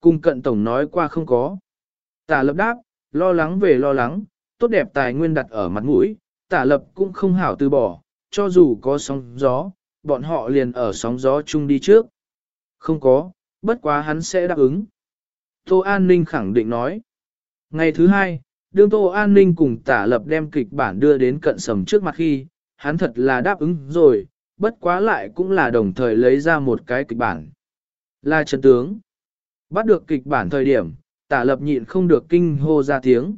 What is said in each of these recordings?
Cùng cận tổng nói qua không có. Tả lập đáp, lo lắng về lo lắng, tốt đẹp tài nguyên đặt ở mặt mũi, tả lập cũng không hảo từ bỏ, cho dù có sóng gió, bọn họ liền ở sóng gió chung đi trước. Không có, bất quá hắn sẽ đáp ứng. Tô An Ninh khẳng định nói. Ngày thứ hai, đương Tô An Ninh cùng tả lập đem kịch bản đưa đến cận sầm trước mặt khi, hắn thật là đáp ứng rồi, bất quá lại cũng là đồng thời lấy ra một cái kịch bản. Là chân tướng. Bắt được kịch bản thời điểm, tả lập nhịn không được kinh hô ra tiếng.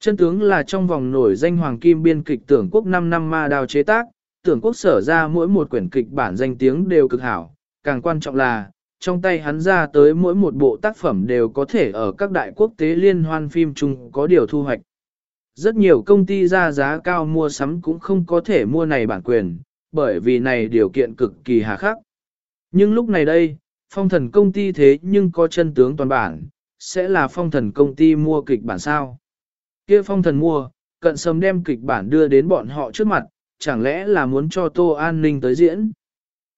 Chân tướng là trong vòng nổi danh hoàng kim biên kịch tưởng quốc 5 năm ma đào chế tác, tưởng quốc sở ra mỗi một quyển kịch bản danh tiếng đều cực hảo, càng quan trọng là, trong tay hắn ra tới mỗi một bộ tác phẩm đều có thể ở các đại quốc tế liên hoan phim chung có điều thu hoạch. Rất nhiều công ty ra giá cao mua sắm cũng không có thể mua này bản quyền, bởi vì này điều kiện cực kỳ hà khắc. Nhưng lúc này đây, phong thần công ty thế nhưng có chân tướng toàn bản, sẽ là phong thần công ty mua kịch bản sao. kia phong thần mua, cận sầm đem kịch bản đưa đến bọn họ trước mặt, chẳng lẽ là muốn cho Tô An Ninh tới diễn.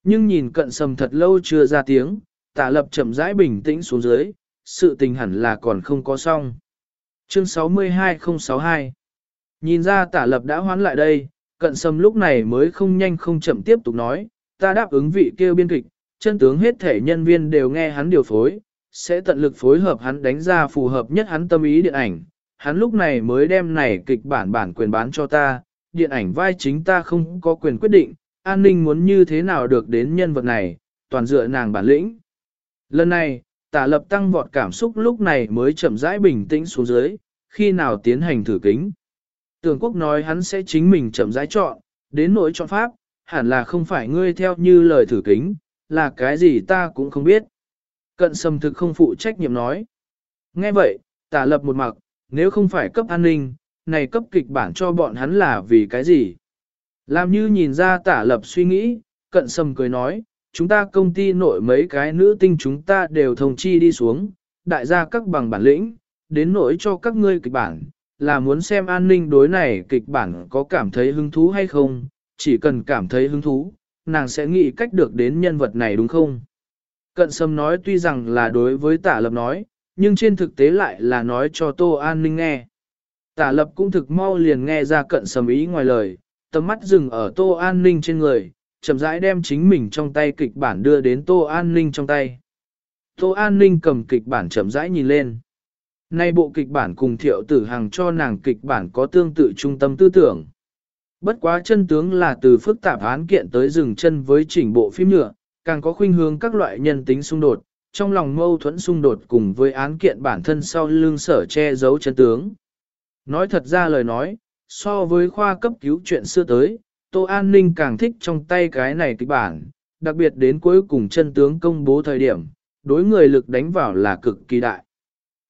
Nhưng nhìn cận sầm thật lâu chưa ra tiếng, tả lập chậm rãi bình tĩnh xuống dưới, sự tình hẳn là còn không có xong. Chương 62062 Nhìn ra tả lập đã hoán lại đây, cận sầm lúc này mới không nhanh không chậm tiếp tục nói, ta đáp ứng vị kêu biên kịch, chân tướng hết thể nhân viên đều nghe hắn điều phối, sẽ tận lực phối hợp hắn đánh ra phù hợp nhất hắn tâm ý điện ảnh. Hắn lúc này mới đem này kịch bản bản quyền bán cho ta, điện ảnh vai chính ta không có quyền quyết định, an ninh muốn như thế nào được đến nhân vật này, toàn dựa nàng bản lĩnh. Lần này, tả lập tăng vọt cảm xúc lúc này mới chậm rãi bình tĩnh xuống dưới, khi nào tiến hành thử kính. Tưởng quốc nói hắn sẽ chính mình chậm rãi chọn, đến nỗi chọn pháp, hẳn là không phải ngươi theo như lời thử kính, là cái gì ta cũng không biết. Cận sầm thực không phụ trách nhiệm nói. Nghe vậy, tả lập một mặc, nếu không phải cấp an ninh, này cấp kịch bản cho bọn hắn là vì cái gì? Làm như nhìn ra tả lập suy nghĩ, cận sầm cười nói, chúng ta công ty nội mấy cái nữ tinh chúng ta đều thông chi đi xuống, đại gia các bằng bản lĩnh, đến nỗi cho các ngươi kịch bản, là muốn xem an ninh đối này kịch bản có cảm thấy hứng thú hay không, chỉ cần cảm thấy hứng thú, nàng sẽ nghĩ cách được đến nhân vật này đúng không? Cận sâm nói tuy rằng là đối với tả lập nói, nhưng trên thực tế lại là nói cho Tô An Ninh nghe. Tả lập cũng thực mau liền nghe ra cận sầm ý ngoài lời, tầm mắt dừng ở Tô An Ninh trên người, chậm rãi đem chính mình trong tay kịch bản đưa đến Tô An Ninh trong tay. Tô An Ninh cầm kịch bản chậm rãi nhìn lên. Nay bộ kịch bản cùng thiệu tử hàng cho nàng kịch bản có tương tự trung tâm tư tưởng. Bất quá chân tướng là từ phức tạp án kiện tới dừng chân với chỉnh bộ phim nhựa, càng có khuynh hướng các loại nhân tính xung đột, trong lòng mâu thuẫn xung đột cùng với án kiện bản thân sau lưng sở che giấu chân tướng. Nói thật ra lời nói, so với khoa cấp cứu chuyện xưa tới, Tô An Ninh càng thích trong tay cái này kịch bản, đặc biệt đến cuối cùng chân tướng công bố thời điểm, đối người lực đánh vào là cực kỳ đại.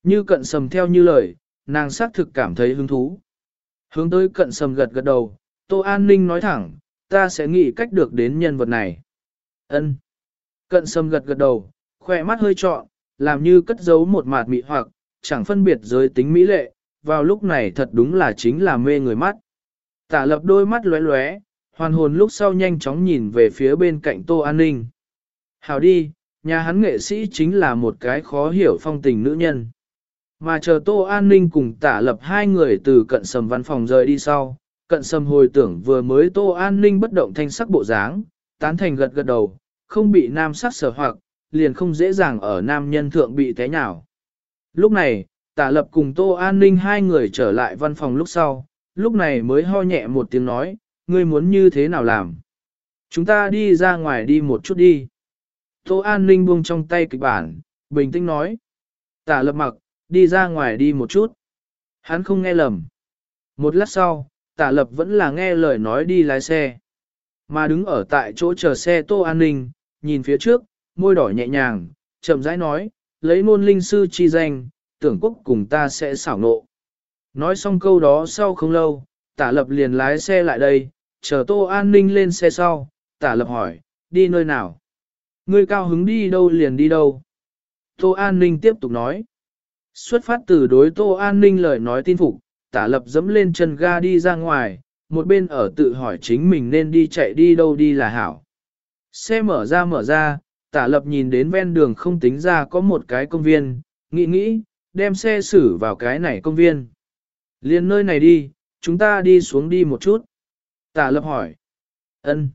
Như cận sầm theo như lời, nàng xác thực cảm thấy hứng thú. Hướng tới cận sầm gật gật đầu, Tô An Ninh nói thẳng, ta sẽ nghĩ cách được đến nhân vật này. ân Cận sầm gật gật đầu, khỏe mắt hơi trọn, làm như cất giấu một mạt mị hoặc, chẳng phân biệt giới tính mỹ lệ, vào lúc này thật đúng là chính là mê người mắt. Tả lập đôi mắt lóe lóe, hoàn hồn lúc sau nhanh chóng nhìn về phía bên cạnh Tô An Ninh. Hào đi, nhà hắn nghệ sĩ chính là một cái khó hiểu phong tình nữ nhân. Mà chờ Tô An Ninh cùng tả lập hai người từ cận sầm văn phòng rời đi sau, cận sầm hồi tưởng vừa mới Tô An Ninh bất động thanh sắc bộ dáng, tán thành gật gật đầu, không bị nam sắc sở hoặc, liền không dễ dàng ở nam nhân thượng bị té nhào. Lúc này, tả lập cùng Tô An Ninh hai người trở lại văn phòng lúc sau, lúc này mới ho nhẹ một tiếng nói, ngươi muốn như thế nào làm? Chúng ta đi ra ngoài đi một chút đi. Tô An Ninh buông trong tay kịch bản, bình tĩnh nói. Tả lập mặc, đi ra ngoài đi một chút. Hắn không nghe lầm. Một lát sau, tả lập vẫn là nghe lời nói đi lái xe. Mà đứng ở tại chỗ chờ xe Tô An Ninh, nhìn phía trước, môi đỏ nhẹ nhàng, chậm rãi nói, lấy môn linh sư chi danh, tưởng quốc cùng ta sẽ xảo nộ. Nói xong câu đó sau không lâu, tả lập liền lái xe lại đây, chờ tô an ninh lên xe sau, tả lập hỏi, đi nơi nào? Ngươi cao hứng đi đâu liền đi đâu? Tô an ninh tiếp tục nói. Xuất phát từ đối tô an ninh lời nói tin phục, tả lập dẫm lên chân ga đi ra ngoài, một bên ở tự hỏi chính mình nên đi chạy đi đâu đi là hảo. Xe mở ra mở ra, Tả lập nhìn đến ven đường không tính ra có một cái công viên, nghĩ nghĩ, đem xe xử vào cái này công viên. Liên nơi này đi, chúng ta đi xuống đi một chút. Tả lập hỏi. ân.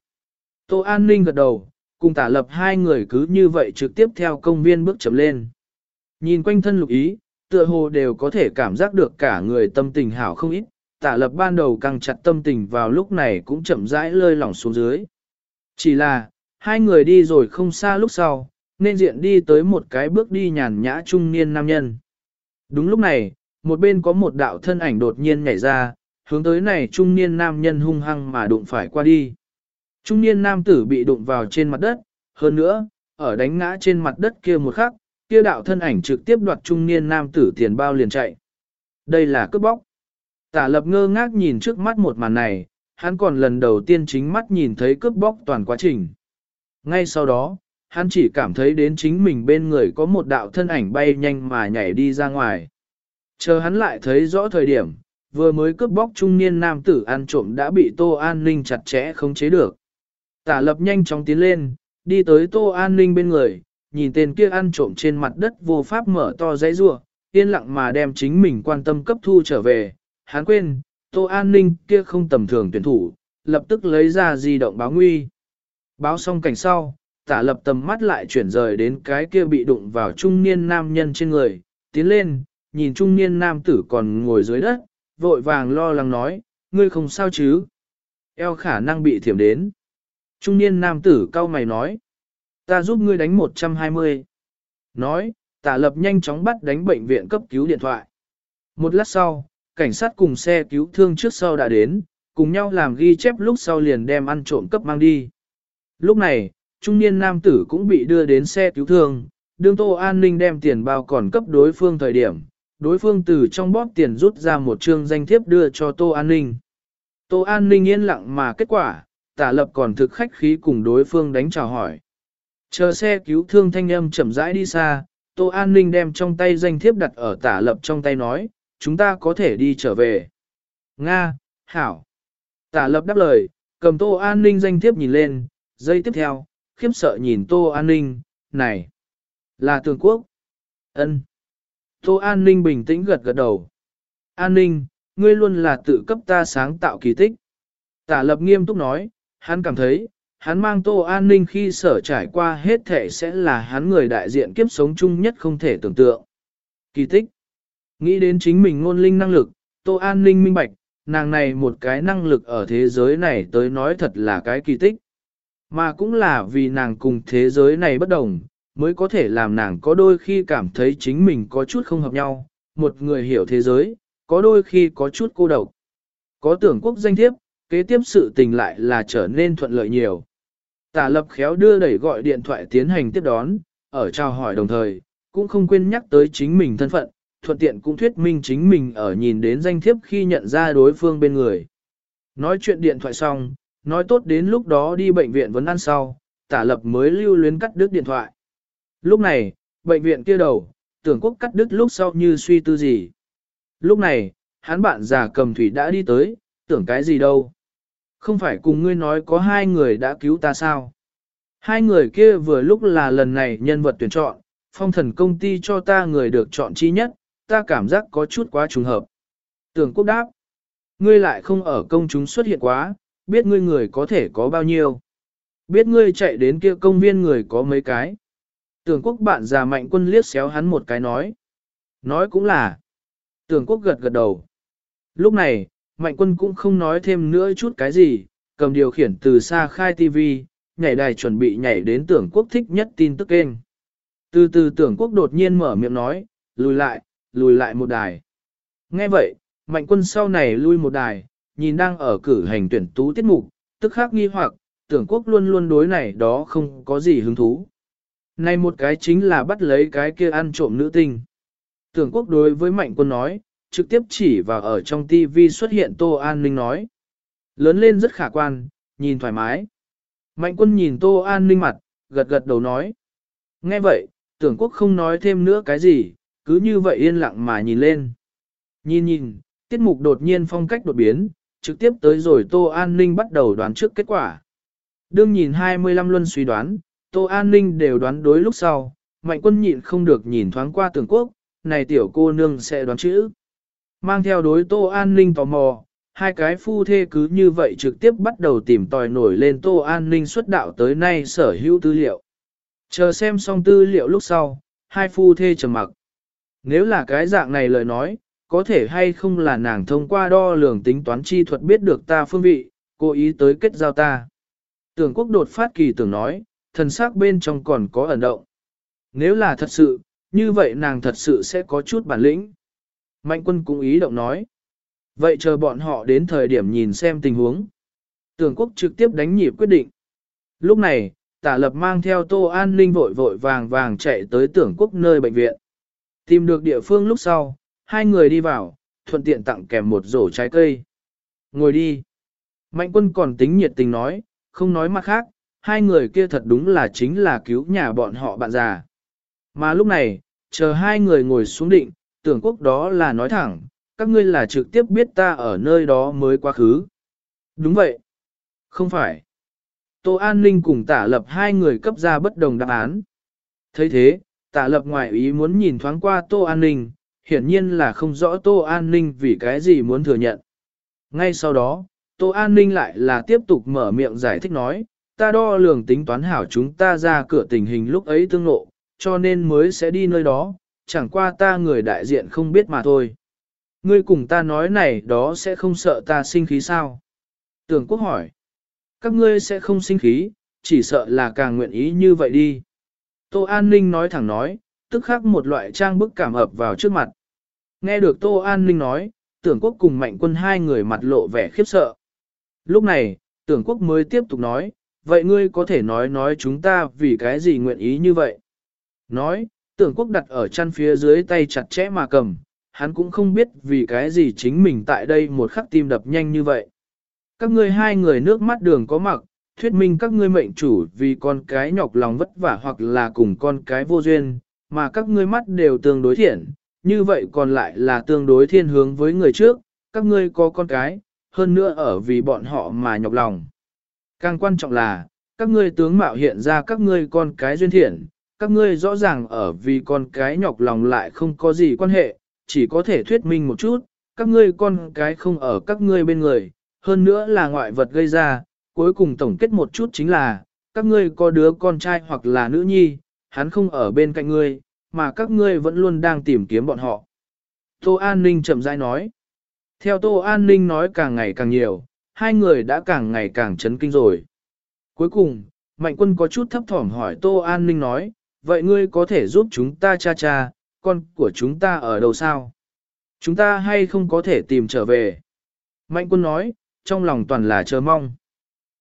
Tô An Ninh gật đầu, cùng tả lập hai người cứ như vậy trực tiếp theo công viên bước chậm lên. Nhìn quanh thân lục ý, tựa hồ đều có thể cảm giác được cả người tâm tình hảo không ít, tả lập ban đầu càng chặt tâm tình vào lúc này cũng chậm rãi lơi lỏng xuống dưới. Chỉ là, hai người đi rồi không xa lúc sau, nên diện đi tới một cái bước đi nhàn nhã trung niên nam nhân. Đúng lúc này, một bên có một đạo thân ảnh đột nhiên nhảy ra, hướng tới này trung niên nam nhân hung hăng mà đụng phải qua đi. Trung niên nam tử bị đụng vào trên mặt đất, hơn nữa, ở đánh ngã trên mặt đất kia một khắc, kia đạo thân ảnh trực tiếp đoạt trung niên nam tử tiền bao liền chạy. Đây là cướp bóc. Tả lập ngơ ngác nhìn trước mắt một màn này, hắn còn lần đầu tiên chính mắt nhìn thấy cướp bóc toàn quá trình. Ngay sau đó, hắn chỉ cảm thấy đến chính mình bên người có một đạo thân ảnh bay nhanh mà nhảy đi ra ngoài. Chờ hắn lại thấy rõ thời điểm, vừa mới cướp bóc trung niên nam tử ăn trộm đã bị Tô An Ninh chặt chẽ không chế được. Tả lập nhanh chóng tiến lên, đi tới Tô An Ninh bên người, nhìn tên kia ăn trộm trên mặt đất vô pháp mở to dãy rua, yên lặng mà đem chính mình quan tâm cấp thu trở về. Hắn quên, Tô An Ninh kia không tầm thường tuyển thủ, lập tức lấy ra di động báo nguy. Báo xong cảnh sau, tả lập tầm mắt lại chuyển rời đến cái kia bị đụng vào trung niên nam nhân trên người, tiến lên, nhìn trung niên nam tử còn ngồi dưới đất, vội vàng lo lắng nói, ngươi không sao chứ? Eo khả năng bị thiểm đến. Trung niên nam tử cau mày nói, ta giúp ngươi đánh 120. Nói, tả lập nhanh chóng bắt đánh bệnh viện cấp cứu điện thoại. Một lát sau, cảnh sát cùng xe cứu thương trước sau đã đến, cùng nhau làm ghi chép lúc sau liền đem ăn trộm cấp mang đi. Lúc này, trung niên nam tử cũng bị đưa đến xe cứu thương, đương tô an ninh đem tiền bao còn cấp đối phương thời điểm, đối phương từ trong bóp tiền rút ra một chương danh thiếp đưa cho tô an ninh. Tô an ninh yên lặng mà kết quả, tả lập còn thực khách khí cùng đối phương đánh chào hỏi. Chờ xe cứu thương thanh âm chậm rãi đi xa, tô an ninh đem trong tay danh thiếp đặt ở tả lập trong tay nói, chúng ta có thể đi trở về. Nga, Hảo. Tả lập đáp lời, cầm tô an ninh danh thiếp nhìn lên, giây tiếp theo, khiếp sợ nhìn tô an ninh, này, là tường quốc. ân Tô an ninh bình tĩnh gật gật đầu. An ninh, ngươi luôn là tự cấp ta sáng tạo kỳ tích. Tả lập nghiêm túc nói, hắn cảm thấy, hắn mang tô an ninh khi sở trải qua hết thể sẽ là hắn người đại diện kiếp sống chung nhất không thể tưởng tượng. Kỳ tích. Nghĩ đến chính mình ngôn linh năng lực, tô an ninh minh bạch, nàng này một cái năng lực ở thế giới này tới nói thật là cái kỳ tích. Mà cũng là vì nàng cùng thế giới này bất đồng, mới có thể làm nàng có đôi khi cảm thấy chính mình có chút không hợp nhau, một người hiểu thế giới, có đôi khi có chút cô độc. Có tưởng quốc danh thiếp, kế tiếp sự tình lại là trở nên thuận lợi nhiều. Tả lập khéo đưa đẩy gọi điện thoại tiến hành tiếp đón, ở chào hỏi đồng thời, cũng không quên nhắc tới chính mình thân phận, thuận tiện cũng thuyết minh chính mình ở nhìn đến danh thiếp khi nhận ra đối phương bên người. Nói chuyện điện thoại xong, nói tốt đến lúc đó đi bệnh viện vẫn ăn sau, tả lập mới lưu luyến cắt đứt điện thoại. Lúc này, bệnh viện kia đầu, tưởng quốc cắt đứt lúc sau như suy tư gì. Lúc này, hắn bạn già cầm thủy đã đi tới, tưởng cái gì đâu. Không phải cùng ngươi nói có hai người đã cứu ta sao? Hai người kia vừa lúc là lần này nhân vật tuyển chọn, phong thần công ty cho ta người được chọn chi nhất, ta cảm giác có chút quá trùng hợp. Tưởng quốc đáp, ngươi lại không ở công chúng xuất hiện quá, biết ngươi người có thể có bao nhiêu. Biết ngươi chạy đến kia công viên người có mấy cái. Tưởng quốc bạn già mạnh quân liếc xéo hắn một cái nói. Nói cũng là. Tưởng quốc gật gật đầu. Lúc này, mạnh quân cũng không nói thêm nữa chút cái gì, cầm điều khiển từ xa khai tivi nhảy đài chuẩn bị nhảy đến tưởng quốc thích nhất tin tức kênh. Từ từ tưởng quốc đột nhiên mở miệng nói, lùi lại, lùi lại một đài. Nghe vậy, mạnh quân sau này lui một đài, nhìn đang ở cử hành tuyển tú tiết mục, tức khắc nghi hoặc, tưởng quốc luôn luôn đối này đó không có gì hứng thú. Này một cái chính là bắt lấy cái kia ăn trộm nữ tinh. Tưởng quốc đối với mạnh quân nói, trực tiếp chỉ vào ở trong TV xuất hiện Tô An Ninh nói. Lớn lên rất khả quan, nhìn thoải mái. Mạnh quân nhìn Tô An Ninh mặt, gật gật đầu nói. Nghe vậy, tưởng quốc không nói thêm nữa cái gì, cứ như vậy yên lặng mà nhìn lên. Nhìn nhìn, tiết mục đột nhiên phong cách đột biến, trực tiếp tới rồi Tô An Ninh bắt đầu đoán trước kết quả. Đương nhìn 25 luân suy đoán, Tô An Ninh đều đoán đối lúc sau, mạnh quân nhịn không được nhìn thoáng qua tưởng quốc, này tiểu cô nương sẽ đoán chữ. Mang theo đối Tô An Ninh tò mò, hai cái phu thê cứ như vậy trực tiếp bắt đầu tìm tòi nổi lên Tô An Ninh xuất đạo tới nay sở hữu tư liệu. Chờ xem xong tư liệu lúc sau, hai phu thê trầm mặc. Nếu là cái dạng này lời nói, có thể hay không là nàng thông qua đo lường tính toán chi thuật biết được ta phương vị, cố ý tới kết giao ta. Tưởng quốc đột phát kỳ tưởng nói, thần sắc bên trong còn có ẩn động. Nếu là thật sự, như vậy nàng thật sự sẽ có chút bản lĩnh. Mạnh quân cũng ý động nói. Vậy chờ bọn họ đến thời điểm nhìn xem tình huống. Tưởng quốc trực tiếp đánh nhịp quyết định. Lúc này, tả lập mang theo tô an ninh vội vội vàng vàng chạy tới tưởng quốc nơi bệnh viện. Tìm được địa phương lúc sau, hai người đi vào, thuận tiện tặng kèm một rổ trái cây. Ngồi đi. Mạnh quân còn tính nhiệt tình nói, không nói mặt khác, hai người kia thật đúng là chính là cứu nhà bọn họ bạn già. Mà lúc này, chờ hai người ngồi xuống định, tưởng quốc đó là nói thẳng, các ngươi là trực tiếp biết ta ở nơi đó mới quá khứ. Đúng vậy. Không phải. Tô An Ninh cùng tả lập hai người cấp ra bất đồng đáp án. thấy thế, tả lập ngoại ý muốn nhìn thoáng qua Tô An Ninh, hiển nhiên là không rõ Tô An Ninh vì cái gì muốn thừa nhận. Ngay sau đó, Tô An Ninh lại là tiếp tục mở miệng giải thích nói, ta đo lường tính toán hảo chúng ta ra cửa tình hình lúc ấy tương nộ, cho nên mới sẽ đi nơi đó, chẳng qua ta người đại diện không biết mà thôi. Ngươi cùng ta nói này đó sẽ không sợ ta sinh khí sao? Tưởng quốc hỏi. Các ngươi sẽ không sinh khí, chỉ sợ là càng nguyện ý như vậy đi. Tô An Ninh nói thẳng nói, tức khắc một loại trang bức cảm ập vào trước mặt. Nghe được Tô An Ninh nói, tưởng quốc cùng mạnh quân hai người mặt lộ vẻ khiếp sợ. Lúc này, tưởng quốc mới tiếp tục nói, vậy ngươi có thể nói nói chúng ta vì cái gì nguyện ý như vậy? Nói, tưởng quốc đặt ở chăn phía dưới tay chặt chẽ mà cầm, hắn cũng không biết vì cái gì chính mình tại đây một khắc tim đập nhanh như vậy. Các ngươi hai người nước mắt đường có mặc, thuyết minh các ngươi mệnh chủ vì con cái nhọc lòng vất vả hoặc là cùng con cái vô duyên, mà các ngươi mắt đều tương đối thiện, như vậy còn lại là tương đối thiên hướng với người trước, các ngươi có con cái, hơn nữa ở vì bọn họ mà nhọc lòng. Càng quan trọng là, các ngươi tướng mạo hiện ra các ngươi con cái duyên thiện, các ngươi rõ ràng ở vì con cái nhọc lòng lại không có gì quan hệ, chỉ có thể thuyết minh một chút, các ngươi con cái không ở các ngươi bên người, hơn nữa là ngoại vật gây ra, cuối cùng tổng kết một chút chính là, các ngươi có đứa con trai hoặc là nữ nhi, hắn không ở bên cạnh ngươi, mà các ngươi vẫn luôn đang tìm kiếm bọn họ. Tô An Ninh chậm rãi nói. Theo Tô An Ninh nói càng ngày càng nhiều, hai người đã càng ngày càng chấn kinh rồi. Cuối cùng, Mạnh quân có chút thấp thỏm hỏi Tô An Ninh nói, vậy ngươi có thể giúp chúng ta cha cha, con của chúng ta ở đâu sao? Chúng ta hay không có thể tìm trở về? Mạnh quân nói, trong lòng toàn là chờ mong.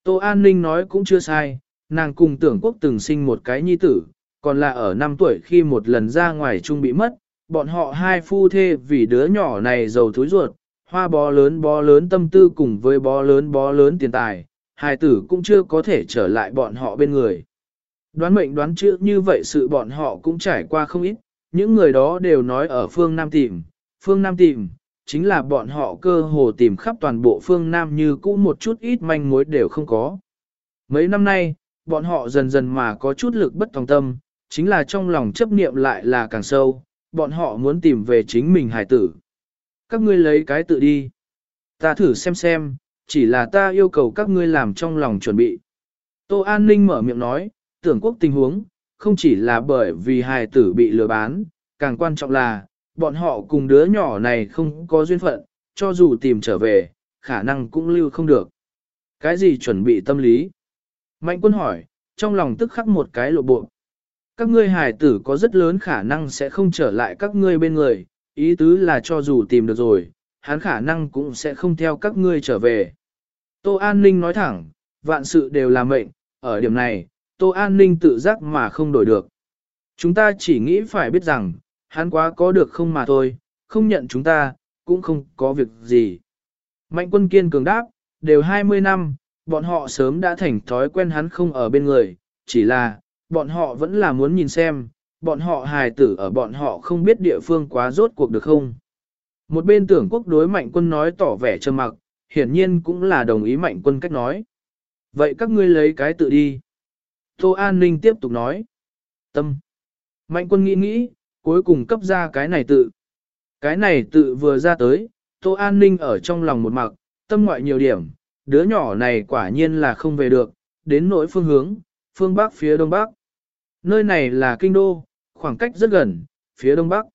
Tô An Ninh nói cũng chưa sai, nàng cùng tưởng quốc từng sinh một cái nhi tử, còn là ở 5 tuổi khi một lần ra ngoài chung bị mất, bọn họ hai phu thê vì đứa nhỏ này giàu thúi ruột, hoa bó lớn bó lớn tâm tư cùng với bó lớn bó lớn tiền tài, hai tử cũng chưa có thể trở lại bọn họ bên người. Đoán mệnh đoán chữ như vậy sự bọn họ cũng trải qua không ít, những người đó đều nói ở phương Nam tìm, phương Nam tìm, chính là bọn họ cơ hồ tìm khắp toàn bộ phương Nam như cũ một chút ít manh mối đều không có. Mấy năm nay, bọn họ dần dần mà có chút lực bất tòng tâm, chính là trong lòng chấp niệm lại là càng sâu, bọn họ muốn tìm về chính mình hải tử. Các ngươi lấy cái tự đi. Ta thử xem xem, chỉ là ta yêu cầu các ngươi làm trong lòng chuẩn bị. Tô An Ninh mở miệng nói, tưởng quốc tình huống, không chỉ là bởi vì hài tử bị lừa bán, càng quan trọng là, bọn họ cùng đứa nhỏ này không có duyên phận, cho dù tìm trở về, khả năng cũng lưu không được. Cái gì chuẩn bị tâm lý? Mạnh quân hỏi, trong lòng tức khắc một cái lộ bộ. Các ngươi hài tử có rất lớn khả năng sẽ không trở lại các ngươi bên người, ý tứ là cho dù tìm được rồi, hắn khả năng cũng sẽ không theo các ngươi trở về. Tô An Ninh nói thẳng, vạn sự đều là mệnh, ở điểm này, Tô An Ninh tự giác mà không đổi được. Chúng ta chỉ nghĩ phải biết rằng, hắn quá có được không mà thôi, không nhận chúng ta, cũng không có việc gì. Mạnh quân kiên cường đáp, đều 20 năm, bọn họ sớm đã thành thói quen hắn không ở bên người, chỉ là, bọn họ vẫn là muốn nhìn xem, bọn họ hài tử ở bọn họ không biết địa phương quá rốt cuộc được không. Một bên tưởng quốc đối mạnh quân nói tỏ vẻ trầm mặc, hiển nhiên cũng là đồng ý mạnh quân cách nói. Vậy các ngươi lấy cái tự đi. Tô An Ninh tiếp tục nói. Tâm. Mạnh quân nghĩ nghĩ, cuối cùng cấp ra cái này tự. Cái này tự vừa ra tới, Tô An Ninh ở trong lòng một mặc, tâm ngoại nhiều điểm, đứa nhỏ này quả nhiên là không về được, đến nỗi phương hướng, phương Bắc phía Đông Bắc. Nơi này là kinh đô, khoảng cách rất gần, phía Đông Bắc.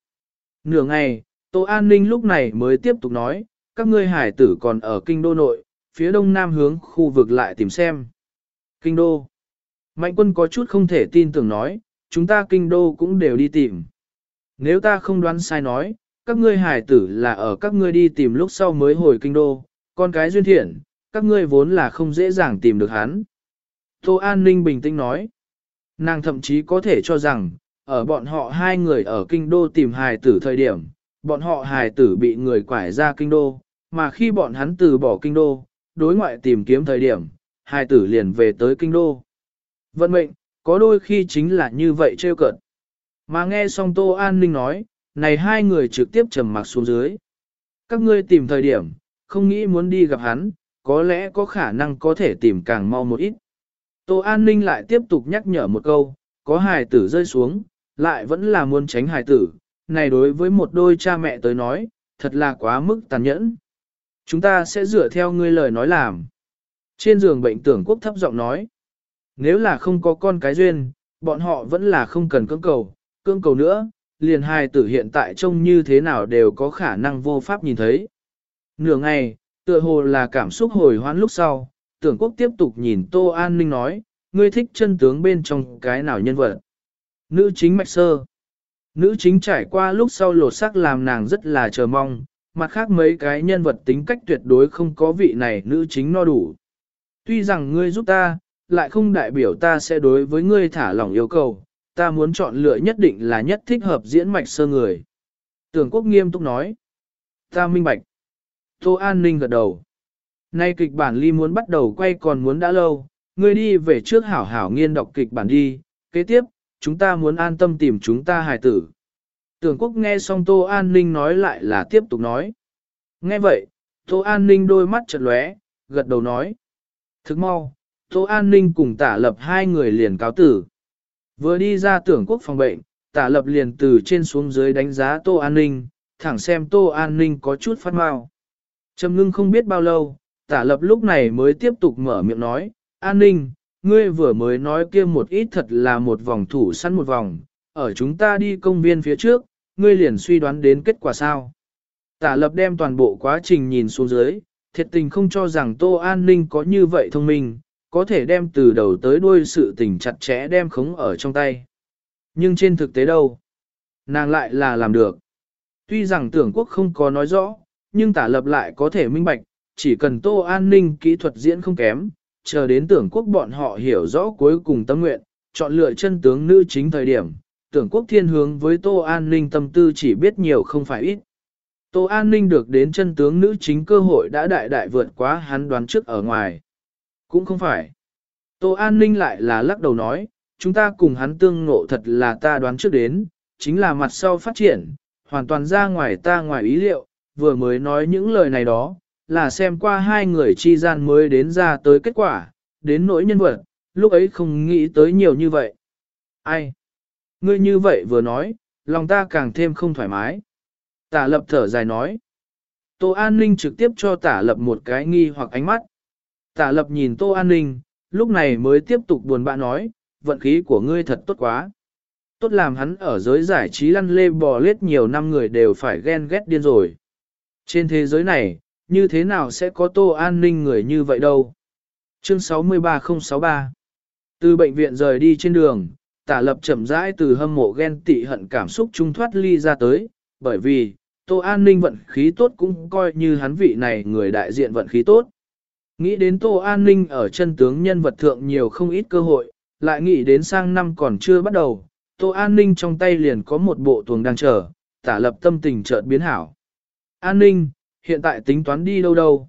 Nửa ngày, Tô An Ninh lúc này mới tiếp tục nói, các ngươi hải tử còn ở kinh đô nội, phía đông nam hướng khu vực lại tìm xem. Kinh đô. Mạnh quân có chút không thể tin tưởng nói, chúng ta kinh đô cũng đều đi tìm. Nếu ta không đoán sai nói, các ngươi hải tử là ở các ngươi đi tìm lúc sau mới hồi kinh đô, con cái duyên thiện, các ngươi vốn là không dễ dàng tìm được hắn. Tô An Ninh bình tĩnh nói, nàng thậm chí có thể cho rằng, ở bọn họ hai người ở kinh đô tìm hài tử thời điểm, bọn họ hài tử bị người quải ra kinh đô, mà khi bọn hắn từ bỏ kinh đô, đối ngoại tìm kiếm thời điểm, hài tử liền về tới kinh đô. Vận mệnh, có đôi khi chính là như vậy trêu cợt. Mà nghe xong Tô An Ninh nói, này hai người trực tiếp trầm mặc xuống dưới. Các ngươi tìm thời điểm, không nghĩ muốn đi gặp hắn, có lẽ có khả năng có thể tìm càng mau một ít. Tô An Ninh lại tiếp tục nhắc nhở một câu, có hài tử rơi xuống, lại vẫn là muốn tránh hài tử, này đối với một đôi cha mẹ tới nói, thật là quá mức tàn nhẫn. Chúng ta sẽ dựa theo ngươi lời nói làm. Trên giường bệnh tưởng quốc thấp giọng nói, nếu là không có con cái duyên, bọn họ vẫn là không cần cưỡng cầu, cưỡng cầu nữa, liền hai tử hiện tại trông như thế nào đều có khả năng vô pháp nhìn thấy. Nửa ngày, tựa hồ là cảm xúc hồi hoãn lúc sau, tưởng quốc tiếp tục nhìn Tô An Ninh nói, ngươi thích chân tướng bên trong cái nào nhân vật. Nữ chính mạch sơ. Nữ chính trải qua lúc sau lột sắc làm nàng rất là chờ mong, mặt khác mấy cái nhân vật tính cách tuyệt đối không có vị này nữ chính no đủ. Tuy rằng ngươi giúp ta, lại không đại biểu ta sẽ đối với ngươi thả lỏng yêu cầu, ta muốn chọn lựa nhất định là nhất thích hợp diễn mạch sơ người. Tưởng quốc nghiêm túc nói. Ta minh bạch. Tô An Ninh gật đầu. Nay kịch bản ly muốn bắt đầu quay còn muốn đã lâu, ngươi đi về trước hảo hảo nghiên đọc kịch bản đi, kế tiếp, chúng ta muốn an tâm tìm chúng ta hài tử. Tưởng quốc nghe xong Tô An Ninh nói lại là tiếp tục nói. Nghe vậy, Tô An Ninh đôi mắt chật lóe, gật đầu nói. Thức mau, Tô An Ninh cùng tả lập hai người liền cáo tử. Vừa đi ra tưởng quốc phòng bệnh, tả lập liền từ trên xuống dưới đánh giá Tô An Ninh, thẳng xem Tô An Ninh có chút phát mau. Trầm ngưng không biết bao lâu, tả lập lúc này mới tiếp tục mở miệng nói, An Ninh, ngươi vừa mới nói kia một ít thật là một vòng thủ săn một vòng, ở chúng ta đi công viên phía trước, ngươi liền suy đoán đến kết quả sao. Tả lập đem toàn bộ quá trình nhìn xuống dưới, thiệt tình không cho rằng Tô An Ninh có như vậy thông minh, có thể đem từ đầu tới đuôi sự tình chặt chẽ đem khống ở trong tay. Nhưng trên thực tế đâu? Nàng lại là làm được. Tuy rằng tưởng quốc không có nói rõ, nhưng tả lập lại có thể minh bạch, chỉ cần Tô An Ninh kỹ thuật diễn không kém, chờ đến tưởng quốc bọn họ hiểu rõ cuối cùng tâm nguyện, chọn lựa chân tướng nữ chính thời điểm, tưởng quốc thiên hướng với Tô An Ninh tâm tư chỉ biết nhiều không phải ít. Tô An Ninh được đến chân tướng nữ chính cơ hội đã đại đại vượt quá hắn đoán trước ở ngoài. Cũng không phải. Tô An Ninh lại là lắc đầu nói, chúng ta cùng hắn tương ngộ thật là ta đoán trước đến, chính là mặt sau phát triển, hoàn toàn ra ngoài ta ngoài ý liệu, vừa mới nói những lời này đó, là xem qua hai người chi gian mới đến ra tới kết quả, đến nỗi nhân vật, lúc ấy không nghĩ tới nhiều như vậy. Ai? Ngươi như vậy vừa nói, lòng ta càng thêm không thoải mái. Tả lập thở dài nói. Tô An Ninh trực tiếp cho tả lập một cái nghi hoặc ánh mắt. Tả lập nhìn Tô An Ninh, lúc này mới tiếp tục buồn bã nói, vận khí của ngươi thật tốt quá. Tốt làm hắn ở giới giải trí lăn lê bò lết nhiều năm người đều phải ghen ghét điên rồi. Trên thế giới này, như thế nào sẽ có Tô An Ninh người như vậy đâu? Chương 63063 Từ bệnh viện rời đi trên đường, tả lập chậm rãi từ hâm mộ ghen tị hận cảm xúc trung thoát ly ra tới, bởi vì, Tô An Ninh vận khí tốt cũng coi như hắn vị này người đại diện vận khí tốt. Nghĩ đến Tô An Ninh ở chân tướng nhân vật thượng nhiều không ít cơ hội, lại nghĩ đến sang năm còn chưa bắt đầu, Tô An Ninh trong tay liền có một bộ tuồng đang chờ, tả lập tâm tình chợt biến hảo. An Ninh, hiện tại tính toán đi đâu đâu?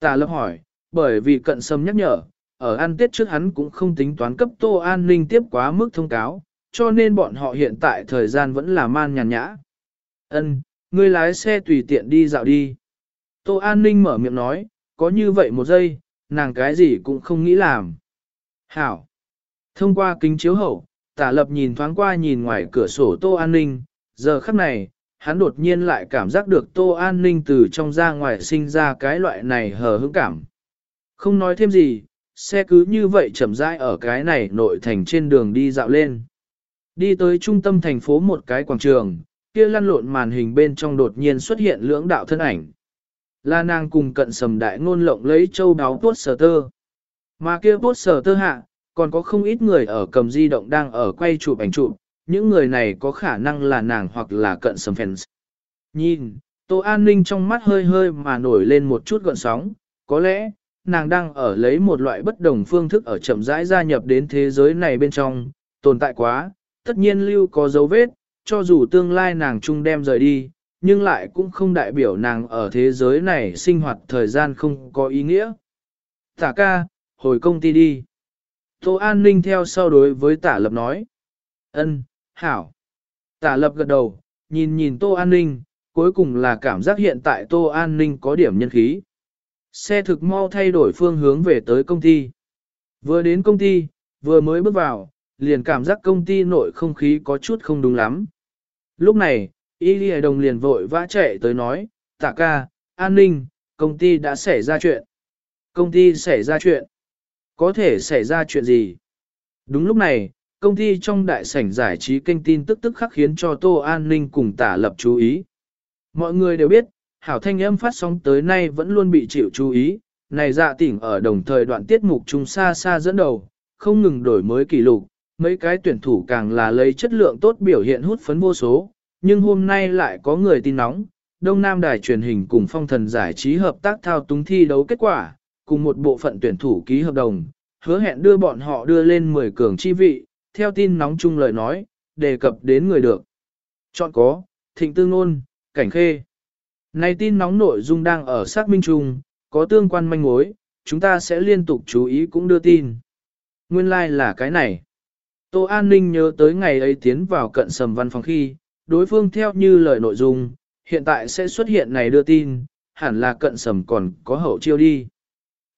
Tả lập hỏi, bởi vì cận sâm nhắc nhở, ở ăn tết trước hắn cũng không tính toán cấp Tô An Ninh tiếp quá mức thông cáo, cho nên bọn họ hiện tại thời gian vẫn là man nhàn nhã. Ân, ngươi lái xe tùy tiện đi dạo đi. Tô An Ninh mở miệng nói, có như vậy một giây, nàng cái gì cũng không nghĩ làm. Hảo. Thông qua kính chiếu hậu, tả lập nhìn thoáng qua nhìn ngoài cửa sổ tô an ninh, giờ khắc này, hắn đột nhiên lại cảm giác được tô an ninh từ trong ra ngoài sinh ra cái loại này hờ hững cảm. Không nói thêm gì, xe cứ như vậy chậm rãi ở cái này nội thành trên đường đi dạo lên. Đi tới trung tâm thành phố một cái quảng trường, kia lăn lộn màn hình bên trong đột nhiên xuất hiện lưỡng đạo thân ảnh là nàng cùng cận sầm đại ngôn lộng lấy châu đáo tuốt sở tơ. Mà kia tuốt sở tơ hạ, còn có không ít người ở cầm di động đang ở quay chụp ảnh chụp, những người này có khả năng là nàng hoặc là cận sầm fans. Nhìn, Tô An Ninh trong mắt hơi hơi mà nổi lên một chút gọn sóng, có lẽ, nàng đang ở lấy một loại bất đồng phương thức ở chậm rãi gia nhập đến thế giới này bên trong, tồn tại quá, tất nhiên lưu có dấu vết, cho dù tương lai nàng chung đem rời đi, nhưng lại cũng không đại biểu nàng ở thế giới này sinh hoạt thời gian không có ý nghĩa. Tả ca, hồi công ty đi. Tô An Ninh theo sau đối với tả lập nói. ân hảo. Tả lập gật đầu, nhìn nhìn Tô An Ninh, cuối cùng là cảm giác hiện tại Tô An Ninh có điểm nhân khí. Xe thực mau thay đổi phương hướng về tới công ty. Vừa đến công ty, vừa mới bước vào, liền cảm giác công ty nội không khí có chút không đúng lắm. Lúc này, Y Lì Đồng liền vội vã chạy tới nói, tạ ca, an ninh, công ty đã xảy ra chuyện. Công ty xảy ra chuyện. Có thể xảy ra chuyện gì? Đúng lúc này, công ty trong đại sảnh giải trí kênh tin tức tức khắc khiến cho Tô An Ninh cùng tả lập chú ý. Mọi người đều biết, hảo thanh âm phát sóng tới nay vẫn luôn bị chịu chú ý, này dạ tỉnh ở đồng thời đoạn tiết mục trung xa xa dẫn đầu, không ngừng đổi mới kỷ lục, mấy cái tuyển thủ càng là lấy chất lượng tốt biểu hiện hút phấn vô số, nhưng hôm nay lại có người tin nóng, Đông Nam Đài truyền hình cùng phong thần giải trí hợp tác thao túng thi đấu kết quả, cùng một bộ phận tuyển thủ ký hợp đồng, hứa hẹn đưa bọn họ đưa lên 10 cường chi vị, theo tin nóng chung lời nói, đề cập đến người được. Chọn có, thịnh tư ngôn, cảnh khê. Này tin nóng nội dung đang ở xác minh chung, có tương quan manh mối, chúng ta sẽ liên tục chú ý cũng đưa tin. Nguyên lai like là cái này. Tô An Ninh nhớ tới ngày ấy tiến vào cận sầm văn phòng khi, đối phương theo như lời nội dung, hiện tại sẽ xuất hiện này đưa tin, hẳn là cận sầm còn có hậu chiêu đi.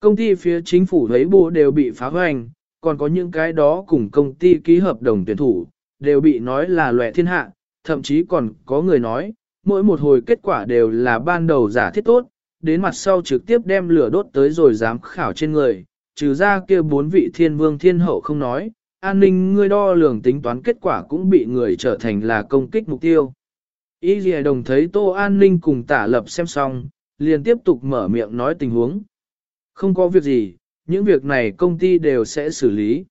Công ty phía chính phủ thấy bộ đều bị phá hoành, còn có những cái đó cùng công ty ký hợp đồng tuyển thủ, đều bị nói là loẹ thiên hạ, thậm chí còn có người nói, mỗi một hồi kết quả đều là ban đầu giả thiết tốt, đến mặt sau trực tiếp đem lửa đốt tới rồi dám khảo trên người, trừ ra kia bốn vị thiên vương thiên hậu không nói, an ninh ngươi đo lường tính toán kết quả cũng bị người trở thành là công kích mục tiêu. Ý gì đồng thấy tô an ninh cùng tả lập xem xong, liền tiếp tục mở miệng nói tình huống. Không có việc gì, những việc này công ty đều sẽ xử lý.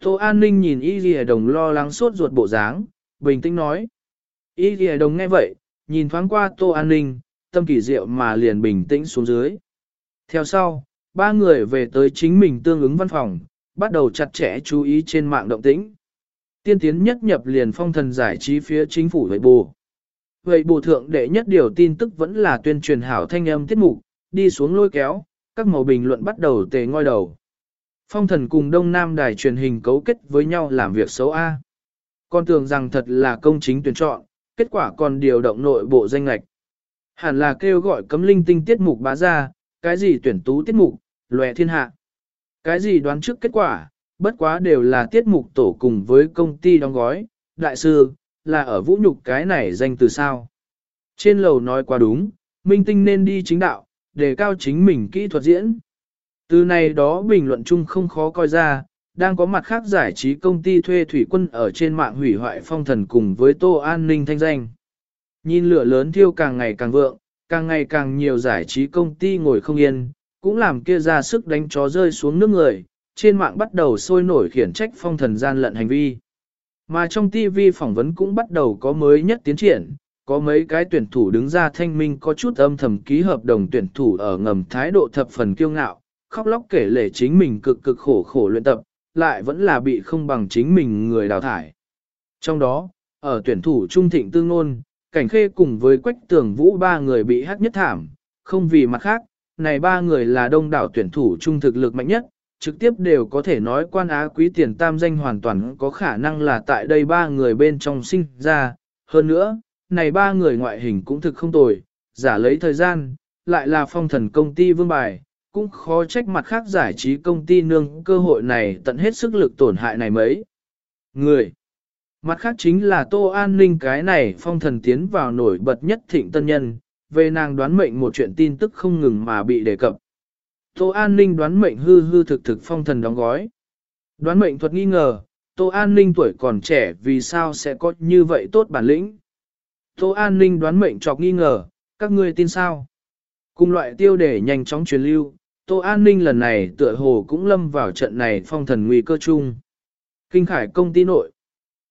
Tô an ninh nhìn y gì đồng lo lắng suốt ruột bộ dáng, bình tĩnh nói. Y gì đồng nghe vậy, nhìn thoáng qua tô an ninh, tâm kỳ diệu mà liền bình tĩnh xuống dưới. Theo sau, ba người về tới chính mình tương ứng văn phòng, bắt đầu chặt chẽ chú ý trên mạng động tĩnh. Tiên tiến nhất nhập liền phong thần giải trí phía chính phủ vậy bù. Vậy bù thượng đệ nhất điều tin tức vẫn là tuyên truyền hảo thanh âm tiết mục, đi xuống lôi kéo, các màu bình luận bắt đầu tề ngoi đầu. Phong thần cùng Đông Nam đài truyền hình cấu kết với nhau làm việc xấu A. Con tưởng rằng thật là công chính tuyển chọn, kết quả còn điều động nội bộ danh lạch. Hẳn là kêu gọi cấm linh tinh tiết mục bá ra, cái gì tuyển tú tiết mục, lòe thiên hạ. Cái gì đoán trước kết quả, bất quá đều là tiết mục tổ cùng với công ty đóng gói, đại sư, là ở vũ nhục cái này danh từ sao. Trên lầu nói quá đúng, minh tinh nên đi chính đạo, đề cao chính mình kỹ thuật diễn. Từ này đó bình luận chung không khó coi ra, đang có mặt khác giải trí công ty thuê thủy quân ở trên mạng hủy hoại phong thần cùng với tô an ninh thanh danh. Nhìn lửa lớn thiêu càng ngày càng vượng, càng ngày càng nhiều giải trí công ty ngồi không yên, cũng làm kia ra sức đánh chó rơi xuống nước người, trên mạng bắt đầu sôi nổi khiển trách phong thần gian lận hành vi. Mà trong TV phỏng vấn cũng bắt đầu có mới nhất tiến triển, có mấy cái tuyển thủ đứng ra thanh minh có chút âm thầm ký hợp đồng tuyển thủ ở ngầm thái độ thập phần kiêu ngạo, khóc lóc kể lể chính mình cực cực khổ khổ luyện tập, lại vẫn là bị không bằng chính mình người đào thải. Trong đó, ở tuyển thủ trung thịnh tương Nôn, cảnh khê cùng với quách tường vũ ba người bị hát nhất thảm, không vì mặt khác, này ba người là đông đảo tuyển thủ trung thực lực mạnh nhất, trực tiếp đều có thể nói quan á quý tiền tam danh hoàn toàn có khả năng là tại đây ba người bên trong sinh ra. Hơn nữa, này ba người ngoại hình cũng thực không tồi, giả lấy thời gian, lại là phong thần công ty vương bài, cũng khó trách mặt khác giải trí công ty nương cơ hội này tận hết sức lực tổn hại này mấy. Người Mặt khác chính là Tô An Ninh cái này phong thần tiến vào nổi bật nhất thịnh tân nhân, về nàng đoán mệnh một chuyện tin tức không ngừng mà bị đề cập. Tô An Ninh đoán mệnh hư hư thực thực phong thần đóng gói. Đoán mệnh thuật nghi ngờ, Tô An Ninh tuổi còn trẻ vì sao sẽ có như vậy tốt bản lĩnh. Tô An Ninh đoán mệnh chọc nghi ngờ, các ngươi tin sao? Cùng loại tiêu để nhanh chóng truyền lưu, Tô An Ninh lần này tựa hồ cũng lâm vào trận này phong thần nguy cơ chung. Kinh khải công ty nội.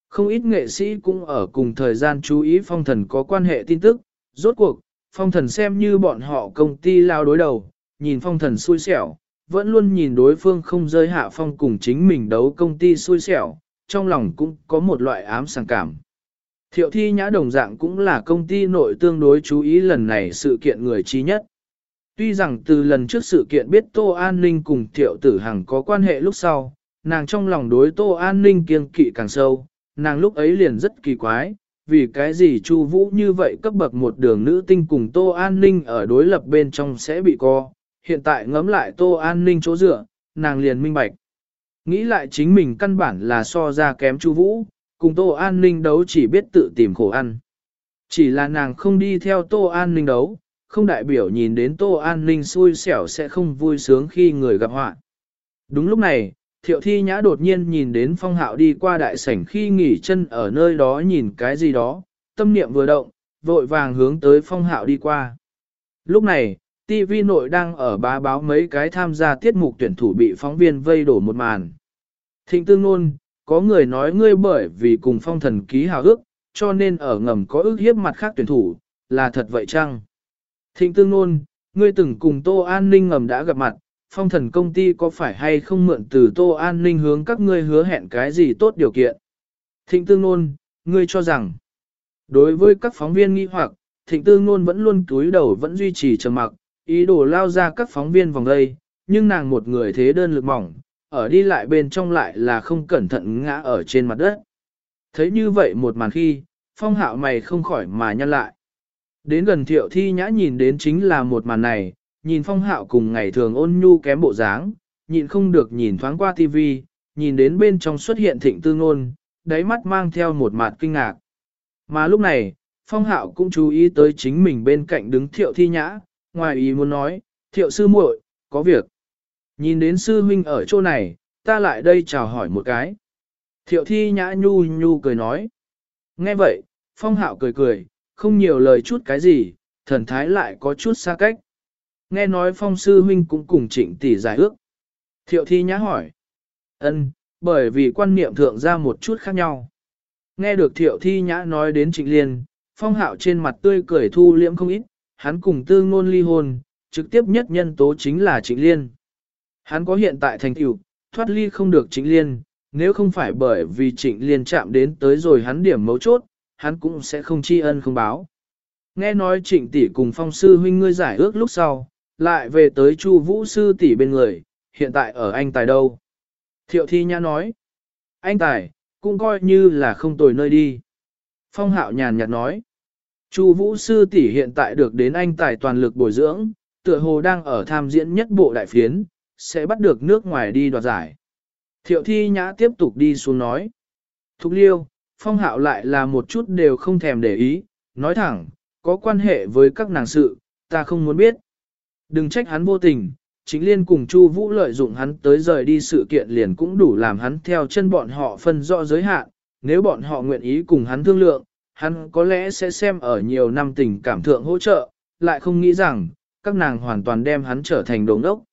Không ít nghệ sĩ cũng ở cùng thời gian chú ý phong thần có quan hệ tin tức, rốt cuộc, phong thần xem như bọn họ công ty lao đối đầu, nhìn phong thần xui xẻo, vẫn luôn nhìn đối phương không rơi hạ phong cùng chính mình đấu công ty xui xẻo, trong lòng cũng có một loại ám sàng cảm. Thiệu thi nhã đồng dạng cũng là công ty nội tương đối chú ý lần này sự kiện người trí nhất. Tuy rằng từ lần trước sự kiện biết Tô An Ninh cùng Thiệu Tử Hằng có quan hệ lúc sau, nàng trong lòng đối Tô An Ninh kiêng kỵ càng sâu, nàng lúc ấy liền rất kỳ quái, vì cái gì Chu Vũ như vậy cấp bậc một đường nữ tinh cùng Tô An Ninh ở đối lập bên trong sẽ bị co, hiện tại ngẫm lại Tô An Ninh chỗ dựa, nàng liền minh bạch. Nghĩ lại chính mình căn bản là so ra kém Chu Vũ, cùng Tô An Ninh đấu chỉ biết tự tìm khổ ăn. Chỉ là nàng không đi theo Tô An Ninh đấu, không đại biểu nhìn đến Tô An Ninh xui xẻo sẽ không vui sướng khi người gặp họa. Đúng lúc này, Thiệu Thi Nhã đột nhiên nhìn đến Phong Hạo đi qua đại sảnh khi nghỉ chân ở nơi đó nhìn cái gì đó, tâm niệm vừa động, vội vàng hướng tới Phong Hạo đi qua. Lúc này, TV nội đang ở bá báo mấy cái tham gia tiết mục tuyển thủ bị phóng viên vây đổ một màn. Thịnh tương ngôn, có người nói ngươi bởi vì cùng phong thần ký hào ước, cho nên ở ngầm có ước hiếp mặt khác tuyển thủ, là thật vậy chăng? Thịnh tương ngôn, ngươi từng cùng Tô An Ninh ngầm đã gặp mặt, phong thần công ty có phải hay không mượn từ Tô An Ninh hướng các ngươi hứa hẹn cái gì tốt điều kiện? Thịnh tương nôn, ngươi cho rằng, đối với các phóng viên nghi hoặc, thịnh tương nôn vẫn luôn túi đầu vẫn duy trì trầm mặc, ý đồ lao ra các phóng viên vòng đây, nhưng nàng một người thế đơn lực mỏng, ở đi lại bên trong lại là không cẩn thận ngã ở trên mặt đất. Thấy như vậy một màn khi, phong hạo mày không khỏi mà nhăn lại. Đến gần thiệu thi nhã nhìn đến chính là một màn này, nhìn phong hạo cùng ngày thường ôn nhu kém bộ dáng, nhìn không được nhìn thoáng qua tivi, nhìn đến bên trong xuất hiện thịnh tư ngôn, đáy mắt mang theo một mặt kinh ngạc. Mà lúc này, phong hạo cũng chú ý tới chính mình bên cạnh đứng thiệu thi nhã, ngoài ý muốn nói, thiệu sư muội, có việc. Nhìn đến sư huynh ở chỗ này, ta lại đây chào hỏi một cái. Thiệu thi nhã nhu nhu cười nói. Nghe vậy, phong hạo cười cười, không nhiều lời chút cái gì, thần thái lại có chút xa cách. Nghe nói phong sư huynh cũng cùng trịnh tỷ giải ước. Thiệu thi nhã hỏi. ân, bởi vì quan niệm thượng ra một chút khác nhau. Nghe được thiệu thi nhã nói đến trịnh liên, phong hạo trên mặt tươi cười thu liễm không ít, hắn cùng tư ngôn ly hôn, trực tiếp nhất nhân tố chính là trịnh liên. Hắn có hiện tại thành tựu, thoát ly không được trịnh liên, nếu không phải bởi vì trịnh liên chạm đến tới rồi hắn điểm mấu chốt, hắn cũng sẽ không tri ân không báo. Nghe nói trịnh tỷ cùng phong sư huynh ngươi giải ước lúc sau, lại về tới chu vũ sư tỷ bên người, hiện tại ở anh tài đâu. Thiệu thi nhã nói, anh tài, cũng coi như là không tồi nơi đi. Phong hạo nhàn nhạt nói, chu vũ sư tỷ hiện tại được đến anh tài toàn lực bồi dưỡng, tựa hồ đang ở tham diễn nhất bộ đại phiến, sẽ bắt được nước ngoài đi đoạt giải. Thiệu thi nhã tiếp tục đi xuống nói. Thục liêu, phong hạo lại là một chút đều không thèm để ý, nói thẳng, có quan hệ với các nàng sự, ta không muốn biết. Đừng trách hắn vô tình, chính liên cùng Chu Vũ lợi dụng hắn tới rời đi sự kiện liền cũng đủ làm hắn theo chân bọn họ phân rõ giới hạn, nếu bọn họ nguyện ý cùng hắn thương lượng, hắn có lẽ sẽ xem ở nhiều năm tình cảm thượng hỗ trợ, lại không nghĩ rằng, các nàng hoàn toàn đem hắn trở thành đồ ngốc.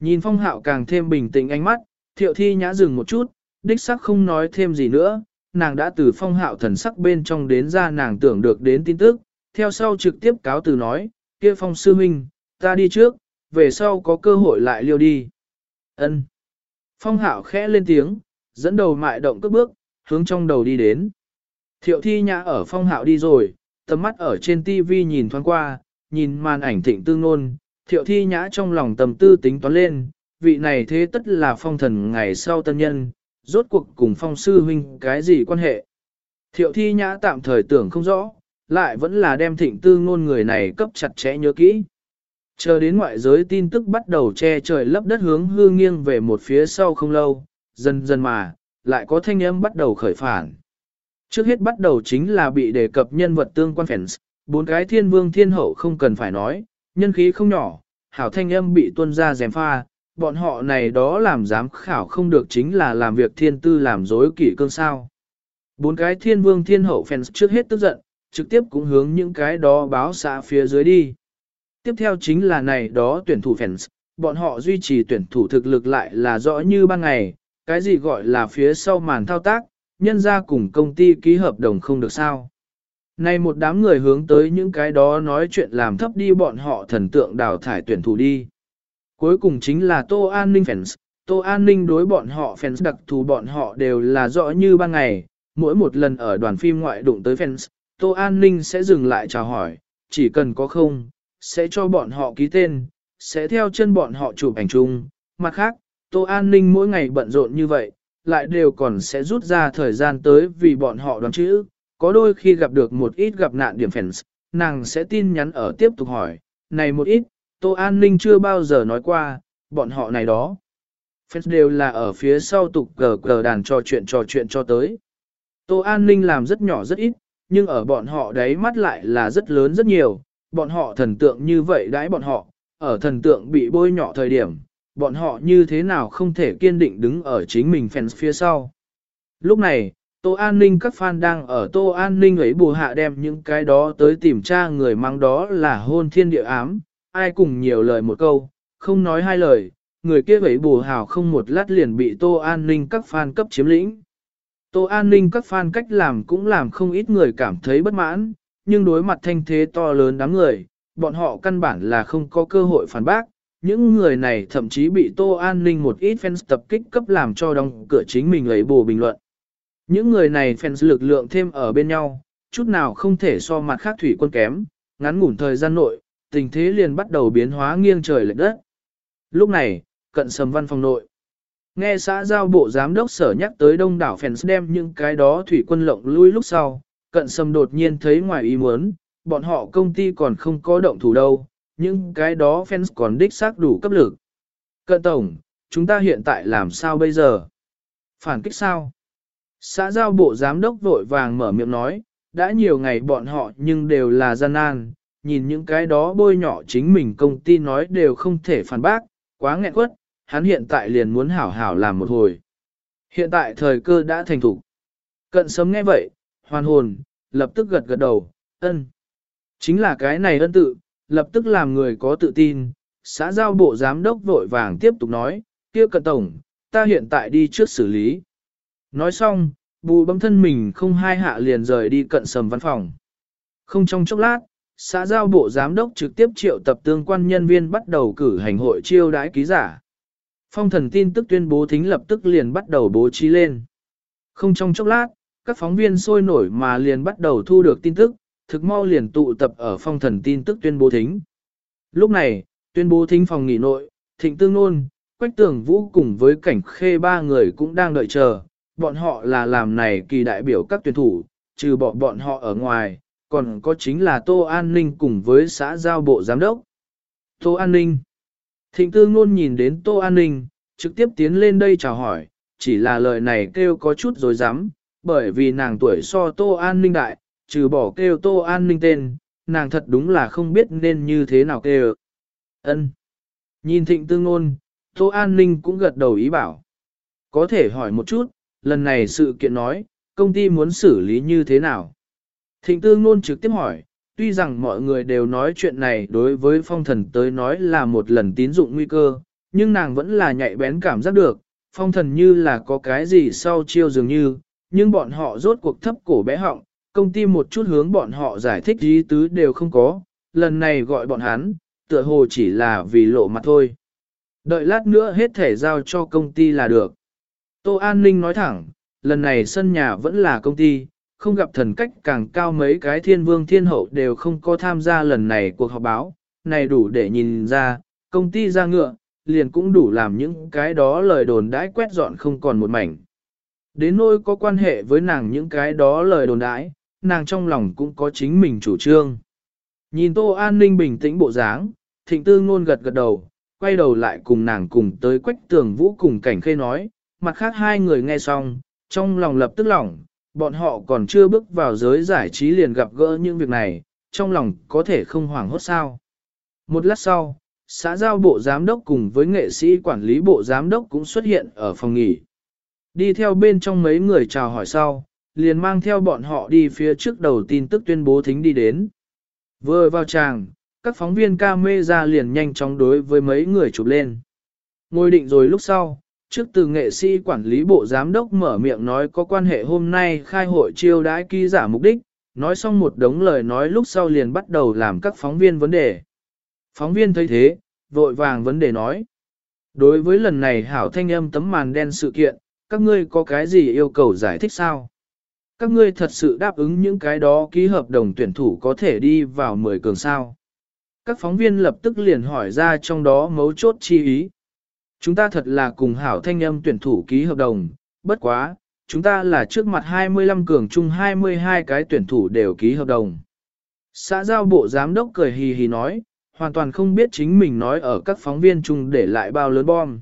Nhìn phong hạo càng thêm bình tĩnh ánh mắt, thiệu thi nhã dừng một chút, đích xác không nói thêm gì nữa, nàng đã từ phong hạo thần sắc bên trong đến ra nàng tưởng được đến tin tức, theo sau trực tiếp cáo từ nói, kia phong sư huynh ta đi trước, về sau có cơ hội lại liêu đi. ân Phong hạo khẽ lên tiếng, dẫn đầu mại động cước bước, hướng trong đầu đi đến. Thiệu thi nhã ở phong hạo đi rồi, tầm mắt ở trên tivi nhìn thoáng qua, nhìn màn ảnh thịnh tương nôn, thiệu thi nhã trong lòng tầm tư tính toán lên, vị này thế tất là phong thần ngày sau tân nhân, rốt cuộc cùng phong sư huynh cái gì quan hệ. Thiệu thi nhã tạm thời tưởng không rõ, lại vẫn là đem thịnh tư ngôn người này cấp chặt chẽ nhớ kỹ. Chờ đến ngoại giới tin tức bắt đầu che trời lấp đất hướng hư nghiêng về một phía sau không lâu, dần dần mà, lại có thanh âm bắt đầu khởi phản. Trước hết bắt đầu chính là bị đề cập nhân vật tương quan fans, bốn cái thiên vương thiên hậu không cần phải nói, nhân khí không nhỏ, hảo thanh âm bị tuân ra dèm pha, bọn họ này đó làm giám khảo không được chính là làm việc thiên tư làm dối kỷ cương sao. Bốn cái thiên vương thiên hậu fans trước hết tức giận, trực tiếp cũng hướng những cái đó báo xã phía dưới đi. Tiếp theo chính là này đó tuyển thủ fans, bọn họ duy trì tuyển thủ thực lực lại là rõ như ban ngày, cái gì gọi là phía sau màn thao tác, nhân ra cùng công ty ký hợp đồng không được sao. Này một đám người hướng tới những cái đó nói chuyện làm thấp đi bọn họ thần tượng đào thải tuyển thủ đi. Cuối cùng chính là Tô An Ninh fans, Tô An Ninh đối bọn họ fans đặc thù bọn họ đều là rõ như ban ngày, mỗi một lần ở đoàn phim ngoại đụng tới fans, Tô An Ninh sẽ dừng lại chào hỏi, chỉ cần có không, sẽ cho bọn họ ký tên, sẽ theo chân bọn họ chụp ảnh chung. Mặt khác, Tô An Ninh mỗi ngày bận rộn như vậy, lại đều còn sẽ rút ra thời gian tới vì bọn họ đoán chữ. Có đôi khi gặp được một ít gặp nạn điểm fans, nàng sẽ tin nhắn ở tiếp tục hỏi, này một ít, Tô An Ninh chưa bao giờ nói qua, bọn họ này đó. Fans đều là ở phía sau tục cờ cờ đàn trò chuyện trò chuyện cho tới. Tô An Ninh làm rất nhỏ rất ít, nhưng ở bọn họ đấy mắt lại là rất lớn rất nhiều, bọn họ thần tượng như vậy đãi bọn họ, ở thần tượng bị bôi nhỏ thời điểm, bọn họ như thế nào không thể kiên định đứng ở chính mình fans phía sau. Lúc này, Tô An Ninh các fan đang ở Tô An Ninh ấy bù hạ đem những cái đó tới tìm tra người mang đó là hôn thiên địa ám, ai cùng nhiều lời một câu, không nói hai lời, người kia ấy bù hào không một lát liền bị Tô An Ninh các fan cấp chiếm lĩnh. Tô An Ninh các fan cách làm cũng làm không ít người cảm thấy bất mãn, nhưng đối mặt thanh thế to lớn đám người, bọn họ căn bản là không có cơ hội phản bác. Những người này thậm chí bị Tô An Ninh một ít fans tập kích cấp làm cho đóng cửa chính mình lấy bù bình luận. Những người này fans lực lượng thêm ở bên nhau, chút nào không thể so mặt khác thủy quân kém, ngắn ngủn thời gian nội, tình thế liền bắt đầu biến hóa nghiêng trời lệch đất. Lúc này, cận sầm văn phòng nội. Nghe xã giao bộ giám đốc sở nhắc tới đông đảo fans đem những cái đó thủy quân lộng lui lúc sau, cận sầm đột nhiên thấy ngoài ý muốn, bọn họ công ty còn không có động thủ đâu, nhưng cái đó fans còn đích xác đủ cấp lực. Cận tổng, chúng ta hiện tại làm sao bây giờ? Phản kích sao? Xã giao bộ giám đốc vội vàng mở miệng nói, đã nhiều ngày bọn họ nhưng đều là gian nan, nhìn những cái đó bôi nhỏ chính mình công ty nói đều không thể phản bác, quá nghẹn quất, hắn hiện tại liền muốn hảo hảo làm một hồi. Hiện tại thời cơ đã thành thủ. Cận sớm nghe vậy, hoàn hồn, lập tức gật gật đầu, ân. Chính là cái này ân tự, lập tức làm người có tự tin, xã giao bộ giám đốc vội vàng tiếp tục nói, kia cận tổng, ta hiện tại đi trước xử lý. Nói xong, bù bấm thân mình không hai hạ liền rời đi cận sầm văn phòng. Không trong chốc lát, xã giao bộ giám đốc trực tiếp triệu tập tương quan nhân viên bắt đầu cử hành hội chiêu đãi ký giả. Phong thần tin tức tuyên bố thính lập tức liền bắt đầu bố trí lên. Không trong chốc lát, các phóng viên sôi nổi mà liền bắt đầu thu được tin tức, thực mau liền tụ tập ở phong thần tin tức tuyên bố thính. Lúc này, tuyên bố thính phòng nghỉ nội, thịnh tương nôn, quách tường vũ cùng với cảnh khê ba người cũng đang đợi chờ, bọn họ là làm này kỳ đại biểu các tuyển thủ, trừ bỏ bọn họ ở ngoài, còn có chính là Tô An Ninh cùng với xã giao bộ giám đốc. Tô An Ninh Thịnh tương nôn nhìn đến Tô An Ninh, trực tiếp tiến lên đây chào hỏi, chỉ là lời này kêu có chút rồi dám, bởi vì nàng tuổi so Tô An Ninh đại, trừ bỏ kêu Tô An Ninh tên, nàng thật đúng là không biết nên như thế nào kêu. Ân. Nhìn thịnh tương ngôn, Tô An Ninh cũng gật đầu ý bảo. Có thể hỏi một chút, lần này sự kiện nói, công ty muốn xử lý như thế nào? Thịnh tương ngôn trực tiếp hỏi, tuy rằng mọi người đều nói chuyện này đối với phong thần tới nói là một lần tín dụng nguy cơ, nhưng nàng vẫn là nhạy bén cảm giác được, phong thần như là có cái gì sau chiêu dường như, nhưng bọn họ rốt cuộc thấp cổ bé họng, công ty một chút hướng bọn họ giải thích ý tứ đều không có, lần này gọi bọn hắn, tựa hồ chỉ là vì lộ mặt thôi. Đợi lát nữa hết thể giao cho công ty là được. Tô An Ninh nói thẳng, lần này sân nhà vẫn là công ty, không gặp thần cách càng cao mấy cái thiên vương thiên hậu đều không có tham gia lần này cuộc họp báo, này đủ để nhìn ra, công ty ra ngựa, liền cũng đủ làm những cái đó lời đồn đãi quét dọn không còn một mảnh. Đến nỗi có quan hệ với nàng những cái đó lời đồn đãi, nàng trong lòng cũng có chính mình chủ trương. Nhìn Tô An Ninh bình tĩnh bộ dáng, Thịnh tư ngôn gật gật đầu, quay đầu lại cùng nàng cùng tới quách tường vũ cùng cảnh khê nói, mặt khác hai người nghe xong, trong lòng lập tức lỏng, bọn họ còn chưa bước vào giới giải trí liền gặp gỡ những việc này, trong lòng có thể không hoảng hốt sao. Một lát sau, xã giao bộ giám đốc cùng với nghệ sĩ quản lý bộ giám đốc cũng xuất hiện ở phòng nghỉ. Đi theo bên trong mấy người chào hỏi sau, liền mang theo bọn họ đi phía trước đầu tin tức tuyên bố thính đi đến. Vừa vào tràng, các phóng viên ca mê ra liền nhanh chóng đối với mấy người chụp lên. Ngồi định rồi lúc sau, trước từ nghệ sĩ quản lý bộ giám đốc mở miệng nói có quan hệ hôm nay khai hội chiêu đãi ký giả mục đích, nói xong một đống lời nói lúc sau liền bắt đầu làm các phóng viên vấn đề. Phóng viên thấy thế, vội vàng vấn đề nói. Đối với lần này hảo thanh âm tấm màn đen sự kiện, các ngươi có cái gì yêu cầu giải thích sao? Các ngươi thật sự đáp ứng những cái đó ký hợp đồng tuyển thủ có thể đi vào 10 cường sao? Các phóng viên lập tức liền hỏi ra trong đó mấu chốt chi ý. Chúng ta thật là cùng hảo thanh âm tuyển thủ ký hợp đồng, bất quá, chúng ta là trước mặt 25 cường chung 22 cái tuyển thủ đều ký hợp đồng. Xã giao bộ giám đốc cười hì hì nói, hoàn toàn không biết chính mình nói ở các phóng viên chung để lại bao lớn bom.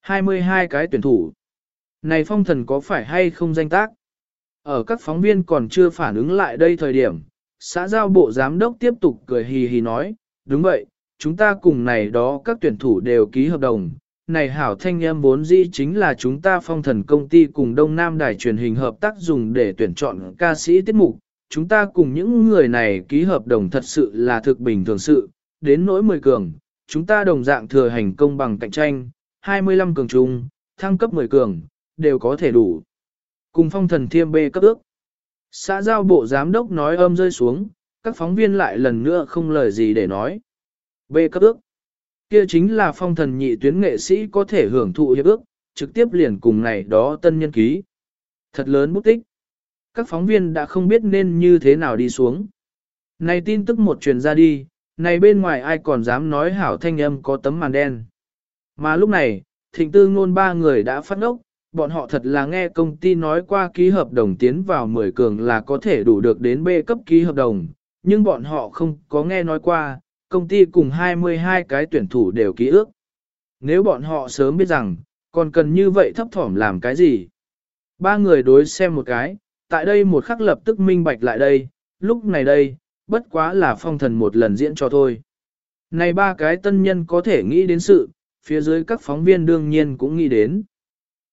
22 cái tuyển thủ. Này phong thần có phải hay không danh tác? Ở các phóng viên còn chưa phản ứng lại đây thời điểm, xã giao bộ giám đốc tiếp tục cười hì hì nói, đúng vậy, chúng ta cùng này đó các tuyển thủ đều ký hợp đồng. Này hảo thanh em vốn dĩ chính là chúng ta phong thần công ty cùng Đông Nam Đài truyền hình hợp tác dùng để tuyển chọn ca sĩ tiết mục. Chúng ta cùng những người này ký hợp đồng thật sự là thực bình thường sự, đến nỗi 10 cường, chúng ta đồng dạng thừa hành công bằng cạnh tranh, 25 cường trung, thăng cấp 10 cường, đều có thể đủ. Cùng phong thần thiêm bê cấp ước. Xã giao bộ giám đốc nói âm rơi xuống, các phóng viên lại lần nữa không lời gì để nói. Bê cấp ước. Kia chính là phong thần nhị tuyến nghệ sĩ có thể hưởng thụ hiệp ước, trực tiếp liền cùng này đó tân nhân ký. Thật lớn bút tích. Các phóng viên đã không biết nên như thế nào đi xuống. Này tin tức một truyền ra đi, này bên ngoài ai còn dám nói hảo thanh âm có tấm màn đen. Mà lúc này, thịnh tư ngôn ba người đã phát ốc, bọn họ thật là nghe công ty nói qua ký hợp đồng tiến vào 10 cường là có thể đủ được đến B cấp ký hợp đồng, nhưng bọn họ không có nghe nói qua, công ty cùng 22 cái tuyển thủ đều ký ước. Nếu bọn họ sớm biết rằng, còn cần như vậy thấp thỏm làm cái gì? Ba người đối xem một cái, tại đây một khắc lập tức minh bạch lại đây, lúc này đây, bất quá là phong thần một lần diễn cho thôi. Này ba cái tân nhân có thể nghĩ đến sự, phía dưới các phóng viên đương nhiên cũng nghĩ đến.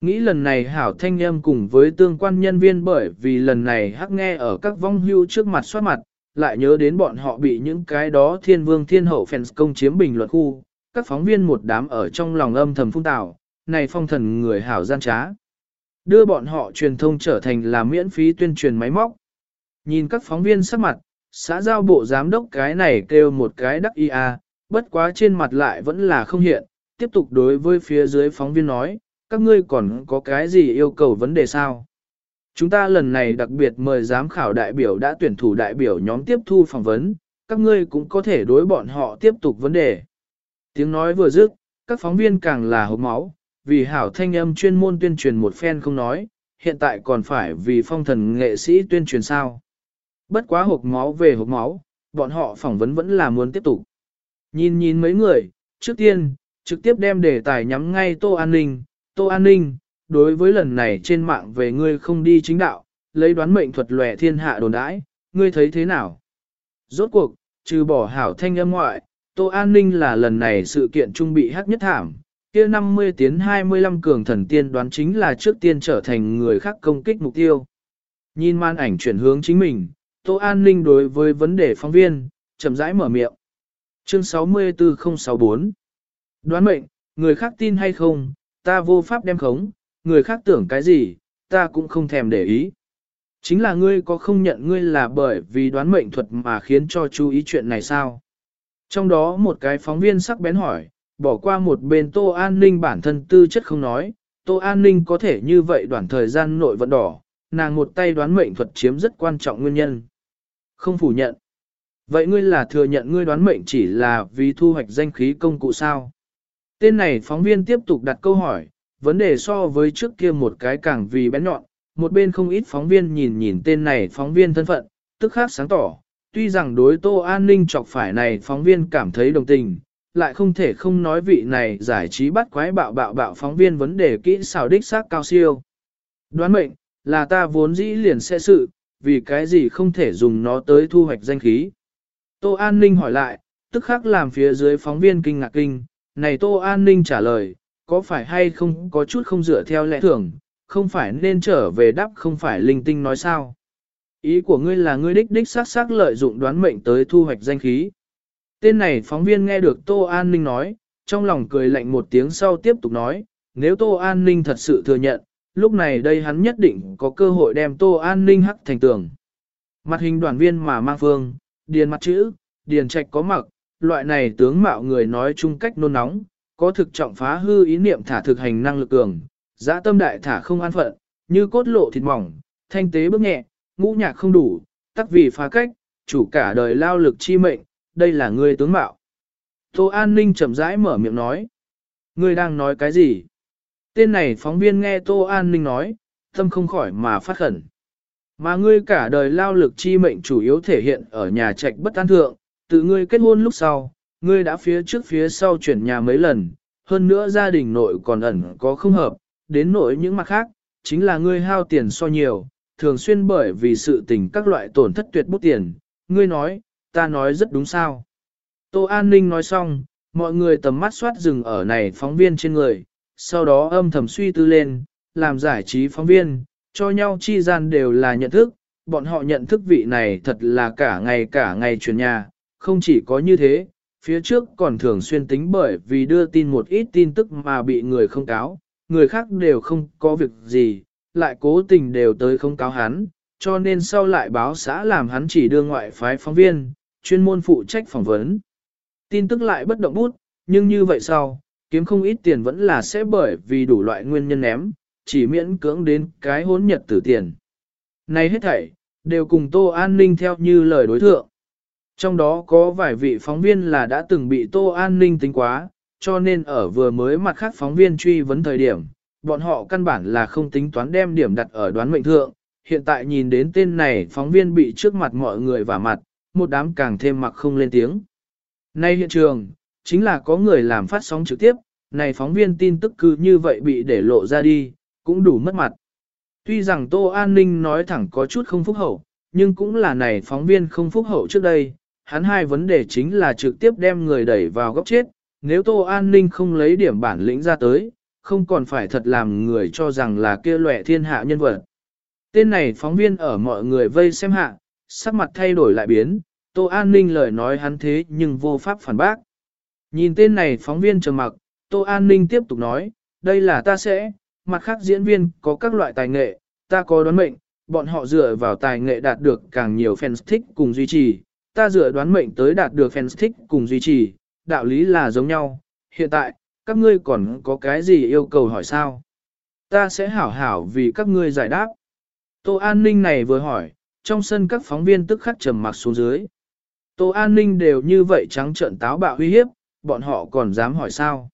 Nghĩ lần này hảo thanh âm cùng với tương quan nhân viên bởi vì lần này hắc nghe ở các vong hưu trước mặt soát mặt, lại nhớ đến bọn họ bị những cái đó thiên vương thiên hậu fans công chiếm bình luận khu, các phóng viên một đám ở trong lòng âm thầm phung tạo, này phong thần người hảo gian trá. Đưa bọn họ truyền thông trở thành là miễn phí tuyên truyền máy móc. Nhìn các phóng viên sắc mặt, xã giao bộ giám đốc cái này kêu một cái đắc ia, à, bất quá trên mặt lại vẫn là không hiện, tiếp tục đối với phía dưới phóng viên nói, các ngươi còn có cái gì yêu cầu vấn đề sao? Chúng ta lần này đặc biệt mời giám khảo đại biểu đã tuyển thủ đại biểu nhóm tiếp thu phỏng vấn, các ngươi cũng có thể đối bọn họ tiếp tục vấn đề. Tiếng nói vừa dứt, các phóng viên càng là hộp máu, vì hảo thanh âm chuyên môn tuyên truyền một phen không nói, hiện tại còn phải vì phong thần nghệ sĩ tuyên truyền sao. Bất quá hộp máu về hộp máu, bọn họ phỏng vấn vẫn là muốn tiếp tục. Nhìn nhìn mấy người, trước tiên, trực tiếp đem đề tài nhắm ngay Tô An Ninh. Tô An Ninh, đối với lần này trên mạng về ngươi không đi chính đạo, lấy đoán mệnh thuật lòe thiên hạ đồn đãi, ngươi thấy thế nào? Rốt cuộc, trừ bỏ hảo thanh âm ngoại, Tô An Ninh là lần này sự kiện trung bị hát nhất thảm, kia 50 tiến 25 cường thần tiên đoán chính là trước tiên trở thành người khác công kích mục tiêu. Nhìn màn ảnh chuyển hướng chính mình, Tô An Ninh đối với vấn đề phóng viên, chậm rãi mở miệng. Chương 64064 Đoán mệnh, người khác tin hay không, ta vô pháp đem khống, người khác tưởng cái gì, ta cũng không thèm để ý. Chính là ngươi có không nhận ngươi là bởi vì đoán mệnh thuật mà khiến cho chú ý chuyện này sao? Trong đó một cái phóng viên sắc bén hỏi, bỏ qua một bên Tô An Ninh bản thân tư chất không nói, Tô An Ninh có thể như vậy đoạn thời gian nội vận đỏ, nàng một tay đoán mệnh thuật chiếm rất quan trọng nguyên nhân. Không phủ nhận. Vậy ngươi là thừa nhận ngươi đoán mệnh chỉ là vì thu hoạch danh khí công cụ sao? Tên này phóng viên tiếp tục đặt câu hỏi, vấn đề so với trước kia một cái càng vì bén nhọn, một bên không ít phóng viên nhìn nhìn tên này phóng viên thân phận, tức khác sáng tỏ, tuy rằng đối tô an ninh chọc phải này phóng viên cảm thấy đồng tình, lại không thể không nói vị này giải trí bắt quái bạo bạo bạo phóng viên vấn đề kỹ xảo đích xác cao siêu. Đoán mệnh, là ta vốn dĩ liền sẽ sự, vì cái gì không thể dùng nó tới thu hoạch danh khí. Tô An Ninh hỏi lại, tức khắc làm phía dưới phóng viên kinh ngạc kinh, này Tô An Ninh trả lời, có phải hay không có chút không dựa theo lẽ thường, không phải nên trở về đáp không phải linh tinh nói sao. Ý của ngươi là ngươi đích đích xác xác lợi dụng đoán mệnh tới thu hoạch danh khí. Tên này phóng viên nghe được Tô An Ninh nói, trong lòng cười lạnh một tiếng sau tiếp tục nói, nếu Tô An Ninh thật sự thừa nhận, lúc này đây hắn nhất định có cơ hội đem Tô An Ninh hắc thành tường. Mặt hình đoàn viên mà mang phương, điền mặt chữ, điền trạch có mặc, loại này tướng mạo người nói chung cách nôn nóng, có thực trọng phá hư ý niệm thả thực hành năng lực cường, dã tâm đại thả không an phận, như cốt lộ thịt mỏng, thanh tế bước nhẹ, ngũ nhạc không đủ, tắc vì phá cách, chủ cả đời lao lực chi mệnh, đây là ngươi tướng mạo. Tô An Ninh chậm rãi mở miệng nói. Ngươi đang nói cái gì? Tên này phóng viên nghe Tô An Ninh nói, tâm không khỏi mà phát khẩn. Mà ngươi cả đời lao lực chi mệnh chủ yếu thể hiện ở nhà trạch bất an thượng, tự ngươi kết hôn lúc sau, ngươi đã phía trước phía sau chuyển nhà mấy lần, hơn nữa gia đình nội còn ẩn có không hợp, đến nội những mặt khác, chính là ngươi hao tiền so nhiều, thường xuyên bởi vì sự tình các loại tổn thất tuyệt bút tiền, ngươi nói, ta nói rất đúng sao. Tô An Ninh nói xong, mọi người tầm mắt soát dừng ở này phóng viên trên người, sau đó âm thầm suy tư lên, làm giải trí phóng viên, cho nhau chi gian đều là nhận thức, bọn họ nhận thức vị này thật là cả ngày cả ngày chuyển nhà, không chỉ có như thế, phía trước còn thường xuyên tính bởi vì đưa tin một ít tin tức mà bị người không cáo, người khác đều không có việc gì, lại cố tình đều tới không cáo hắn, cho nên sau lại báo xã làm hắn chỉ đưa ngoại phái phóng viên, chuyên môn phụ trách phỏng vấn. Tin tức lại bất động bút, nhưng như vậy sau, kiếm không ít tiền vẫn là sẽ bởi vì đủ loại nguyên nhân ném, chỉ miễn cưỡng đến cái hốn nhật tử tiền. Này hết thảy, đều cùng Tô An Ninh theo như lời đối thượng. Trong đó có vài vị phóng viên là đã từng bị Tô An Ninh tính quá, cho nên ở vừa mới mặt khác phóng viên truy vấn thời điểm, bọn họ căn bản là không tính toán đem điểm đặt ở đoán mệnh thượng. Hiện tại nhìn đến tên này phóng viên bị trước mặt mọi người vả mặt, một đám càng thêm mặc không lên tiếng. Nay hiện trường, chính là có người làm phát sóng trực tiếp, này phóng viên tin tức cứ như vậy bị để lộ ra đi, cũng đủ mất mặt. Tuy rằng Tô An Ninh nói thẳng có chút không phúc hậu, nhưng cũng là này phóng viên không phúc hậu trước đây, hắn hai vấn đề chính là trực tiếp đem người đẩy vào góc chết, nếu Tô An Ninh không lấy điểm bản lĩnh ra tới, không còn phải thật làm người cho rằng là kia lệ thiên hạ nhân vật. Tên này phóng viên ở mọi người vây xem hạ, sắc mặt thay đổi lại biến, Tô An Ninh lời nói hắn thế nhưng vô pháp phản bác. Nhìn tên này phóng viên trầm mặc, Tô An Ninh tiếp tục nói, đây là ta sẽ, mặt khác diễn viên có các loại tài nghệ, ta có đoán mệnh, bọn họ dựa vào tài nghệ đạt được càng nhiều fans thích cùng duy trì, ta dựa đoán mệnh tới đạt được fans thích cùng duy trì, đạo lý là giống nhau, hiện tại, các ngươi còn có cái gì yêu cầu hỏi sao? Ta sẽ hảo hảo vì các ngươi giải đáp. Tô An Ninh này vừa hỏi, trong sân các phóng viên tức khắc trầm mặc xuống dưới. Tô An Ninh đều như vậy trắng trợn táo bạo uy hiếp, bọn họ còn dám hỏi sao?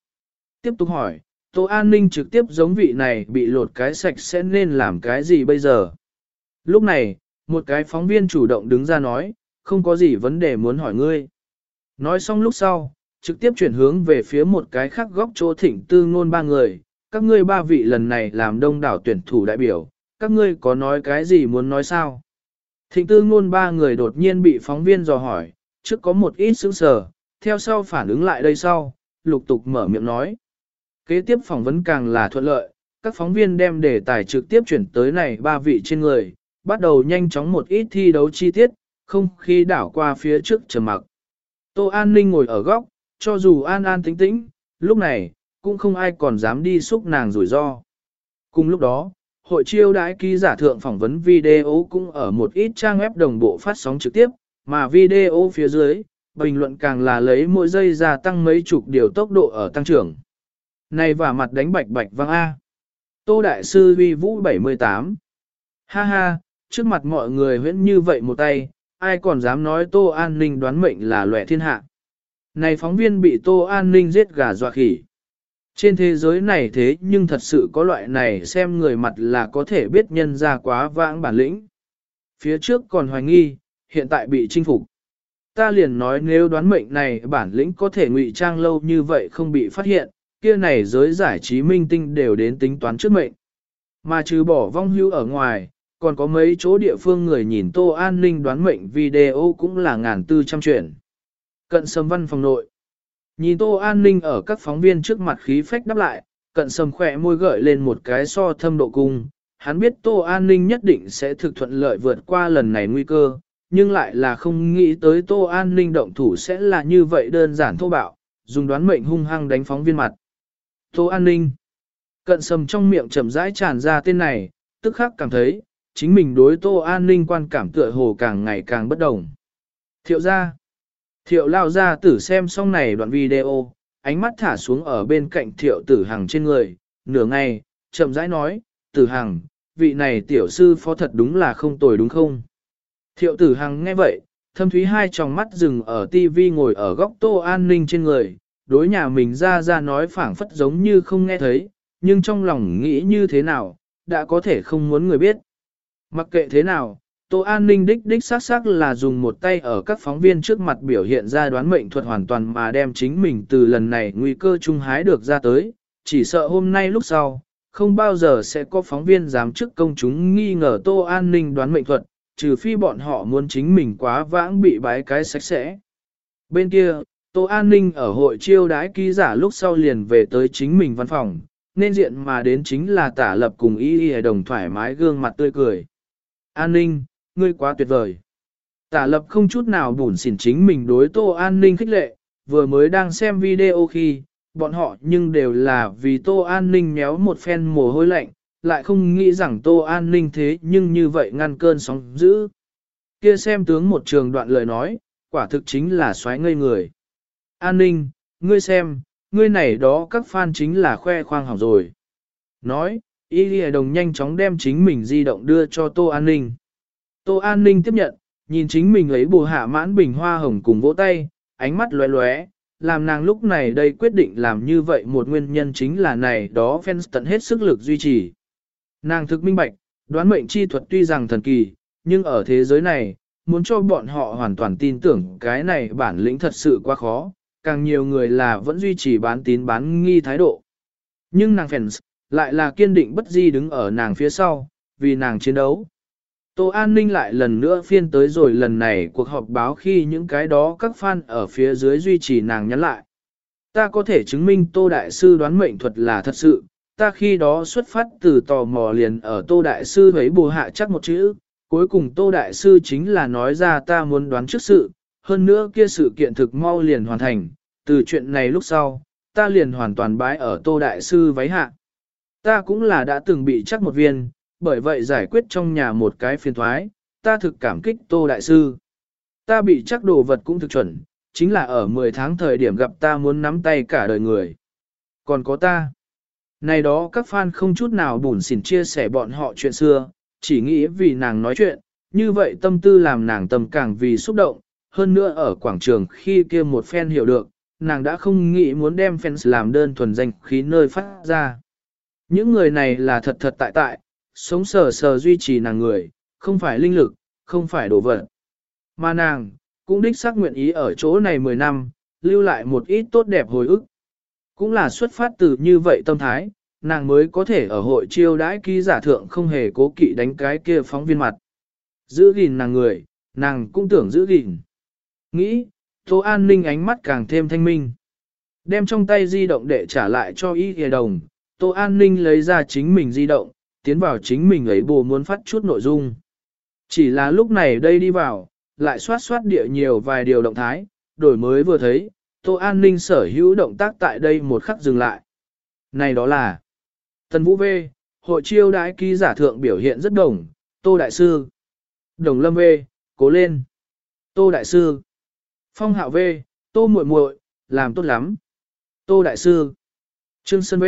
Tiếp tục hỏi, Tô An Ninh trực tiếp giống vị này bị lột cái sạch sẽ nên làm cái gì bây giờ? Lúc này, một cái phóng viên chủ động đứng ra nói, không có gì vấn đề muốn hỏi ngươi. Nói xong lúc sau, trực tiếp chuyển hướng về phía một cái khác góc chỗ thỉnh tư ngôn ba người, các ngươi ba vị lần này làm đông đảo tuyển thủ đại biểu, các ngươi có nói cái gì muốn nói sao? Thịnh tư ngôn ba người đột nhiên bị phóng viên dò hỏi, trước có một ít sững sờ, theo sau phản ứng lại đây sau, lục tục mở miệng nói. Kế tiếp phỏng vấn càng là thuận lợi, các phóng viên đem đề tài trực tiếp chuyển tới này ba vị trên người, bắt đầu nhanh chóng một ít thi đấu chi tiết, không khi đảo qua phía trước trầm mặc. Tô An Ninh ngồi ở góc, cho dù an an tĩnh tĩnh, lúc này, cũng không ai còn dám đi xúc nàng rủi ro. Cùng lúc đó, hội chiêu đãi ký giả thượng phỏng vấn video cũng ở một ít trang web đồng bộ phát sóng trực tiếp, mà video phía dưới, bình luận càng là lấy mỗi giây gia tăng mấy chục điều tốc độ ở tăng trưởng. Này và mặt đánh bạch bạch vang A. Tô Đại Sư Vi Vũ 78. Ha ha, trước mặt mọi người huyễn như vậy một tay, ai còn dám nói Tô An Ninh đoán mệnh là lệ thiên hạ. Này phóng viên bị Tô An Ninh giết gà dọa khỉ. Trên thế giới này thế nhưng thật sự có loại này xem người mặt là có thể biết nhân ra quá vãng bản lĩnh. Phía trước còn hoài nghi, hiện tại bị chinh phục. Ta liền nói nếu đoán mệnh này bản lĩnh có thể ngụy trang lâu như vậy không bị phát hiện, kia này giới giải trí minh tinh đều đến tính toán trước mệnh. Mà trừ bỏ vong hưu ở ngoài, còn có mấy chỗ địa phương người nhìn Tô An Ninh đoán mệnh video cũng là ngàn tư trăm chuyện. Cận sầm văn phòng nội. Nhìn Tô An Ninh ở các phóng viên trước mặt khí phách đáp lại, cận sầm khỏe môi gợi lên một cái so thâm độ cung. Hắn biết Tô An Ninh nhất định sẽ thực thuận lợi vượt qua lần này nguy cơ, nhưng lại là không nghĩ tới Tô An Ninh động thủ sẽ là như vậy đơn giản thô bạo, dùng đoán mệnh hung hăng đánh phóng viên mặt. Tô An Ninh Cận sầm trong miệng chậm rãi tràn ra tên này, tức khắc cảm thấy, chính mình đối Tô An Ninh quan cảm tựa hồ càng ngày càng bất đồng. Thiệu ra Thiệu lao ra tử xem xong này đoạn video, ánh mắt thả xuống ở bên cạnh thiệu tử hằng trên người, nửa ngày, chậm rãi nói, tử hằng, vị này tiểu sư phó thật đúng là không tồi đúng không? Thiệu tử hằng nghe vậy, thâm thúy hai tròng mắt dừng ở tivi ngồi ở góc tô an ninh trên người, đối nhà mình ra ra nói phảng phất giống như không nghe thấy, nhưng trong lòng nghĩ như thế nào, đã có thể không muốn người biết. Mặc kệ thế nào, Tô An ninh đích đích xác xác là dùng một tay ở các phóng viên trước mặt biểu hiện ra đoán mệnh thuật hoàn toàn mà đem chính mình từ lần này nguy cơ trung hái được ra tới, chỉ sợ hôm nay lúc sau, không bao giờ sẽ có phóng viên dám trước công chúng nghi ngờ Tô An ninh đoán mệnh thuật, trừ phi bọn họ muốn chính mình quá vãng bị bái cái sạch sẽ. Bên kia, Tô An ninh ở hội chiêu đái ký giả lúc sau liền về tới chính mình văn phòng, nên diện mà đến chính là tả lập cùng y y đồng thoải mái gương mặt tươi cười. An ninh, ngươi quá tuyệt vời. Tả lập không chút nào bủn xỉn chính mình đối tô an ninh khích lệ, vừa mới đang xem video khi, bọn họ nhưng đều là vì tô an ninh méo một phen mồ hôi lạnh, lại không nghĩ rằng tô an ninh thế nhưng như vậy ngăn cơn sóng dữ. Kia xem tướng một trường đoạn lời nói, quả thực chính là xoáy ngây người. An ninh, ngươi xem, ngươi này đó các fan chính là khoe khoang hỏng rồi. Nói, y lìa đồng nhanh chóng đem chính mình di động đưa cho tô an ninh. Tô An Ninh tiếp nhận, nhìn chính mình lấy bù hạ mãn bình hoa hồng cùng vỗ tay, ánh mắt lóe lóe, làm nàng lúc này đây quyết định làm như vậy một nguyên nhân chính là này đó fans tận hết sức lực duy trì. Nàng thực minh bạch, đoán mệnh chi thuật tuy rằng thần kỳ, nhưng ở thế giới này, muốn cho bọn họ hoàn toàn tin tưởng cái này bản lĩnh thật sự quá khó, càng nhiều người là vẫn duy trì bán tín bán nghi thái độ. Nhưng nàng fans, lại là kiên định bất di đứng ở nàng phía sau, vì nàng chiến đấu. Tô An Ninh lại lần nữa phiên tới rồi lần này cuộc họp báo khi những cái đó các fan ở phía dưới duy trì nàng nhắn lại. Ta có thể chứng minh Tô Đại Sư đoán mệnh thuật là thật sự, ta khi đó xuất phát từ tò mò liền ở Tô Đại Sư thấy bù hạ chắc một chữ, cuối cùng Tô Đại Sư chính là nói ra ta muốn đoán trước sự, hơn nữa kia sự kiện thực mau liền hoàn thành, từ chuyện này lúc sau, ta liền hoàn toàn bái ở Tô Đại Sư váy hạ. Ta cũng là đã từng bị chắc một viên, bởi vậy giải quyết trong nhà một cái phiền thoái, ta thực cảm kích Tô Đại Sư. Ta bị chắc đồ vật cũng thực chuẩn, chính là ở 10 tháng thời điểm gặp ta muốn nắm tay cả đời người. Còn có ta. Này đó các fan không chút nào bùn xỉn chia sẻ bọn họ chuyện xưa, chỉ nghĩ vì nàng nói chuyện, như vậy tâm tư làm nàng tâm càng vì xúc động, hơn nữa ở quảng trường khi kia một fan hiểu được, nàng đã không nghĩ muốn đem fans làm đơn thuần danh khí nơi phát ra. Những người này là thật thật tại tại, sống sờ sờ duy trì nàng người, không phải linh lực, không phải đồ vật. Mà nàng, cũng đích xác nguyện ý ở chỗ này 10 năm, lưu lại một ít tốt đẹp hồi ức. Cũng là xuất phát từ như vậy tâm thái, nàng mới có thể ở hội chiêu đãi ký giả thượng không hề cố kỵ đánh cái kia phóng viên mặt. Giữ gìn nàng người, nàng cũng tưởng giữ gìn. Nghĩ, Tô An Ninh ánh mắt càng thêm thanh minh. Đem trong tay di động để trả lại cho y hề đồng, Tô An Ninh lấy ra chính mình di động, tiến vào chính mình ấy bồ muốn phát chút nội dung. Chỉ là lúc này đây đi vào, lại soát soát địa nhiều vài điều động thái, đổi mới vừa thấy, Tô An ninh sở hữu động tác tại đây một khắc dừng lại. Này đó là Tần Vũ V, hội chiêu đãi ký giả thượng biểu hiện rất đồng, Tô Đại Sư. Đồng Lâm V, cố lên. Tô Đại Sư. Phong Hạo V, Tô muội muội làm tốt lắm. Tô Đại Sư. Trương Sơn V,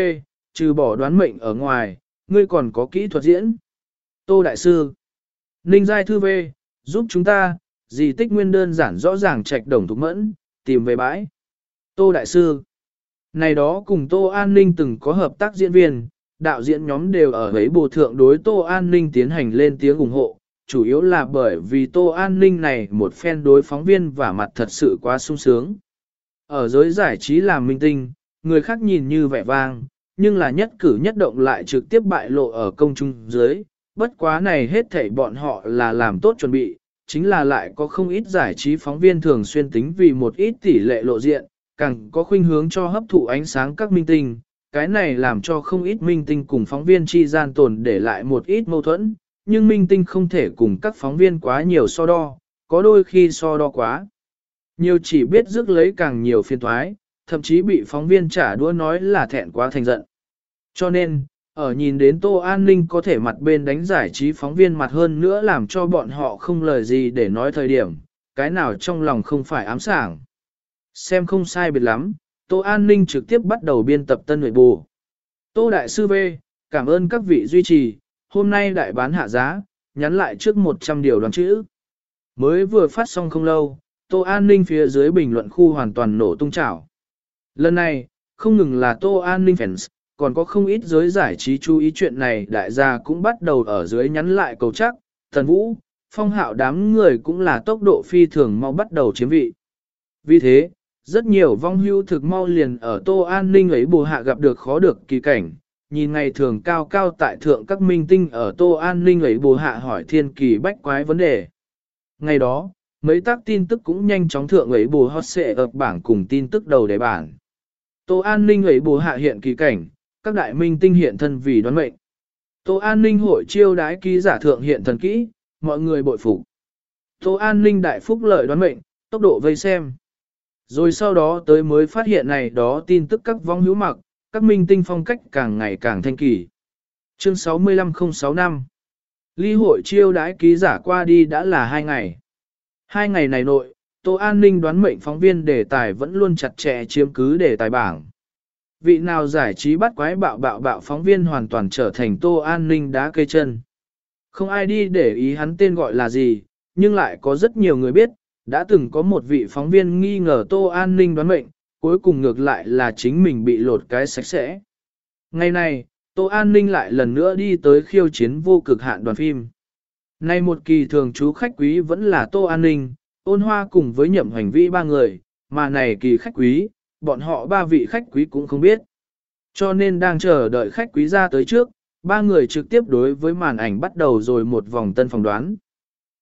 trừ bỏ đoán mệnh ở ngoài, ngươi còn có kỹ thuật diễn. Tô Đại Sư, Ninh Giai Thư Vê, giúp chúng ta, gì tích nguyên đơn giản rõ ràng trạch đồng thục mẫn, tìm về bãi. Tô Đại Sư, này đó cùng Tô An Ninh từng có hợp tác diễn viên, đạo diễn nhóm đều ở ấy bồ thượng đối Tô An Ninh tiến hành lên tiếng ủng hộ, chủ yếu là bởi vì Tô An Ninh này một phen đối phóng viên và mặt thật sự quá sung sướng. Ở giới giải trí làm minh tinh, người khác nhìn như vẻ vang, nhưng là nhất cử nhất động lại trực tiếp bại lộ ở công chúng dưới. Bất quá này hết thảy bọn họ là làm tốt chuẩn bị, chính là lại có không ít giải trí phóng viên thường xuyên tính vì một ít tỷ lệ lộ diện, càng có khuynh hướng cho hấp thụ ánh sáng các minh tinh. Cái này làm cho không ít minh tinh cùng phóng viên chi gian tồn để lại một ít mâu thuẫn, nhưng minh tinh không thể cùng các phóng viên quá nhiều so đo, có đôi khi so đo quá. Nhiều chỉ biết rước lấy càng nhiều phiên thoái, thậm chí bị phóng viên trả đũa nói là thẹn quá thành giận. Cho nên, ở nhìn đến Tô An Ninh có thể mặt bên đánh giải trí phóng viên mặt hơn nữa làm cho bọn họ không lời gì để nói thời điểm, cái nào trong lòng không phải ám sảng. Xem không sai biệt lắm, Tô An Ninh trực tiếp bắt đầu biên tập tân nội bù. Tô Đại Sư V, cảm ơn các vị duy trì, hôm nay đại bán hạ giá, nhắn lại trước 100 điều đoán chữ. Mới vừa phát xong không lâu, Tô An Ninh phía dưới bình luận khu hoàn toàn nổ tung trào. Lần này, không ngừng là Tô An Ninh fans, còn có không ít giới giải trí chú ý chuyện này đại gia cũng bắt đầu ở dưới nhắn lại cầu chắc, thần vũ, phong hạo đám người cũng là tốc độ phi thường mau bắt đầu chiếm vị. Vì thế, rất nhiều vong hưu thực mau liền ở Tô An Ninh ấy bù hạ gặp được khó được kỳ cảnh, nhìn ngày thường cao cao tại thượng các minh tinh ở Tô An Ninh ấy bù hạ hỏi thiên kỳ bách quái vấn đề. Ngày đó, mấy tác tin tức cũng nhanh chóng thượng ấy bù hot xệ ập bảng cùng tin tức đầu đề bản. Tô An Ninh ấy bù hạ hiện kỳ cảnh, các đại minh tinh hiện thân vì đoán mệnh. Tô An Ninh hội chiêu đái ký giả thượng hiện thần kỹ, mọi người bội phục. Tô An Ninh đại phúc lợi đoán mệnh, tốc độ vây xem. Rồi sau đó tới mới phát hiện này đó tin tức các vong hữu mặc, các minh tinh phong cách càng ngày càng thanh kỳ. Chương 65065 Ly hội chiêu đái ký giả qua đi đã là hai ngày. Hai ngày này nội, Tô An Ninh đoán mệnh phóng viên đề tài vẫn luôn chặt chẽ chiếm cứ đề tài bảng. Vị nào giải trí bắt quái bạo bạo bạo phóng viên hoàn toàn trở thành Tô An Ninh đá cây chân. Không ai đi để ý hắn tên gọi là gì, nhưng lại có rất nhiều người biết, đã từng có một vị phóng viên nghi ngờ Tô An Ninh đoán mệnh, cuối cùng ngược lại là chính mình bị lột cái sạch sẽ. Ngày này, Tô An Ninh lại lần nữa đi tới khiêu chiến vô cực hạn đoàn phim. Nay một kỳ thường chú khách quý vẫn là Tô An Ninh, ôn hoa cùng với nhậm hành vi ba người, mà này kỳ khách quý, bọn họ ba vị khách quý cũng không biết. Cho nên đang chờ đợi khách quý ra tới trước, ba người trực tiếp đối với màn ảnh bắt đầu rồi một vòng tân phòng đoán.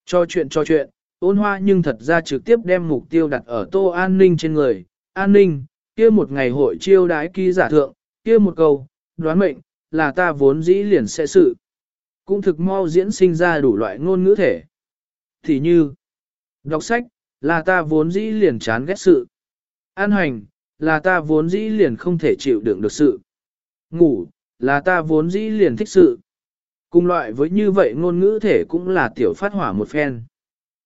Cho chuyện cho chuyện, ôn hoa nhưng thật ra trực tiếp đem mục tiêu đặt ở tô an ninh trên người. An ninh, kia một ngày hội chiêu đái ký giả thượng, kia một câu, đoán mệnh, là ta vốn dĩ liền sẽ sự. Cũng thực mau diễn sinh ra đủ loại ngôn ngữ thể. Thì như, đọc sách, là ta vốn dĩ liền chán ghét sự. An hành, là ta vốn dĩ liền không thể chịu đựng được sự. Ngủ, là ta vốn dĩ liền thích sự. Cùng loại với như vậy ngôn ngữ thể cũng là tiểu phát hỏa một phen.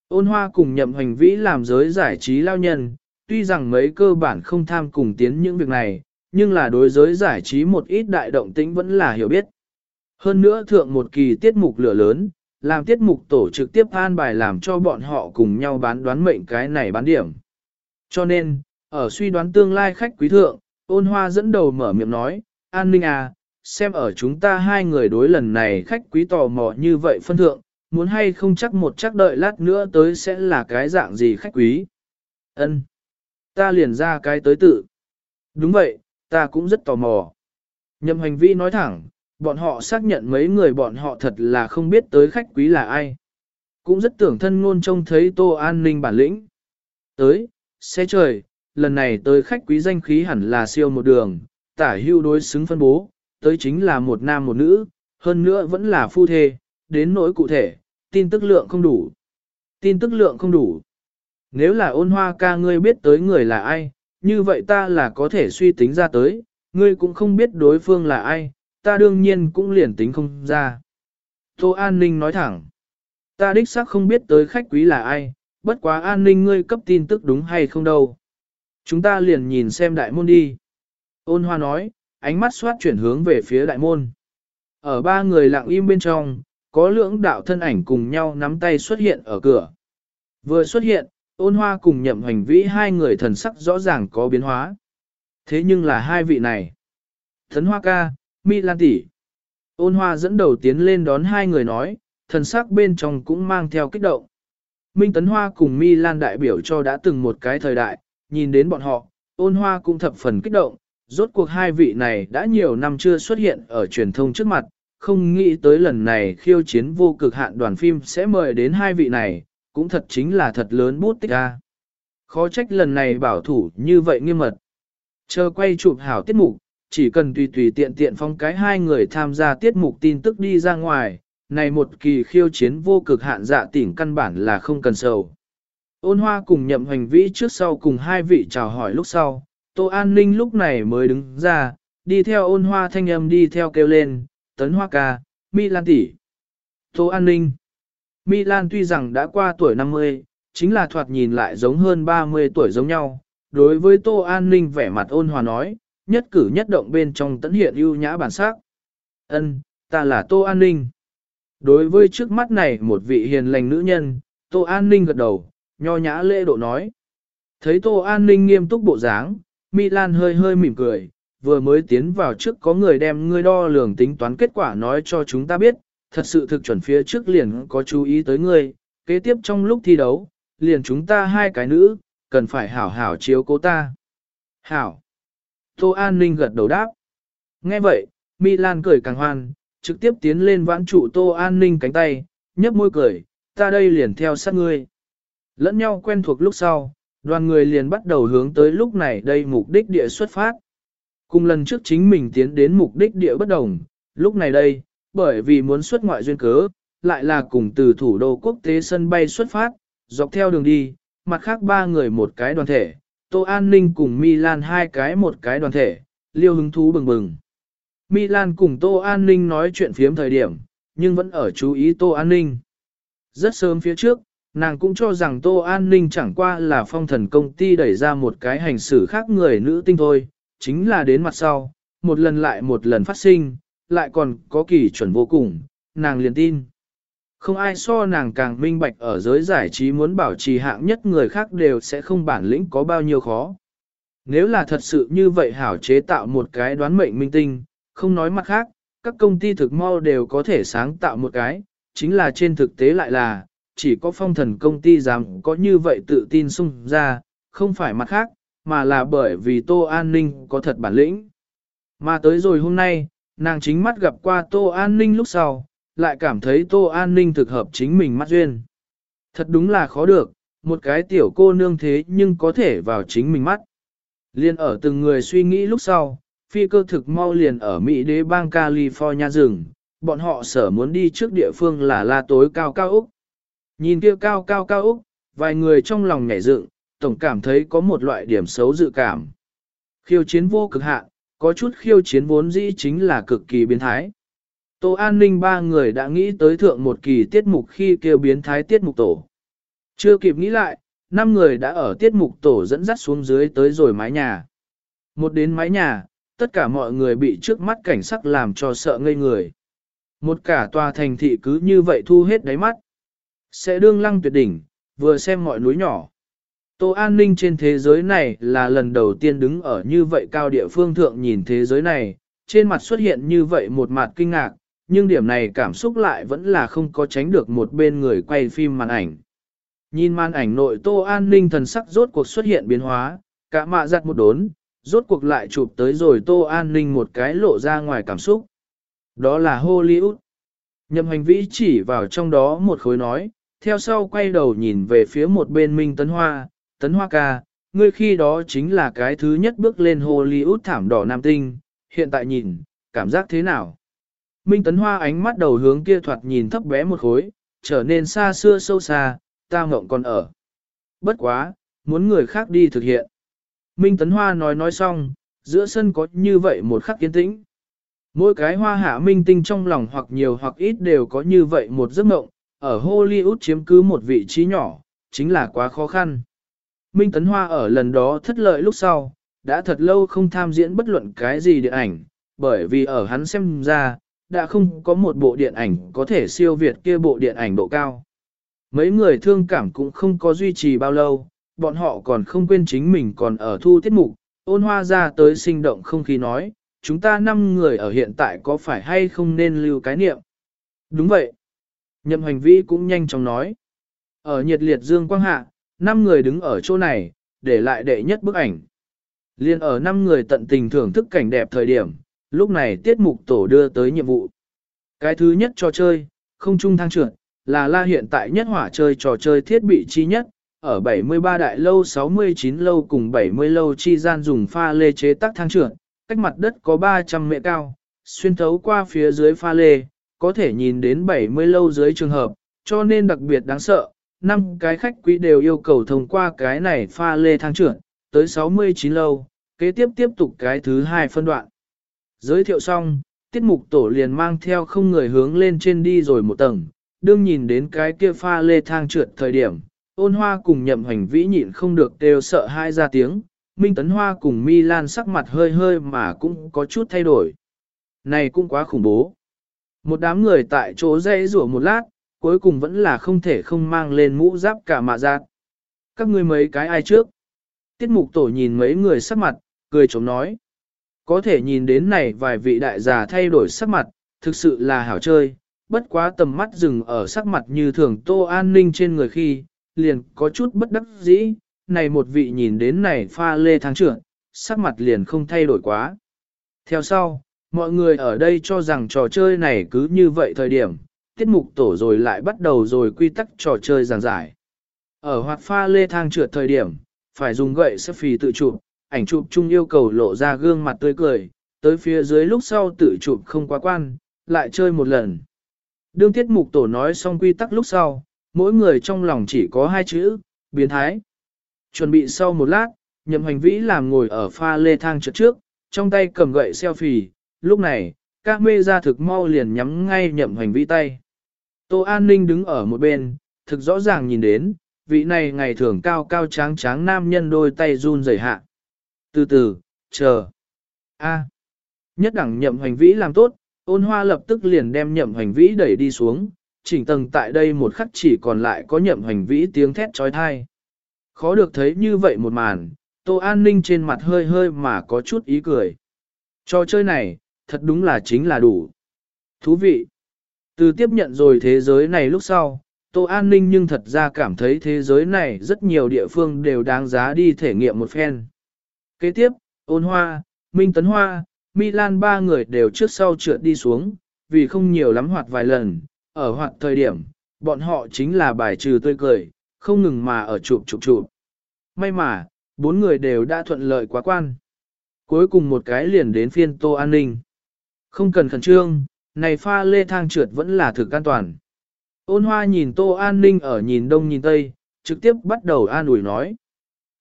Ôn hoa cùng nhậm hành vĩ làm giới giải trí lao nhân, tuy rằng mấy cơ bản không tham cùng tiến những việc này, nhưng là đối giới giải trí một ít đại động tĩnh vẫn là hiểu biết. Hơn nữa thượng một kỳ tiết mục lửa lớn, làm tiết mục tổ trực tiếp an bài làm cho bọn họ cùng nhau bán đoán mệnh cái này bán điểm. Cho nên, ở suy đoán tương lai khách quý thượng, ôn hoa dẫn đầu mở miệng nói, an ninh à, xem ở chúng ta hai người đối lần này khách quý tò mò như vậy phân thượng, muốn hay không chắc một chắc đợi lát nữa tới sẽ là cái dạng gì khách quý. Ân, Ta liền ra cái tới tự. Đúng vậy, ta cũng rất tò mò. Nhậm hành vi nói thẳng, bọn họ xác nhận mấy người bọn họ thật là không biết tới khách quý là ai. Cũng rất tưởng thân ngôn trông thấy tô an ninh bản lĩnh. Tới, xe trời, lần này tới khách quý danh khí hẳn là siêu một đường, tả hưu đối xứng phân bố, tới chính là một nam một nữ, hơn nữa vẫn là phu thê, đến nỗi cụ thể, tin tức lượng không đủ. Tin tức lượng không đủ. Nếu là ôn hoa ca ngươi biết tới người là ai, như vậy ta là có thể suy tính ra tới, ngươi cũng không biết đối phương là ai, ta đương nhiên cũng liền tính không ra. Tô An Ninh nói thẳng, ta đích xác không biết tới khách quý là ai, bất quá An Ninh ngươi cấp tin tức đúng hay không đâu. Chúng ta liền nhìn xem đại môn đi. Ôn hoa nói, ánh mắt xoát chuyển hướng về phía đại môn. Ở ba người lặng im bên trong, có lưỡng đạo thân ảnh cùng nhau nắm tay xuất hiện ở cửa. Vừa xuất hiện, ôn hoa cùng nhậm hành vĩ hai người thần sắc rõ ràng có biến hóa. Thế nhưng là hai vị này. Thấn hoa ca, Mi Lan tỷ. Ôn hoa dẫn đầu tiến lên đón hai người nói, thần sắc bên trong cũng mang theo kích động. Minh Tấn Hoa cùng Milan đại biểu cho đã từng một cái thời đại, nhìn đến bọn họ, ôn hoa cũng thập phần kích động, rốt cuộc hai vị này đã nhiều năm chưa xuất hiện ở truyền thông trước mặt, không nghĩ tới lần này khiêu chiến vô cực hạn đoàn phim sẽ mời đến hai vị này, cũng thật chính là thật lớn bút tích ra. Khó trách lần này bảo thủ như vậy nghiêm mật. Chờ quay chụp hảo tiết mục, chỉ cần tùy tùy tiện tiện phong cái hai người tham gia tiết mục tin tức đi ra ngoài, này một kỳ khiêu chiến vô cực hạn dạ tỉnh căn bản là không cần sầu. Ôn hoa cùng nhậm hành vĩ trước sau cùng hai vị chào hỏi lúc sau, Tô An Ninh lúc này mới đứng ra, đi theo ôn hoa thanh âm đi theo kêu lên, tấn hoa ca, Mi Lan tỷ. Tô An Ninh Mi Lan tuy rằng đã qua tuổi 50, chính là thoạt nhìn lại giống hơn 30 tuổi giống nhau. Đối với Tô An Ninh vẻ mặt ôn hòa nói, nhất cử nhất động bên trong tấn hiện ưu nhã bản sắc. Ân, ta là Tô An Ninh. Đối với trước mắt này một vị hiền lành nữ nhân, Tô An Ninh gật đầu, nho nhã lễ độ nói. Thấy Tô An Ninh nghiêm túc bộ dáng, Milan hơi hơi mỉm cười, vừa mới tiến vào trước có người đem ngươi đo lường tính toán kết quả nói cho chúng ta biết, thật sự thực chuẩn phía trước liền có chú ý tới ngươi, kế tiếp trong lúc thi đấu, liền chúng ta hai cái nữ, cần phải hảo hảo chiếu cố ta. Hảo. Tô An Ninh gật đầu đáp. Nghe vậy, Milan cười càng hoan, trực tiếp tiến lên vãn trụ Tô An Ninh cánh tay, nhấp môi cười, ta đây liền theo sát ngươi. Lẫn nhau quen thuộc lúc sau, đoàn người liền bắt đầu hướng tới lúc này đây mục đích địa xuất phát. Cùng lần trước chính mình tiến đến mục đích địa bất đồng, lúc này đây, bởi vì muốn xuất ngoại duyên cớ, lại là cùng từ thủ đô quốc tế sân bay xuất phát, dọc theo đường đi, mặt khác ba người một cái đoàn thể, Tô An Ninh cùng Milan hai cái một cái đoàn thể, liêu hứng thú bừng bừng. Milan cùng Tô An Ninh nói chuyện phiếm thời điểm, nhưng vẫn ở chú ý Tô An Ninh. Rất sớm phía trước, nàng cũng cho rằng Tô An Ninh chẳng qua là phong thần công ty đẩy ra một cái hành xử khác người nữ tinh thôi, chính là đến mặt sau, một lần lại một lần phát sinh, lại còn có kỳ chuẩn vô cùng, nàng liền tin. Không ai so nàng càng minh bạch ở giới giải trí muốn bảo trì hạng nhất người khác đều sẽ không bản lĩnh có bao nhiêu khó. Nếu là thật sự như vậy hảo chế tạo một cái đoán mệnh minh tinh, không nói mặt khác, các công ty thực mau đều có thể sáng tạo một cái, chính là trên thực tế lại là, chỉ có phong thần công ty dám có như vậy tự tin sung ra, không phải mặt khác, mà là bởi vì Tô An Ninh có thật bản lĩnh. Mà tới rồi hôm nay, nàng chính mắt gặp qua Tô An Ninh lúc sau, lại cảm thấy Tô An Ninh thực hợp chính mình mắt duyên. Thật đúng là khó được, một cái tiểu cô nương thế nhưng có thể vào chính mình mắt. Liên ở từng người suy nghĩ lúc sau, phi cơ thực mau liền ở Mỹ đế bang California rừng, bọn họ sở muốn đi trước địa phương là la tối cao cao Úc. Nhìn kia cao cao cao Úc, vài người trong lòng nhảy dựng, tổng cảm thấy có một loại điểm xấu dự cảm. Khiêu chiến vô cực hạn, có chút khiêu chiến vốn dĩ chính là cực kỳ biến thái. Tô an ninh ba người đã nghĩ tới thượng một kỳ tiết mục khi kêu biến thái tiết mục tổ. Chưa kịp nghĩ lại, năm người đã ở tiết mục tổ dẫn dắt xuống dưới tới rồi mái nhà. Một đến mái nhà, tất cả mọi người bị trước mắt cảnh sắc làm cho sợ ngây người. Một cả tòa thành thị cứ như vậy thu hết đáy mắt. Sẽ đương lăng tuyệt đỉnh, vừa xem mọi núi nhỏ. Tô An ninh trên thế giới này là lần đầu tiên đứng ở như vậy cao địa phương thượng nhìn thế giới này, trên mặt xuất hiện như vậy một mặt kinh ngạc, nhưng điểm này cảm xúc lại vẫn là không có tránh được một bên người quay phim màn ảnh. Nhìn màn ảnh nội Tô An ninh thần sắc rốt cuộc xuất hiện biến hóa, cả mạ giặt một đốn, rốt cuộc lại chụp tới rồi Tô An ninh một cái lộ ra ngoài cảm xúc. Đó là Hollywood. Nhậm hành vĩ chỉ vào trong đó một khối nói, theo sau quay đầu nhìn về phía một bên Minh Tấn Hoa, Tấn Hoa ca, ngươi khi đó chính là cái thứ nhất bước lên Hollywood thảm đỏ nam tinh, hiện tại nhìn, cảm giác thế nào? Minh Tấn Hoa ánh mắt đầu hướng kia thoạt nhìn thấp bé một khối, trở nên xa xưa sâu xa, ta ngộng còn ở. Bất quá, muốn người khác đi thực hiện. Minh Tấn Hoa nói nói xong, giữa sân có như vậy một khắc kiến tĩnh. Mỗi cái hoa hạ minh tinh trong lòng hoặc nhiều hoặc ít đều có như vậy một giấc mộng, ở Hollywood chiếm cứ một vị trí nhỏ, chính là quá khó khăn. Minh Tấn Hoa ở lần đó thất lợi lúc sau, đã thật lâu không tham diễn bất luận cái gì điện ảnh, bởi vì ở hắn xem ra, đã không có một bộ điện ảnh có thể siêu việt kia bộ điện ảnh độ cao. Mấy người thương cảm cũng không có duy trì bao lâu, bọn họ còn không quên chính mình còn ở thu tiết mục, ôn hoa ra tới sinh động không khí nói, chúng ta năm người ở hiện tại có phải hay không nên lưu cái niệm? Đúng vậy. Nhậm hành vĩ cũng nhanh chóng nói. Ở nhiệt liệt dương quang hạ, năm người đứng ở chỗ này, để lại đệ nhất bức ảnh. Liên ở năm người tận tình thưởng thức cảnh đẹp thời điểm, lúc này tiết mục tổ đưa tới nhiệm vụ. Cái thứ nhất trò chơi, không trung thang trượt, là la hiện tại nhất hỏa chơi trò chơi thiết bị chi nhất, ở 73 đại lâu 69 lâu cùng 70 lâu chi gian dùng pha lê chế tác thang trượt, cách mặt đất có 300 mệ cao, xuyên thấu qua phía dưới pha lê, có thể nhìn đến 70 lâu dưới trường hợp, cho nên đặc biệt đáng sợ, năm cái khách quý đều yêu cầu thông qua cái này pha lê thang trượt, tới 69 lâu, kế tiếp tiếp tục cái thứ hai phân đoạn. Giới thiệu xong, tiết mục tổ liền mang theo không người hướng lên trên đi rồi một tầng, đương nhìn đến cái kia pha lê thang trượt thời điểm, ôn hoa cùng nhậm hành vĩ nhịn không được đều sợ hai ra tiếng, Minh Tấn Hoa cùng Milan sắc mặt hơi hơi mà cũng có chút thay đổi. Này cũng quá khủng bố. Một đám người tại chỗ dây rủa một lát, cuối cùng vẫn là không thể không mang lên mũ giáp cả mạ giác. Các ngươi mấy cái ai trước? Tiết mục tổ nhìn mấy người sắc mặt, cười chống nói. Có thể nhìn đến này vài vị đại già thay đổi sắc mặt, thực sự là hảo chơi, bất quá tầm mắt dừng ở sắc mặt như thường tô an ninh trên người khi, liền có chút bất đắc dĩ, này một vị nhìn đến này pha lê tháng trưởng, sắc mặt liền không thay đổi quá. Theo sau, mọi người ở đây cho rằng trò chơi này cứ như vậy thời điểm, tiết mục tổ rồi lại bắt đầu rồi quy tắc trò chơi giảng giải. Ở hoạt pha lê thang trượt thời điểm, phải dùng gậy selfie tự chụp, ảnh chụp chung yêu cầu lộ ra gương mặt tươi cười, tới phía dưới lúc sau tự chụp không quá quan, lại chơi một lần. Đương tiết mục tổ nói xong quy tắc lúc sau, mỗi người trong lòng chỉ có hai chữ, biến thái. Chuẩn bị sau một lát, nhậm hành vĩ làm ngồi ở pha lê thang trượt trước, trong tay cầm gậy selfie, lúc này, các mê ra thực mau liền nhắm ngay nhậm hành vĩ tay. Tô An Ninh đứng ở một bên, thực rõ ràng nhìn đến, vị này ngày thường cao cao tráng tráng nam nhân đôi tay run rẩy hạ. Từ từ, chờ. A. Nhất đẳng nhậm hành vĩ làm tốt, ôn hoa lập tức liền đem nhậm hành vĩ đẩy đi xuống, chỉnh tầng tại đây một khắc chỉ còn lại có nhậm hành vĩ tiếng thét trói thai. Khó được thấy như vậy một màn, Tô An Ninh trên mặt hơi hơi mà có chút ý cười. Trò chơi này, thật đúng là chính là đủ. Thú vị. Từ tiếp nhận rồi thế giới này lúc sau, Tô An Ninh nhưng thật ra cảm thấy thế giới này rất nhiều địa phương đều đáng giá đi thể nghiệm một phen. Kế tiếp, ôn hoa, Minh Tấn Hoa, Milan ba người đều trước sau trượt đi xuống, vì không nhiều lắm hoạt vài lần, ở hoạt thời điểm, bọn họ chính là bài trừ tươi cười, không ngừng mà ở chụp chụp chụp. May mà, bốn người đều đã thuận lợi quá quan. Cuối cùng một cái liền đến phiên tô an ninh. Không cần khẩn trương, này pha lê thang trượt vẫn là thực an toàn. Ôn hoa nhìn tô an ninh ở nhìn đông nhìn tây, trực tiếp bắt đầu an ủi nói.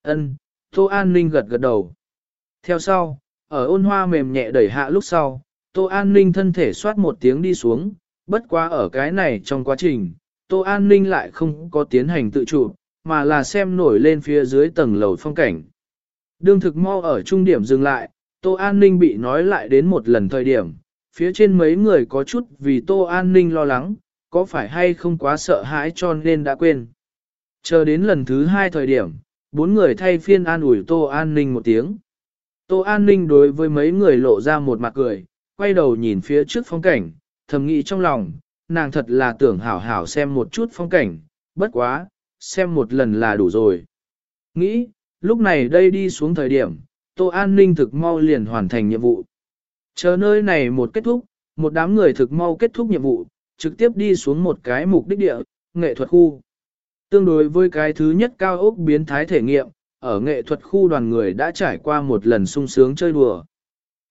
ân tô an ninh gật gật đầu. Theo sau, ở ôn hoa mềm nhẹ đẩy hạ lúc sau, tô an ninh thân thể soát một tiếng đi xuống, bất quá ở cái này trong quá trình, tô an ninh lại không có tiến hành tự chụp mà là xem nổi lên phía dưới tầng lầu phong cảnh. Đương thực mau ở trung điểm dừng lại, Tô An Ninh bị nói lại đến một lần thời điểm, phía trên mấy người có chút vì Tô An Ninh lo lắng, có phải hay không quá sợ hãi cho nên đã quên. Chờ đến lần thứ hai thời điểm, bốn người thay phiên an ủi Tô An Ninh một tiếng. Tô An Ninh đối với mấy người lộ ra một mặt cười, quay đầu nhìn phía trước phong cảnh, thầm nghĩ trong lòng, nàng thật là tưởng hảo hảo xem một chút phong cảnh, bất quá, xem một lần là đủ rồi. Nghĩ, lúc này đây đi xuống thời điểm, Tô An ninh thực mau liền hoàn thành nhiệm vụ. Chờ nơi này một kết thúc, một đám người thực mau kết thúc nhiệm vụ, trực tiếp đi xuống một cái mục đích địa, nghệ thuật khu. Tương đối với cái thứ nhất cao ốc biến thái thể nghiệm, ở nghệ thuật khu đoàn người đã trải qua một lần sung sướng chơi đùa.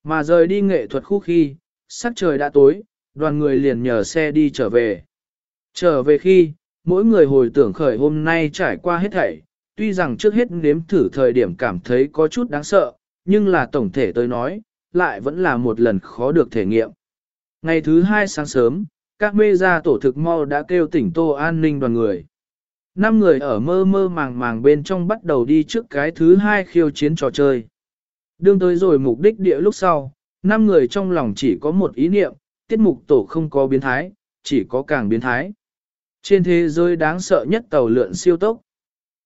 Mà rời đi nghệ thuật khu khi, sắc trời đã tối, đoàn người liền nhờ xe đi trở về. Trở về khi, mỗi người hồi tưởng khởi hôm nay trải qua hết thảy, tuy rằng trước hết nếm thử thời điểm cảm thấy có chút đáng sợ, nhưng là tổng thể tôi nói, lại vẫn là một lần khó được thể nghiệm. Ngày thứ hai sáng sớm, các mê gia tổ thực mau đã kêu tỉnh tô an ninh đoàn người. Năm người ở mơ mơ màng màng bên trong bắt đầu đi trước cái thứ hai khiêu chiến trò chơi. Đương tới rồi mục đích địa lúc sau, năm người trong lòng chỉ có một ý niệm, tiết mục tổ không có biến thái, chỉ có càng biến thái. Trên thế giới đáng sợ nhất tàu lượn siêu tốc.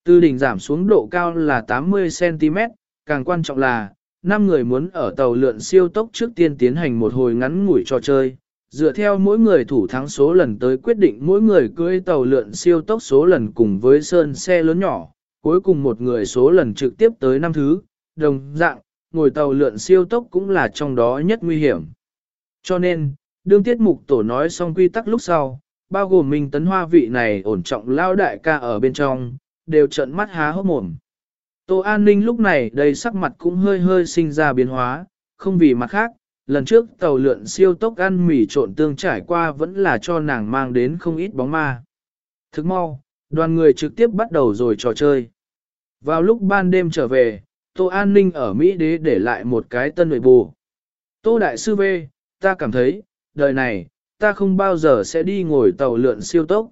Từ đỉnh giảm xuống độ cao là 80cm, càng quan trọng là, 5 người muốn ở tàu lượn siêu tốc trước tiên tiến hành một hồi ngắn ngủi trò chơi, dựa theo mỗi người thủ thắng số lần tới quyết định mỗi người cưỡi tàu lượn siêu tốc số lần cùng với sơn xe lớn nhỏ, cuối cùng một người số lần trực tiếp tới năm thứ, đồng dạng, ngồi tàu lượn siêu tốc cũng là trong đó nhất nguy hiểm. Cho nên, đương tiết mục tổ nói xong quy tắc lúc sau, bao gồm Minh Tấn Hoa vị này ổn trọng lao đại ca ở bên trong, đều trợn mắt há hốc mồm. Tô An Ninh lúc này đầy sắc mặt cũng hơi hơi sinh ra biến hóa, không vì mặt khác, lần trước tàu lượn siêu tốc ăn mì trộn tương trải qua vẫn là cho nàng mang đến không ít bóng ma. Thức mau, đoàn người trực tiếp bắt đầu rồi trò chơi. Vào lúc ban đêm trở về, Tô An Ninh ở Mỹ đế để lại một cái tân nội bù. Tô Đại Sư V, ta cảm thấy, đời này, ta không bao giờ sẽ đi ngồi tàu lượn siêu tốc.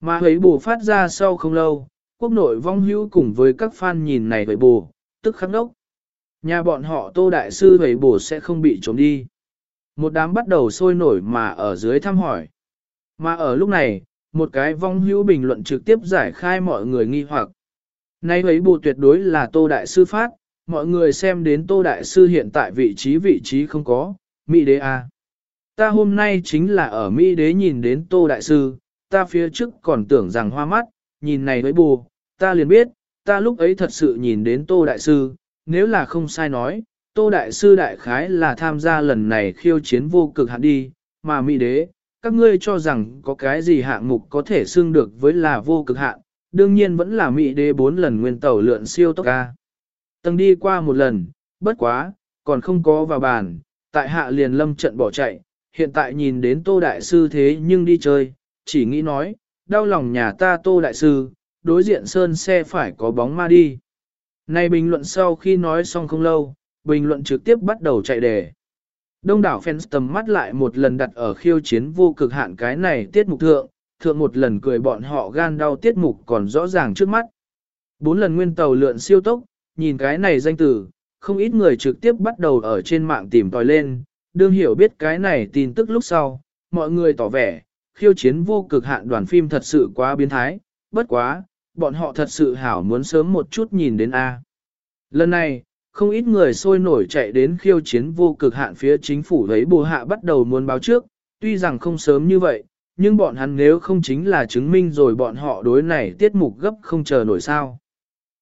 Mà ấy bù phát ra sau không lâu, quốc nội vong hữu cùng với các fan nhìn này vậy bù, tức khắc đốc. Nhà bọn họ Tô Đại Sư vậy bù sẽ không bị trốn đi. Một đám bắt đầu sôi nổi mà ở dưới thăm hỏi. Mà ở lúc này, một cái vong hữu bình luận trực tiếp giải khai mọi người nghi hoặc. Nay ấy bù tuyệt đối là Tô Đại Sư phát, mọi người xem đến Tô Đại Sư hiện tại vị trí vị trí không có, Mỹ đế A. À. Ta hôm nay chính là ở Mỹ đế nhìn đến Tô Đại Sư, ta phía trước còn tưởng rằng hoa mắt, nhìn này với bù, ta liền biết, ta lúc ấy thật sự nhìn đến Tô Đại Sư, nếu là không sai nói, Tô Đại Sư Đại Khái là tham gia lần này khiêu chiến vô cực hạn đi, mà Mỹ đế, các ngươi cho rằng có cái gì hạng mục có thể xưng được với là vô cực hạn, đương nhiên vẫn là Mỹ đế bốn lần nguyên tàu lượn siêu tốc ca. Tầng đi qua một lần, bất quá, còn không có vào bàn, tại hạ liền lâm trận bỏ chạy, hiện tại nhìn đến Tô Đại Sư thế nhưng đi chơi, chỉ nghĩ nói, đau lòng nhà ta Tô Đại Sư, đối diện sơn xe phải có bóng ma đi. Này bình luận sau khi nói xong không lâu, bình luận trực tiếp bắt đầu chạy đề. Đông đảo fans tầm mắt lại một lần đặt ở khiêu chiến vô cực hạn cái này tiết mục thượng, thượng một lần cười bọn họ gan đau tiết mục còn rõ ràng trước mắt. Bốn lần nguyên tàu lượn siêu tốc, nhìn cái này danh từ, không ít người trực tiếp bắt đầu ở trên mạng tìm tòi lên, đương hiểu biết cái này tin tức lúc sau, mọi người tỏ vẻ, khiêu chiến vô cực hạn đoàn phim thật sự quá biến thái, bất quá, bọn họ thật sự hảo muốn sớm một chút nhìn đến A. Lần này, không ít người sôi nổi chạy đến khiêu chiến vô cực hạn phía chính phủ thấy bù hạ bắt đầu muốn báo trước, tuy rằng không sớm như vậy, nhưng bọn hắn nếu không chính là chứng minh rồi bọn họ đối này tiết mục gấp không chờ nổi sao.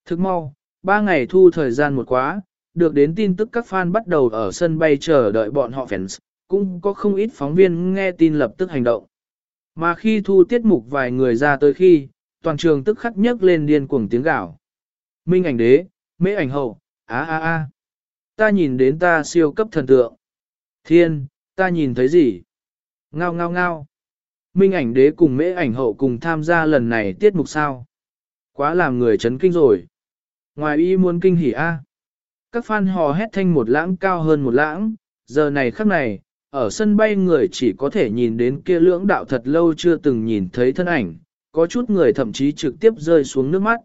Thức mau, ba ngày thu thời gian một quá, được đến tin tức các fan bắt đầu ở sân bay chờ đợi bọn họ fans, cũng có không ít phóng viên nghe tin lập tức hành động. Mà khi thu tiết mục vài người ra tới khi, toàn trường tức khắc nhấc lên điên cuồng tiếng gào. Minh ảnh đế, mễ ảnh hậu, á á á. Ta nhìn đến ta siêu cấp thần tượng. Thiên, ta nhìn thấy gì? Ngao ngao ngao. Minh ảnh đế cùng mễ ảnh hậu cùng tham gia lần này tiết mục sao. Quá làm người chấn kinh rồi. Ngoài y muốn kinh hỉ a. Các fan hò hét thanh một lãng cao hơn một lãng, giờ này khắc này, ở sân bay người chỉ có thể nhìn đến kia lưỡng đạo thật lâu chưa từng nhìn thấy thân ảnh, có chút người thậm chí trực tiếp rơi xuống nước mắt.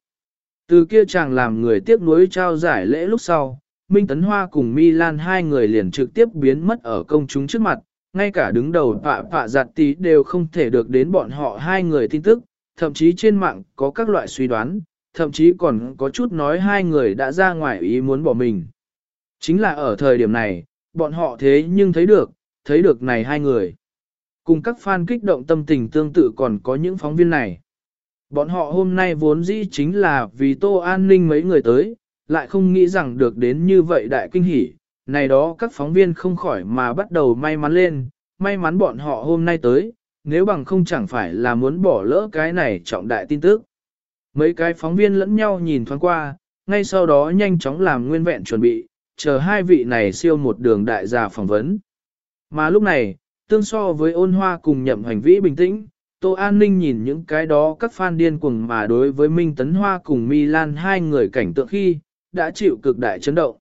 Từ kia chàng làm người tiếc nuối trao giải lễ lúc sau, Minh Tấn Hoa cùng Milan hai người liền trực tiếp biến mất ở công chúng trước mặt, ngay cả đứng đầu phạ phạ giặt tí đều không thể được đến bọn họ hai người tin tức, thậm chí trên mạng có các loại suy đoán, thậm chí còn có chút nói hai người đã ra ngoài ý muốn bỏ mình. Chính là ở thời điểm này, bọn họ thế nhưng thấy được, thấy được này hai người. Cùng các fan kích động tâm tình tương tự còn có những phóng viên này. Bọn họ hôm nay vốn dĩ chính là vì tô an ninh mấy người tới, lại không nghĩ rằng được đến như vậy đại kinh hỉ. Này đó các phóng viên không khỏi mà bắt đầu may mắn lên, may mắn bọn họ hôm nay tới, nếu bằng không chẳng phải là muốn bỏ lỡ cái này trọng đại tin tức. Mấy cái phóng viên lẫn nhau nhìn thoáng qua, ngay sau đó nhanh chóng làm nguyên vẹn chuẩn bị, chờ hai vị này siêu một đường đại gia phỏng vấn. Mà lúc này, tương so với ôn hoa cùng nhậm hành vĩ bình tĩnh, Tô An Ninh nhìn những cái đó các fan điên cuồng mà đối với Minh Tấn Hoa cùng Milan hai người cảnh tượng khi, đã chịu cực đại chấn động.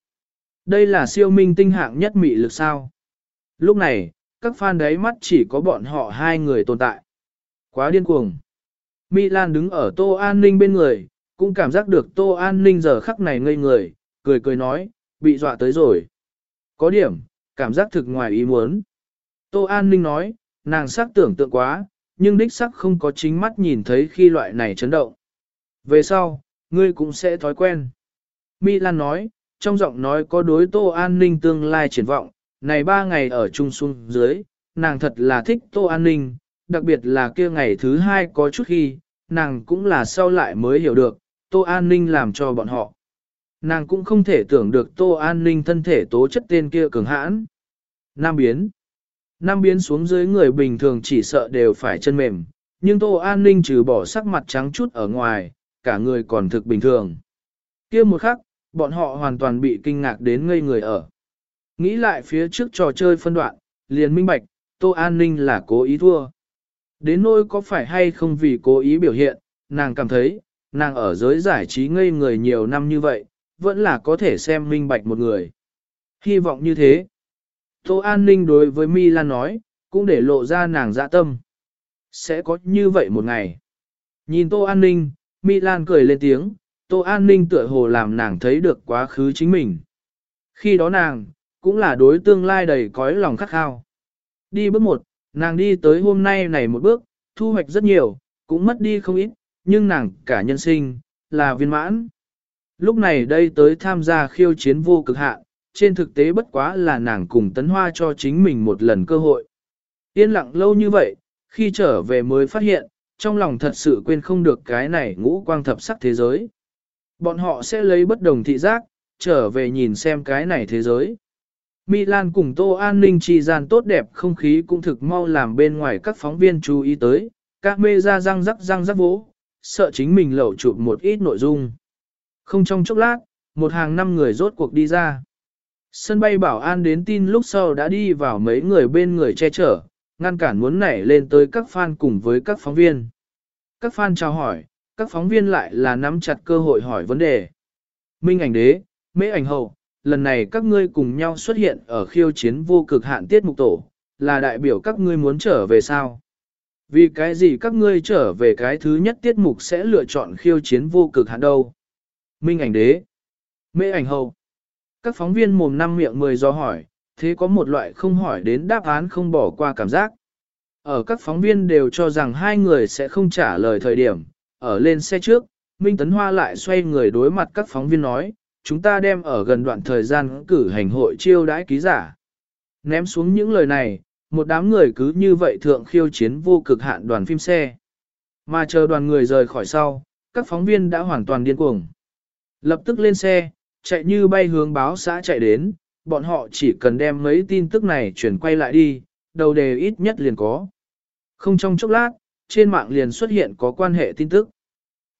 Đây là siêu minh tinh hạng nhất mị lực sao. Lúc này, các fan đấy mắt chỉ có bọn họ hai người tồn tại. Quá điên cuồng. Milan đứng ở Tô An Ninh bên người, cũng cảm giác được Tô An Ninh giờ khắc này ngây người, cười cười nói, bị dọa tới rồi. Có điểm, cảm giác thực ngoài ý muốn. Tô An Ninh nói, nàng sắc tưởng tượng quá, nhưng đích sắc không có chính mắt nhìn thấy khi loại này chấn động. Về sau, ngươi cũng sẽ thói quen. Milan nói, trong giọng nói có đối Tô An Ninh tương lai triển vọng, này ba ngày ở trung xuân dưới, nàng thật là thích Tô An Ninh, đặc biệt là kia ngày thứ hai có chút khi, nàng cũng là sau lại mới hiểu được, Tô An Ninh làm cho bọn họ. Nàng cũng không thể tưởng được Tô An Ninh thân thể tố chất tên kia cường hãn. Nam biến. Nam biến xuống dưới người bình thường chỉ sợ đều phải chân mềm, nhưng Tô An Ninh trừ bỏ sắc mặt trắng chút ở ngoài, cả người còn thực bình thường. kia một khắc, bọn họ hoàn toàn bị kinh ngạc đến ngây người ở. Nghĩ lại phía trước trò chơi phân đoạn, liền minh bạch, Tô An Ninh là cố ý thua. Đến nỗi có phải hay không vì cố ý biểu hiện, nàng cảm thấy, nàng ở giới giải trí ngây người nhiều năm như vậy, vẫn là có thể xem minh bạch một người. Hy vọng như thế. Tô An Ninh đối với milan nói, cũng để lộ ra nàng dạ tâm. Sẽ có như vậy một ngày. Nhìn Tô An Ninh, milan cười lên tiếng, Tô An Ninh tựa hồ làm nàng thấy được quá khứ chính mình. Khi đó nàng, cũng là đối tương lai đầy cõi lòng khắc khao. Đi bước một, nàng đi tới hôm nay này một bước, thu hoạch rất nhiều, cũng mất đi không ít, nhưng nàng cả nhân sinh, là viên mãn. Lúc này đây tới tham gia khiêu chiến vô cực hạn, trên thực tế bất quá là nàng cùng tấn hoa cho chính mình một lần cơ hội. Yên lặng lâu như vậy, khi trở về mới phát hiện, trong lòng thật sự quên không được cái này ngũ quang thập sắc thế giới. Bọn họ sẽ lấy bất đồng thị giác, trở về nhìn xem cái này thế giới. Milan cùng Tô An ninh trì gian tốt đẹp không khí cũng thực mau làm bên ngoài các phóng viên chú ý tới, các mê ra răng rắc răng rắc vỗ, sợ chính mình lẩu chụp một ít nội dung. Không trong chốc lát, một hàng năm người rốt cuộc đi ra. Sân bay bảo an đến tin lúc sau đã đi vào mấy người bên người che chở, ngăn cản muốn nảy lên tới các fan cùng với các phóng viên. Các fan chào hỏi, các phóng viên lại là nắm chặt cơ hội hỏi vấn đề. Minh ảnh đế, mễ ảnh hậu, lần này các ngươi cùng nhau xuất hiện ở khiêu chiến vô cực hạn tiết mục tổ, là đại biểu các ngươi muốn trở về sao? Vì cái gì các ngươi trở về cái thứ nhất tiết mục sẽ lựa chọn khiêu chiến vô cực hạn đâu? Minh ảnh đế, mê ảnh hậu. Các phóng viên mồm năm miệng mười do hỏi, thế có một loại không hỏi đến đáp án không bỏ qua cảm giác. Ở các phóng viên đều cho rằng hai người sẽ không trả lời thời điểm, ở lên xe trước, Minh Tấn Hoa lại xoay người đối mặt các phóng viên nói, chúng ta đem ở gần đoạn thời gian cử hành hội chiêu đãi ký giả. Ném xuống những lời này, một đám người cứ như vậy thượng khiêu chiến vô cực hạn đoàn phim xe. Mà chờ đoàn người rời khỏi sau, các phóng viên đã hoàn toàn điên cuồng. Lập tức lên xe, chạy như bay hướng báo xã chạy đến, bọn họ chỉ cần đem mấy tin tức này chuyển quay lại đi, đầu đề ít nhất liền có. Không trong chốc lát, trên mạng liền xuất hiện có quan hệ tin tức.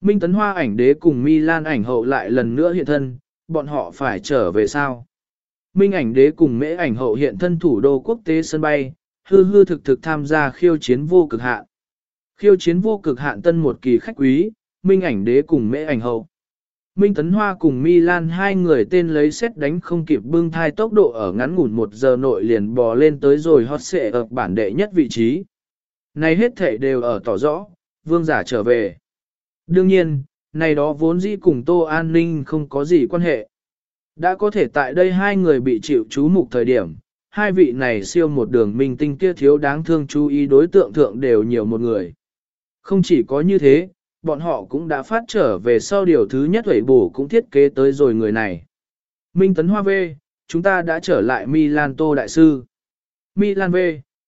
Minh Tấn Hoa ảnh đế cùng Milan ảnh hậu lại lần nữa hiện thân, bọn họ phải trở về sao? Minh ảnh đế cùng mễ ảnh hậu hiện thân thủ đô quốc tế sân bay, hư hư thực thực tham gia khiêu chiến vô cực hạn. Khiêu chiến vô cực hạn tân một kỳ khách quý, Minh ảnh đế cùng mễ ảnh hậu. Minh Tấn Hoa cùng Milan hai người tên lấy xét đánh không kịp bưng thai tốc độ ở ngắn ngủn một giờ nội liền bò lên tới rồi hot xệ ở bản đệ nhất vị trí. Này hết thể đều ở tỏ rõ, vương giả trở về. Đương nhiên, này đó vốn dĩ cùng Tô An Ninh không có gì quan hệ. Đã có thể tại đây hai người bị chịu chú mục thời điểm, hai vị này siêu một đường minh tinh kia thiếu đáng thương chú ý đối tượng thượng đều nhiều một người. Không chỉ có như thế, bọn họ cũng đã phát trở về sau điều thứ nhất hủy bổ cũng thiết kế tới rồi người này. Minh Tấn Hoa V, chúng ta đã trở lại Milan Tô Đại Sư. Milan V,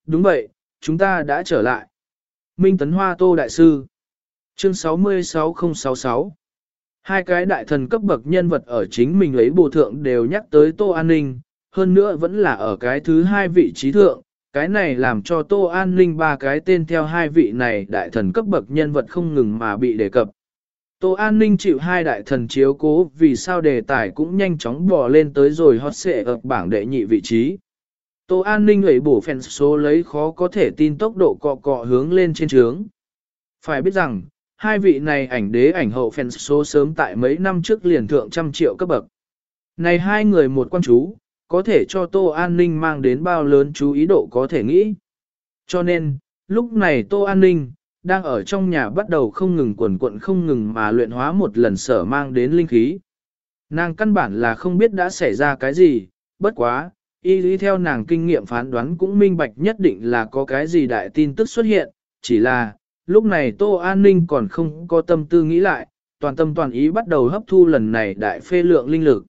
đúng vậy, chúng ta đã trở lại. Minh Tấn Hoa Tô Đại Sư. Chương 66066 Hai cái đại thần cấp bậc nhân vật ở chính mình ấy bổ thượng đều nhắc tới Tô An Ninh, hơn nữa vẫn là ở cái thứ hai vị trí thượng, cái này làm cho Tô An Ninh ba cái tên theo hai vị này đại thần cấp bậc nhân vật không ngừng mà bị đề cập. Tô An Ninh chịu hai đại thần chiếu cố vì sao đề tài cũng nhanh chóng bò lên tới rồi hot xệ ở bảng đệ nhị vị trí. Tô An Ninh ấy bổ phèn số lấy khó có thể tin tốc độ cọ cọ hướng lên trên trướng. Phải biết rằng, hai vị này ảnh đế ảnh hậu phèn số sớm tại mấy năm trước liền thượng trăm triệu cấp bậc. Này hai người một quan chú, có thể cho Tô An Ninh mang đến bao lớn chú ý độ có thể nghĩ. Cho nên, lúc này Tô An Ninh, đang ở trong nhà bắt đầu không ngừng quần quận không ngừng mà luyện hóa một lần sở mang đến linh khí. Nàng căn bản là không biết đã xảy ra cái gì, bất quá, y lý theo nàng kinh nghiệm phán đoán cũng minh bạch nhất định là có cái gì đại tin tức xuất hiện, chỉ là, lúc này Tô An Ninh còn không có tâm tư nghĩ lại, toàn tâm toàn ý bắt đầu hấp thu lần này đại phê lượng linh lực.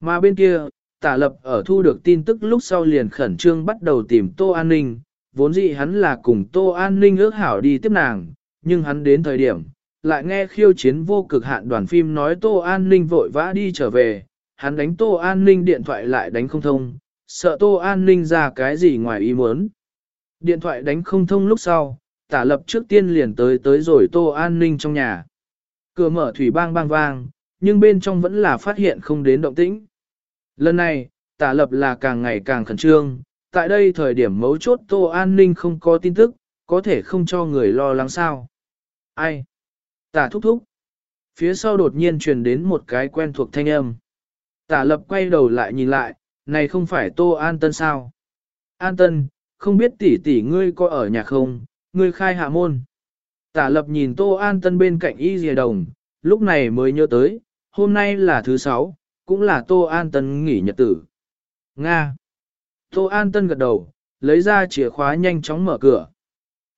Mà bên kia, tả lập ở thu được tin tức lúc sau liền khẩn trương bắt đầu tìm Tô An Ninh, vốn dĩ hắn là cùng Tô An Ninh ước hảo đi tiếp nàng, nhưng hắn đến thời điểm, lại nghe khiêu chiến vô cực hạn đoàn phim nói Tô An Ninh vội vã đi trở về, hắn đánh Tô An Ninh điện thoại lại đánh không thông, sợ Tô An Ninh ra cái gì ngoài ý muốn. Điện thoại đánh không thông lúc sau, tả lập trước tiên liền tới tới rồi Tô An Ninh trong nhà. Cửa mở thủy bang bang vang, nhưng bên trong vẫn là phát hiện không đến động tĩnh. Lần này, tả lập là càng ngày càng khẩn trương, tại đây thời điểm mấu chốt Tô An Ninh không có tin tức, có thể không cho người lo lắng sao. Ai? Tả thúc thúc. Phía sau đột nhiên truyền đến một cái quen thuộc thanh âm. Tả lập quay đầu lại nhìn lại, này không phải Tô An Tân sao? An Tân, không biết tỷ tỷ ngươi có ở nhà không, ngươi khai hạ môn. Tả lập nhìn Tô An Tân bên cạnh y dìa đồng, lúc này mới nhớ tới, hôm nay là thứ sáu, cũng là Tô An Tân nghỉ nhật tử. Nga. Tô An Tân gật đầu, lấy ra chìa khóa nhanh chóng mở cửa.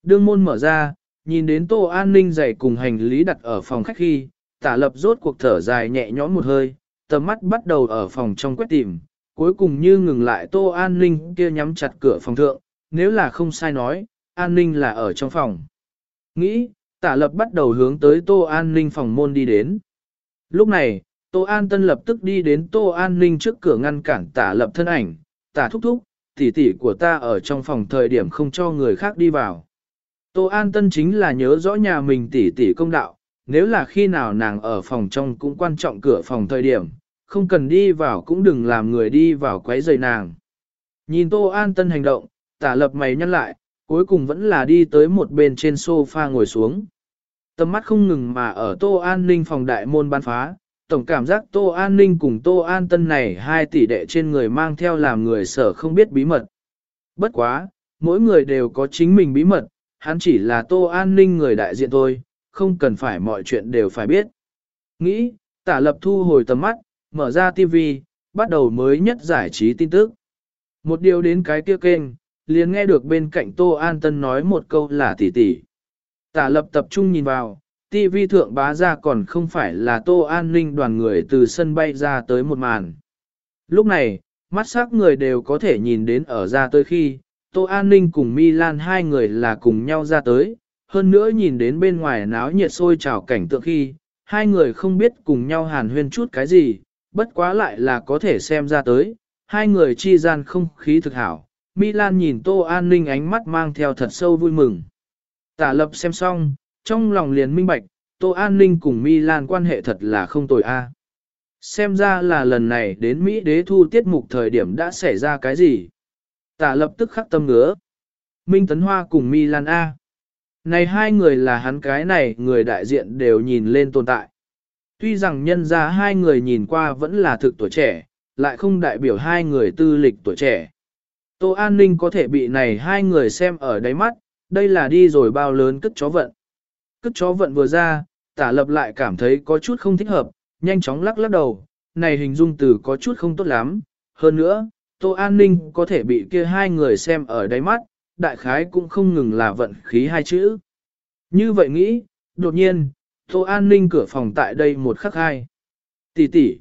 Đương môn mở ra, nhìn đến Tô An Ninh giày cùng hành lý đặt ở phòng khách khi, tả lập rốt cuộc thở dài nhẹ nhõm một hơi, tầm mắt bắt đầu ở phòng trong quét tìm, cuối cùng như ngừng lại Tô An Ninh kia nhắm chặt cửa phòng thượng, nếu là không sai nói, An Ninh là ở trong phòng. Nghĩ, tả lập bắt đầu hướng tới Tô An Ninh phòng môn đi đến. Lúc này, Tô An Tân lập tức đi đến Tô An Ninh trước cửa ngăn cản tả lập thân ảnh, tả thúc thúc, tỷ tỷ của ta ở trong phòng thời điểm không cho người khác đi vào. Tô An Tân chính là nhớ rõ nhà mình tỷ tỷ công đạo, nếu là khi nào nàng ở phòng trong cũng quan trọng cửa phòng thời điểm, không cần đi vào cũng đừng làm người đi vào quấy rầy nàng. Nhìn Tô An Tân hành động, tả lập mày nhăn lại, cuối cùng vẫn là đi tới một bên trên sofa ngồi xuống. Tầm mắt không ngừng mà ở Tô An Ninh phòng đại môn ban phá, tổng cảm giác Tô An Ninh cùng Tô An Tân này hai tỷ đệ trên người mang theo làm người sở không biết bí mật. Bất quá, mỗi người đều có chính mình bí mật, hắn chỉ là Tô An Ninh người đại diện thôi, không cần phải mọi chuyện đều phải biết. Nghĩ, tả lập thu hồi tầm mắt, mở ra TV, bắt đầu mới nhất giải trí tin tức. Một điều đến cái kia kênh, liền nghe được bên cạnh Tô An Tân nói một câu là tỷ tỷ. Tả lập tập trung nhìn vào, TV thượng bá ra còn không phải là Tô An Ninh đoàn người từ sân bay ra tới một màn. Lúc này, mắt sắc người đều có thể nhìn đến ở ra tới khi, Tô An Ninh cùng Milan hai người là cùng nhau ra tới, hơn nữa nhìn đến bên ngoài náo nhiệt sôi trào cảnh tượng khi, hai người không biết cùng nhau hàn huyên chút cái gì, bất quá lại là có thể xem ra tới, hai người chi gian không khí thực hảo. Milan nhìn Tô An Ninh ánh mắt mang theo thật sâu vui mừng. Tả lập xem xong, trong lòng liền minh bạch, Tô An Ninh cùng Milan quan hệ thật là không tồi a. Xem ra là lần này đến Mỹ đế thu tiết mục thời điểm đã xảy ra cái gì. Tả lập tức khắc tâm ngứa. Minh Tấn Hoa cùng Milan A. Này hai người là hắn cái này người đại diện đều nhìn lên tồn tại. Tuy rằng nhân ra hai người nhìn qua vẫn là thực tuổi trẻ, lại không đại biểu hai người tư lịch tuổi trẻ. Tô An Ninh có thể bị này hai người xem ở đáy mắt, đây là đi rồi bao lớn cất chó vận. Cất chó vận vừa ra, tả lập lại cảm thấy có chút không thích hợp, nhanh chóng lắc lắc đầu, này hình dung từ có chút không tốt lắm. Hơn nữa, Tô An Ninh có thể bị kia hai người xem ở đáy mắt, đại khái cũng không ngừng là vận khí hai chữ. Như vậy nghĩ, đột nhiên, Tô An Ninh cửa phòng tại đây một khắc hai. Tỷ tỷ.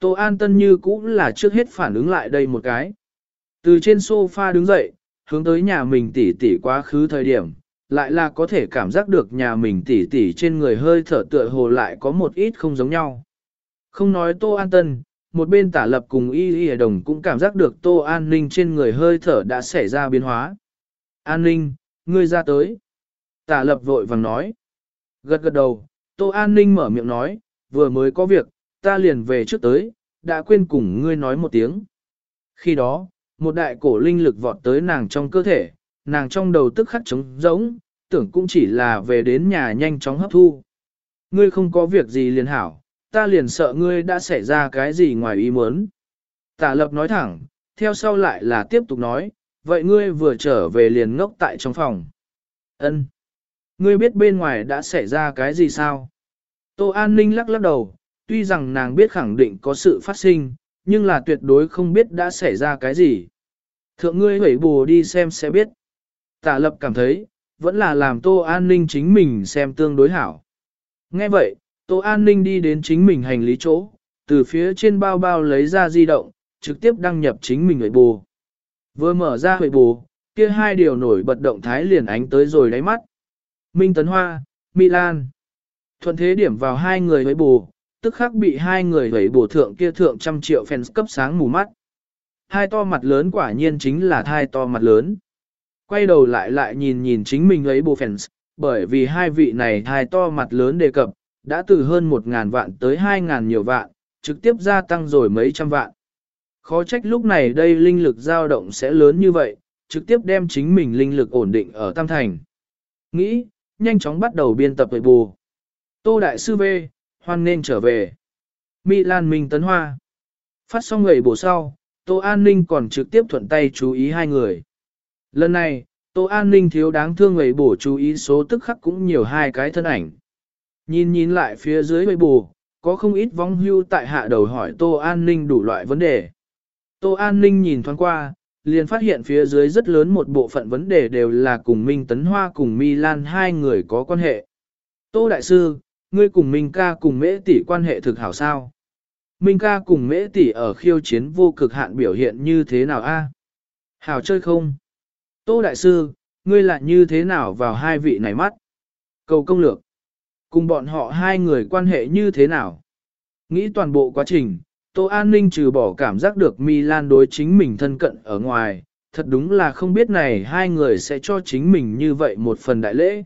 Tô An Tân như cũng là trước hết phản ứng lại đây một cái. Từ trên sofa đứng dậy, hướng tới nhà mình tỷ tỷ quá khứ thời điểm, lại là có thể cảm giác được nhà mình tỷ tỷ trên người hơi thở tựa hồ lại có một ít không giống nhau. Không nói Tô An Tân, một bên tả lập cùng y y đồng cũng cảm giác được Tô An Ninh trên người hơi thở đã xảy ra biến hóa. An Ninh, ngươi ra tới. Tả lập vội vàng nói. Gật gật đầu, Tô An Ninh mở miệng nói, vừa mới có việc, ta liền về trước tới, đã quên cùng ngươi nói một tiếng. Khi đó, một đại cổ linh lực vọt tới nàng trong cơ thể, nàng trong đầu tức khắc trống rỗng, tưởng cũng chỉ là về đến nhà nhanh chóng hấp thu. Ngươi không có việc gì liền hảo, ta liền sợ ngươi đã xảy ra cái gì ngoài ý muốn. Tả lập nói thẳng, theo sau lại là tiếp tục nói, vậy ngươi vừa trở về liền ngốc tại trong phòng. Ân, Ngươi biết bên ngoài đã xảy ra cái gì sao? Tô An Ninh lắc lắc đầu, tuy rằng nàng biết khẳng định có sự phát sinh, nhưng là tuyệt đối không biết đã xảy ra cái gì. Thượng ngươi hủy bù đi xem sẽ biết. Tả lập cảm thấy, vẫn là làm Tô An Ninh chính mình xem tương đối hảo. Nghe vậy, Tô An Ninh đi đến chính mình hành lý chỗ, từ phía trên bao bao lấy ra di động, trực tiếp đăng nhập chính mình người bù. Vừa mở ra hội bù, kia hai điều nổi bật động thái liền ánh tới rồi đáy mắt. Minh Tấn Hoa, Milan. Thuận thế điểm vào hai người với bù, tức khắc bị hai người vẩy bù thượng kia thượng trăm triệu fans cấp sáng mù mắt. Hai to mặt lớn quả nhiên chính là hai to mặt lớn. Quay đầu lại lại nhìn nhìn chính mình ấy bù fans, bởi vì hai vị này hai to mặt lớn đề cập, đã từ hơn một ngàn vạn tới hai ngàn nhiều vạn, trực tiếp gia tăng rồi mấy trăm vạn. Khó trách lúc này đây linh lực dao động sẽ lớn như vậy, trực tiếp đem chính mình linh lực ổn định ở Tam Thành. Nghĩ, nhanh chóng bắt đầu biên tập về bù. Tô Đại Sư V, hoan nên trở về. Milan Minh Tấn Hoa. Phát xong người bổ sau, Tô An Ninh còn trực tiếp thuận tay chú ý hai người. Lần này, Tô An Ninh thiếu đáng thương người bổ chú ý số tức khắc cũng nhiều hai cái thân ảnh. Nhìn nhìn lại phía dưới người bổ, có không ít vong hưu tại hạ đầu hỏi Tô An Ninh đủ loại vấn đề. Tô An Ninh nhìn thoáng qua, liền phát hiện phía dưới rất lớn một bộ phận vấn đề đều là cùng Minh Tấn Hoa cùng Milan hai người có quan hệ. Tô Đại Sư, ngươi cùng Minh ca cùng mễ tỷ quan hệ thực hảo sao? Minh ca cùng mễ tỷ ở khiêu chiến vô cực hạn biểu hiện như thế nào a? Hảo chơi không? Tô Đại Sư, ngươi lại như thế nào vào hai vị này mắt? Cầu công lược. Cùng bọn họ hai người quan hệ như thế nào? Nghĩ toàn bộ quá trình, Tô An Ninh trừ bỏ cảm giác được Milan đối chính mình thân cận ở ngoài, thật đúng là không biết này hai người sẽ cho chính mình như vậy một phần đại lễ.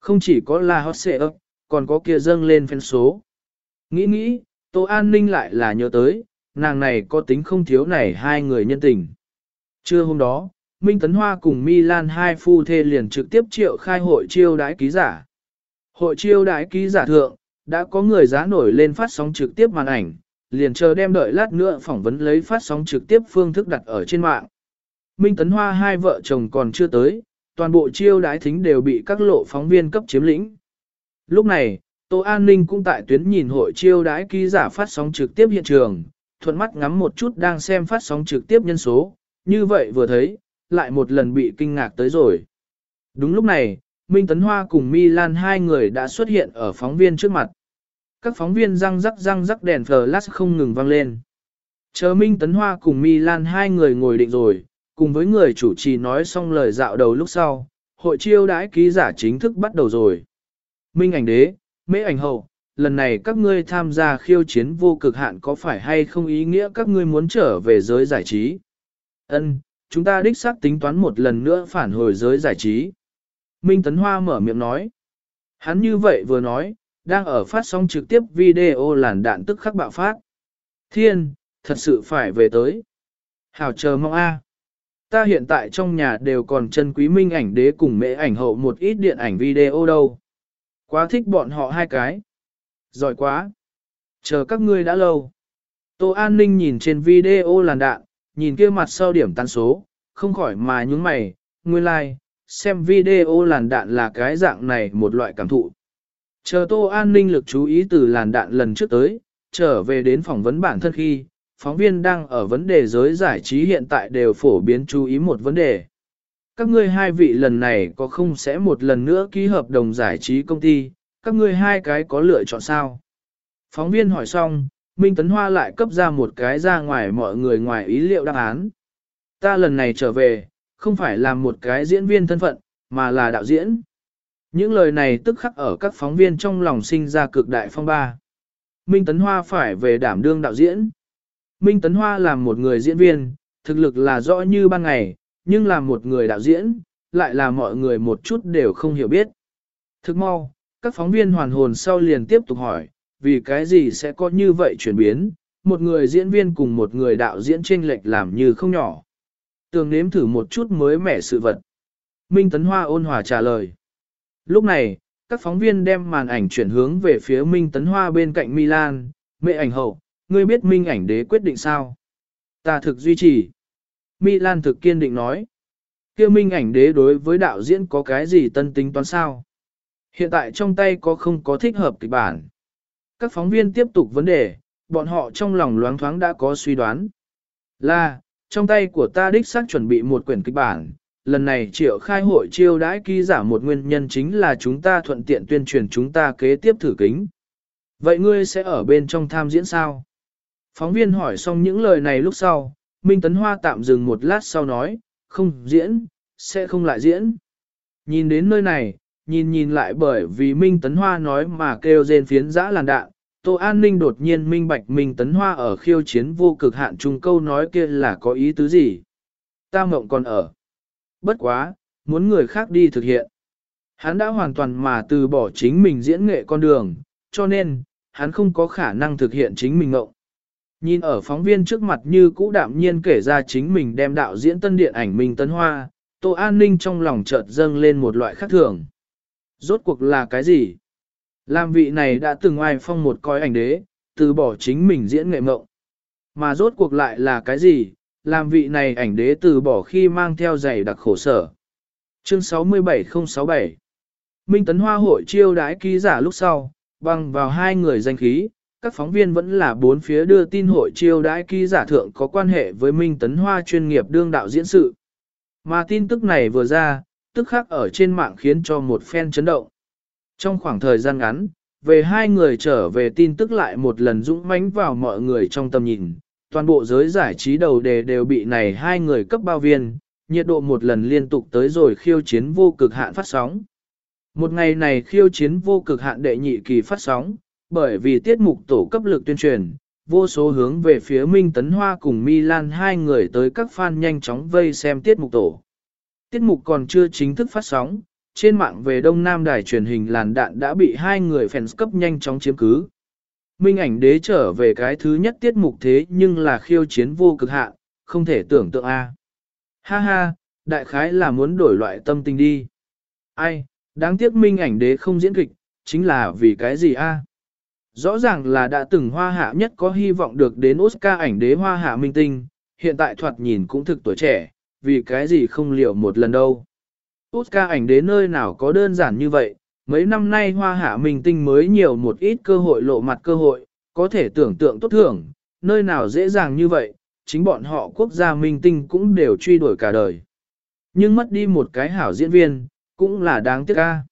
Không chỉ có là hot xệ ấp, còn có kia dâng lên phen số. Nghĩ nghĩ, Tô An Ninh lại là nhớ tới, nàng này có tính không thiếu này hai người nhân tình. Trưa hôm đó, Minh Tấn Hoa cùng Milan hai phu thê liền trực tiếp triệu khai hội chiêu đái ký giả. Hội chiêu đái ký giả thượng, đã có người giá nổi lên phát sóng trực tiếp màn ảnh, liền chờ đem đợi lát nữa phỏng vấn lấy phát sóng trực tiếp phương thức đặt ở trên mạng. Minh Tấn Hoa hai vợ chồng còn chưa tới, toàn bộ chiêu đái thính đều bị các lộ phóng viên cấp chiếm lĩnh. Lúc này, Tô An Ninh cũng tại tuyến nhìn hội chiêu đái ký giả phát sóng trực tiếp hiện trường, thuận mắt ngắm một chút đang xem phát sóng trực tiếp nhân số, như vậy vừa thấy, lại một lần bị kinh ngạc tới rồi. Đúng lúc này, Minh Tấn Hoa cùng Milan hai người đã xuất hiện ở phóng viên trước mặt. Các phóng viên răng rắc răng rắc đèn flash không ngừng vang lên. Chờ Minh Tấn Hoa cùng Milan hai người ngồi định rồi, cùng với người chủ trì nói xong lời dạo đầu lúc sau, hội chiêu đãi ký giả chính thức bắt đầu rồi. Minh ảnh đế, mễ ảnh hậu, lần này các ngươi tham gia khiêu chiến vô cực hạn có phải hay không ý nghĩa các ngươi muốn trở về giới giải trí? Ân, chúng ta đích xác tính toán một lần nữa phản hồi giới giải trí. Minh Tấn Hoa mở miệng nói. Hắn như vậy vừa nói, đang ở phát sóng trực tiếp video làn đạn tức khắc bạo phát. Thiên, thật sự phải về tới. Hảo chờ mong a. Ta hiện tại trong nhà đều còn chân quý minh ảnh đế cùng mẹ ảnh hậu một ít điện ảnh video đâu. Quá thích bọn họ hai cái. Giỏi quá. Chờ các ngươi đã lâu. Tô An Ninh nhìn trên video làn đạn, nhìn kia mặt sau điểm tán số, không khỏi mà nhúng mày, nguyên lai, like, xem video làn đạn là cái dạng này một loại cảm thụ. Chờ Tô An Ninh lực chú ý từ làn đạn lần trước tới, trở về đến phỏng vấn bản thân khi, phóng viên đang ở vấn đề giới giải trí hiện tại đều phổ biến chú ý một vấn đề. Các ngươi hai vị lần này có không sẽ một lần nữa ký hợp đồng giải trí công ty, các ngươi hai cái có lựa chọn sao? Phóng viên hỏi xong, Minh Tấn Hoa lại cấp ra một cái ra ngoài mọi người ngoài ý liệu đáp án. Ta lần này trở về, không phải làm một cái diễn viên thân phận, mà là đạo diễn. Những lời này tức khắc ở các phóng viên trong lòng sinh ra cực đại phong ba. Minh Tấn Hoa phải về đảm đương đạo diễn. Minh Tấn Hoa là một người diễn viên, thực lực là rõ như ban ngày, nhưng là một người đạo diễn, lại là mọi người một chút đều không hiểu biết. Thực mau, các phóng viên hoàn hồn sau liền tiếp tục hỏi, vì cái gì sẽ có như vậy chuyển biến, một người diễn viên cùng một người đạo diễn chênh lệch làm như không nhỏ. Tường nếm thử một chút mới mẻ sự vật. Minh Tấn Hoa ôn hòa trả lời. Lúc này, các phóng viên đem màn ảnh chuyển hướng về phía Minh Tấn Hoa bên cạnh Milan, mẹ ảnh hậu, ngươi biết Minh ảnh đế quyết định sao? Ta thực duy trì. Milan thực kiên định nói. kia Minh ảnh đế đối với đạo diễn có cái gì tân tính toán sao? Hiện tại trong tay có không có thích hợp kịch bản. Các phóng viên tiếp tục vấn đề, bọn họ trong lòng loáng thoáng đã có suy đoán. Là, trong tay của ta đích xác chuẩn bị một quyển kịch bản, lần này triệu khai hội chiêu đãi ký giả một nguyên nhân chính là chúng ta thuận tiện tuyên truyền chúng ta kế tiếp thử kính. Vậy ngươi sẽ ở bên trong tham diễn sao? Phóng viên hỏi xong những lời này lúc sau, Minh Tấn Hoa tạm dừng một lát sau nói, không diễn, sẽ không lại diễn. Nhìn đến nơi này, nhìn nhìn lại bởi vì Minh Tấn Hoa nói mà kêu rên phiến dã làn đạn, Tô An Ninh đột nhiên minh bạch Minh Tấn Hoa ở khiêu chiến vô cực hạn trung câu nói kia là có ý tứ gì. Ta mộng còn ở. Bất quá, muốn người khác đi thực hiện. Hắn đã hoàn toàn mà từ bỏ chính mình diễn nghệ con đường, cho nên, hắn không có khả năng thực hiện chính mình mộng. Nhìn ở phóng viên trước mặt như cũ đạm nhiên kể ra chính mình đem đạo diễn tân điện ảnh Minh Tấn Hoa, Tô An Ninh trong lòng chợt dâng lên một loại khác thường. Rốt cuộc là cái gì? Làm vị này đã từng ai phong một coi ảnh đế, từ bỏ chính mình diễn nghệ mộng. Mà rốt cuộc lại là cái gì? Làm vị này ảnh đế từ bỏ khi mang theo giày đặc khổ sở. Chương 67067 Minh Tấn Hoa hội chiêu đái ký giả lúc sau, bằng vào hai người danh khí, các phóng viên vẫn là bốn phía đưa tin hội chiêu đái ký giả thượng có quan hệ với Minh Tấn Hoa chuyên nghiệp đương đạo diễn sự. Mà tin tức này vừa ra, tức khắc ở trên mạng khiến cho một fan chấn động. Trong khoảng thời gian ngắn, về hai người trở về tin tức lại một lần dũng mãnh vào mọi người trong tầm nhìn, toàn bộ giới giải trí đầu đề đều bị này hai người cấp bao viên, nhiệt độ một lần liên tục tới rồi khiêu chiến vô cực hạn phát sóng. Một ngày này khiêu chiến vô cực hạn đệ nhị kỳ phát sóng, bởi vì tiết mục tổ cấp lực tuyên truyền, vô số hướng về phía Minh Tấn Hoa cùng Milan hai người tới các fan nhanh chóng vây xem tiết mục tổ. Tiết mục còn chưa chính thức phát sóng, trên mạng về Đông Nam đài truyền hình làn đạn đã bị hai người fans cấp nhanh chóng chiếm cứ. Minh ảnh đế trở về cái thứ nhất tiết mục thế nhưng là khiêu chiến vô cực hạ, không thể tưởng tượng a. Ha ha, đại khái là muốn đổi loại tâm tình đi. Ai, đáng tiếc minh ảnh đế không diễn kịch, chính là vì cái gì a? Rõ ràng là đã từng hoa hạ nhất có hy vọng được đến Oscar ảnh đế hoa hạ minh tinh, hiện tại thoạt nhìn cũng thực tuổi trẻ, vì cái gì không liệu một lần đâu. Oscar ảnh đến nơi nào có đơn giản như vậy, mấy năm nay hoa hạ minh tinh mới nhiều một ít cơ hội lộ mặt cơ hội, có thể tưởng tượng tốt thưởng, nơi nào dễ dàng như vậy, chính bọn họ quốc gia minh tinh cũng đều truy đuổi cả đời. Nhưng mất đi một cái hảo diễn viên, cũng là đáng tiếc ca.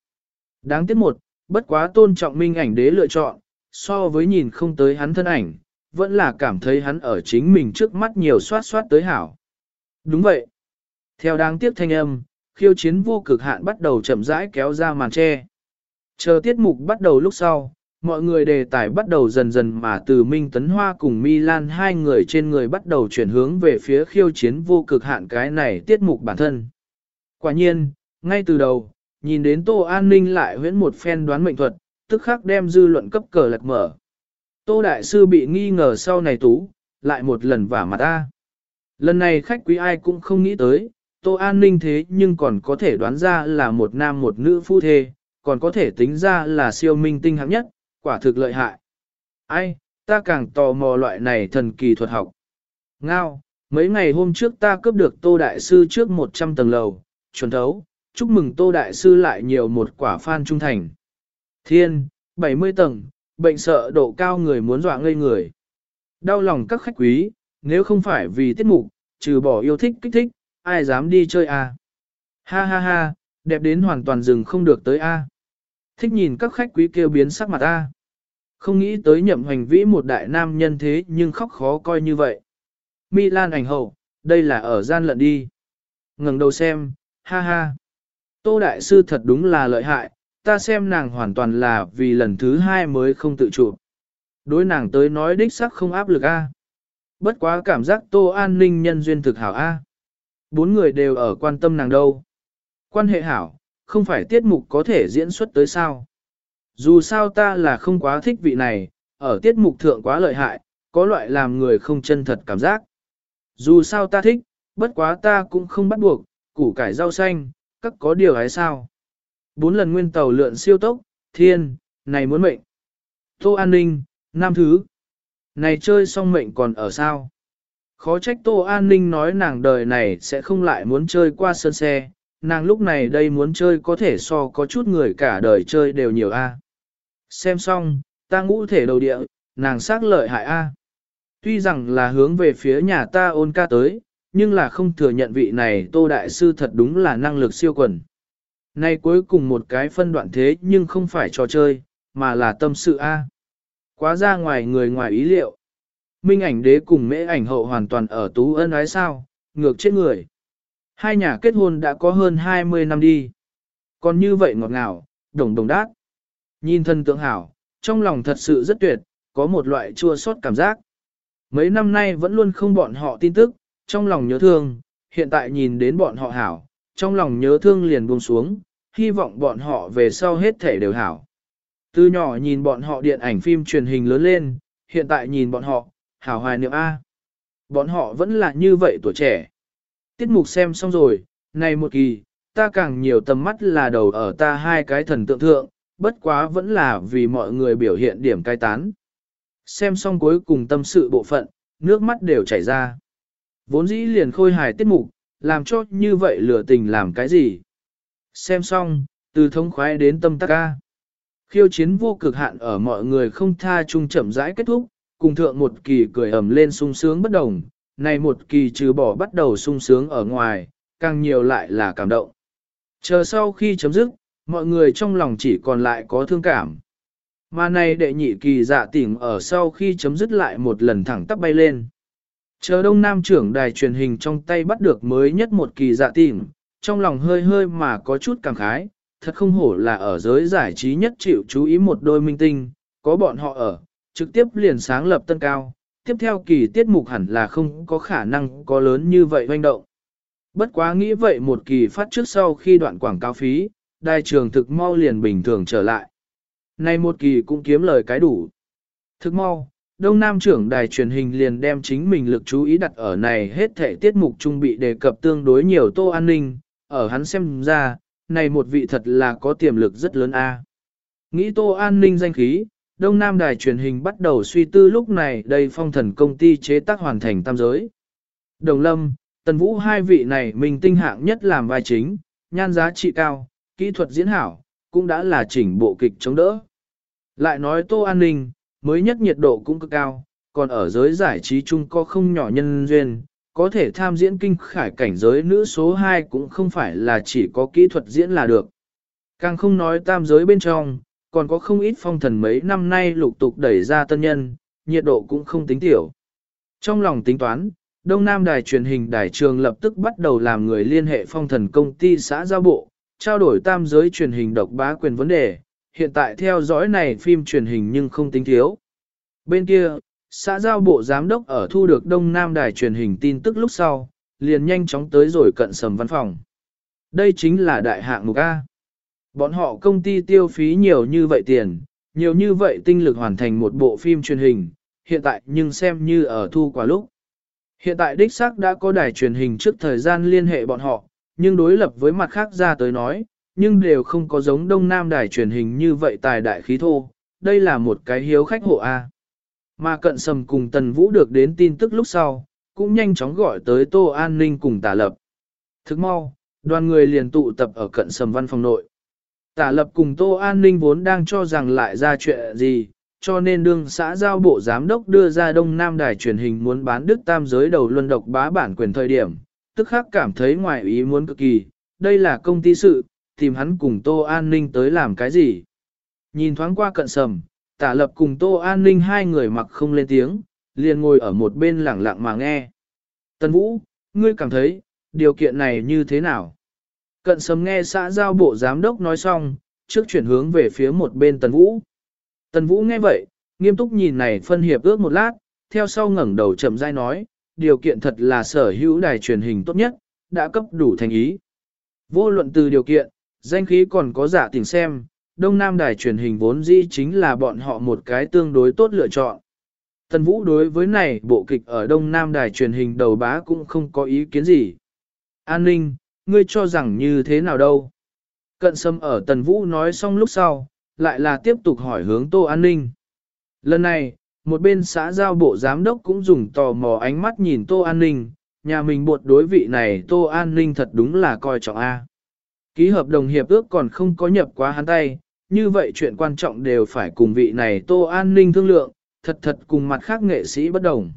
Đáng tiếc một, bất quá tôn trọng minh ảnh đế lựa chọn, so với nhìn không tới hắn thân ảnh, vẫn là cảm thấy hắn ở chính mình trước mắt nhiều soát soát tới hảo. Đúng vậy. Theo đáng tiếc thanh âm, khiêu chiến vô cực hạn bắt đầu chậm rãi kéo ra màn che. Chờ tiết mục bắt đầu lúc sau, mọi người đề tài bắt đầu dần dần mà từ Minh Tấn Hoa cùng Milan hai người trên người bắt đầu chuyển hướng về phía khiêu chiến vô cực hạn cái này tiết mục bản thân. Quả nhiên, ngay từ đầu, nhìn đến Tô An Ninh lại huyễn một phen đoán mệnh thuật, tức khắc đem dư luận cấp cờ lật mở. Tô Đại Sư bị nghi ngờ sau này tú, lại một lần vả mặt ta. Lần này khách quý ai cũng không nghĩ tới, Tô An Ninh thế nhưng còn có thể đoán ra là một nam một nữ phu thê, còn có thể tính ra là siêu minh tinh hạng nhất, quả thực lợi hại. Ai, ta càng tò mò loại này thần kỳ thuật học. Ngao, mấy ngày hôm trước ta cướp được Tô Đại Sư trước 100 tầng lầu, chuẩn thấu, chúc mừng Tô Đại Sư lại nhiều một quả fan trung thành. Thiên, 70 tầng, bệnh sợ độ cao người muốn dọa ngây người. Đau lòng các khách quý, nếu không phải vì tiết mục, trừ bỏ yêu thích kích thích, ai dám đi chơi à? Ha ha ha, đẹp đến hoàn toàn dừng không được tới a. Thích nhìn các khách quý kêu biến sắc mặt a. Không nghĩ tới nhậm hoành vĩ một đại nam nhân thế nhưng khóc khó coi như vậy. Milan ảnh hậu, đây là ở gian lận đi. ngẩng đầu xem, ha ha. Tô Đại Sư thật đúng là lợi hại, ta xem nàng hoàn toàn là vì lần thứ hai mới không tự chủ. Đối nàng tới nói đích sắc không áp lực a. Bất quá cảm giác Tô An Ninh nhân duyên thực hảo a. Bốn người đều ở quan tâm nàng đâu. Quan hệ hảo, không phải tiết mục có thể diễn xuất tới sao. Dù sao ta là không quá thích vị này, ở tiết mục thượng quá lợi hại, có loại làm người không chân thật cảm giác. Dù sao ta thích, bất quá ta cũng không bắt buộc, củ cải rau xanh, các có điều hay sao. Bốn lần nguyên tàu lượn siêu tốc, thiên, này muốn mệnh. Tô an ninh, nam thứ. Này chơi xong mệnh còn ở sao? Khó trách Tô An Ninh nói nàng đời này sẽ không lại muốn chơi qua sân xe, nàng lúc này đây muốn chơi có thể so có chút người cả đời chơi đều nhiều a. Xem xong, ta ngũ thể đầu địa, nàng xác lợi hại a. Tuy rằng là hướng về phía nhà ta ôn ca tới, nhưng là không thừa nhận vị này Tô Đại Sư thật đúng là năng lực siêu quần. Nay cuối cùng một cái phân đoạn thế nhưng không phải trò chơi, mà là tâm sự a. Quá ra ngoài người ngoài ý liệu. Minh ảnh đế cùng mễ ảnh hậu hoàn toàn ở tú ân ái sao, ngược chết người. Hai nhà kết hôn đã có hơn 20 năm đi. Còn như vậy ngọt ngào, đồng đồng đát. Nhìn thân tượng hảo, trong lòng thật sự rất tuyệt, có một loại chua xót cảm giác. Mấy năm nay vẫn luôn không bọn họ tin tức, trong lòng nhớ thương, hiện tại nhìn đến bọn họ hảo, trong lòng nhớ thương liền buông xuống, hy vọng bọn họ về sau hết thể đều hảo. Từ nhỏ nhìn bọn họ điện ảnh phim truyền hình lớn lên, hiện tại nhìn bọn họ, hảo hoài niệm A. Bọn họ vẫn là như vậy tuổi trẻ. Tiết mục xem xong rồi, này một kỳ, ta càng nhiều tầm mắt là đầu ở ta hai cái thần tượng thượng, bất quá vẫn là vì mọi người biểu hiện điểm cai tán. Xem xong cuối cùng tâm sự bộ phận, nước mắt đều chảy ra. Vốn dĩ liền khôi hài tiết mục, làm cho như vậy lửa tình làm cái gì. Xem xong, từ thống khoái đến tâm tắc ca. Khiêu chiến vô cực hạn ở mọi người không tha chung chậm rãi kết thúc, cùng thượng một kỳ cười ẩm lên sung sướng bất đồng, này một kỳ trừ bỏ bắt đầu sung sướng ở ngoài, càng nhiều lại là cảm động. Chờ sau khi chấm dứt, mọi người trong lòng chỉ còn lại có thương cảm. Mà này đệ nhị kỳ dạ tỉnh ở sau khi chấm dứt lại một lần thẳng tắp bay lên. Chờ đông nam trưởng đài truyền hình trong tay bắt được mới nhất một kỳ dạ tỉnh, trong lòng hơi hơi mà có chút cảm khái, thật không hổ là ở giới giải trí nhất chịu chú ý một đôi minh tinh, có bọn họ ở, trực tiếp liền sáng lập tân cao, tiếp theo kỳ tiết mục hẳn là không có khả năng có lớn như vậy hoành động. Bất quá nghĩ vậy một kỳ phát trước sau khi đoạn quảng cáo phí, đài trường thực mau liền bình thường trở lại. nay một kỳ cũng kiếm lời cái đủ. Thực mau, Đông Nam trưởng đài truyền hình liền đem chính mình lực chú ý đặt ở này hết thể tiết mục trung bị đề cập tương đối nhiều tô an ninh, ở hắn xem ra, này một vị thật là có tiềm lực rất lớn a. Nghĩ tô an ninh danh khí, Đông Nam đài truyền hình bắt đầu suy tư lúc này đây phong thần công ty chế tác hoàn thành tam giới. Đồng Lâm, Tần Vũ hai vị này mình tinh hạng nhất làm vai chính, nhan giá trị cao, kỹ thuật diễn hảo, cũng đã là chỉnh bộ kịch chống đỡ. Lại nói Tô An Ninh, mới nhất nhiệt độ cũng cực cao, còn ở giới giải trí chung có không nhỏ nhân duyên, có thể tham diễn kinh khải cảnh giới nữ số 2 cũng không phải là chỉ có kỹ thuật diễn là được. Càng không nói tam giới bên trong, còn có không ít phong thần mấy năm nay lục tục đẩy ra tân nhân, nhiệt độ cũng không tính tiểu. Trong lòng tính toán, Đông Nam Đài truyền hình đài trường lập tức bắt đầu làm người liên hệ phong thần công ty xã giao bộ, trao đổi tam giới truyền hình độc bá quyền vấn đề, hiện tại theo dõi này phim truyền hình nhưng không tính thiếu. Bên kia, xã giao bộ giám đốc ở thu được Đông Nam Đài truyền hình tin tức lúc sau, liền nhanh chóng tới rồi cận sầm văn phòng. Đây chính là đại hạng mục A. Bọn họ công ty tiêu phí nhiều như vậy tiền, nhiều như vậy tinh lực hoàn thành một bộ phim truyền hình, hiện tại nhưng xem như ở thu quả lúc. Hiện tại đích xác đã có đài truyền hình trước thời gian liên hệ bọn họ, nhưng đối lập với mặt khác ra tới nói, nhưng đều không có giống Đông Nam đài truyền hình như vậy tài đại khí thô, đây là một cái hiếu khách hộ A. Mà cận sầm cùng Tần Vũ được đến tin tức lúc sau, cũng nhanh chóng gọi tới Tô An Ninh cùng tả lập. Thức mau, đoàn người liền tụ tập ở cận sầm văn phòng nội. Tả lập cùng Tô An Ninh vốn đang cho rằng lại ra chuyện gì, cho nên đương xã giao bộ giám đốc đưa ra Đông Nam đài truyền hình muốn bán Đức Tam giới đầu luân độc bá bản quyền thời điểm, tức khắc cảm thấy ngoài ý muốn cực kỳ, đây là công ty sự, tìm hắn cùng Tô An Ninh tới làm cái gì. Nhìn thoáng qua cận sầm, tả lập cùng Tô An Ninh hai người mặc không lên tiếng, liền ngồi ở một bên lẳng lặng mà nghe. Tân Vũ, ngươi cảm thấy, điều kiện này như thế nào? Cận sầm nghe xã giao bộ giám đốc nói xong, trước chuyển hướng về phía một bên Tần Vũ. Tần Vũ nghe vậy, nghiêm túc nhìn này phân hiệp ước một lát, theo sau ngẩng đầu chậm rãi nói, điều kiện thật là sở hữu đài truyền hình tốt nhất, đã cấp đủ thành ý. Vô luận từ điều kiện, danh khí còn có giả tình xem, Đông Nam đài truyền hình vốn dĩ chính là bọn họ một cái tương đối tốt lựa chọn. Tần Vũ đối với này bộ kịch ở Đông Nam đài truyền hình đầu bá cũng không có ý kiến gì. An ninh, ngươi cho rằng như thế nào đâu? Cận sâm ở Tần Vũ nói xong lúc sau, lại là tiếp tục hỏi hướng Tô An ninh. Lần này, một bên xã giao bộ giám đốc cũng dùng tò mò ánh mắt nhìn Tô An ninh, nhà mình buộc đối vị này Tô An ninh thật đúng là coi trọng A. Ký hợp đồng hiệp ước còn không có nhập quá hắn tay, như vậy chuyện quan trọng đều phải cùng vị này Tô An ninh thương lượng, thật thật cùng mặt khác nghệ sĩ bất đồng.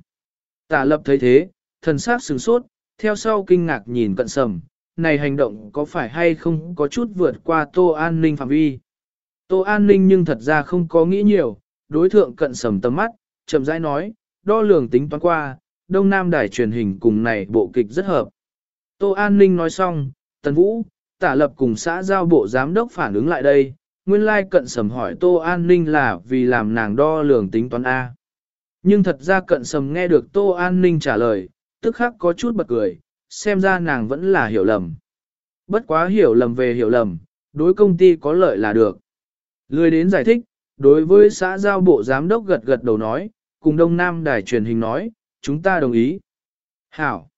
Tả lập thấy thế, thần sắc sửng sốt, theo sau kinh ngạc nhìn cận sầm, này hành động có phải hay không có chút vượt qua Tô An ninh phạm vi. Tô An ninh nhưng thật ra không có nghĩ nhiều, đối thượng cận sầm tầm mắt, chậm rãi nói, đo lường tính toán qua, Đông Nam đài truyền hình cùng này bộ kịch rất hợp. Tô An Ninh nói xong, Tần Vũ, tả lập cùng xã giao bộ giám đốc phản ứng lại đây, nguyên lai cận sầm hỏi Tô An Ninh là vì làm nàng đo lường tính toán A. Nhưng thật ra cận sầm nghe được Tô An Ninh trả lời, tức khắc có chút bật cười, xem ra nàng vẫn là hiểu lầm. Bất quá hiểu lầm về hiểu lầm, đối công ty có lợi là được. Lười đến giải thích, đối với xã giao bộ giám đốc gật gật đầu nói, cùng Đông Nam đài truyền hình nói, chúng ta đồng ý. Hảo.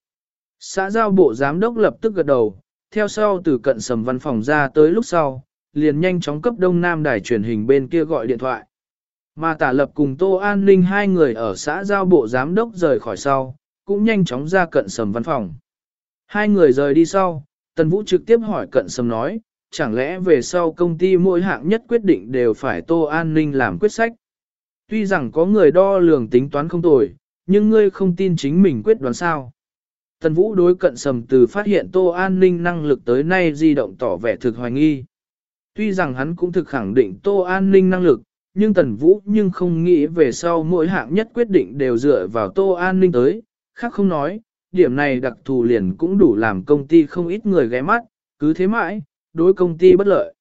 Xã giao bộ giám đốc lập tức gật đầu, theo sau từ cận sầm văn phòng ra tới lúc sau, liền nhanh chóng cấp Đông Nam đài truyền hình bên kia gọi điện thoại. Mà tả lập cùng Tô An Ninh hai người ở xã giao bộ giám đốc rời khỏi sau, cũng nhanh chóng ra cận sầm văn phòng. Hai người rời đi sau, Tần Vũ trực tiếp hỏi cận sầm nói, chẳng lẽ về sau công ty mỗi hạng nhất quyết định đều phải Tô An Ninh làm quyết sách. Tuy rằng có người đo lường tính toán không tồi, nhưng ngươi không tin chính mình quyết đoán sao. Tần Vũ đối cận sầm từ phát hiện Tô An Ninh năng lực tới nay di động tỏ vẻ thực hoài nghi. Tuy rằng hắn cũng thực khẳng định Tô An Ninh năng lực, nhưng Tần Vũ nhưng không nghĩ về sau mỗi hạng nhất quyết định đều dựa vào Tô An Ninh tới, khác không nói, điểm này đặc thù liền cũng đủ làm công ty không ít người ghé mắt, cứ thế mãi, đối công ty bất lợi.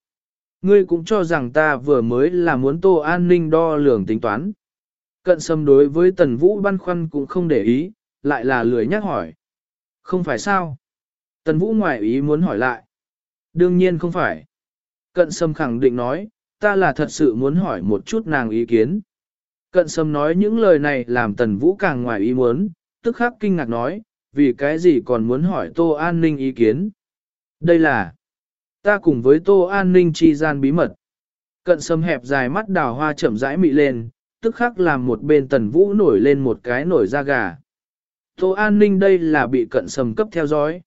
Ngươi cũng cho rằng ta vừa mới là muốn Tô An Ninh đo lường tính toán. Cận sâm đối với Tần Vũ băn khoăn cũng không để ý, lại là lười nhắc hỏi. Không phải sao? Tần Vũ ngoài ý muốn hỏi lại. Đương nhiên không phải. Cận sâm khẳng định nói, ta là thật sự muốn hỏi một chút nàng ý kiến. Cận sâm nói những lời này làm Tần Vũ càng ngoài ý muốn, tức khắc kinh ngạc nói, vì cái gì còn muốn hỏi Tô An Ninh ý kiến. Đây là, ta cùng với Tô An Ninh chi gian bí mật. Cận sâm hẹp dài mắt đào hoa chậm rãi mị lên, tức khắc làm một bên Tần Vũ nổi lên một cái nổi da gà. Tô An Ninh đây là bị cận sâm cấp theo dõi.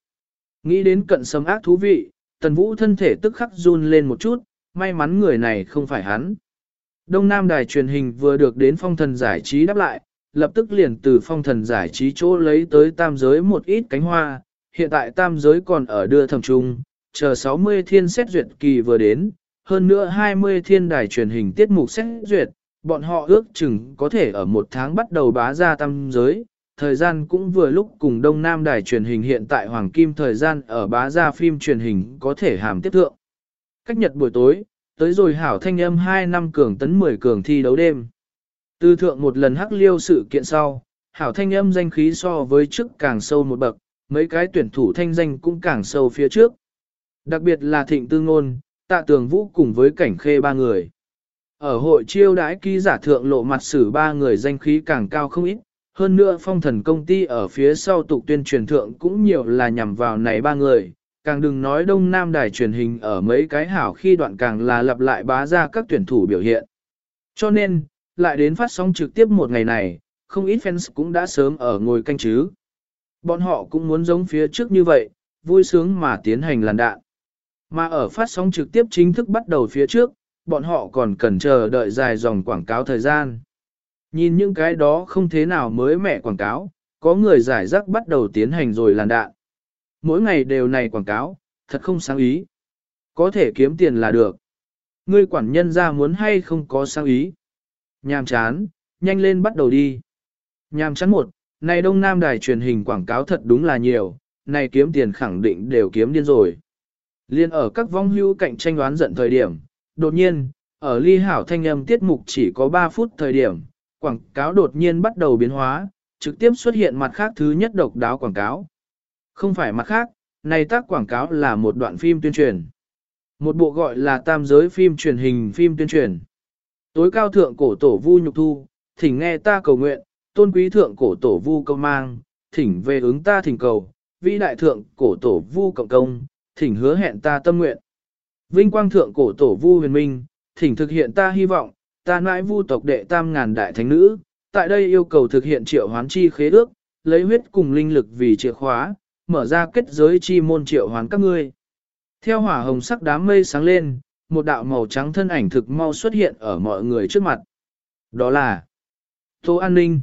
Nghĩ đến cận sâm ác thú vị, Tần Vũ thân thể tức khắc run lên một chút, may mắn người này không phải hắn. Đông Nam đài truyền hình vừa được đến phong thần giải trí đáp lại, lập tức liền từ phong thần giải trí chỗ lấy tới tam giới một ít cánh hoa, hiện tại tam giới còn ở đưa thầm trung, chờ 60 thiên xét duyệt kỳ vừa đến, hơn nữa 20 thiên đài truyền hình tiết mục xét duyệt, bọn họ ước chừng có thể ở một tháng bắt đầu bá ra tam giới, thời gian cũng vừa lúc cùng Đông Nam đài truyền hình hiện tại Hoàng Kim thời gian ở bá ra phim truyền hình có thể hàm tiếp thượng. Cách nhật buổi tối, tới rồi hảo thanh âm 2 năm cường tấn 10 cường thi đấu đêm. Từ thượng một lần hắc liêu sự kiện sau, hảo thanh âm danh khí so với trước càng sâu một bậc, mấy cái tuyển thủ thanh danh cũng càng sâu phía trước. Đặc biệt là thịnh tư ngôn, tạ tường vũ cùng với cảnh khê ba người. Ở hội chiêu đãi ký giả thượng lộ mặt xử ba người danh khí càng cao không ít, hơn nữa phong thần công ty ở phía sau tục tuyên truyền thượng cũng nhiều là nhằm vào này ba người, càng đừng nói đông nam đài truyền hình ở mấy cái hảo khi đoạn càng là lặp lại bá ra các tuyển thủ biểu hiện. Cho nên, lại đến phát sóng trực tiếp một ngày này, không ít fans cũng đã sớm ở ngồi canh chứ. Bọn họ cũng muốn giống phía trước như vậy, vui sướng mà tiến hành làn đạn. Mà ở phát sóng trực tiếp chính thức bắt đầu phía trước, bọn họ còn cần chờ đợi dài dòng quảng cáo thời gian. Nhìn những cái đó không thế nào mới mẻ quảng cáo, có người giải rác bắt đầu tiến hành rồi làn đạn. Mỗi ngày đều này quảng cáo, thật không sáng ý. Có thể kiếm tiền là được. Ngươi quản nhân ra muốn hay không có sáng ý. Nhàm chán, nhanh lên bắt đầu đi. Nhàm chán một, này Đông Nam đài truyền hình quảng cáo thật đúng là nhiều, này kiếm tiền khẳng định đều kiếm điên rồi. Liên ở các vong hưu cạnh tranh đoán giận thời điểm, đột nhiên, ở ly hảo thanh âm tiết mục chỉ có 3 phút thời điểm, quảng cáo đột nhiên bắt đầu biến hóa, trực tiếp xuất hiện mặt khác thứ nhất độc đáo quảng cáo. Không phải mặt khác, này tác quảng cáo là một đoạn phim tuyên truyền. Một bộ gọi là tam giới phim truyền hình phim tuyên truyền. Tối cao thượng cổ tổ vu nhục thu, thỉnh nghe ta cầu nguyện, tôn quý thượng cổ tổ vu công mang, thỉnh về ứng ta thỉnh cầu, vĩ đại thượng cổ tổ vu cộng công, thỉnh hứa hẹn ta tâm nguyện. Vinh quang thượng cổ tổ vu huyền minh, thỉnh thực hiện ta hy vọng, ta nãi vu tộc đệ tam ngàn đại thánh nữ, tại đây yêu cầu thực hiện triệu hoán chi khế ước, lấy huyết cùng linh lực vì chìa khóa, mở ra kết giới chi môn triệu hoán các ngươi. Theo hỏa hồng sắc đám mây sáng lên, một đạo màu trắng thân ảnh thực mau xuất hiện ở mọi người trước mặt. Đó là Tô An Ninh.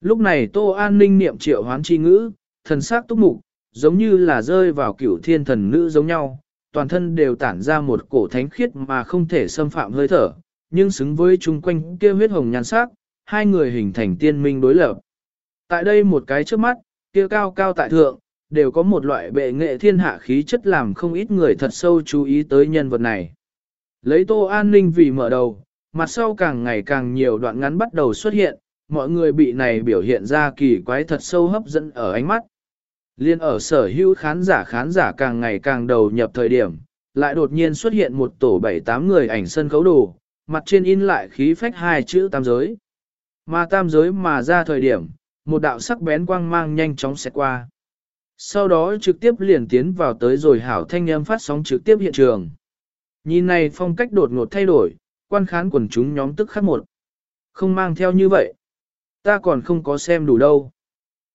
Lúc này Tô An Ninh niệm triệu hoán chi ngữ, thần sắc túc mục, giống như là rơi vào cửu thiên thần nữ giống nhau, toàn thân đều tản ra một cổ thánh khiết mà không thể xâm phạm hơi thở, nhưng xứng với chung quanh kia huyết hồng nhan sắc, hai người hình thành tiên minh đối lập. Tại đây một cái trước mắt, kia cao cao tại thượng, đều có một loại bệ nghệ thiên hạ khí chất làm không ít người thật sâu chú ý tới nhân vật này. Lấy tô an ninh vì mở đầu, mặt sau càng ngày càng nhiều đoạn ngắn bắt đầu xuất hiện, mọi người bị này biểu hiện ra kỳ quái thật sâu hấp dẫn ở ánh mắt. Liên ở sở hữu khán giả khán giả càng ngày càng đầu nhập thời điểm, lại đột nhiên xuất hiện một tổ bảy tám người ảnh sân khấu đồ, mặt trên in lại khí phách hai chữ tam giới. Mà tam giới mà ra thời điểm, một đạo sắc bén quang mang nhanh chóng xẹt qua. Sau đó trực tiếp liền tiến vào tới rồi hảo thanh âm phát sóng trực tiếp hiện trường. Nhìn này phong cách đột ngột thay đổi, quan khán quần chúng nhóm tức khắc một. Không mang theo như vậy. Ta còn không có xem đủ đâu.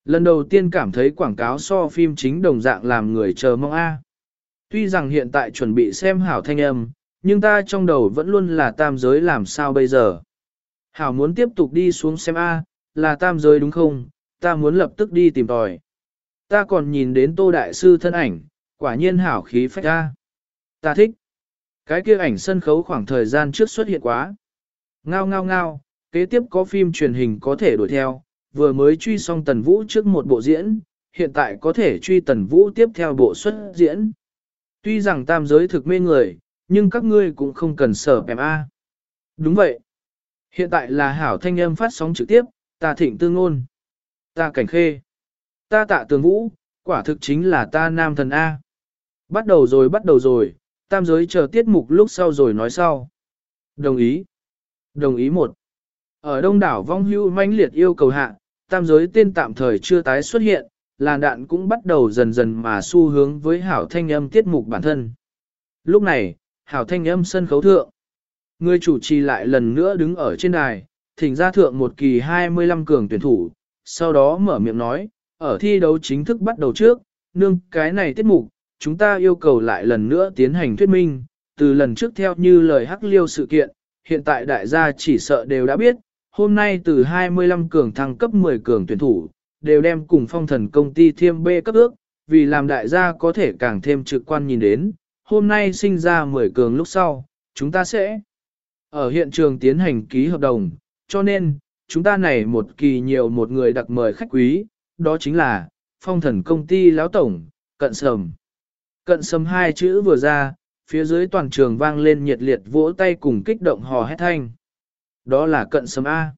Lần đầu tiên cảm thấy quảng cáo so phim chính đồng dạng làm người chờ mong A. Tuy rằng hiện tại chuẩn bị xem hảo thanh âm, nhưng ta trong đầu vẫn luôn là tam giới làm sao bây giờ. Hảo muốn tiếp tục đi xuống xem A, là tam giới đúng không, ta muốn lập tức đi tìm tòi. Ta còn nhìn đến tô đại sư thân ảnh, quả nhiên hảo khí phách A. Ta thích. Cái kia ảnh sân khấu khoảng thời gian trước xuất hiện quá. Ngao ngao ngao, kế tiếp có phim truyền hình có thể đuổi theo, vừa mới truy xong tần vũ trước một bộ diễn, hiện tại có thể truy tần vũ tiếp theo bộ xuất diễn. Tuy rằng tam giới thực mê người, nhưng các ngươi cũng không cần sở em A. Đúng vậy. Hiện tại là hảo thanh âm phát sóng trực tiếp, ta thịnh tương ngôn. Ta cảnh khê. Ta tạ tường vũ, quả thực chính là ta nam thần A. Bắt đầu rồi bắt đầu rồi, tam giới chờ tiết mục lúc sau rồi nói sau. Đồng ý. Đồng ý một. Ở đông đảo vong hưu manh liệt yêu cầu hạ, tam giới tên tạm thời chưa tái xuất hiện, làn đạn cũng bắt đầu dần dần mà xu hướng với hảo thanh âm tiết mục bản thân. Lúc này, hảo thanh âm sân khấu thượng. Người chủ trì lại lần nữa đứng ở trên đài, thỉnh ra thượng một kỳ 25 cường tuyển thủ, sau đó mở miệng nói, ở thi đấu chính thức bắt đầu trước, nương cái này tiết mục, chúng ta yêu cầu lại lần nữa tiến hành thuyết minh, từ lần trước theo như lời hắc liêu sự kiện, hiện tại đại gia chỉ sợ đều đã biết, hôm nay từ 25 cường thăng cấp 10 cường tuyển thủ, đều đem cùng phong thần công ty thiêm bê cấp ước, vì làm đại gia có thể càng thêm trực quan nhìn đến, hôm nay sinh ra 10 cường lúc sau, chúng ta sẽ ở hiện trường tiến hành ký hợp đồng, cho nên, chúng ta này một kỳ nhiều một người đặc mời khách quý, đó chính là, phong thần công ty lão tổng, cận sầm. Cận sầm hai chữ vừa ra, phía dưới toàn trường vang lên nhiệt liệt vỗ tay cùng kích động hò hét thanh. Đó là cận sầm A.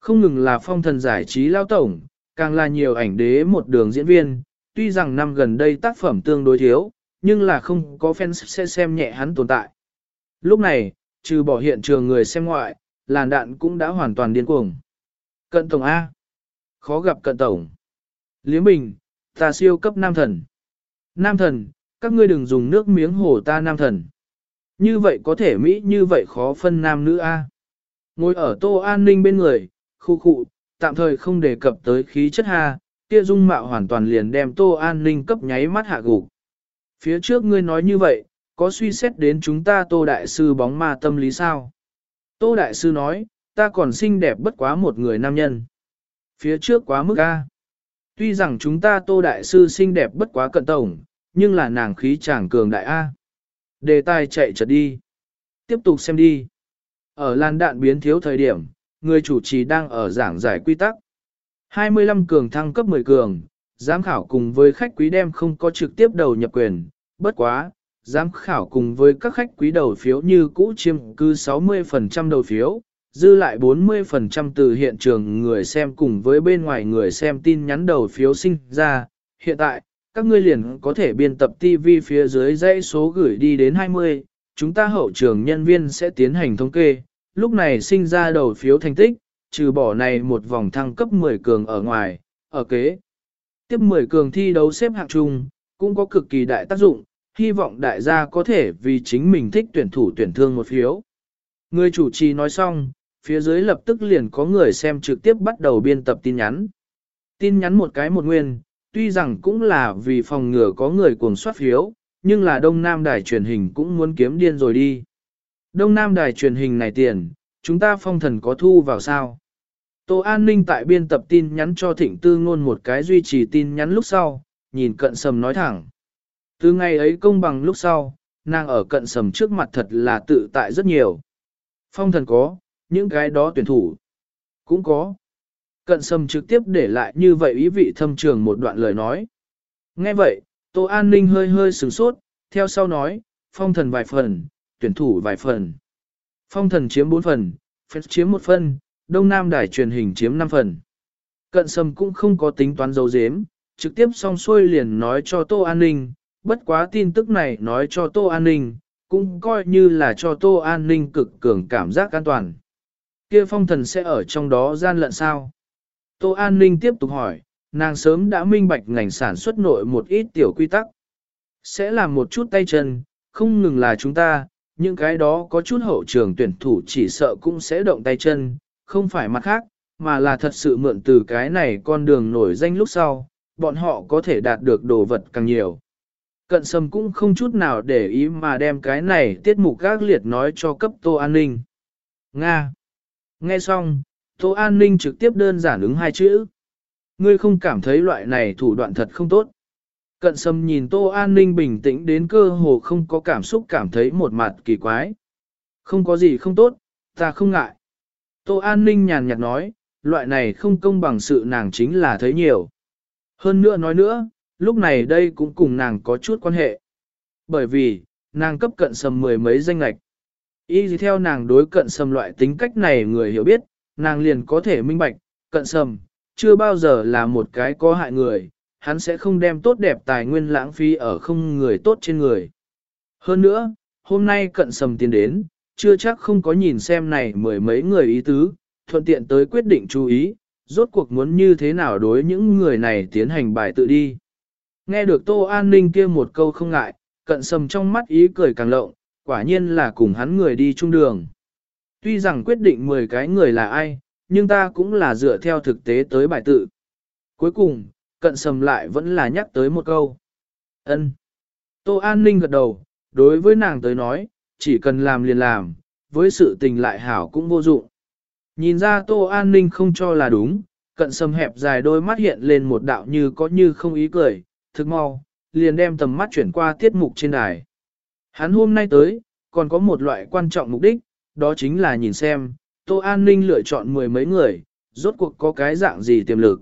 Không ngừng là phong thần giải trí lao tổng, càng là nhiều ảnh đế một đường diễn viên, tuy rằng năm gần đây tác phẩm tương đối thiếu, nhưng là không có fans sẽ xem nhẹ hắn tồn tại. Lúc này, trừ bỏ hiện trường người xem ngoại, làn đạn cũng đã hoàn toàn điên cuồng. Cận tổng A. Khó gặp cận tổng. Liếm bình, ta siêu cấp nam thần. Nam thần, các ngươi đừng dùng nước miếng hồ ta nam thần. Như vậy có thể Mỹ như vậy khó phân nam nữ A. Ngồi ở tô an ninh bên người, khu khu, tạm thời không đề cập tới khí chất ha, kia dung mạo hoàn toàn liền đem tô an ninh cấp nháy mắt hạ gục. Phía trước ngươi nói như vậy, có suy xét đến chúng ta tô đại sư bóng ma tâm lý sao? Tô đại sư nói, ta còn xinh đẹp bất quá một người nam nhân. Phía trước quá mức a. Tuy rằng chúng ta tô đại sư xinh đẹp bất quá cận tổng, nhưng là nàng khí chàng cường đại a. Đề tài chạy chật đi. Tiếp tục xem đi. Ở làn đạn biến thiếu thời điểm, người chủ trì đang ở giảng giải quy tắc. 25 cường thăng cấp 10 cường, giám khảo cùng với khách quý đem không có trực tiếp đầu nhập quyền, bất quá, giám khảo cùng với các khách quý đầu phiếu như cũ chiêm cư 60% đầu phiếu, dư lại 40% từ hiện trường người xem cùng với bên ngoài người xem tin nhắn đầu phiếu sinh ra. Hiện tại, các ngươi liền có thể biên tập TV phía dưới dãy số gửi đi đến 20, chúng ta hậu trường nhân viên sẽ tiến hành thống kê, lúc này sinh ra đầu phiếu thành tích, trừ bỏ này một vòng thăng cấp 10 cường ở ngoài, ở kế. Tiếp 10 cường thi đấu xếp hạng chung, cũng có cực kỳ đại tác dụng, hy vọng đại gia có thể vì chính mình thích tuyển thủ tuyển thương một phiếu. Người chủ trì nói xong, phía dưới lập tức liền có người xem trực tiếp bắt đầu biên tập tin nhắn. Tin nhắn một cái một nguyên, tuy rằng cũng là vì phòng ngừa có người cuồng soát phiếu, nhưng là Đông Nam đài truyền hình cũng muốn kiếm điên rồi đi. Đông Nam đài truyền hình này tiền, chúng ta phong thần có thu vào sao? Tô An ninh tại biên tập tin nhắn cho thịnh tư ngôn một cái duy trì tin nhắn lúc sau, nhìn cận sầm nói thẳng. Từ ngày ấy công bằng lúc sau, nàng ở cận sầm trước mặt thật là tự tại rất nhiều. Phong thần có, những cái đó tuyển thủ cũng có. Cận sâm trực tiếp để lại như vậy ý vị thâm trường một đoạn lời nói. Nghe vậy, Tô An Ninh hơi hơi sửng sốt, theo sau nói, phong thần vài phần, tuyển thủ vài phần. Phong thần chiếm 4 phần, phép chiếm 1 phần, Đông Nam đài truyền hình chiếm 5 phần. Cận sâm cũng không có tính toán dấu dếm, trực tiếp xong xuôi liền nói cho Tô An Ninh, bất quá tin tức này nói cho Tô An Ninh, cũng coi như là cho Tô An Ninh cực cường cảm giác an toàn. Kia phong thần sẽ ở trong đó gian lận sao? Tô An Ninh tiếp tục hỏi, nàng sớm đã minh bạch ngành sản xuất nội một ít tiểu quy tắc. Sẽ làm một chút tay chân, không ngừng là chúng ta, những cái đó có chút hậu trường tuyển thủ chỉ sợ cũng sẽ động tay chân, không phải mặt khác, mà là thật sự mượn từ cái này con đường nổi danh lúc sau, bọn họ có thể đạt được đồ vật càng nhiều. Cận sâm cũng không chút nào để ý mà đem cái này tiết mục gác liệt nói cho cấp tô an ninh. Nga. Nghe xong, tô an ninh trực tiếp đơn giản ứng hai chữ. Ngươi không cảm thấy loại này thủ đoạn thật không tốt. Cận sâm nhìn tô an ninh bình tĩnh đến cơ hồ không có cảm xúc cảm thấy một mặt kỳ quái. Không có gì không tốt, ta không ngại. Tô an ninh nhàn nhạt nói, loại này không công bằng sự nàng chính là thấy nhiều. Hơn nữa nói nữa, lúc này đây cũng cùng nàng có chút quan hệ. Bởi vì, nàng cấp cận sầm mười mấy danh lạch. Y theo nàng đối cận sầm loại tính cách này người hiểu biết, nàng liền có thể minh bạch, cận sầm, chưa bao giờ là một cái có hại người, hắn sẽ không đem tốt đẹp tài nguyên lãng phí ở không người tốt trên người. Hơn nữa, hôm nay cận sầm tiến đến, chưa chắc không có nhìn xem này mười mấy người ý tứ, thuận tiện tới quyết định chú ý, rốt cuộc muốn như thế nào đối những người này tiến hành bài tự đi. Nghe được Tô An Ninh kia một câu không ngại, cận sầm trong mắt ý cười càng lộng, quả nhiên là cùng hắn người đi chung đường. Tuy rằng quyết định 10 cái người là ai, nhưng ta cũng là dựa theo thực tế tới bài tự. Cuối cùng, cận sầm lại vẫn là nhắc tới một câu. ân Tô An Ninh gật đầu, đối với nàng tới nói, chỉ cần làm liền làm, với sự tình lại hảo cũng vô dụng. Nhìn ra Tô An Ninh không cho là đúng, cận sầm hẹp dài đôi mắt hiện lên một đạo như có như không ý cười, thực mau, liền đem tầm mắt chuyển qua tiết mục trên đài. Hắn hôm nay tới, còn có một loại quan trọng mục đích, đó chính là nhìn xem, Tô An Ninh lựa chọn mười mấy người, rốt cuộc có cái dạng gì tiềm lực.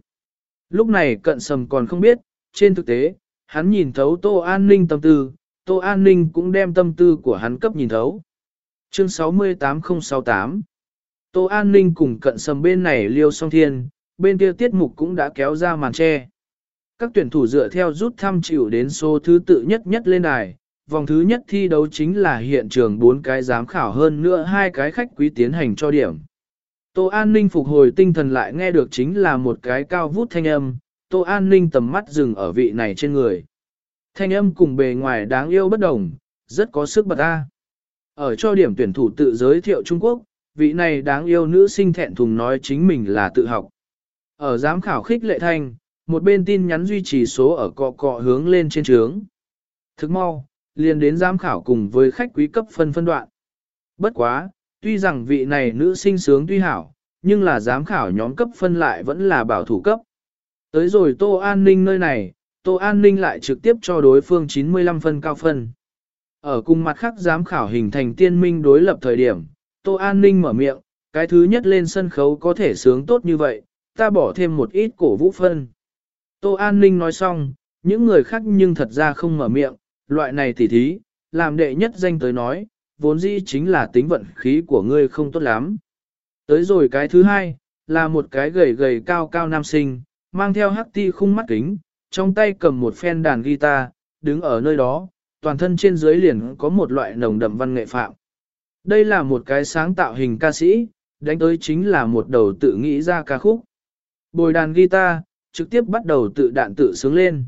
Lúc này cận sầm còn không biết, trên thực tế, hắn nhìn thấu Tô An Ninh tâm tư, Tô An Ninh cũng đem tâm tư của hắn cấp nhìn thấu. Chương 68068 Tô An Ninh cùng cận sầm bên này liêu song thiên, bên kia tiết mục cũng đã kéo ra màn che. Các tuyển thủ dựa theo rút thăm chịu đến số thứ tự nhất nhất lên đài, vòng thứ nhất thi đấu chính là hiện trường 4 cái giám khảo hơn nữa hai cái khách quý tiến hành cho điểm. Tô An Ninh phục hồi tinh thần lại nghe được chính là một cái cao vút thanh âm, Tô An Ninh tầm mắt dừng ở vị này trên người. Thanh âm cùng bề ngoài đáng yêu bất đồng, rất có sức bật ta. Ở cho điểm tuyển thủ tự giới thiệu Trung Quốc, vị này đáng yêu nữ sinh thẹn thùng nói chính mình là tự học. Ở giám khảo khích lệ thanh, một bên tin nhắn duy trì số ở cọ cọ hướng lên trên trướng. Thức mau, liền đến giám khảo cùng với khách quý cấp phân phân đoạn. Bất quá, tuy rằng vị này nữ sinh sướng tuy hảo, nhưng là giám khảo nhóm cấp phân lại vẫn là bảo thủ cấp. Tới rồi Tô An Ninh nơi này, Tô An Ninh lại trực tiếp cho đối phương 95 phân cao phân. Ở cùng mặt khác giám khảo hình thành tiên minh đối lập thời điểm, Tô An Ninh mở miệng, cái thứ nhất lên sân khấu có thể sướng tốt như vậy, ta bỏ thêm một ít cổ vũ phân. Tô An Ninh nói xong, những người khác nhưng thật ra không mở miệng, loại này tỉ thí, làm đệ nhất danh tới nói, vốn dĩ chính là tính vận khí của ngươi không tốt lắm. Tới rồi cái thứ hai, là một cái gầy gầy cao cao nam sinh, mang theo hắc ti khung mắt kính, trong tay cầm một phen đàn guitar, đứng ở nơi đó, toàn thân trên dưới liền có một loại nồng đậm văn nghệ phạm. Đây là một cái sáng tạo hình ca sĩ, đánh tới chính là một đầu tự nghĩ ra ca khúc. Bồi đàn guitar, trực tiếp bắt đầu tự đạn tự sướng lên.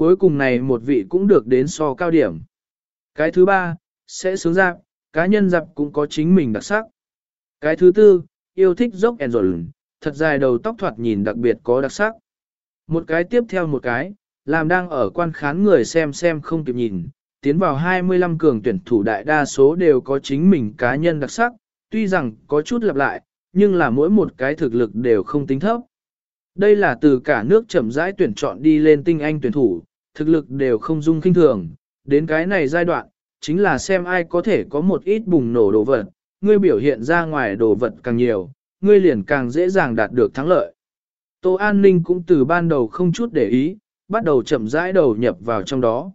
Cuối cùng này một vị cũng được đến so cao điểm. Cái thứ ba, sẽ sướng dạp, cá nhân dạp cũng có chính mình đặc sắc. Cái thứ tư, yêu thích dốc and roll, thật dài đầu tóc thoạt nhìn đặc biệt có đặc sắc. Một cái tiếp theo một cái, làm đang ở quan khán người xem xem không kịp nhìn, tiến vào 25 cường tuyển thủ đại đa số đều có chính mình cá nhân đặc sắc, tuy rằng có chút lặp lại, nhưng là mỗi một cái thực lực đều không tính thấp. Đây là từ cả nước chậm rãi tuyển chọn đi lên tinh anh tuyển thủ, thực lực đều không dung kinh thường, đến cái này giai đoạn, chính là xem ai có thể có một ít bùng nổ đồ vật, ngươi biểu hiện ra ngoài đồ vật càng nhiều, ngươi liền càng dễ dàng đạt được thắng lợi. Tô An Ninh cũng từ ban đầu không chút để ý, bắt đầu chậm rãi đầu nhập vào trong đó.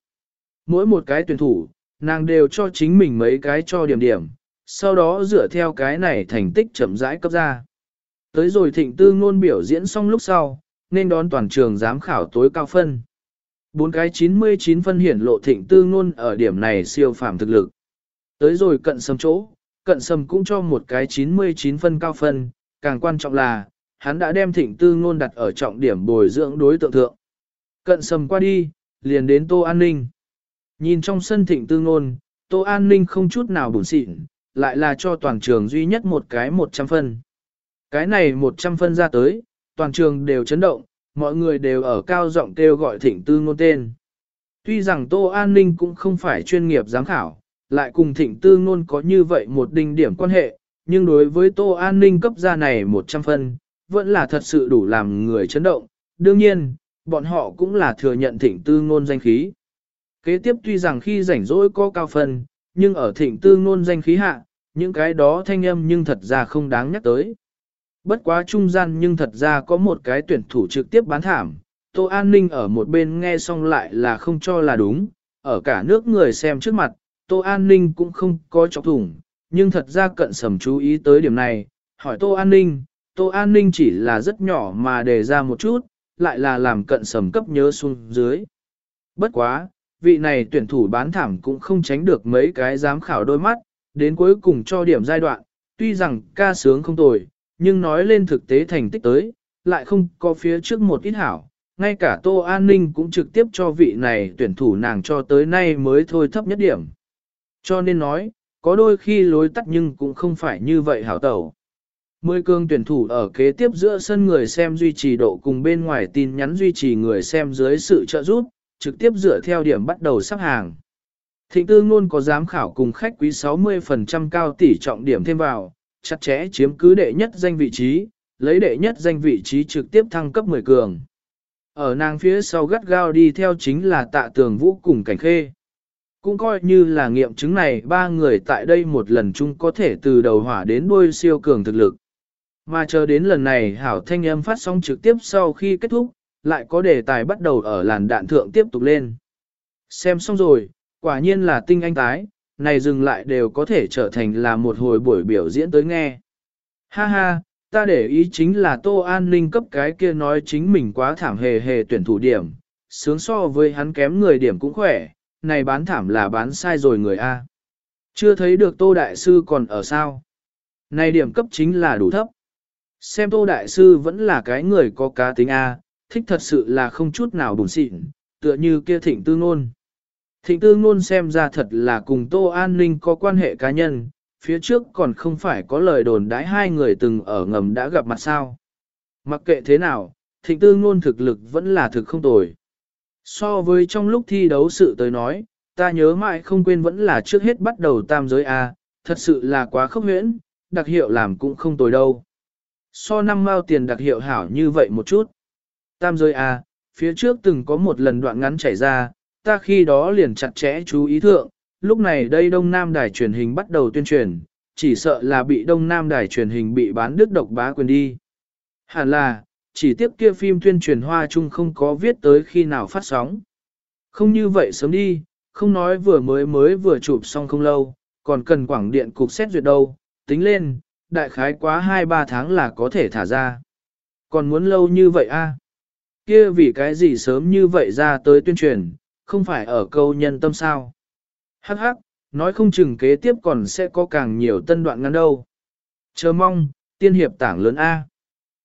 Mỗi một cái tuyển thủ, nàng đều cho chính mình mấy cái cho điểm điểm, sau đó dựa theo cái này thành tích chậm rãi cấp ra. Tới rồi thịnh tư ngôn biểu diễn xong lúc sau, nên đón toàn trường giám khảo tối cao phân. Bốn cái 99 phân hiển lộ thịnh tư ngôn ở điểm này siêu phàm thực lực. Tới rồi cận sầm chỗ, cận sầm cũng cho một cái 99 phân cao phân, càng quan trọng là, hắn đã đem thịnh tư ngôn đặt ở trọng điểm bồi dưỡng đối tượng thượng. Cận sầm qua đi, liền đến tô an ninh. Nhìn trong sân thịnh tư ngôn, tô an ninh không chút nào bùn xịn, lại là cho toàn trường duy nhất một cái 100 phân. Cái này 100 phân ra tới, toàn trường đều chấn động, mọi người đều ở cao giọng kêu gọi thịnh tư ngôn tên. Tuy rằng Tô An Ninh cũng không phải chuyên nghiệp giám khảo, lại cùng thịnh tư ngôn có như vậy một đinh điểm quan hệ, nhưng đối với Tô An Ninh cấp ra này 100 phân, vẫn là thật sự đủ làm người chấn động. Đương nhiên, bọn họ cũng là thừa nhận thịnh tư ngôn danh khí. Kế tiếp tuy rằng khi rảnh rỗi có cao phân, nhưng ở thịnh tư ngôn danh khí hạ, những cái đó thanh âm nhưng thật ra không đáng nhắc tới. Bất quá trung gian nhưng thật ra có một cái tuyển thủ trực tiếp bán thảm, Tô An Ninh ở một bên nghe xong lại là không cho là đúng, ở cả nước người xem trước mặt, Tô An Ninh cũng không có chọc thủng, nhưng thật ra cận sầm chú ý tới điểm này, hỏi Tô An Ninh, Tô An Ninh chỉ là rất nhỏ mà đề ra một chút, lại là làm cận sầm cấp nhớ xuống dưới. Bất quá, vị này tuyển thủ bán thảm cũng không tránh được mấy cái giám khảo đôi mắt, đến cuối cùng cho điểm giai đoạn, tuy rằng ca sướng không tồi, nhưng nói lên thực tế thành tích tới, lại không có phía trước một ít hảo. Ngay cả Tô An Ninh cũng trực tiếp cho vị này tuyển thủ nàng cho tới nay mới thôi thấp nhất điểm. Cho nên nói, có đôi khi lối tắt nhưng cũng không phải như vậy hảo tẩu. Mười cương tuyển thủ ở kế tiếp giữa sân người xem duy trì độ cùng bên ngoài tin nhắn duy trì người xem dưới sự trợ giúp, trực tiếp dựa theo điểm bắt đầu sắp hàng. Thịnh tư ngôn có giám khảo cùng khách quý 60% cao tỷ trọng điểm thêm vào, chặt chẽ chiếm cứ đệ nhất danh vị trí, lấy đệ nhất danh vị trí trực tiếp thăng cấp 10 cường. Ở nàng phía sau gắt gao đi theo chính là tạ tường vũ cùng cảnh khê. Cũng coi như là nghiệm chứng này ba người tại đây một lần chung có thể từ đầu hỏa đến đuôi siêu cường thực lực. Mà chờ đến lần này hảo thanh âm phát sóng trực tiếp sau khi kết thúc, lại có đề tài bắt đầu ở làn đạn thượng tiếp tục lên. Xem xong rồi, quả nhiên là tinh anh tái, này dừng lại đều có thể trở thành là một hồi buổi biểu diễn tới nghe. Ha ha, ta để ý chính là Tô An Ninh cấp cái kia nói chính mình quá thảm hề hề tuyển thủ điểm, sướng so với hắn kém người điểm cũng khỏe, này bán thảm là bán sai rồi người A. Chưa thấy được Tô Đại Sư còn ở sao. Này điểm cấp chính là đủ thấp. Xem Tô Đại Sư vẫn là cái người có cá tính A, thích thật sự là không chút nào bùn xịn, tựa như kia thịnh tư ngôn. Thịnh tư ngôn xem ra thật là cùng Tô An Ninh có quan hệ cá nhân, phía trước còn không phải có lời đồn đãi hai người từng ở ngầm đã gặp mặt sao. Mặc kệ thế nào, thịnh tư ngôn thực lực vẫn là thực không tồi. So với trong lúc thi đấu sự tới nói, ta nhớ mãi không quên vẫn là trước hết bắt đầu tam giới A, thật sự là quá khốc huyễn, đặc hiệu làm cũng không tồi đâu. So năm mao tiền đặc hiệu hảo như vậy một chút. Tam giới A, phía trước từng có một lần đoạn ngắn chảy ra, ta khi đó liền chặt chẽ chú ý thượng, lúc này đây Đông Nam đài truyền hình bắt đầu tuyên truyền, chỉ sợ là bị Đông Nam đài truyền hình bị bán đứt độc bá quyền đi. Hẳn là, chỉ tiếp kia phim tuyên truyền hoa chung không có viết tới khi nào phát sóng. Không như vậy sớm đi, không nói vừa mới mới vừa chụp xong không lâu, còn cần quảng điện cục xét duyệt đâu, tính lên, đại khái quá 2-3 tháng là có thể thả ra. Còn muốn lâu như vậy a? Kia vì cái gì sớm như vậy ra tới tuyên truyền, không phải ở câu nhân tâm sao. Hắc hắc, nói không chừng kế tiếp còn sẽ có càng nhiều tân đoạn ngắn đâu. Chờ mong, tiên hiệp tảng lớn A.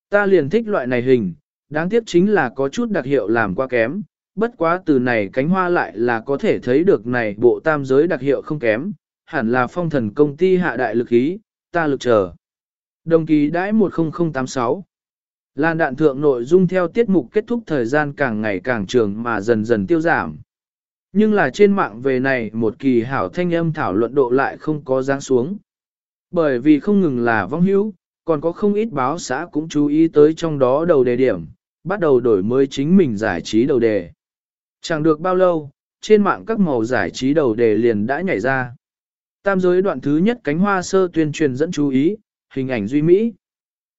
Ta liền thích loại này hình, đáng tiếc chính là có chút đặc hiệu làm quá kém, bất quá từ này cánh hoa lại là có thể thấy được này bộ tam giới đặc hiệu không kém, hẳn là phong thần công ty hạ đại lực ý, ta lực chờ. Đồng ký đãi 10086 Lan đạn thượng nội dung theo tiết mục kết thúc thời gian càng ngày càng trường mà dần dần tiêu giảm. Nhưng là trên mạng về này một kỳ hảo thanh âm thảo luận độ lại không có dáng xuống. Bởi vì không ngừng là vong hữu, còn có không ít báo xã cũng chú ý tới trong đó đầu đề điểm, bắt đầu đổi mới chính mình giải trí đầu đề. Chẳng được bao lâu, trên mạng các màu giải trí đầu đề liền đã nhảy ra. Tam giới đoạn thứ nhất cánh hoa sơ tuyên truyền dẫn chú ý, hình ảnh duy mỹ.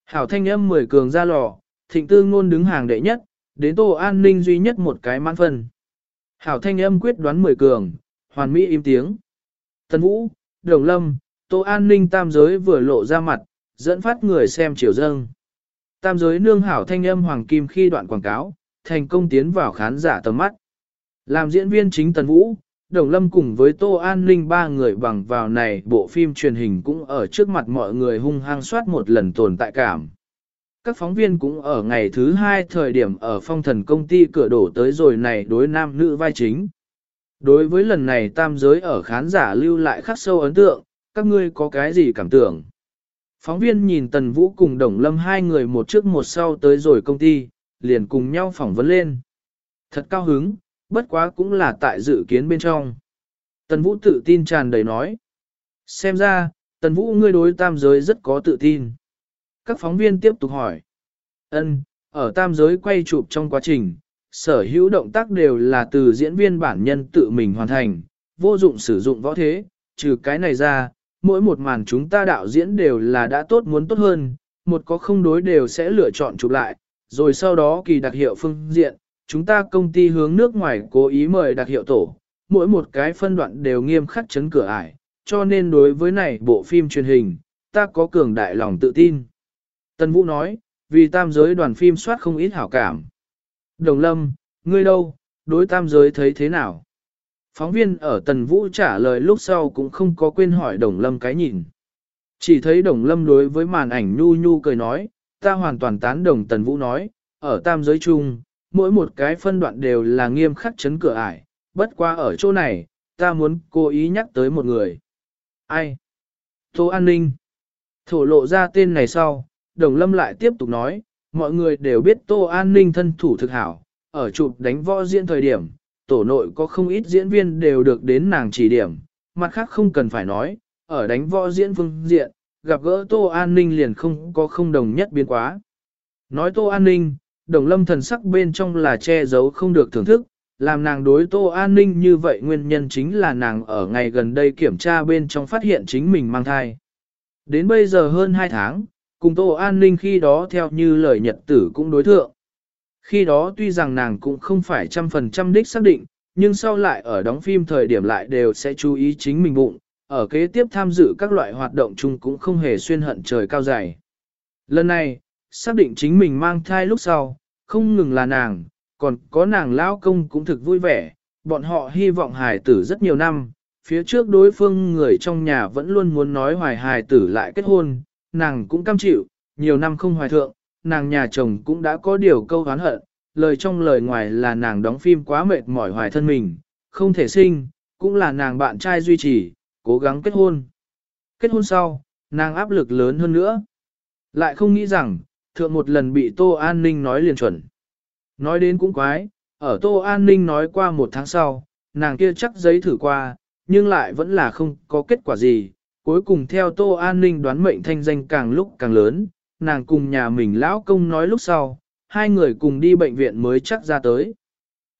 Hảo thanh âm mười cường ra lò, thịnh tư ngôn đứng hàng đệ nhất, đến Tô An Ninh duy nhất một cái mãn phân. Hảo thanh âm quyết đoán mười cường, hoàn mỹ im tiếng. Tần Vũ, Đồng Lâm, Tô An Ninh tam giới vừa lộ ra mặt, dẫn phát người xem chiều dâng. Tam giới nương hảo thanh âm hoàng kim khi đoạn quảng cáo, thành công tiến vào khán giả tầm mắt. Làm diễn viên chính Tần Vũ, Đồng Lâm cùng với Tô An Ninh ba người bằng vào này bộ phim truyền hình cũng ở trước mặt mọi người hung hăng soát một lần tồn tại cảm. Các phóng viên cũng ở ngày thứ hai thời điểm ở phong thần công ty cửa đổ tới rồi này đối nam nữ vai chính. Đối với lần này tam giới ở khán giả lưu lại khắc sâu ấn tượng, các ngươi có cái gì cảm tưởng? Phóng viên nhìn Tần Vũ cùng Đồng Lâm hai người một trước một sau tới rồi công ty, liền cùng nhau phỏng vấn lên. Thật cao hứng, bất quá cũng là tại dự kiến bên trong. Tần Vũ tự tin tràn đầy nói. Xem ra, Tần Vũ ngươi đối tam giới rất có tự tin. Các phóng viên tiếp tục hỏi. Ân, ở tam giới quay chụp trong quá trình, sở hữu động tác đều là từ diễn viên bản nhân tự mình hoàn thành, vô dụng sử dụng võ thế, trừ cái này ra, mỗi một màn chúng ta đạo diễn đều là đã tốt muốn tốt hơn, một có không đối đều sẽ lựa chọn chụp lại, rồi sau đó kỳ đặc hiệu phương diện, chúng ta công ty hướng nước ngoài cố ý mời đặc hiệu tổ, mỗi một cái phân đoạn đều nghiêm khắc chấn cửa ải, cho nên đối với này bộ phim truyền hình, ta có cường đại lòng tự tin. Tân Vũ nói, vì tam giới đoàn phim soát không ít hảo cảm. Đồng Lâm, ngươi đâu, đối tam giới thấy thế nào? Phóng viên ở Tần Vũ trả lời lúc sau cũng không có quên hỏi Đồng Lâm cái nhìn. Chỉ thấy Đồng Lâm đối với màn ảnh nhu nhu cười nói, ta hoàn toàn tán đồng Tần Vũ nói, ở tam giới chung, mỗi một cái phân đoạn đều là nghiêm khắc chấn cửa ải, bất qua ở chỗ này, ta muốn cố ý nhắc tới một người. Ai? Tô An Ninh. Thổ lộ ra tên này sau, Đồng Lâm lại tiếp tục nói, mọi người đều biết Tô An Ninh thân thủ thực hảo, ở chụp đánh võ diễn thời điểm, tổ nội có không ít diễn viên đều được đến nàng chỉ điểm, mặt khác không cần phải nói, ở đánh võ diễn phương diện, gặp gỡ Tô An Ninh liền không có không đồng nhất biến quá. Nói Tô An Ninh, đồng lâm thần sắc bên trong là che giấu không được thưởng thức, làm nàng đối Tô An Ninh như vậy nguyên nhân chính là nàng ở ngày gần đây kiểm tra bên trong phát hiện chính mình mang thai. Đến bây giờ hơn 2 tháng, cùng Tô An Ninh khi đó theo như lời nhật tử cũng đối thượng. Khi đó tuy rằng nàng cũng không phải trăm phần trăm đích xác định, nhưng sau lại ở đóng phim thời điểm lại đều sẽ chú ý chính mình bụng, ở kế tiếp tham dự các loại hoạt động chung cũng không hề xuyên hận trời cao dày. Lần này, xác định chính mình mang thai lúc sau, không ngừng là nàng, còn có nàng lão công cũng thực vui vẻ, bọn họ hy vọng hài tử rất nhiều năm, phía trước đối phương người trong nhà vẫn luôn muốn nói hoài hài tử lại kết hôn, nàng cũng cam chịu, nhiều năm không hoài thượng, nàng nhà chồng cũng đã có điều câu hán hận, lời trong lời ngoài là nàng đóng phim quá mệt mỏi hoài thân mình, không thể sinh, cũng là nàng bạn trai duy trì, cố gắng kết hôn. Kết hôn sau, nàng áp lực lớn hơn nữa. Lại không nghĩ rằng, thượng một lần bị Tô An Ninh nói liền chuẩn. Nói đến cũng quái, ở Tô An Ninh nói qua một tháng sau, nàng kia chắc giấy thử qua, nhưng lại vẫn là không có kết quả gì. Cuối cùng theo Tô An Ninh đoán mệnh thanh danh càng lúc càng lớn, nàng cùng nhà mình lão công nói lúc sau, hai người cùng đi bệnh viện mới chắc ra tới.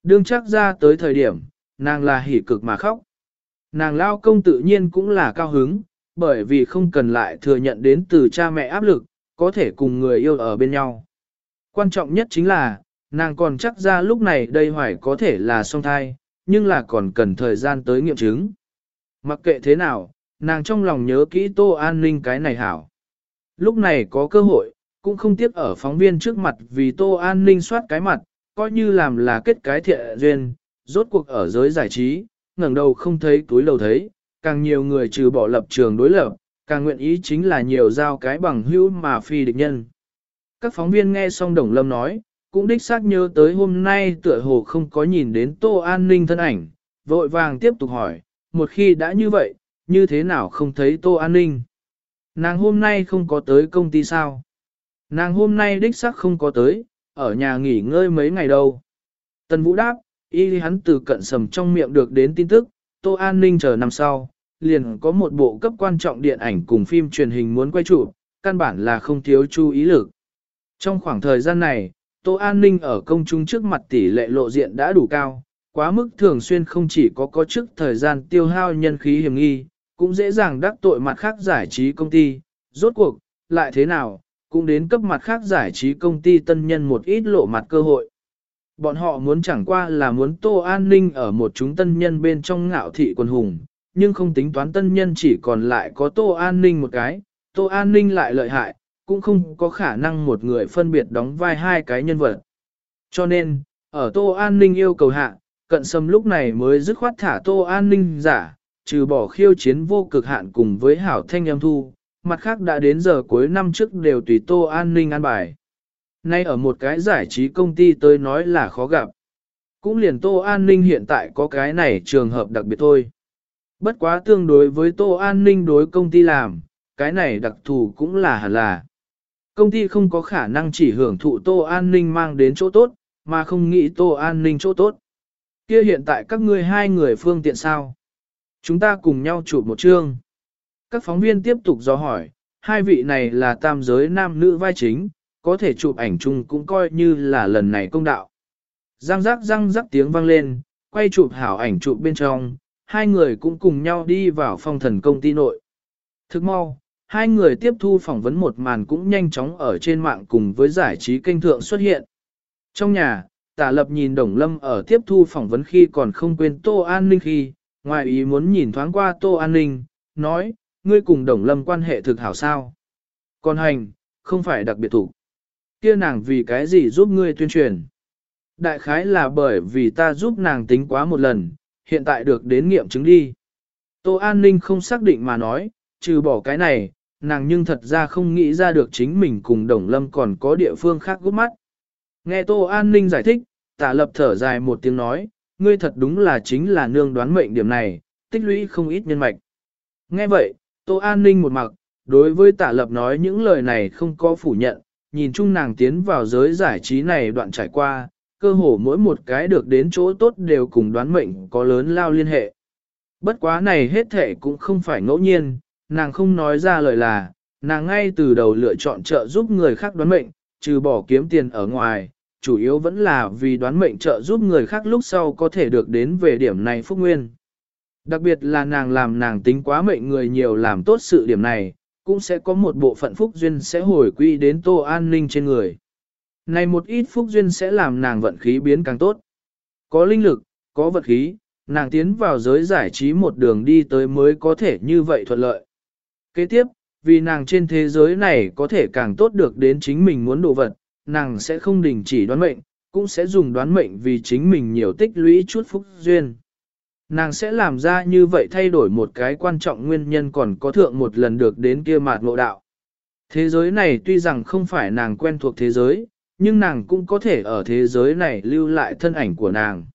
Đương chắc ra tới thời điểm, nàng là hỉ cực mà khóc. Nàng lao công tự nhiên cũng là cao hứng, bởi vì không cần lại thừa nhận đến từ cha mẹ áp lực, có thể cùng người yêu ở bên nhau. Quan trọng nhất chính là, nàng còn chắc ra lúc này đây hoài có thể là song thai, nhưng là còn cần thời gian tới nghiệm chứng. Mặc kệ thế nào, nàng trong lòng nhớ kỹ tô an ninh cái này hảo. Lúc này có cơ hội, cũng không tiếc ở phóng viên trước mặt vì tô an ninh soát cái mặt, coi như làm là kết cái thiện duyên, rốt cuộc ở giới giải trí, ngẩng đầu không thấy túi lầu thấy, càng nhiều người trừ bỏ lập trường đối lập, càng nguyện ý chính là nhiều giao cái bằng hữu mà phi địch nhân. Các phóng viên nghe xong Đồng Lâm nói, cũng đích xác nhớ tới hôm nay tựa hồ không có nhìn đến Tô An Ninh thân ảnh, vội vàng tiếp tục hỏi, một khi đã như vậy, như thế nào không thấy Tô An Ninh? Nàng hôm nay không có tới công ty sao? Nàng hôm nay đích xác không có tới, ở nhà nghỉ ngơi mấy ngày đâu. Tần Vũ đáp, y hắn từ cận sầm trong miệng được đến tin tức, Tô An Ninh chờ năm sau, liền có một bộ cấp quan trọng điện ảnh cùng phim truyền hình muốn quay chụp, căn bản là không thiếu chú ý lực. Trong khoảng thời gian này, Tô An Ninh ở công chúng trước mặt tỷ lệ lộ diện đã đủ cao, quá mức thường xuyên không chỉ có có chức thời gian tiêu hao nhân khí hiểm nghi, cũng dễ dàng đắc tội mặt khác giải trí công ty, rốt cuộc, lại thế nào, cũng đến cấp mặt khác giải trí công ty tân nhân một ít lộ mặt cơ hội. Bọn họ muốn chẳng qua là muốn tô an ninh ở một chúng tân nhân bên trong ngạo thị quần hùng, nhưng không tính toán tân nhân chỉ còn lại có tô an ninh một cái, tô an ninh lại lợi hại, cũng không có khả năng một người phân biệt đóng vai hai cái nhân vật. Cho nên, ở tô an ninh yêu cầu hạ, cận sâm lúc này mới dứt khoát thả tô an ninh giả, trừ bỏ khiêu chiến vô cực hạn cùng với hảo thanh âm thu, mặt khác đã đến giờ cuối năm trước đều tùy tô an ninh an bài. Nay ở một cái giải trí công ty tới nói là khó gặp. Cũng liền tô an ninh hiện tại có cái này trường hợp đặc biệt thôi. Bất quá tương đối với tô an ninh đối công ty làm, cái này đặc thù cũng là hẳn là. Công ty không có khả năng chỉ hưởng thụ tô an ninh mang đến chỗ tốt, mà không nghĩ tô an ninh chỗ tốt. Kia hiện tại các ngươi hai người phương tiện sao? Chúng ta cùng nhau chụp một chương. Các phóng viên tiếp tục do hỏi, hai vị này là tam giới nam nữ vai chính, có thể chụp ảnh chung cũng coi như là lần này công đạo. Răng rắc răng rắc tiếng vang lên, quay chụp hảo ảnh chụp bên trong, hai người cũng cùng nhau đi vào phong thần công ty nội. Thức mau, hai người tiếp thu phỏng vấn một màn cũng nhanh chóng ở trên mạng cùng với giải trí kênh thượng xuất hiện. Trong nhà, tả lập nhìn Đồng Lâm ở tiếp thu phỏng vấn khi còn không quên Tô An Ninh khi, ngoài ý muốn nhìn thoáng qua Tô An Ninh, nói, ngươi cùng Đồng Lâm quan hệ thực hảo sao. Còn hành, không phải đặc biệt thủ. Kia nàng vì cái gì giúp ngươi tuyên truyền? Đại khái là bởi vì ta giúp nàng tính quá một lần, hiện tại được đến nghiệm chứng đi. Tô An Ninh không xác định mà nói, trừ bỏ cái này, nàng nhưng thật ra không nghĩ ra được chính mình cùng Đồng Lâm còn có địa phương khác gút mắt. Nghe Tô An Ninh giải thích, tả lập thở dài một tiếng nói, ngươi thật đúng là chính là nương đoán mệnh điểm này, tích lũy không ít nhân mạch. Nghe vậy, Tô An Ninh một mặc, đối với tả lập nói những lời này không có phủ nhận, nhìn chung nàng tiến vào giới giải trí này đoạn trải qua, cơ hồ mỗi một cái được đến chỗ tốt đều cùng đoán mệnh có lớn lao liên hệ. Bất quá này hết thể cũng không phải ngẫu nhiên, nàng không nói ra lời là, nàng ngay từ đầu lựa chọn trợ giúp người khác đoán mệnh, trừ bỏ kiếm tiền ở ngoài, chủ yếu vẫn là vì đoán mệnh trợ giúp người khác lúc sau có thể được đến về điểm này phúc nguyên. Đặc biệt là nàng làm nàng tính quá mệnh người nhiều làm tốt sự điểm này, cũng sẽ có một bộ phận phúc duyên sẽ hồi quy đến tô an ninh trên người. Này một ít phúc duyên sẽ làm nàng vận khí biến càng tốt. Có linh lực, có vật khí, nàng tiến vào giới giải trí một đường đi tới mới có thể như vậy thuận lợi. Kế tiếp, vì nàng trên thế giới này có thể càng tốt được đến chính mình muốn đồ vật, nàng sẽ không đình chỉ đoán mệnh, cũng sẽ dùng đoán mệnh vì chính mình nhiều tích lũy chút phúc duyên. Nàng sẽ làm ra như vậy thay đổi một cái quan trọng nguyên nhân còn có thượng một lần được đến kia mạt ngộ đạo. Thế giới này tuy rằng không phải nàng quen thuộc thế giới, nhưng nàng cũng có thể ở thế giới này lưu lại thân ảnh của nàng.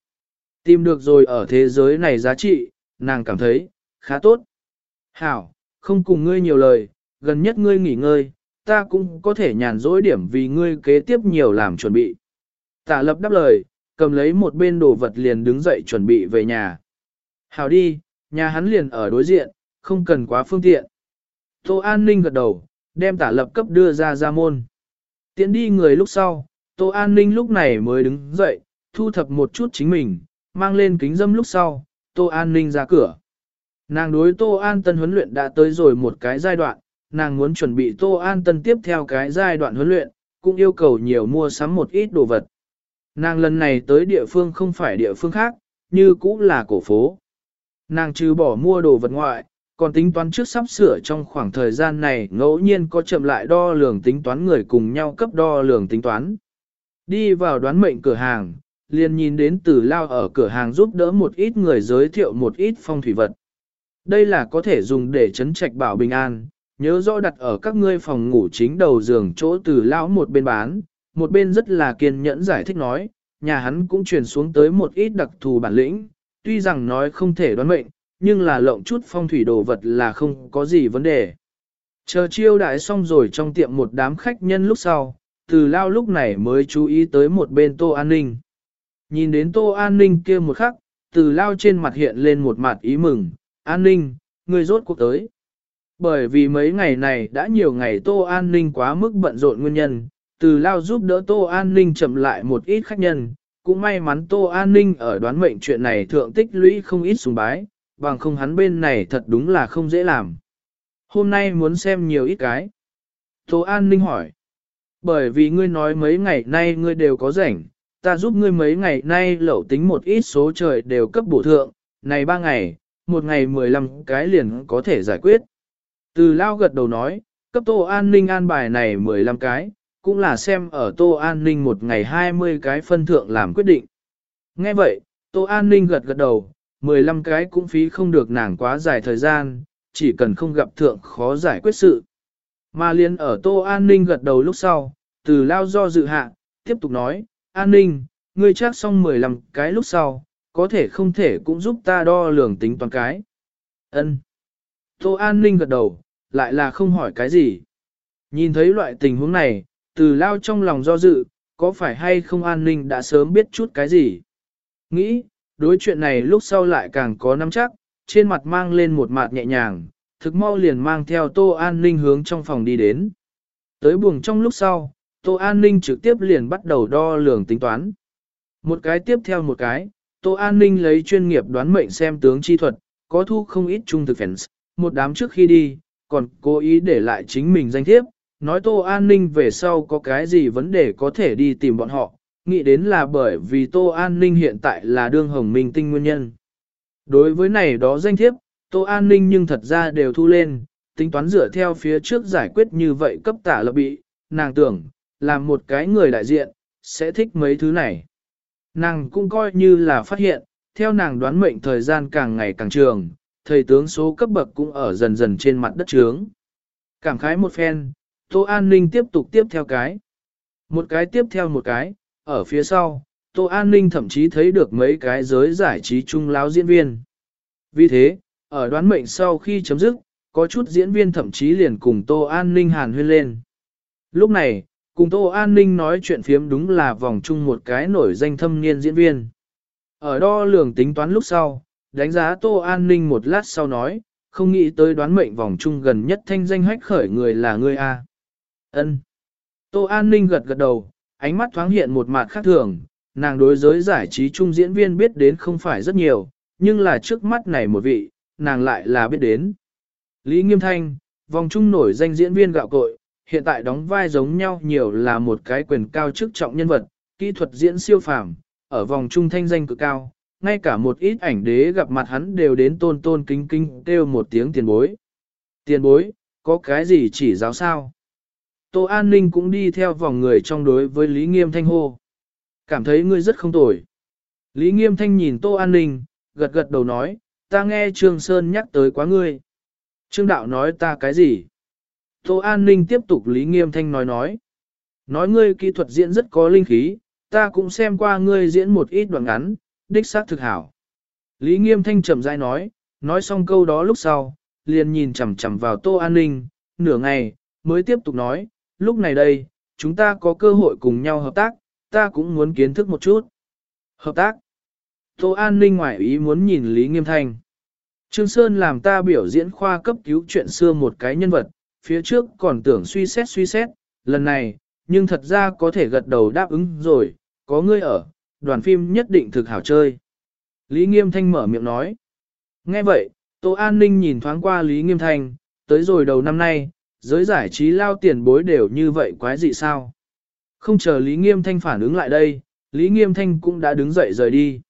Tìm được rồi ở thế giới này giá trị, nàng cảm thấy, khá tốt. Hảo, không cùng ngươi nhiều lời, gần nhất ngươi nghỉ ngơi, ta cũng có thể nhàn rỗi điểm vì ngươi kế tiếp nhiều làm chuẩn bị. Tạ lập đáp lời, cầm lấy một bên đồ vật liền đứng dậy chuẩn bị về nhà. Hảo đi, nhà hắn liền ở đối diện, không cần quá phương tiện. Tô An Ninh gật đầu, đem tả lập cấp đưa ra ra môn. Tiến đi người lúc sau, Tô An Ninh lúc này mới đứng dậy, thu thập một chút chính mình, mang lên kính dâm lúc sau, Tô An Ninh ra cửa. Nàng đối Tô An Tân huấn luyện đã tới rồi một cái giai đoạn, nàng muốn chuẩn bị Tô An Tân tiếp theo cái giai đoạn huấn luyện, cũng yêu cầu nhiều mua sắm một ít đồ vật. Nàng lần này tới địa phương không phải địa phương khác, như cũ là cổ phố. Nàng trừ bỏ mua đồ vật ngoại, còn tính toán trước sắp sửa trong khoảng thời gian này ngẫu nhiên có chậm lại đo lường tính toán người cùng nhau cấp đo lường tính toán. Đi vào đoán mệnh cửa hàng, liền nhìn đến tử lao ở cửa hàng giúp đỡ một ít người giới thiệu một ít phong thủy vật. Đây là có thể dùng để chấn trạch bảo bình an, nhớ rõ đặt ở các ngươi phòng ngủ chính đầu giường chỗ từ lao một bên bán, một bên rất là kiên nhẫn giải thích nói, nhà hắn cũng truyền xuống tới một ít đặc thù bản lĩnh, tuy rằng nói không thể đoán mệnh, nhưng là lộng chút phong thủy đồ vật là không có gì vấn đề. Chờ chiêu đại xong rồi trong tiệm một đám khách nhân lúc sau, từ lao lúc này mới chú ý tới một bên tô an ninh. Nhìn đến tô an ninh kia một khắc, từ lao trên mặt hiện lên một mặt ý mừng, an ninh, người rốt cuộc tới. Bởi vì mấy ngày này đã nhiều ngày tô an ninh quá mức bận rộn nguyên nhân, từ lao giúp đỡ tô an ninh chậm lại một ít khách nhân, cũng may mắn tô an ninh ở đoán mệnh chuyện này thượng tích lũy không ít sùng bái, bằng không hắn bên này thật đúng là không dễ làm. Hôm nay muốn xem nhiều ít cái. Tô An Ninh hỏi. Bởi vì ngươi nói mấy ngày nay ngươi đều có rảnh, ta giúp ngươi mấy ngày nay lẩu tính một ít số trời đều cấp bổ thượng, này ba ngày, một ngày 15 cái liền có thể giải quyết. Từ lao gật đầu nói, cấp tô an ninh an bài này 15 cái, cũng là xem ở tô an ninh một ngày 20 cái phân thượng làm quyết định. Nghe vậy, tô an ninh gật gật đầu, 15 cái cũng phí không được nàng quá dài thời gian, chỉ cần không gặp thượng khó giải quyết sự. Mà liên ở tô an ninh gật đầu lúc sau, từ lao do dự hạ, tiếp tục nói, an ninh, ngươi chắc xong 15 cái lúc sau, có thể không thể cũng giúp ta đo lường tính toán cái. Ân. Tô an ninh gật đầu, lại là không hỏi cái gì. Nhìn thấy loại tình huống này, từ lao trong lòng do dự, có phải hay không an ninh đã sớm biết chút cái gì. Nghĩ, đối chuyện này lúc sau lại càng có nắm chắc, trên mặt mang lên một mặt nhẹ nhàng, thực mau liền mang theo tô an ninh hướng trong phòng đi đến. Tới buồng trong lúc sau, tô an ninh trực tiếp liền bắt đầu đo lường tính toán. Một cái tiếp theo một cái, tô an ninh lấy chuyên nghiệp đoán mệnh xem tướng chi thuật, có thu không ít trung thực fans, một đám trước khi đi, còn cố ý để lại chính mình danh thiếp, nói tô an ninh về sau có cái gì vấn đề có thể đi tìm bọn họ, nghĩ đến là bởi vì tô an ninh hiện tại là đương hồng minh tinh nguyên nhân. Đối với này đó danh thiếp, tô an ninh nhưng thật ra đều thu lên, tính toán dựa theo phía trước giải quyết như vậy cấp tả lập bị, nàng tưởng, làm một cái người đại diện, sẽ thích mấy thứ này. Nàng cũng coi như là phát hiện, theo nàng đoán mệnh thời gian càng ngày càng trường, thầy tướng số cấp bậc cũng ở dần dần trên mặt đất trướng. Cảm khái một phen, Tô An Ninh tiếp tục tiếp theo cái. Một cái tiếp theo một cái, ở phía sau, Tô An Ninh thậm chí thấy được mấy cái giới giải trí trung láo diễn viên. Vì thế, ở đoán mệnh sau khi chấm dứt, có chút diễn viên thậm chí liền cùng Tô An Ninh hàn huyên lên. Lúc này, cùng Tô An Ninh nói chuyện phiếm đúng là vòng chung một cái nổi danh thâm niên diễn viên. Ở đo lường tính toán lúc sau, đánh giá Tô An Ninh một lát sau nói, không nghĩ tới đoán mệnh vòng chung gần nhất thanh danh hách khởi người là người A. ân Tô An Ninh gật gật đầu, ánh mắt thoáng hiện một mặt khác thường, nàng đối giới giải trí chung diễn viên biết đến không phải rất nhiều, nhưng là trước mắt này một vị, nàng lại là biết đến. Lý Nghiêm Thanh, vòng chung nổi danh diễn viên gạo cội, hiện tại đóng vai giống nhau nhiều là một cái quyền cao chức trọng nhân vật, kỹ thuật diễn siêu phàm, ở vòng trung thanh danh cực cao, ngay cả một ít ảnh đế gặp mặt hắn đều đến tôn tôn kính kính kêu một tiếng tiền bối. Tiền bối, có cái gì chỉ giáo sao? Tô An Ninh cũng đi theo vòng người trong đối với Lý Nghiêm Thanh hô. Cảm thấy ngươi rất không tồi. Lý Nghiêm Thanh nhìn Tô An Ninh, gật gật đầu nói, ta nghe Trương Sơn nhắc tới quá ngươi. Trương Đạo nói ta cái gì? Tô An Ninh tiếp tục Lý Nghiêm Thanh nói nói. Nói ngươi kỹ thuật diễn rất có linh khí, ta cũng xem qua ngươi diễn một ít đoạn ngắn, đích xác thực hảo. Lý Nghiêm Thanh chậm rãi nói, nói xong câu đó lúc sau, liền nhìn chằm chằm vào Tô An Ninh, nửa ngày, mới tiếp tục nói, lúc này đây, chúng ta có cơ hội cùng nhau hợp tác, ta cũng muốn kiến thức một chút. Hợp tác. Tô An Ninh ngoại ý muốn nhìn Lý Nghiêm Thanh. Trương Sơn làm ta biểu diễn khoa cấp cứu chuyện xưa một cái nhân vật, phía trước còn tưởng suy xét suy xét, lần này, nhưng thật ra có thể gật đầu đáp ứng rồi, có ngươi ở, đoàn phim nhất định thực hảo chơi. Lý Nghiêm Thanh mở miệng nói. Nghe vậy, Tô An Ninh nhìn thoáng qua Lý Nghiêm Thanh, tới rồi đầu năm nay, giới giải trí lao tiền bối đều như vậy quái dị sao. Không chờ Lý Nghiêm Thanh phản ứng lại đây, Lý Nghiêm Thanh cũng đã đứng dậy rời đi.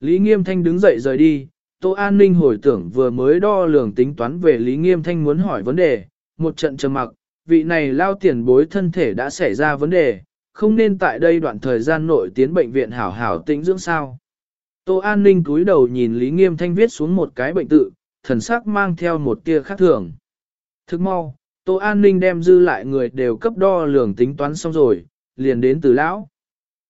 Lý Nghiêm Thanh đứng dậy rời đi, Tô An Ninh hồi tưởng vừa mới đo lường tính toán về Lý Nghiêm Thanh muốn hỏi vấn đề, một trận trầm mặc, vị này lao tiền bối thân thể đã xảy ra vấn đề, không nên tại đây đoạn thời gian nội tiến bệnh viện hảo hảo tĩnh dưỡng sao. Tô An Ninh cúi đầu nhìn Lý Nghiêm Thanh viết xuống một cái bệnh tự, thần sắc mang theo một tia khác thường. Thức mau, Tô An Ninh đem dư lại người đều cấp đo lường tính toán xong rồi, liền đến từ lão.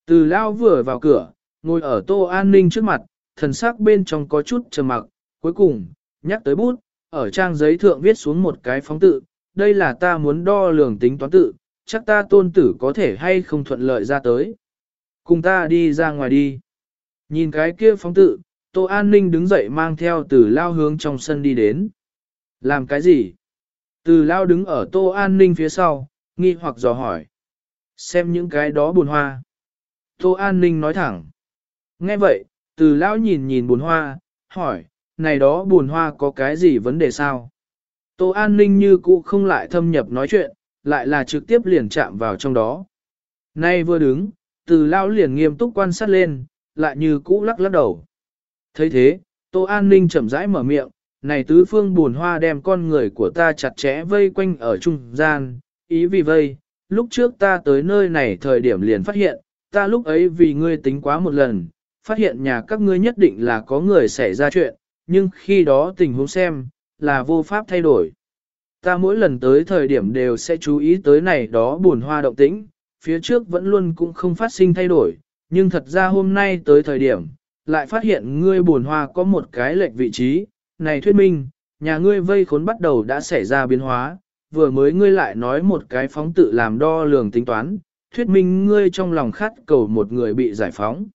Từ lão vừa vào cửa, ngồi ở Tô An Ninh trước mặt, thần sắc bên trong có chút trầm mặc, cuối cùng, nhắc tới bút, ở trang giấy thượng viết xuống một cái phóng tự, đây là ta muốn đo lường tính toán tự, chắc ta tôn tử có thể hay không thuận lợi ra tới. Cùng ta đi ra ngoài đi. Nhìn cái kia phóng tự, Tô An Ninh đứng dậy mang theo từ lao hướng trong sân đi đến. Làm cái gì? Từ lao đứng ở Tô An Ninh phía sau, nghi hoặc dò hỏi. Xem những cái đó buồn hoa. Tô An Ninh nói thẳng. Nghe vậy, từ lao nhìn nhìn buồn hoa, hỏi, này đó buồn hoa có cái gì vấn đề sao? Tô An Ninh như cũ không lại thâm nhập nói chuyện, lại là trực tiếp liền chạm vào trong đó. Nay vừa đứng, từ lao liền nghiêm túc quan sát lên, lại như cũ lắc lắc đầu. thấy thế, Tô An Ninh chậm rãi mở miệng, này tứ phương buồn hoa đem con người của ta chặt chẽ vây quanh ở trung gian, ý vì vây, lúc trước ta tới nơi này thời điểm liền phát hiện, ta lúc ấy vì ngươi tính quá một lần, phát hiện nhà các ngươi nhất định là có người xảy ra chuyện, nhưng khi đó tình huống xem, là vô pháp thay đổi. Ta mỗi lần tới thời điểm đều sẽ chú ý tới này đó buồn hoa động tĩnh, phía trước vẫn luôn cũng không phát sinh thay đổi, nhưng thật ra hôm nay tới thời điểm, lại phát hiện ngươi buồn hoa có một cái lệch vị trí, này thuyết minh, nhà ngươi vây khốn bắt đầu đã xảy ra biến hóa, vừa mới ngươi lại nói một cái phóng tự làm đo lường tính toán, thuyết minh ngươi trong lòng khát cầu một người bị giải phóng.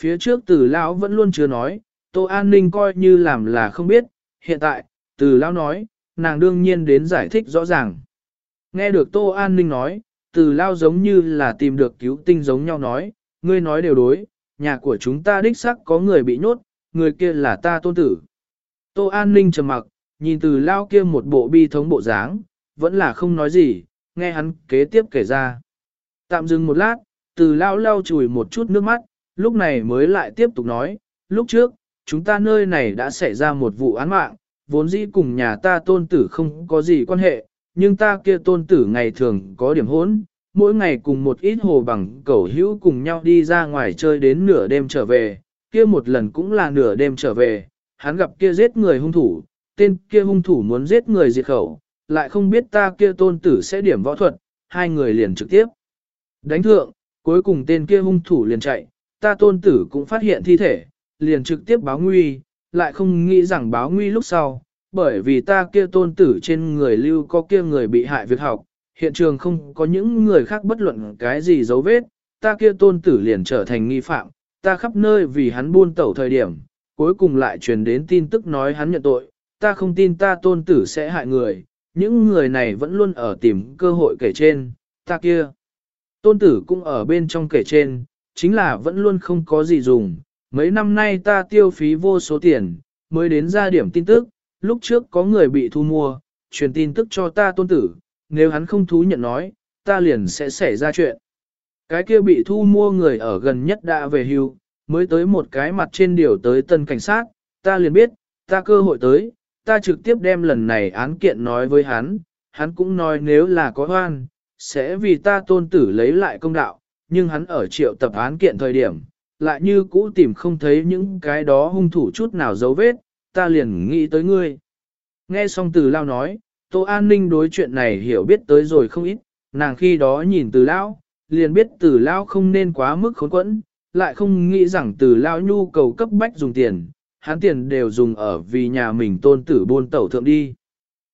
Phía trước từ lão vẫn luôn chưa nói, Tô An Ninh coi như làm là không biết, hiện tại, từ lão nói, nàng đương nhiên đến giải thích rõ ràng. Nghe được Tô An Ninh nói, từ lao giống như là tìm được cứu tinh giống nhau nói, ngươi nói đều đối, nhà của chúng ta đích sắc có người bị nhốt, người kia là ta tôn tử. Tô An Ninh trầm mặc, nhìn từ lao kia một bộ bi thống bộ dáng, vẫn là không nói gì, nghe hắn kế tiếp kể ra. Tạm dừng một lát, từ lao lau chùi một chút nước mắt, lúc này mới lại tiếp tục nói, lúc trước, chúng ta nơi này đã xảy ra một vụ án mạng, vốn dĩ cùng nhà ta tôn tử không có gì quan hệ, nhưng ta kia tôn tử ngày thường có điểm hỗn, mỗi ngày cùng một ít hồ bằng cẩu hữu cùng nhau đi ra ngoài chơi đến nửa đêm trở về, kia một lần cũng là nửa đêm trở về, hắn gặp kia giết người hung thủ, tên kia hung thủ muốn giết người diệt khẩu, lại không biết ta kia tôn tử sẽ điểm võ thuật, hai người liền trực tiếp. Đánh thượng, cuối cùng tên kia hung thủ liền chạy, ta tôn tử cũng phát hiện thi thể, liền trực tiếp báo nguy, lại không nghĩ rằng báo nguy lúc sau, bởi vì ta kia tôn tử trên người lưu có kia người bị hại việc học, hiện trường không có những người khác bất luận cái gì dấu vết, ta kia tôn tử liền trở thành nghi phạm, ta khắp nơi vì hắn buôn tẩu thời điểm, cuối cùng lại truyền đến tin tức nói hắn nhận tội, ta không tin ta tôn tử sẽ hại người, những người này vẫn luôn ở tìm cơ hội kể trên, ta kia. Tôn tử cũng ở bên trong kể trên, chính là vẫn luôn không có gì dùng, mấy năm nay ta tiêu phí vô số tiền, mới đến ra điểm tin tức, lúc trước có người bị thu mua, truyền tin tức cho ta tôn tử, nếu hắn không thú nhận nói, ta liền sẽ xảy ra chuyện. Cái kia bị thu mua người ở gần nhất đã về hưu, mới tới một cái mặt trên điều tới tân cảnh sát, ta liền biết, ta cơ hội tới, ta trực tiếp đem lần này án kiện nói với hắn, hắn cũng nói nếu là có hoan, sẽ vì ta tôn tử lấy lại công đạo, nhưng hắn ở triệu tập án kiện thời điểm, lại như cũ tìm không thấy những cái đó hung thủ chút nào dấu vết, ta liền nghĩ tới ngươi. Nghe xong từ lao nói, Tô An Ninh đối chuyện này hiểu biết tới rồi không ít, nàng khi đó nhìn từ lao, liền biết từ lao không nên quá mức khốn quẫn, lại không nghĩ rằng từ lao nhu cầu cấp bách dùng tiền, hắn tiền đều dùng ở vì nhà mình tôn tử buôn tẩu thượng đi.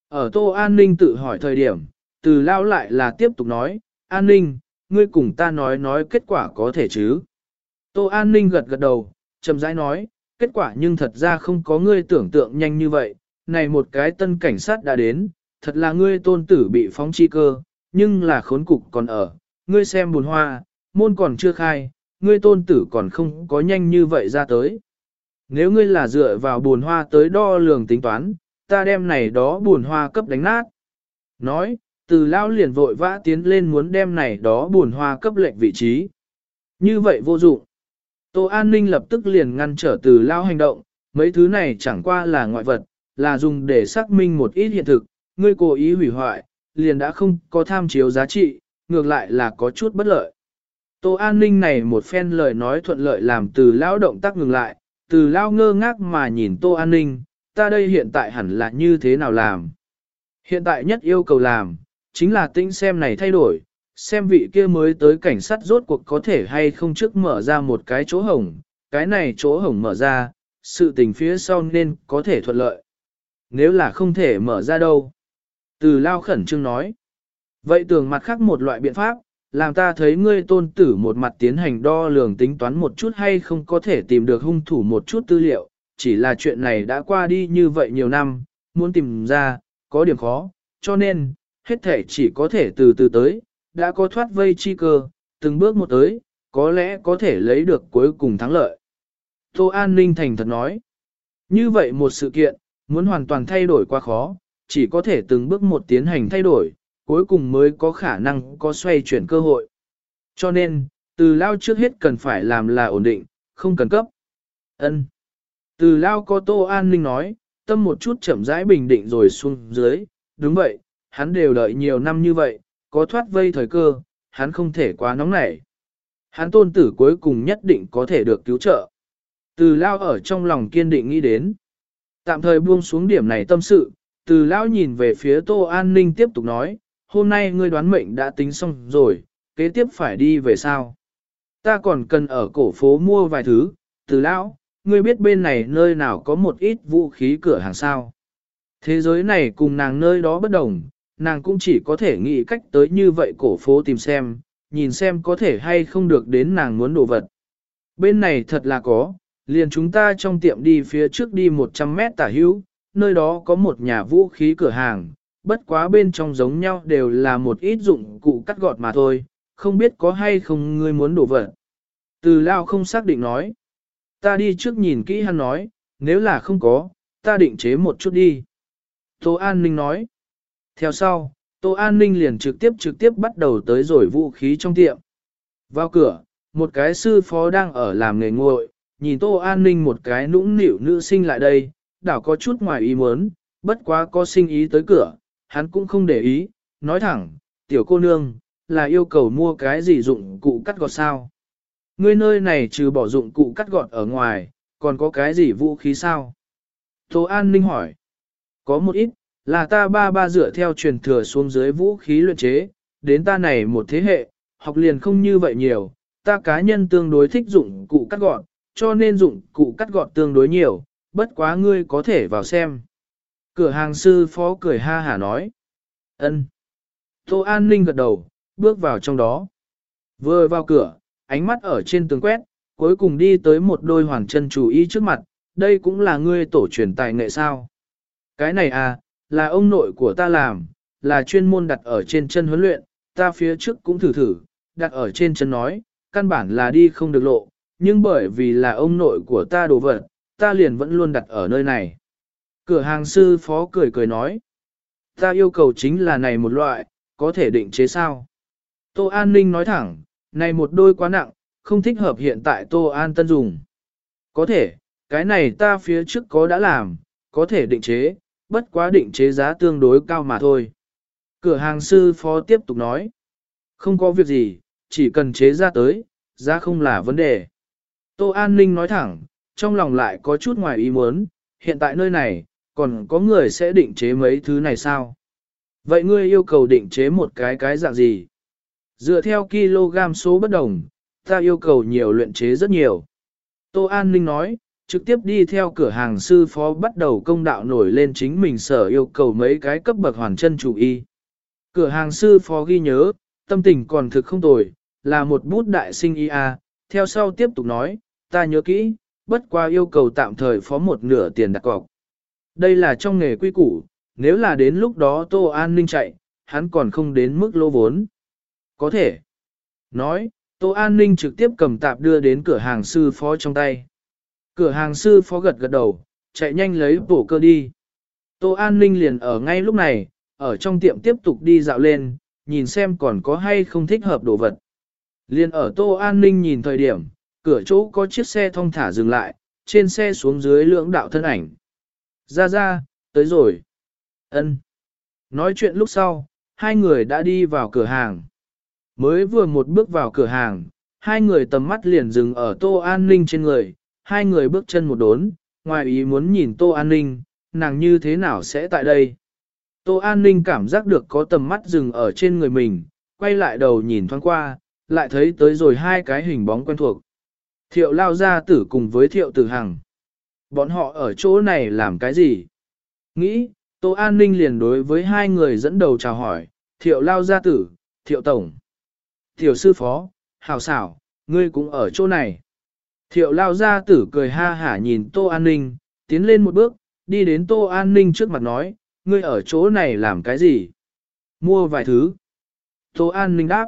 Ở Tô An Ninh tự hỏi thời điểm, từ lao lại là tiếp tục nói, An Ninh, ngươi cùng ta nói nói kết quả có thể chứ. Tô An Ninh gật gật đầu, chậm rãi nói, kết quả nhưng thật ra không có ngươi tưởng tượng nhanh như vậy, này một cái tân cảnh sát đã đến, thật là ngươi tôn tử bị phóng chi cơ, nhưng là khốn cục còn ở, ngươi xem buồn hoa, môn còn chưa khai, ngươi tôn tử còn không có nhanh như vậy ra tới. Nếu ngươi là dựa vào buồn hoa tới đo lường tính toán, ta đem này đó buồn hoa cấp đánh nát. Nói, từ lao liền vội vã tiến lên muốn đem này đó buồn hoa cấp lệnh vị trí. Như vậy vô dụng. Tô An Ninh lập tức liền ngăn trở từ lao hành động, mấy thứ này chẳng qua là ngoại vật, là dùng để xác minh một ít hiện thực, ngươi cố ý hủy hoại, liền đã không có tham chiếu giá trị, ngược lại là có chút bất lợi. Tô An Ninh này một phen lời nói thuận lợi làm từ lao động tác ngừng lại, từ lao ngơ ngác mà nhìn Tô An Ninh, ta đây hiện tại hẳn là như thế nào làm. Hiện tại nhất yêu cầu làm, chính là tinh xem này thay đổi, xem vị kia mới tới cảnh sát rốt cuộc có thể hay không trước mở ra một cái chỗ hổng, cái này chỗ hổng mở ra, sự tình phía sau nên có thể thuận lợi. Nếu là không thể mở ra đâu. Từ lao khẩn trương nói. Vậy tưởng mặt khác một loại biện pháp, làm ta thấy ngươi tôn tử một mặt tiến hành đo lường tính toán một chút hay không có thể tìm được hung thủ một chút tư liệu, chỉ là chuyện này đã qua đi như vậy nhiều năm, muốn tìm ra, có điểm khó, cho nên, hết thể chỉ có thể từ từ tới, đã có thoát vây chi cơ, từng bước một tới, có lẽ có thể lấy được cuối cùng thắng lợi. Tô An Ninh thành thật nói, như vậy một sự kiện, muốn hoàn toàn thay đổi quá khó, chỉ có thể từng bước một tiến hành thay đổi, cuối cùng mới có khả năng có xoay chuyển cơ hội. Cho nên, Từ lao trước hết cần phải làm là ổn định, không cần cấp. ân Từ lao có tô an ninh nói, tâm một chút chậm rãi bình định rồi xuống dưới, đúng vậy, hắn đều đợi nhiều năm như vậy, có thoát vây thời cơ, hắn không thể quá nóng nảy. Hắn tôn tử cuối cùng nhất định có thể được cứu trợ. Từ lao ở trong lòng kiên định nghĩ đến. Tạm thời buông xuống điểm này tâm sự, từ lao nhìn về phía tô an ninh tiếp tục nói, hôm nay ngươi đoán mệnh đã tính xong rồi, kế tiếp phải đi về sao? Ta còn cần ở cổ phố mua vài thứ, từ lão, ngươi biết bên này nơi nào có một ít vũ khí cửa hàng sao. Thế giới này cùng nàng nơi đó bất đồng, nàng cũng chỉ có thể nghĩ cách tới như vậy cổ phố tìm xem, nhìn xem có thể hay không được đến nàng muốn đồ vật. Bên này thật là có, liền chúng ta trong tiệm đi phía trước đi 100 mét tả hữu, nơi đó có một nhà vũ khí cửa hàng, bất quá bên trong giống nhau đều là một ít dụng cụ cắt gọt mà thôi, không biết có hay không ngươi muốn đổ vật. Từ Lao không xác định nói. Ta đi trước nhìn kỹ hắn nói, nếu là không có, ta định chế một chút đi. Tô An Ninh nói. Theo sau, Tô An Ninh liền trực tiếp trực tiếp bắt đầu tới rồi vũ khí trong tiệm. Vào cửa, một cái sư phó đang ở làm nghề nguội, nhìn Tô An Ninh một cái nũng nịu nữ sinh lại đây, đảo có chút ngoài ý muốn, bất quá có sinh ý tới cửa, hắn cũng không để ý, nói thẳng, tiểu cô nương, là yêu cầu mua cái gì dụng cụ cắt gọt sao. Ngươi nơi này trừ bỏ dụng cụ cắt gọt ở ngoài, còn có cái gì vũ khí sao? Tô An Ninh hỏi. Có một ít, là ta ba ba dựa theo truyền thừa xuống dưới vũ khí luyện chế, đến ta này một thế hệ, học liền không như vậy nhiều, ta cá nhân tương đối thích dụng cụ cắt gọn cho nên dụng cụ cắt gọn tương đối nhiều, bất quá ngươi có thể vào xem. Cửa hàng sư phó cười ha hả nói. ân. Tô An Ninh gật đầu, bước vào trong đó. Vừa vào cửa, ánh mắt ở trên tường quét, cuối cùng đi tới một đôi hoàng chân chủ y trước mặt, đây cũng là ngươi tổ truyền tài nghệ sao. Cái này à, là ông nội của ta làm, là chuyên môn đặt ở trên chân huấn luyện, ta phía trước cũng thử thử, đặt ở trên chân nói, căn bản là đi không được lộ, nhưng bởi vì là ông nội của ta đồ vật, ta liền vẫn luôn đặt ở nơi này. Cửa hàng sư phó cười cười nói, ta yêu cầu chính là này một loại, có thể định chế sao? Tô An Ninh nói thẳng, này một đôi quá nặng, không thích hợp hiện tại Tô An Tân dùng. Có thể, cái này ta phía trước có đã làm, có thể định chế, bất quá định chế giá tương đối cao mà thôi. Cửa hàng sư phó tiếp tục nói, không có việc gì, chỉ cần chế ra tới, giá không là vấn đề. Tô An Ninh nói thẳng, trong lòng lại có chút ngoài ý muốn, hiện tại nơi này, còn có người sẽ định chế mấy thứ này sao? Vậy ngươi yêu cầu định chế một cái cái dạng gì? Dựa theo kg số bất đồng, ta yêu cầu nhiều luyện chế rất nhiều. Tô An Ninh nói, trực tiếp đi theo cửa hàng sư phó bắt đầu công đạo nổi lên chính mình sở yêu cầu mấy cái cấp bậc hoàn chân chủ y. Cửa hàng sư phó ghi nhớ, tâm tình còn thực không tồi, là một bút đại sinh y a. theo sau tiếp tục nói, ta nhớ kỹ, bất qua yêu cầu tạm thời phó một nửa tiền đặt cọc. Đây là trong nghề quy củ, nếu là đến lúc đó Tô An Ninh chạy, hắn còn không đến mức lô vốn. Có thể. Nói, Tô An Ninh trực tiếp cầm tạp đưa đến cửa hàng sư phó trong tay. Cửa hàng sư phó gật gật đầu, chạy nhanh lấy bổ cơ đi. Tô An Ninh liền ở ngay lúc này, ở trong tiệm tiếp tục đi dạo lên, nhìn xem còn có hay không thích hợp đồ vật. Liền ở Tô An Ninh nhìn thời điểm, cửa chỗ có chiếc xe thông thả dừng lại, trên xe xuống dưới lưỡng đạo thân ảnh. Ra ra, tới rồi. ân Nói chuyện lúc sau, hai người đã đi vào cửa hàng. Mới vừa một bước vào cửa hàng, hai người tầm mắt liền dừng ở Tô An Ninh trên người, hai người bước chân một đốn, ngoài ý muốn nhìn Tô An Ninh, nàng như thế nào sẽ tại đây. Tô An Ninh cảm giác được có tầm mắt dừng ở trên người mình, quay lại đầu nhìn thoáng qua, lại thấy tới rồi hai cái hình bóng quen thuộc. Thiệu lao gia tử cùng với thiệu tử hằng. Bọn họ ở chỗ này làm cái gì? Nghĩ, Tô An Ninh liền đối với hai người dẫn đầu chào hỏi, thiệu lao gia tử, thiệu tổng. Thiệu sư phó, hào xảo, ngươi cũng ở chỗ này. Thiệu lao gia tử cười ha hả nhìn Tô An Ninh, tiến lên một bước, đi đến Tô An Ninh trước mặt nói, ngươi ở chỗ này làm cái gì? Mua vài thứ. Tô An Ninh đáp.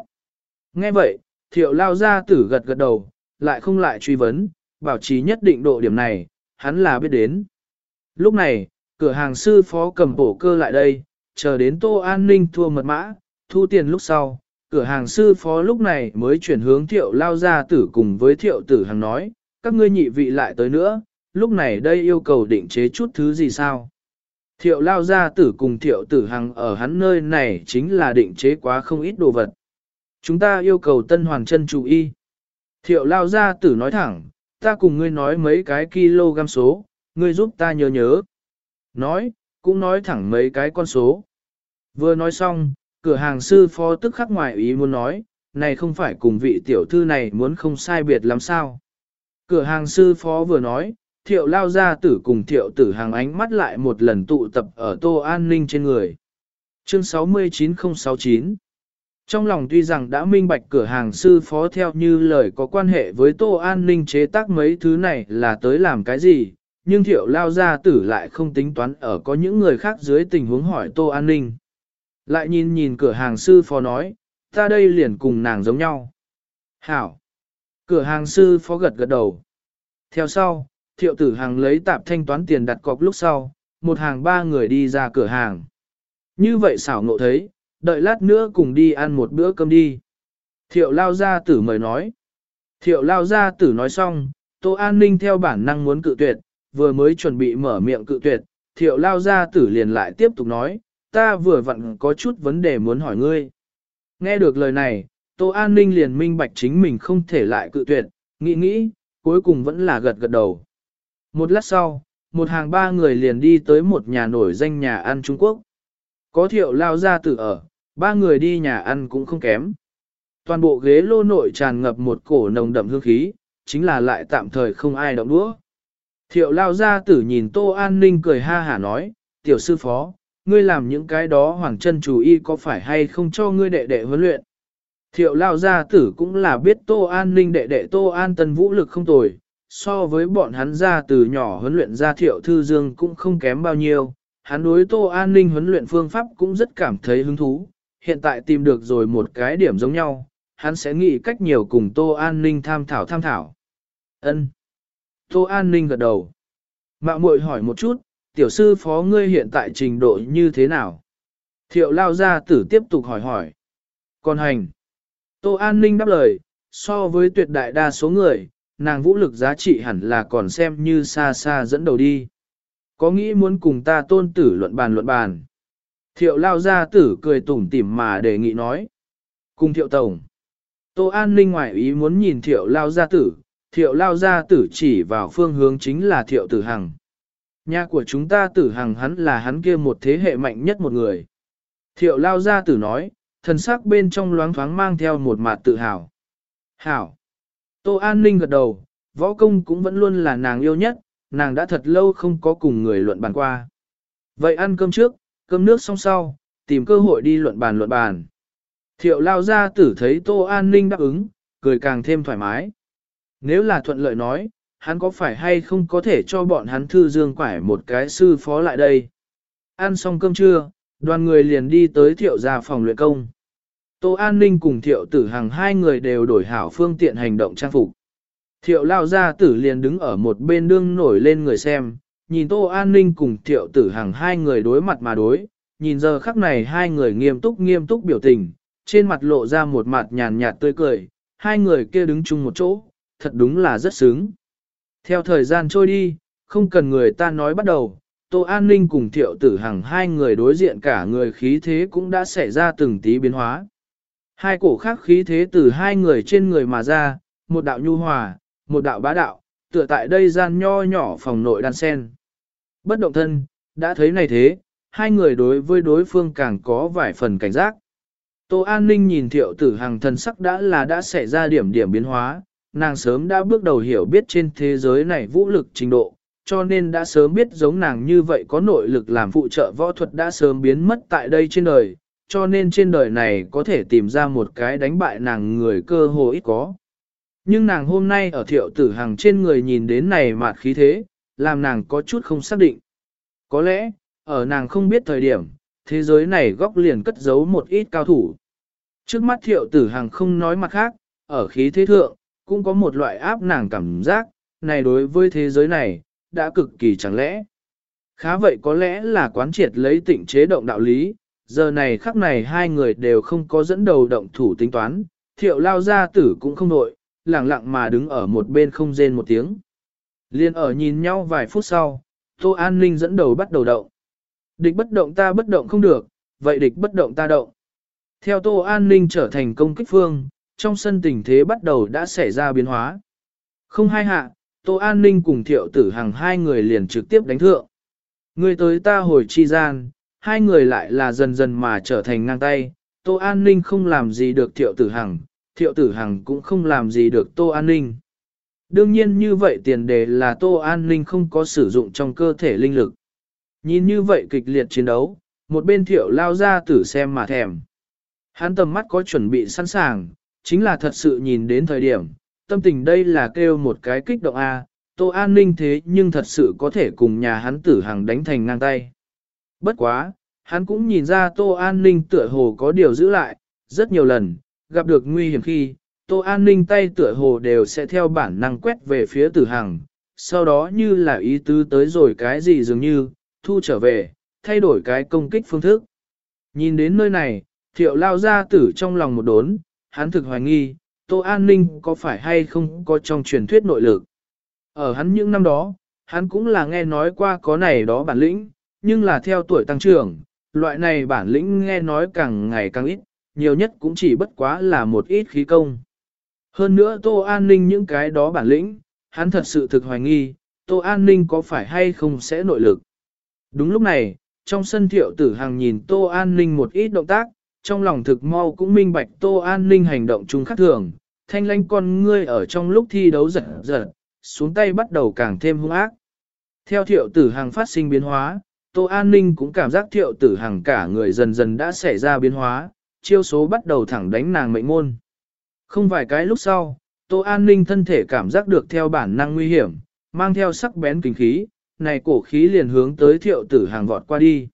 Nghe vậy, thiệu lao gia tử gật gật đầu, lại không lại truy vấn, bảo trì nhất định độ điểm này, hắn là biết đến. Lúc này, cửa hàng sư phó cầm bổ cơ lại đây, chờ đến Tô An Ninh thua mật mã, thu tiền lúc sau, Cửa hàng sư phó lúc này mới chuyển hướng thiệu lao gia tử cùng với thiệu tử hàng nói, các ngươi nhị vị lại tới nữa, lúc này đây yêu cầu định chế chút thứ gì sao? Thiệu lao gia tử cùng thiệu tử hằng ở hắn nơi này chính là định chế quá không ít đồ vật. Chúng ta yêu cầu tân hoàng chân chủ y. Thiệu lao gia tử nói thẳng, ta cùng ngươi nói mấy cái kg số, ngươi giúp ta nhớ nhớ. Nói, cũng nói thẳng mấy cái con số. Vừa nói xong, cửa hàng sư phó tức khắc ngoài ý muốn nói, này không phải cùng vị tiểu thư này muốn không sai biệt lắm sao. Cửa hàng sư phó vừa nói, thiệu lao gia tử cùng thiệu tử hàng ánh mắt lại một lần tụ tập ở tô an ninh trên người. Chương 69069 Trong lòng tuy rằng đã minh bạch cửa hàng sư phó theo như lời có quan hệ với tô an ninh chế tác mấy thứ này là tới làm cái gì, nhưng thiệu lao gia tử lại không tính toán ở có những người khác dưới tình huống hỏi tô an ninh. Lại nhìn nhìn cửa hàng sư phó nói, ta đây liền cùng nàng giống nhau. Hảo! Cửa hàng sư phó gật gật đầu. Theo sau, thiệu tử hàng lấy tạp thanh toán tiền đặt cọc lúc sau, một hàng ba người đi ra cửa hàng. Như vậy xảo ngộ thấy, đợi lát nữa cùng đi ăn một bữa cơm đi. Thiệu lao gia tử mời nói. Thiệu lao gia tử nói xong, Tô An Ninh theo bản năng muốn cự tuyệt, vừa mới chuẩn bị mở miệng cự tuyệt, thiệu lao gia tử liền lại tiếp tục nói, ta vừa vặn có chút vấn đề muốn hỏi ngươi. Nghe được lời này, Tô An Ninh liền minh bạch chính mình không thể lại cự tuyệt, nghĩ nghĩ, cuối cùng vẫn là gật gật đầu. Một lát sau, một hàng ba người liền đi tới một nhà nổi danh nhà ăn Trung Quốc. Có thiệu lao ra tử ở, ba người đi nhà ăn cũng không kém. Toàn bộ ghế lô nội tràn ngập một cổ nồng đậm hương khí, chính là lại tạm thời không ai động đũa. Thiệu lao ra tử nhìn Tô An Ninh cười ha hả nói, tiểu sư phó, ngươi làm những cái đó hoàng chân chủ y có phải hay không cho ngươi đệ đệ huấn luyện. Thiệu lao gia tử cũng là biết Tô An Ninh đệ đệ Tô An Tân vũ lực không tồi, so với bọn hắn ra từ nhỏ huấn luyện ra thiệu thư dương cũng không kém bao nhiêu, hắn đối Tô An Ninh huấn luyện phương pháp cũng rất cảm thấy hứng thú, hiện tại tìm được rồi một cái điểm giống nhau, hắn sẽ nghĩ cách nhiều cùng Tô An Ninh tham thảo tham thảo. ân Tô An Ninh gật đầu. Mạo muội hỏi một chút, tiểu sư phó ngươi hiện tại trình độ như thế nào? Thiệu lao gia tử tiếp tục hỏi hỏi. Còn hành. Tô An Ninh đáp lời, so với tuyệt đại đa số người, nàng vũ lực giá trị hẳn là còn xem như xa xa dẫn đầu đi. Có nghĩ muốn cùng ta tôn tử luận bàn luận bàn. Thiệu lao gia tử cười tủm tỉm mà đề nghị nói. Cùng thiệu tổng. Tô An Ninh ngoại ý muốn nhìn thiệu lao gia tử, thiệu lao gia tử chỉ vào phương hướng chính là thiệu tử hằng. Nhà của chúng ta tử hằng hắn là hắn kia một thế hệ mạnh nhất một người. Thiệu lao gia tử nói, thần sắc bên trong loáng thoáng mang theo một mặt tự hào. Hảo. Tô An Ninh gật đầu, võ công cũng vẫn luôn là nàng yêu nhất, nàng đã thật lâu không có cùng người luận bàn qua. Vậy ăn cơm trước, cơm nước xong sau, tìm cơ hội đi luận bàn luận bàn. Thiệu lao ra tử thấy Tô An Ninh đáp ứng, cười càng thêm thoải mái. Nếu là thuận lợi nói, hắn có phải hay không có thể cho bọn hắn thư dương quải một cái sư phó lại đây. Ăn xong cơm trưa, đoàn người liền đi tới thiệu gia phòng luyện công. Tô An Ninh cùng thiệu tử hàng hai người đều đổi hảo phương tiện hành động trang phục. Thiệu lao gia tử liền đứng ở một bên đương nổi lên người xem, nhìn Tô An Ninh cùng thiệu tử hàng hai người đối mặt mà đối, nhìn giờ khắc này hai người nghiêm túc nghiêm túc biểu tình, trên mặt lộ ra một mặt nhàn nhạt tươi cười, hai người kia đứng chung một chỗ, thật đúng là rất sướng. Theo thời gian trôi đi, không cần người ta nói bắt đầu, Tô An Ninh cùng thiệu tử Hằng hai người đối diện cả người khí thế cũng đã xảy ra từng tí biến hóa. Hai cổ khác khí thế từ hai người trên người mà ra, một đạo nhu hòa, một đạo bá đạo, tựa tại đây gian nho nhỏ phòng nội đan sen. Bất động thân, đã thấy này thế, hai người đối với đối phương càng có vài phần cảnh giác. Tô An Ninh nhìn thiệu tử Hằng thần sắc đã là đã xảy ra điểm điểm biến hóa, nàng sớm đã bước đầu hiểu biết trên thế giới này vũ lực trình độ, cho nên đã sớm biết giống nàng như vậy có nội lực làm phụ trợ võ thuật đã sớm biến mất tại đây trên đời, cho nên trên đời này có thể tìm ra một cái đánh bại nàng người cơ hồ ít có. Nhưng nàng hôm nay ở thiệu tử hàng trên người nhìn đến này mạt khí thế, làm nàng có chút không xác định. Có lẽ, ở nàng không biết thời điểm, thế giới này góc liền cất giấu một ít cao thủ. Trước mắt thiệu tử hàng không nói mặt khác, ở khí thế thượng, cũng có một loại áp nàng cảm giác, này đối với thế giới này, đã cực kỳ chẳng lẽ. Khá vậy có lẽ là quán triệt lấy tịnh chế động đạo lý, giờ này khắc này hai người đều không có dẫn đầu động thủ tính toán, thiệu lao gia tử cũng không nội, lặng lặng mà đứng ở một bên không rên một tiếng. Liên ở nhìn nhau vài phút sau, Tô An Ninh dẫn đầu bắt đầu động. Địch bất động ta bất động không được, vậy địch bất động ta động. Theo Tô An Ninh trở thành công kích phương, trong sân tình thế bắt đầu đã xảy ra biến hóa. Không hai hạ, Tô An Ninh cùng thiệu tử hàng hai người liền trực tiếp đánh thượng. Người tới ta hồi chi gian, hai người lại là dần dần mà trở thành ngang tay, Tô An Ninh không làm gì được thiệu tử hằng, thiệu tử hằng cũng không làm gì được Tô An Ninh. Đương nhiên như vậy tiền đề là Tô An Ninh không có sử dụng trong cơ thể linh lực. Nhìn như vậy kịch liệt chiến đấu, một bên thiệu lao ra tử xem mà thèm. Hắn tầm mắt có chuẩn bị sẵn sàng, chính là thật sự nhìn đến thời điểm, tâm tình đây là kêu một cái kích động A, Tô An Ninh thế nhưng thật sự có thể cùng nhà hắn tử hằng đánh thành ngang tay. Bất quá, hắn cũng nhìn ra Tô An Ninh tựa hồ có điều giữ lại, rất nhiều lần, gặp được nguy hiểm khi, Tô An Ninh tay tựa hồ đều sẽ theo bản năng quét về phía tử hằng, sau đó như là ý tứ tới rồi cái gì dường như, thu trở về, thay đổi cái công kích phương thức. Nhìn đến nơi này, thiệu lao ra tử trong lòng một đốn, hắn thực hoài nghi, Tô An Ninh có phải hay không có trong truyền thuyết nội lực. Ở hắn những năm đó, hắn cũng là nghe nói qua có này đó bản lĩnh, nhưng là theo tuổi tăng trưởng, loại này bản lĩnh nghe nói càng ngày càng ít, nhiều nhất cũng chỉ bất quá là một ít khí công. Hơn nữa Tô An Ninh những cái đó bản lĩnh, hắn thật sự thực hoài nghi, Tô An Ninh có phải hay không sẽ nội lực. Đúng lúc này, trong sân thiệu tử hàng nhìn Tô An Ninh một ít động tác, trong lòng thực mau cũng minh bạch Tô An Ninh hành động chung khắc thường, thanh lanh con ngươi ở trong lúc thi đấu giật giật, xuống tay bắt đầu càng thêm hung ác. Theo thiệu tử hàng phát sinh biến hóa, Tô An Ninh cũng cảm giác thiệu tử hàng cả người dần dần đã xảy ra biến hóa, chiêu số bắt đầu thẳng đánh nàng mệnh môn. Không vài cái lúc sau, Tô An Ninh thân thể cảm giác được theo bản năng nguy hiểm, mang theo sắc bén kinh khí, này cổ khí liền hướng tới thiệu tử hàng vọt qua đi.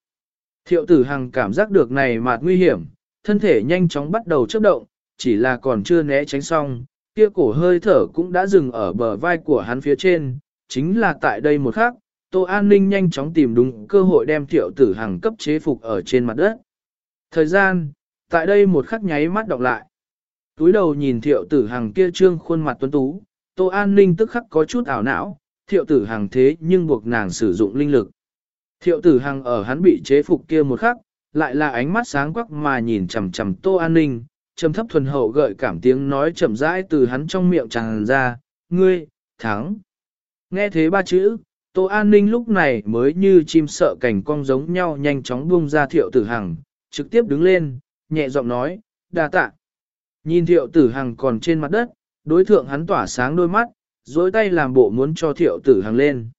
Thiệu tử hàng cảm giác được này mạt nguy hiểm, thân thể nhanh chóng bắt đầu chấp động, chỉ là còn chưa né tránh xong, kia cổ hơi thở cũng đã dừng ở bờ vai của hắn phía trên, chính là tại đây một khắc, Tô An Ninh nhanh chóng tìm đúng cơ hội đem thiệu tử hàng cấp chế phục ở trên mặt đất. Thời gian, tại đây một khắc nháy mắt đọc lại. Túi đầu nhìn thiệu tử hàng kia trương khuôn mặt tuấn tú, Tô An Ninh tức khắc có chút ảo não, thiệu tử hàng thế nhưng buộc nàng sử dụng linh lực. Thiệu tử hàng ở hắn bị chế phục kia một khắc, lại là ánh mắt sáng quắc mà nhìn chầm chầm Tô An Ninh, trầm thấp thuần hậu gợi cảm tiếng nói chậm rãi từ hắn trong miệng tràn ra, ngươi, thắng. Nghe thế ba chữ, Tô An Ninh lúc này mới như chim sợ cảnh cong giống nhau nhanh chóng buông ra thiệu tử hằng, trực tiếp đứng lên, nhẹ giọng nói, đà tạ. Nhìn thiệu tử hằng còn trên mặt đất, đối thượng hắn tỏa sáng đôi mắt, dối tay làm bộ muốn cho thiệu tử hằng lên.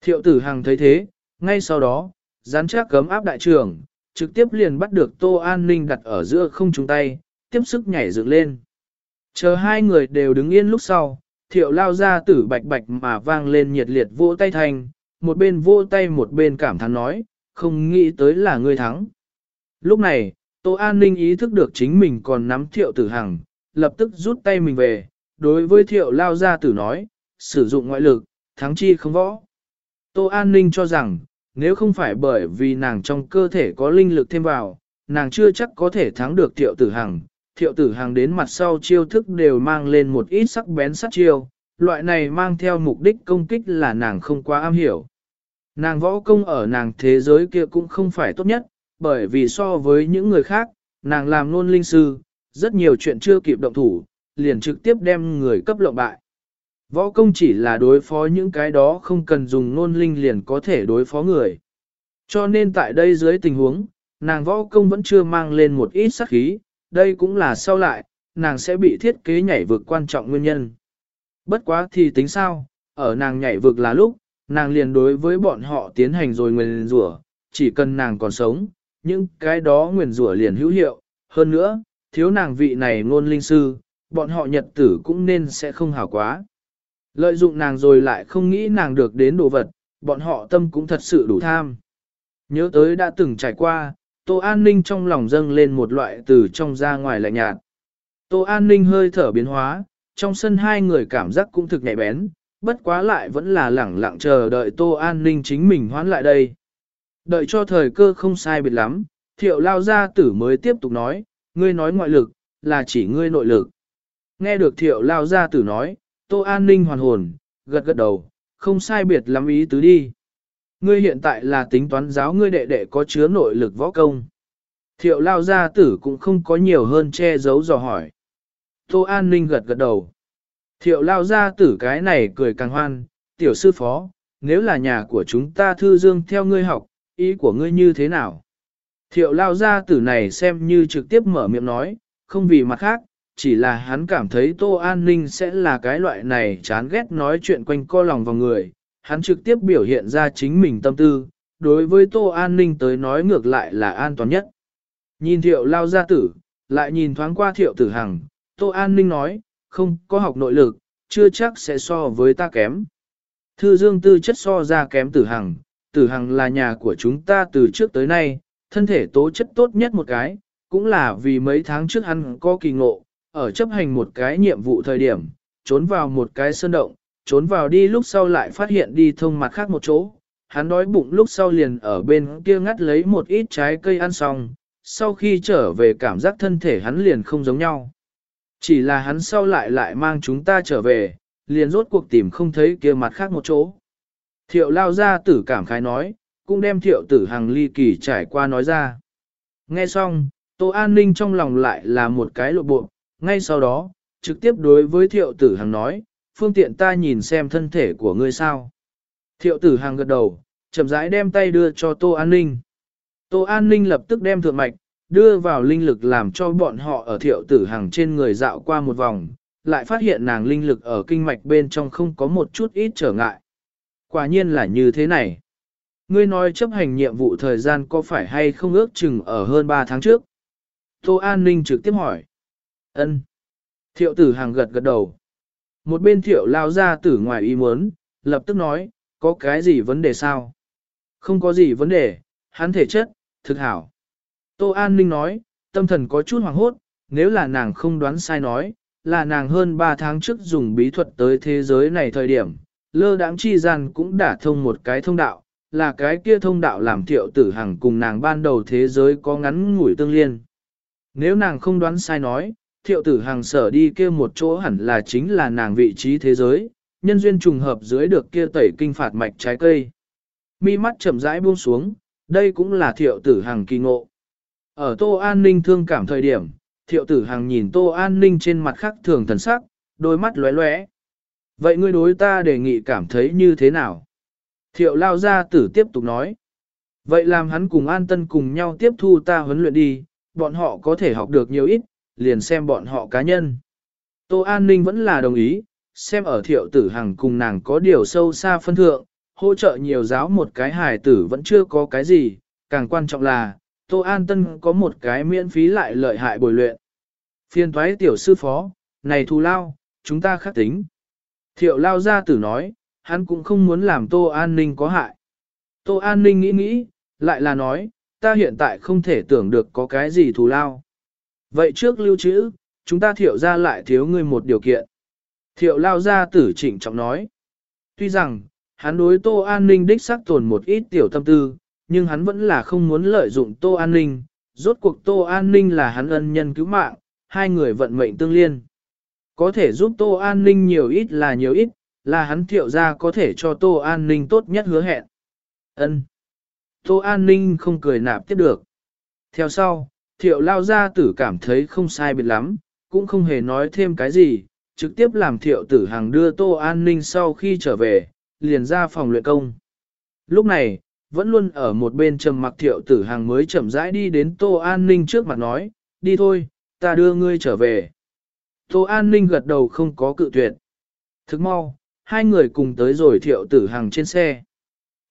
Thiệu tử hằng thấy thế, ngay sau đó, rắn chắc cấm áp đại trưởng, trực tiếp liền bắt được Tô An Ninh đặt ở giữa không trung tay, tiếp sức nhảy dựng lên. Chờ hai người đều đứng yên lúc sau, thiệu lao ra tử bạch bạch mà vang lên nhiệt liệt vỗ tay thành, một bên vỗ tay một bên cảm thán nói, không nghĩ tới là người thắng. Lúc này, Tô An Ninh ý thức được chính mình còn nắm thiệu tử hằng, lập tức rút tay mình về, đối với thiệu lao ra tử nói, sử dụng ngoại lực, thắng chi không võ. Tô An Ninh cho rằng, nếu không phải bởi vì nàng trong cơ thể có linh lực thêm vào, nàng chưa chắc có thể thắng được thiệu tử hằng, thiệu tử Hằng đến mặt sau chiêu thức đều mang lên một ít sắc bén sắc chiêu, loại này mang theo mục đích công kích là nàng không quá am hiểu. Nàng võ công ở nàng thế giới kia cũng không phải tốt nhất, bởi vì so với những người khác, nàng làm luôn linh sư, rất nhiều chuyện chưa kịp động thủ, liền trực tiếp đem người cấp lộng bại. Võ công chỉ là đối phó những cái đó không cần dùng nôn linh liền có thể đối phó người. Cho nên tại đây dưới tình huống, nàng võ công vẫn chưa mang lên một ít sắc khí, đây cũng là sau lại, nàng sẽ bị thiết kế nhảy vực quan trọng nguyên nhân. Bất quá thì tính sao, ở nàng nhảy vực là lúc, nàng liền đối với bọn họ tiến hành rồi nguyền rủa, chỉ cần nàng còn sống, những cái đó nguyền rủa liền hữu hiệu, hơn nữa, thiếu nàng vị này ngôn linh sư, bọn họ nhật tử cũng nên sẽ không hảo quá. Lợi dụng nàng rồi lại không nghĩ nàng được đến đồ vật, bọn họ tâm cũng thật sự đủ tham. Nhớ tới đã từng trải qua, Tô An Ninh trong lòng dâng lên một loại từ trong ra ngoài lạnh nhạt. Tô An Ninh hơi thở biến hóa, trong sân hai người cảm giác cũng thực nhạy bén, bất quá lại vẫn là lẳng lặng chờ đợi Tô An Ninh chính mình hoán lại đây. Đợi cho thời cơ không sai biệt lắm, thiệu lao gia tử mới tiếp tục nói, ngươi nói ngoại lực, là chỉ ngươi nội lực. Nghe được thiệu lao gia tử nói, tô an ninh hoàn hồn, gật gật đầu, không sai biệt lắm ý tứ đi. Ngươi hiện tại là tính toán giáo ngươi đệ đệ có chứa nội lực võ công. Thiệu lao gia tử cũng không có nhiều hơn che giấu dò hỏi. Tô An Ninh gật gật đầu. Thiệu lao gia tử cái này cười càng hoan, tiểu sư phó, nếu là nhà của chúng ta thư dương theo ngươi học, ý của ngươi như thế nào? Thiệu lao gia tử này xem như trực tiếp mở miệng nói, không vì mặt khác, chỉ là hắn cảm thấy Tô An Ninh sẽ là cái loại này chán ghét nói chuyện quanh co lòng vào người, hắn trực tiếp biểu hiện ra chính mình tâm tư, đối với Tô An Ninh tới nói ngược lại là an toàn nhất. Nhìn thiệu lao gia tử, lại nhìn thoáng qua thiệu tử hằng, Tô An Ninh nói, không có học nội lực, chưa chắc sẽ so với ta kém. Thư dương tư chất so ra kém tử hằng, tử hằng là nhà của chúng ta từ trước tới nay, thân thể tố chất tốt nhất một cái, cũng là vì mấy tháng trước hắn có kỳ ngộ, ở chấp hành một cái nhiệm vụ thời điểm, trốn vào một cái sơn động, trốn vào đi lúc sau lại phát hiện đi thông mặt khác một chỗ. Hắn đói bụng lúc sau liền ở bên kia ngắt lấy một ít trái cây ăn xong, sau khi trở về cảm giác thân thể hắn liền không giống nhau. Chỉ là hắn sau lại lại mang chúng ta trở về, liền rốt cuộc tìm không thấy kia mặt khác một chỗ. Thiệu lao ra tử cảm khái nói, cũng đem thiệu tử hàng ly kỳ trải qua nói ra. Nghe xong, Tô An Ninh trong lòng lại là một cái lộ bộ, ngay sau đó, trực tiếp đối với thiệu tử hàng nói, phương tiện ta nhìn xem thân thể của ngươi sao. Thiệu tử hàng gật đầu, chậm rãi đem tay đưa cho Tô An Ninh. Tô An Ninh lập tức đem thượng mạch, đưa vào linh lực làm cho bọn họ ở thiệu tử hàng trên người dạo qua một vòng, lại phát hiện nàng linh lực ở kinh mạch bên trong không có một chút ít trở ngại. Quả nhiên là như thế này. Ngươi nói chấp hành nhiệm vụ thời gian có phải hay không ước chừng ở hơn 3 tháng trước? Tô An Ninh trực tiếp hỏi ân Thiệu tử hàng gật gật đầu. Một bên thiệu lao ra tử ngoài ý muốn, lập tức nói, có cái gì vấn đề sao? Không có gì vấn đề, hắn thể chất, thực hảo. Tô An Ninh nói, tâm thần có chút hoàng hốt, nếu là nàng không đoán sai nói, là nàng hơn 3 tháng trước dùng bí thuật tới thế giới này thời điểm, lơ đãng chi gian cũng đã thông một cái thông đạo, là cái kia thông đạo làm thiệu tử hằng cùng nàng ban đầu thế giới có ngắn ngủi tương liên. Nếu nàng không đoán sai nói, thiệu tử hằng sở đi kia một chỗ hẳn là chính là nàng vị trí thế giới, nhân duyên trùng hợp dưới được kia tẩy kinh phạt mạch trái cây. Mi mắt chậm rãi buông xuống, đây cũng là thiệu tử hằng kỳ ngộ. Ở Tô An Ninh thương cảm thời điểm, thiệu tử hằng nhìn Tô An Ninh trên mặt khắc thường thần sắc, đôi mắt lóe lóe. Vậy ngươi đối ta đề nghị cảm thấy như thế nào? Thiệu lao gia tử tiếp tục nói. Vậy làm hắn cùng an tân cùng nhau tiếp thu ta huấn luyện đi, bọn họ có thể học được nhiều ít, liền xem bọn họ cá nhân. Tô An Ninh vẫn là đồng ý, xem ở thiệu tử hằng cùng nàng có điều sâu xa phân thượng, hỗ trợ nhiều giáo một cái hài tử vẫn chưa có cái gì, càng quan trọng là, Tô An Tân có một cái miễn phí lại lợi hại bồi luyện. Phiên thoái tiểu sư phó, này thù lao, chúng ta khắc tính. Thiệu lao gia tử nói, hắn cũng không muốn làm Tô An Ninh có hại. Tô An Ninh nghĩ nghĩ, lại là nói, ta hiện tại không thể tưởng được có cái gì thù lao. Vậy trước lưu trữ, chúng ta thiệu ra lại thiếu ngươi một điều kiện. Thiệu lao gia tử chỉnh trọng nói. Tuy rằng, hắn đối Tô An Ninh đích xác tồn một ít tiểu tâm tư, nhưng hắn vẫn là không muốn lợi dụng Tô An Ninh. Rốt cuộc Tô An Ninh là hắn ân nhân cứu mạng, hai người vận mệnh tương liên. Có thể giúp Tô An Ninh nhiều ít là nhiều ít, là hắn thiệu ra có thể cho Tô An Ninh tốt nhất hứa hẹn. ân Tô An Ninh không cười nạp tiếp được. Theo sau, thiệu lao gia tử cảm thấy không sai biệt lắm, cũng không hề nói thêm cái gì, trực tiếp làm thiệu tử hàng đưa Tô An Ninh sau khi trở về, liền ra phòng luyện công. Lúc này, vẫn luôn ở một bên trầm mặc thiệu tử hàng mới chậm rãi đi đến Tô An Ninh trước mặt nói, đi thôi, ta đưa ngươi trở về. Tô An Ninh gật đầu không có cự tuyệt. Thức mau, hai người cùng tới rồi thiệu tử hàng trên xe.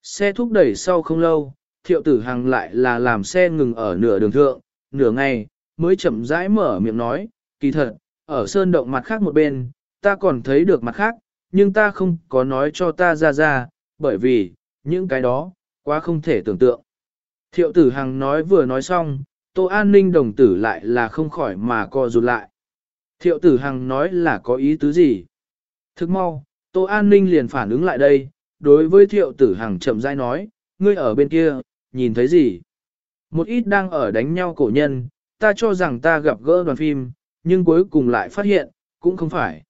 Xe thúc đẩy sau không lâu, thiệu tử hàng lại là làm xe ngừng ở nửa đường thượng, nửa ngày, mới chậm rãi mở miệng nói, kỳ thật, ở sơn động mặt khác một bên, ta còn thấy được mặt khác, nhưng ta không có nói cho ta ra ra, bởi vì, những cái đó, quá không thể tưởng tượng. Thiệu tử hằng nói vừa nói xong, Tô An Ninh đồng tử lại là không khỏi mà co rụt lại. Thiệu tử hằng nói là có ý tứ gì? Thức mau, Tô An Ninh liền phản ứng lại đây, đối với thiệu tử hằng chậm rãi nói, ngươi ở bên kia, nhìn thấy gì? Một ít đang ở đánh nhau cổ nhân, ta cho rằng ta gặp gỡ đoàn phim, nhưng cuối cùng lại phát hiện, cũng không phải.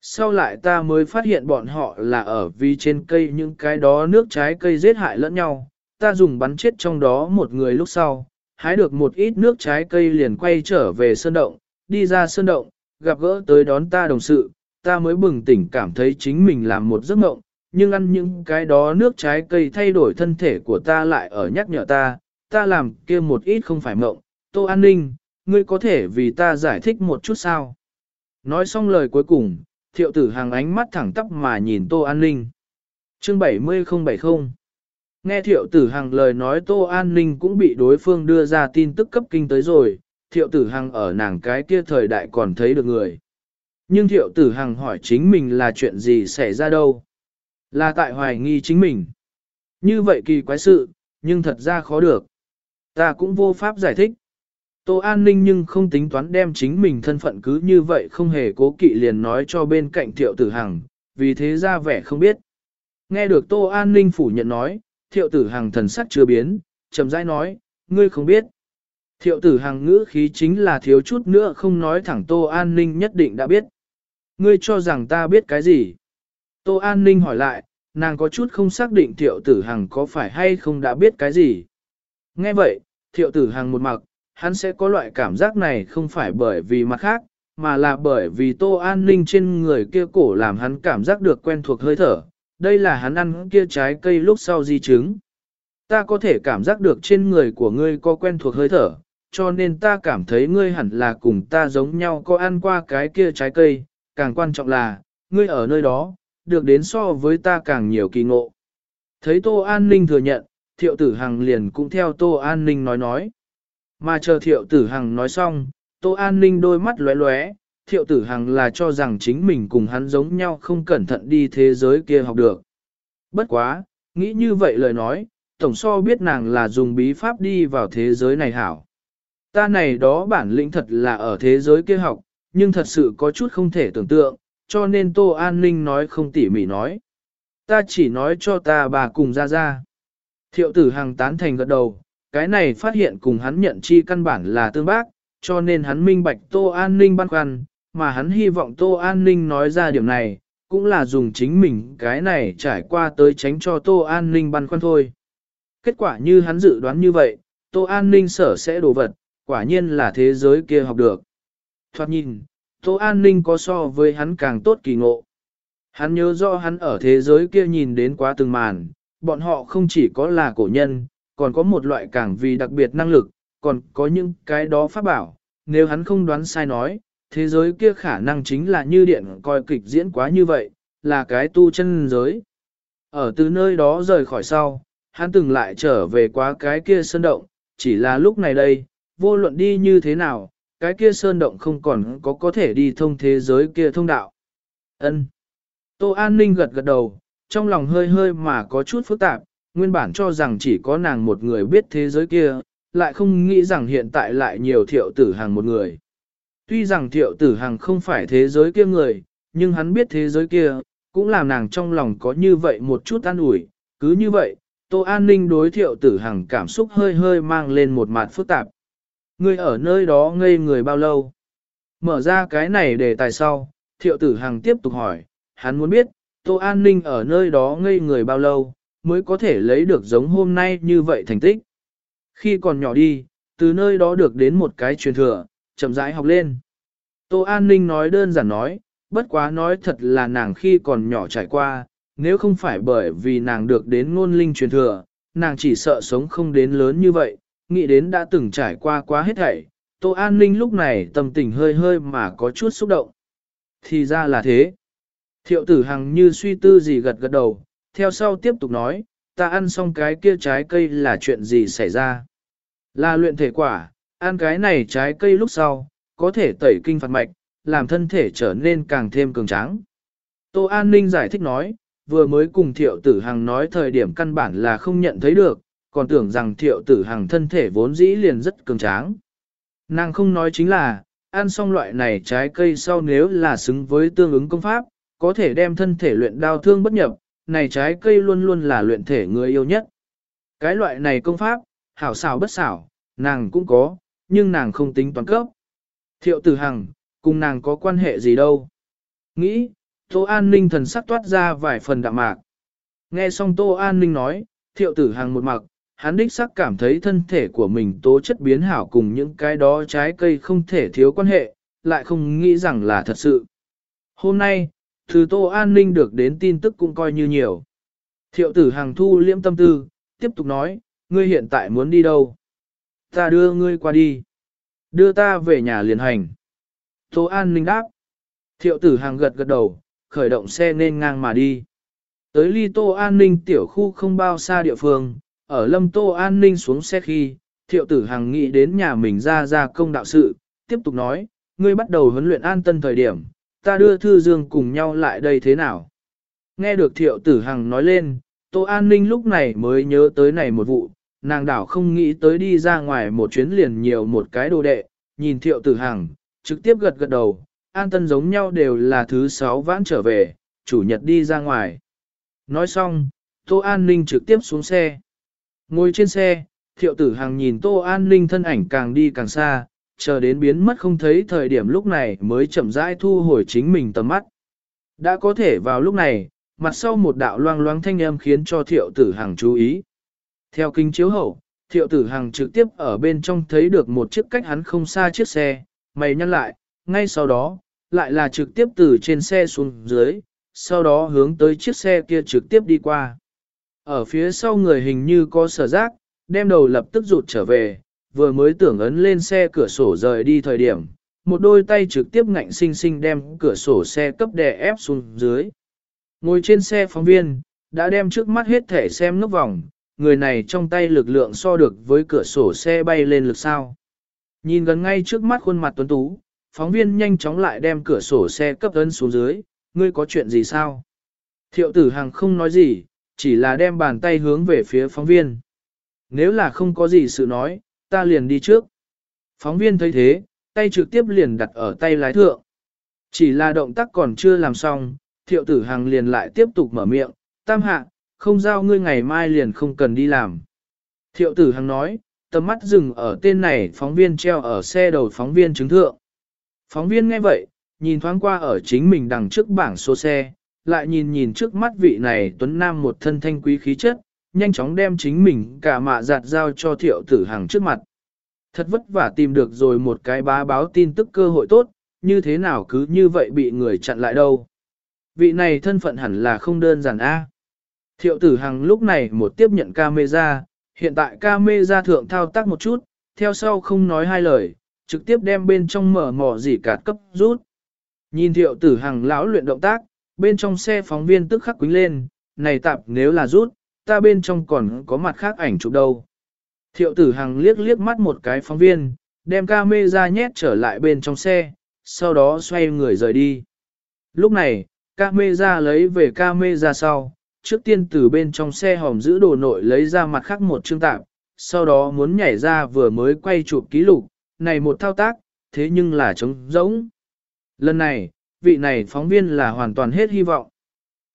Sau lại ta mới phát hiện bọn họ là ở vì trên cây những cái đó nước trái cây giết hại lẫn nhau, ta dùng bắn chết trong đó một người lúc sau, hái được một ít nước trái cây liền quay trở về sơn động, đi ra sơn động, gặp gỡ tới đón ta đồng sự, ta mới bừng tỉnh cảm thấy chính mình làm một giấc mộng, nhưng ăn những cái đó nước trái cây thay đổi thân thể của ta lại ở nhắc nhở ta, ta làm kia một ít không phải mộng, Tô An Ninh, ngươi có thể vì ta giải thích một chút sao? Nói xong lời cuối cùng, thiệu tử hàng ánh mắt thẳng tắp mà nhìn Tô An Ninh. Chương 70070 Nghe thiệu tử hàng lời nói Tô An Ninh cũng bị đối phương đưa ra tin tức cấp kinh tới rồi, thiệu tử hàng ở nàng cái kia thời đại còn thấy được người. Nhưng thiệu tử hàng hỏi chính mình là chuyện gì xảy ra đâu? Là tại hoài nghi chính mình. Như vậy kỳ quái sự, nhưng thật ra khó được. Ta cũng vô pháp giải thích. Tô An Ninh nhưng không tính toán đem chính mình thân phận cứ như vậy không hề cố kỵ liền nói cho bên cạnh thiệu tử hằng, vì thế ra vẻ không biết. Nghe được Tô An Ninh phủ nhận nói, thiệu tử hằng thần sắc chưa biến, chậm rãi nói, ngươi không biết. Thiệu tử hằng ngữ khí chính là thiếu chút nữa không nói thẳng Tô An Ninh nhất định đã biết. Ngươi cho rằng ta biết cái gì? Tô An Ninh hỏi lại, nàng có chút không xác định thiệu tử hằng có phải hay không đã biết cái gì. Nghe vậy, thiệu tử hàng một mặc, hắn sẽ có loại cảm giác này không phải bởi vì mặt khác, mà là bởi vì tô an ninh trên người kia cổ làm hắn cảm giác được quen thuộc hơi thở. Đây là hắn ăn kia trái cây lúc sau di chứng. Ta có thể cảm giác được trên người của ngươi có quen thuộc hơi thở, cho nên ta cảm thấy ngươi hẳn là cùng ta giống nhau có ăn qua cái kia trái cây, càng quan trọng là, ngươi ở nơi đó, được đến so với ta càng nhiều kỳ ngộ. Thấy Tô An Ninh thừa nhận, Thiệu Tử Hằng liền cũng theo Tô An Ninh nói nói. Mà chờ thiệu tử hằng nói xong, Tô An Ninh đôi mắt lóe lóe, thiệu tử hằng là cho rằng chính mình cùng hắn giống nhau không cẩn thận đi thế giới kia học được. Bất quá, nghĩ như vậy lời nói, tổng so biết nàng là dùng bí pháp đi vào thế giới này hảo. Ta này đó bản lĩnh thật là ở thế giới kia học, nhưng thật sự có chút không thể tưởng tượng, cho nên Tô An Ninh nói không tỉ mỉ nói. Ta chỉ nói cho ta bà cùng ra ra. Thiệu tử hàng tán thành gật đầu, cái này phát hiện cùng hắn nhận chi căn bản là tương bác, cho nên hắn minh bạch Tô An Ninh băn khoăn, mà hắn hy vọng Tô An Ninh nói ra điểm này, cũng là dùng chính mình cái này trải qua tới tránh cho Tô An Ninh băn khoăn thôi. Kết quả như hắn dự đoán như vậy, Tô An Ninh sở sẽ đồ vật, quả nhiên là thế giới kia học được. Thoát nhìn, Tô An Ninh có so với hắn càng tốt kỳ ngộ. Hắn nhớ rõ hắn ở thế giới kia nhìn đến quá từng màn, bọn họ không chỉ có là cổ nhân, còn có một loại càng vì đặc biệt năng lực, còn có những cái đó pháp bảo, nếu hắn không đoán sai nói, thế giới kia khả năng chính là như điện coi kịch diễn quá như vậy, là cái tu chân giới. Ở từ nơi đó rời khỏi sau, hắn từng lại trở về quá cái kia sơn động, chỉ là lúc này đây, vô luận đi như thế nào, cái kia sơn động không còn có có thể đi thông thế giới kia thông đạo. Ân. Tô An Ninh gật gật đầu, trong lòng hơi hơi mà có chút phức tạp, nguyên bản cho rằng chỉ có nàng một người biết thế giới kia, lại không nghĩ rằng hiện tại lại nhiều thiệu tử hàng một người. Tuy rằng thiệu tử hàng không phải thế giới kia người, nhưng hắn biết thế giới kia, cũng làm nàng trong lòng có như vậy một chút an ủi. Cứ như vậy, Tô An Ninh đối thiệu tử hàng cảm xúc hơi hơi mang lên một mặt phức tạp. Người ở nơi đó ngây người bao lâu? Mở ra cái này để tài sau, thiệu tử hàng tiếp tục hỏi, hắn muốn biết, Tô An Ninh ở nơi đó ngây người bao lâu, mới có thể lấy được giống hôm nay như vậy thành tích. Khi còn nhỏ đi, từ nơi đó được đến một cái truyền thừa, chậm rãi học lên. Tô An Ninh nói đơn giản nói, bất quá nói thật là nàng khi còn nhỏ trải qua, nếu không phải bởi vì nàng được đến ngôn linh truyền thừa, nàng chỉ sợ sống không đến lớn như vậy, nghĩ đến đã từng trải qua quá hết thảy. Tô An Ninh lúc này tâm tình hơi hơi mà có chút xúc động. Thì ra là thế. Thiệu tử hằng như suy tư gì gật gật đầu, theo sau tiếp tục nói, ta ăn xong cái kia trái cây là chuyện gì xảy ra. Là luyện thể quả, ăn cái này trái cây lúc sau, có thể tẩy kinh phạt mạch, làm thân thể trở nên càng thêm cường tráng. Tô An Ninh giải thích nói, vừa mới cùng thiệu tử hằng nói thời điểm căn bản là không nhận thấy được, còn tưởng rằng thiệu tử hằng thân thể vốn dĩ liền rất cường tráng. Nàng không nói chính là, ăn xong loại này trái cây sau nếu là xứng với tương ứng công pháp, có thể đem thân thể luyện đao thương bất nhập, này trái cây luôn luôn là luyện thể người yêu nhất. Cái loại này công pháp, hảo xảo bất xảo, nàng cũng có, nhưng nàng không tính toán cấp. Thiệu tử hằng, cùng nàng có quan hệ gì đâu. Nghĩ, Tô An Ninh thần sắc toát ra vài phần đạm mạc. Nghe xong Tô An Ninh nói, thiệu tử hằng một mặc, hắn đích sắc cảm thấy thân thể của mình tố chất biến hảo cùng những cái đó trái cây không thể thiếu quan hệ, lại không nghĩ rằng là thật sự. Hôm nay, từ Tô An Ninh được đến tin tức cũng coi như nhiều. Thiệu tử hàng thu liễm tâm tư, tiếp tục nói, ngươi hiện tại muốn đi đâu? Ta đưa ngươi qua đi. Đưa ta về nhà liền hành. Tô An Ninh đáp. Thiệu tử hàng gật gật đầu, khởi động xe nên ngang mà đi. Tới ly Tô An Ninh tiểu khu không bao xa địa phương, ở lâm Tô An Ninh xuống xe khi, thiệu tử hàng nghĩ đến nhà mình ra ra công đạo sự, tiếp tục nói, ngươi bắt đầu huấn luyện an tân thời điểm, ta đưa Thư Dương cùng nhau lại đây thế nào? Nghe được thiệu tử hằng nói lên, Tô An Ninh lúc này mới nhớ tới này một vụ, nàng đảo không nghĩ tới đi ra ngoài một chuyến liền nhiều một cái đồ đệ, nhìn thiệu tử hằng, trực tiếp gật gật đầu, an tân giống nhau đều là thứ sáu vãn trở về, chủ nhật đi ra ngoài. Nói xong, Tô An Ninh trực tiếp xuống xe. Ngồi trên xe, thiệu tử hằng nhìn Tô An Ninh thân ảnh càng đi càng xa, chờ đến biến mất không thấy thời điểm lúc này mới chậm rãi thu hồi chính mình tầm mắt. Đã có thể vào lúc này, mặt sau một đạo loang loáng thanh âm khiến cho thiệu tử hằng chú ý. Theo kinh chiếu hậu, thiệu tử hằng trực tiếp ở bên trong thấy được một chiếc cách hắn không xa chiếc xe, mày nhăn lại, ngay sau đó, lại là trực tiếp từ trên xe xuống dưới, sau đó hướng tới chiếc xe kia trực tiếp đi qua. Ở phía sau người hình như có sở giác, đem đầu lập tức rụt trở về, vừa mới tưởng ấn lên xe cửa sổ rời đi thời điểm, một đôi tay trực tiếp ngạnh sinh sinh đem cửa sổ xe cấp đè ép xuống dưới. Ngồi trên xe phóng viên, đã đem trước mắt hết thể xem ngốc vòng, người này trong tay lực lượng so được với cửa sổ xe bay lên lực sao. Nhìn gần ngay trước mắt khuôn mặt tuấn tú, phóng viên nhanh chóng lại đem cửa sổ xe cấp ấn xuống dưới, ngươi có chuyện gì sao? Thiệu tử hàng không nói gì, chỉ là đem bàn tay hướng về phía phóng viên. Nếu là không có gì sự nói, ta liền đi trước. Phóng viên thấy thế, tay trực tiếp liền đặt ở tay lái thượng. Chỉ là động tác còn chưa làm xong, thiệu tử hằng liền lại tiếp tục mở miệng, tam hạ, không giao ngươi ngày mai liền không cần đi làm. Thiệu tử hằng nói, tầm mắt dừng ở tên này phóng viên treo ở xe đầu phóng viên chứng thượng. Phóng viên nghe vậy, nhìn thoáng qua ở chính mình đằng trước bảng số xe, lại nhìn nhìn trước mắt vị này Tuấn Nam một thân thanh quý khí chất, nhanh chóng đem chính mình cả mạ giặt giao cho thiệu tử hàng trước mặt. Thật vất vả tìm được rồi một cái bá báo tin tức cơ hội tốt, như thế nào cứ như vậy bị người chặn lại đâu. Vị này thân phận hẳn là không đơn giản a. Thiệu tử hằng lúc này một tiếp nhận camera, hiện tại camera thượng thao tác một chút, theo sau không nói hai lời, trực tiếp đem bên trong mở mỏ gì cạt cấp rút. Nhìn thiệu tử hằng lão luyện động tác, bên trong xe phóng viên tức khắc quính lên, này tạp nếu là rút, ta bên trong còn có mặt khác ảnh chụp đâu. Thiệu tử hằng liếc liếc mắt một cái phóng viên, đem ca mê ra nhét trở lại bên trong xe, sau đó xoay người rời đi. Lúc này, ca mê ra lấy về ca mê ra sau, trước tiên từ bên trong xe hòm giữ đồ nội lấy ra mặt khác một chương tạm, sau đó muốn nhảy ra vừa mới quay chụp ký lục, này một thao tác, thế nhưng là trống rỗng. Lần này, vị này phóng viên là hoàn toàn hết hy vọng.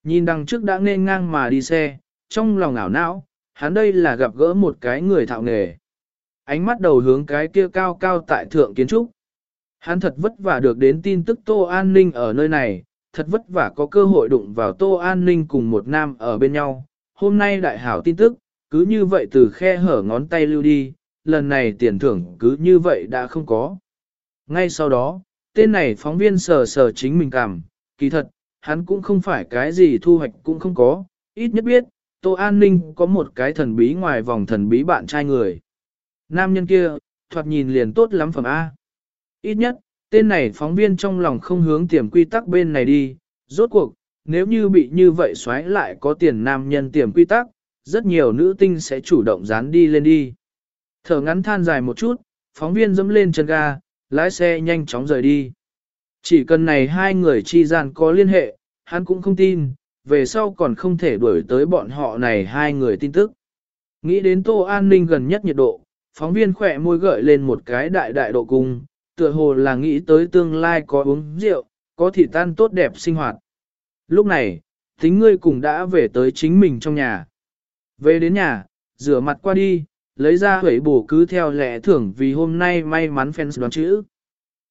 Nhìn đằng trước đã nên ngang mà đi xe, trong lòng ảo não, hắn đây là gặp gỡ một cái người thạo nghề. Ánh mắt đầu hướng cái kia cao cao tại thượng kiến trúc. Hắn thật vất vả được đến tin tức Tô An Ninh ở nơi này, thật vất vả có cơ hội đụng vào Tô An Ninh cùng một nam ở bên nhau. Hôm nay đại hảo tin tức, cứ như vậy từ khe hở ngón tay lưu đi, lần này tiền thưởng cứ như vậy đã không có. Ngay sau đó, tên này phóng viên sờ sờ chính mình cảm, kỳ thật, hắn cũng không phải cái gì thu hoạch cũng không có, ít nhất biết, Tô An Ninh có một cái thần bí ngoài vòng thần bí bạn trai người. Nam nhân kia, thoạt nhìn liền tốt lắm phẩm A. Ít nhất, tên này phóng viên trong lòng không hướng tiềm quy tắc bên này đi, rốt cuộc, nếu như bị như vậy xoáy lại có tiền nam nhân tiềm quy tắc, rất nhiều nữ tinh sẽ chủ động dán đi lên đi. Thở ngắn than dài một chút, phóng viên dẫm lên chân ga, lái xe nhanh chóng rời đi. Chỉ cần này hai người chi gian có liên hệ, hắn cũng không tin, về sau còn không thể đuổi tới bọn họ này hai người tin tức. Nghĩ đến tô an ninh gần nhất nhiệt độ, phóng viên khỏe môi gợi lên một cái đại đại độ cung, tựa hồ là nghĩ tới tương lai có uống rượu, có thị tan tốt đẹp sinh hoạt. Lúc này, tính ngươi cùng đã về tới chính mình trong nhà. Về đến nhà, rửa mặt qua đi, lấy ra hủy bổ cứ theo lẽ thưởng vì hôm nay may mắn fans đoán chữ.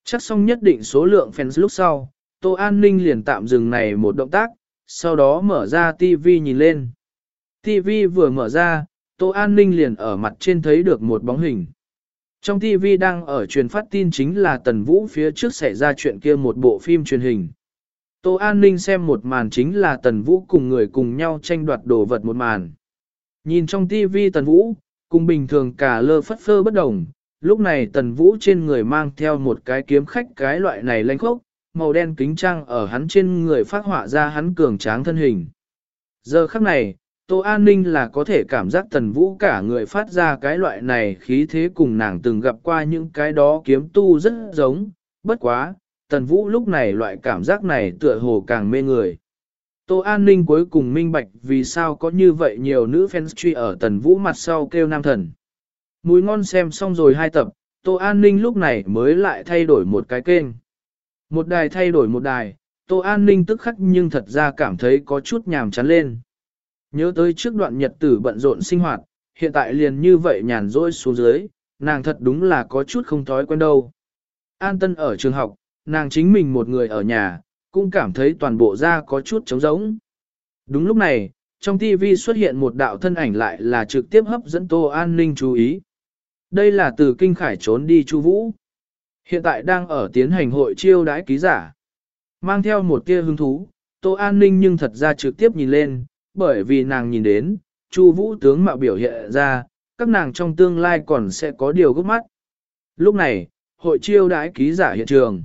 Chắc xong nhất định số lượng fans lúc sau, Tô An Ninh liền tạm dừng này một động tác, sau đó mở ra TV nhìn lên. TV vừa mở ra, Tô An Ninh liền ở mặt trên thấy được một bóng hình. Trong TV đang ở truyền phát tin chính là Tần Vũ phía trước xảy ra chuyện kia một bộ phim truyền hình. Tô An Ninh xem một màn chính là Tần Vũ cùng người cùng nhau tranh đoạt đồ vật một màn. Nhìn trong TV Tần Vũ, cùng bình thường cả lơ phất phơ bất đồng, lúc này Tần Vũ trên người mang theo một cái kiếm khách cái loại này lanh khốc, màu đen kính trang ở hắn trên người phát họa ra hắn cường tráng thân hình. Giờ khắc này, Tô An Ninh là có thể cảm giác Tần Vũ cả người phát ra cái loại này khí thế cùng nàng từng gặp qua những cái đó kiếm tu rất giống, bất quá, Tần Vũ lúc này loại cảm giác này tựa hồ càng mê người. Tô An Ninh cuối cùng minh bạch vì sao có như vậy nhiều nữ fans truy ở Tần Vũ mặt sau kêu nam thần. Mùi ngon xem xong rồi hai tập, Tô An Ninh lúc này mới lại thay đổi một cái kênh. Một đài thay đổi một đài, Tô An Ninh tức khắc nhưng thật ra cảm thấy có chút nhàm chán lên. Nhớ tới trước đoạn nhật tử bận rộn sinh hoạt, hiện tại liền như vậy nhàn rỗi xuống dưới, nàng thật đúng là có chút không thói quen đâu. An Tân ở trường học, nàng chính mình một người ở nhà, cũng cảm thấy toàn bộ da có chút trống rỗng. Đúng lúc này, trong TV xuất hiện một đạo thân ảnh lại là trực tiếp hấp dẫn Tô An Ninh chú ý. Đây là từ Kinh Khải trốn đi Chu Vũ. Hiện tại đang ở tiến hành hội chiêu đãi ký giả. Mang theo một tia hứng thú, Tô An Ninh nhưng thật ra trực tiếp nhìn lên, bởi vì nàng nhìn đến, Chu Vũ tướng mạo biểu hiện ra, các nàng trong tương lai còn sẽ có điều gấp mắt. Lúc này, hội chiêu đãi ký giả hiện trường.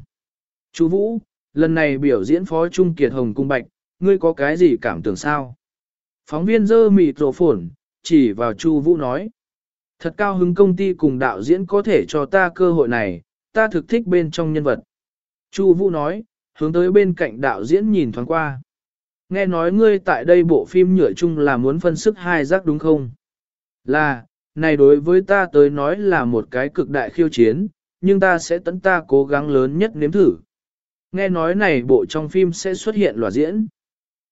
Chu Vũ, lần này biểu diễn phó Trung Kiệt Hồng Cung Bạch, ngươi có cái gì cảm tưởng sao? Phóng viên dơ mịt rổ phổn, chỉ vào Chu Vũ nói. Thật cao hứng công ty cùng đạo diễn có thể cho ta cơ hội này, ta thực thích bên trong nhân vật. Chu Vũ nói, hướng tới bên cạnh đạo diễn nhìn thoáng qua. Nghe nói ngươi tại đây bộ phim nhựa chung là muốn phân sức hai giác đúng không? Là, này đối với ta tới nói là một cái cực đại khiêu chiến, nhưng ta sẽ tận ta cố gắng lớn nhất nếm thử. Nghe nói này bộ trong phim sẽ xuất hiện loạt diễn.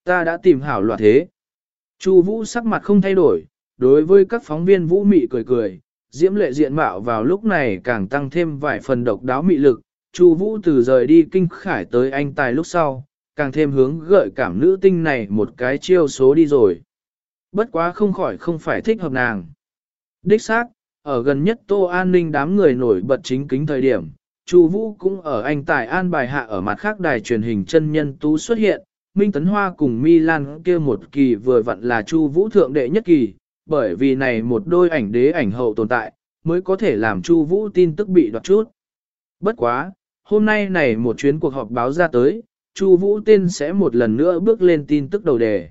Ta đã tìm hảo loạt thế. Chu Vũ sắc mặt không thay đổi, đối với các phóng viên Vũ Mị cười cười, diễm lệ diện mạo vào lúc này càng tăng thêm vài phần độc đáo mị lực. Chu Vũ từ rời đi kinh khải tới anh tài lúc sau, càng thêm hướng gợi cảm nữ tinh này một cái chiêu số đi rồi. Bất quá không khỏi không phải thích hợp nàng. Đích xác, ở gần nhất Tô An Ninh đám người nổi bật chính kính thời điểm, Chu Vũ cũng ở anh tài an bài hạ ở mặt khác đài truyền hình chân nhân tú xuất hiện, Minh Tấn Hoa cùng Milan kia một kỳ vừa vặn là Chu Vũ thượng đệ nhất kỳ, bởi vì này một đôi ảnh đế ảnh hậu tồn tại, mới có thể làm Chu Vũ tin tức bị đoạt chút. Bất quá, hôm nay này một chuyến cuộc họp báo ra tới, Chu Vũ tên sẽ một lần nữa bước lên tin tức đầu đề.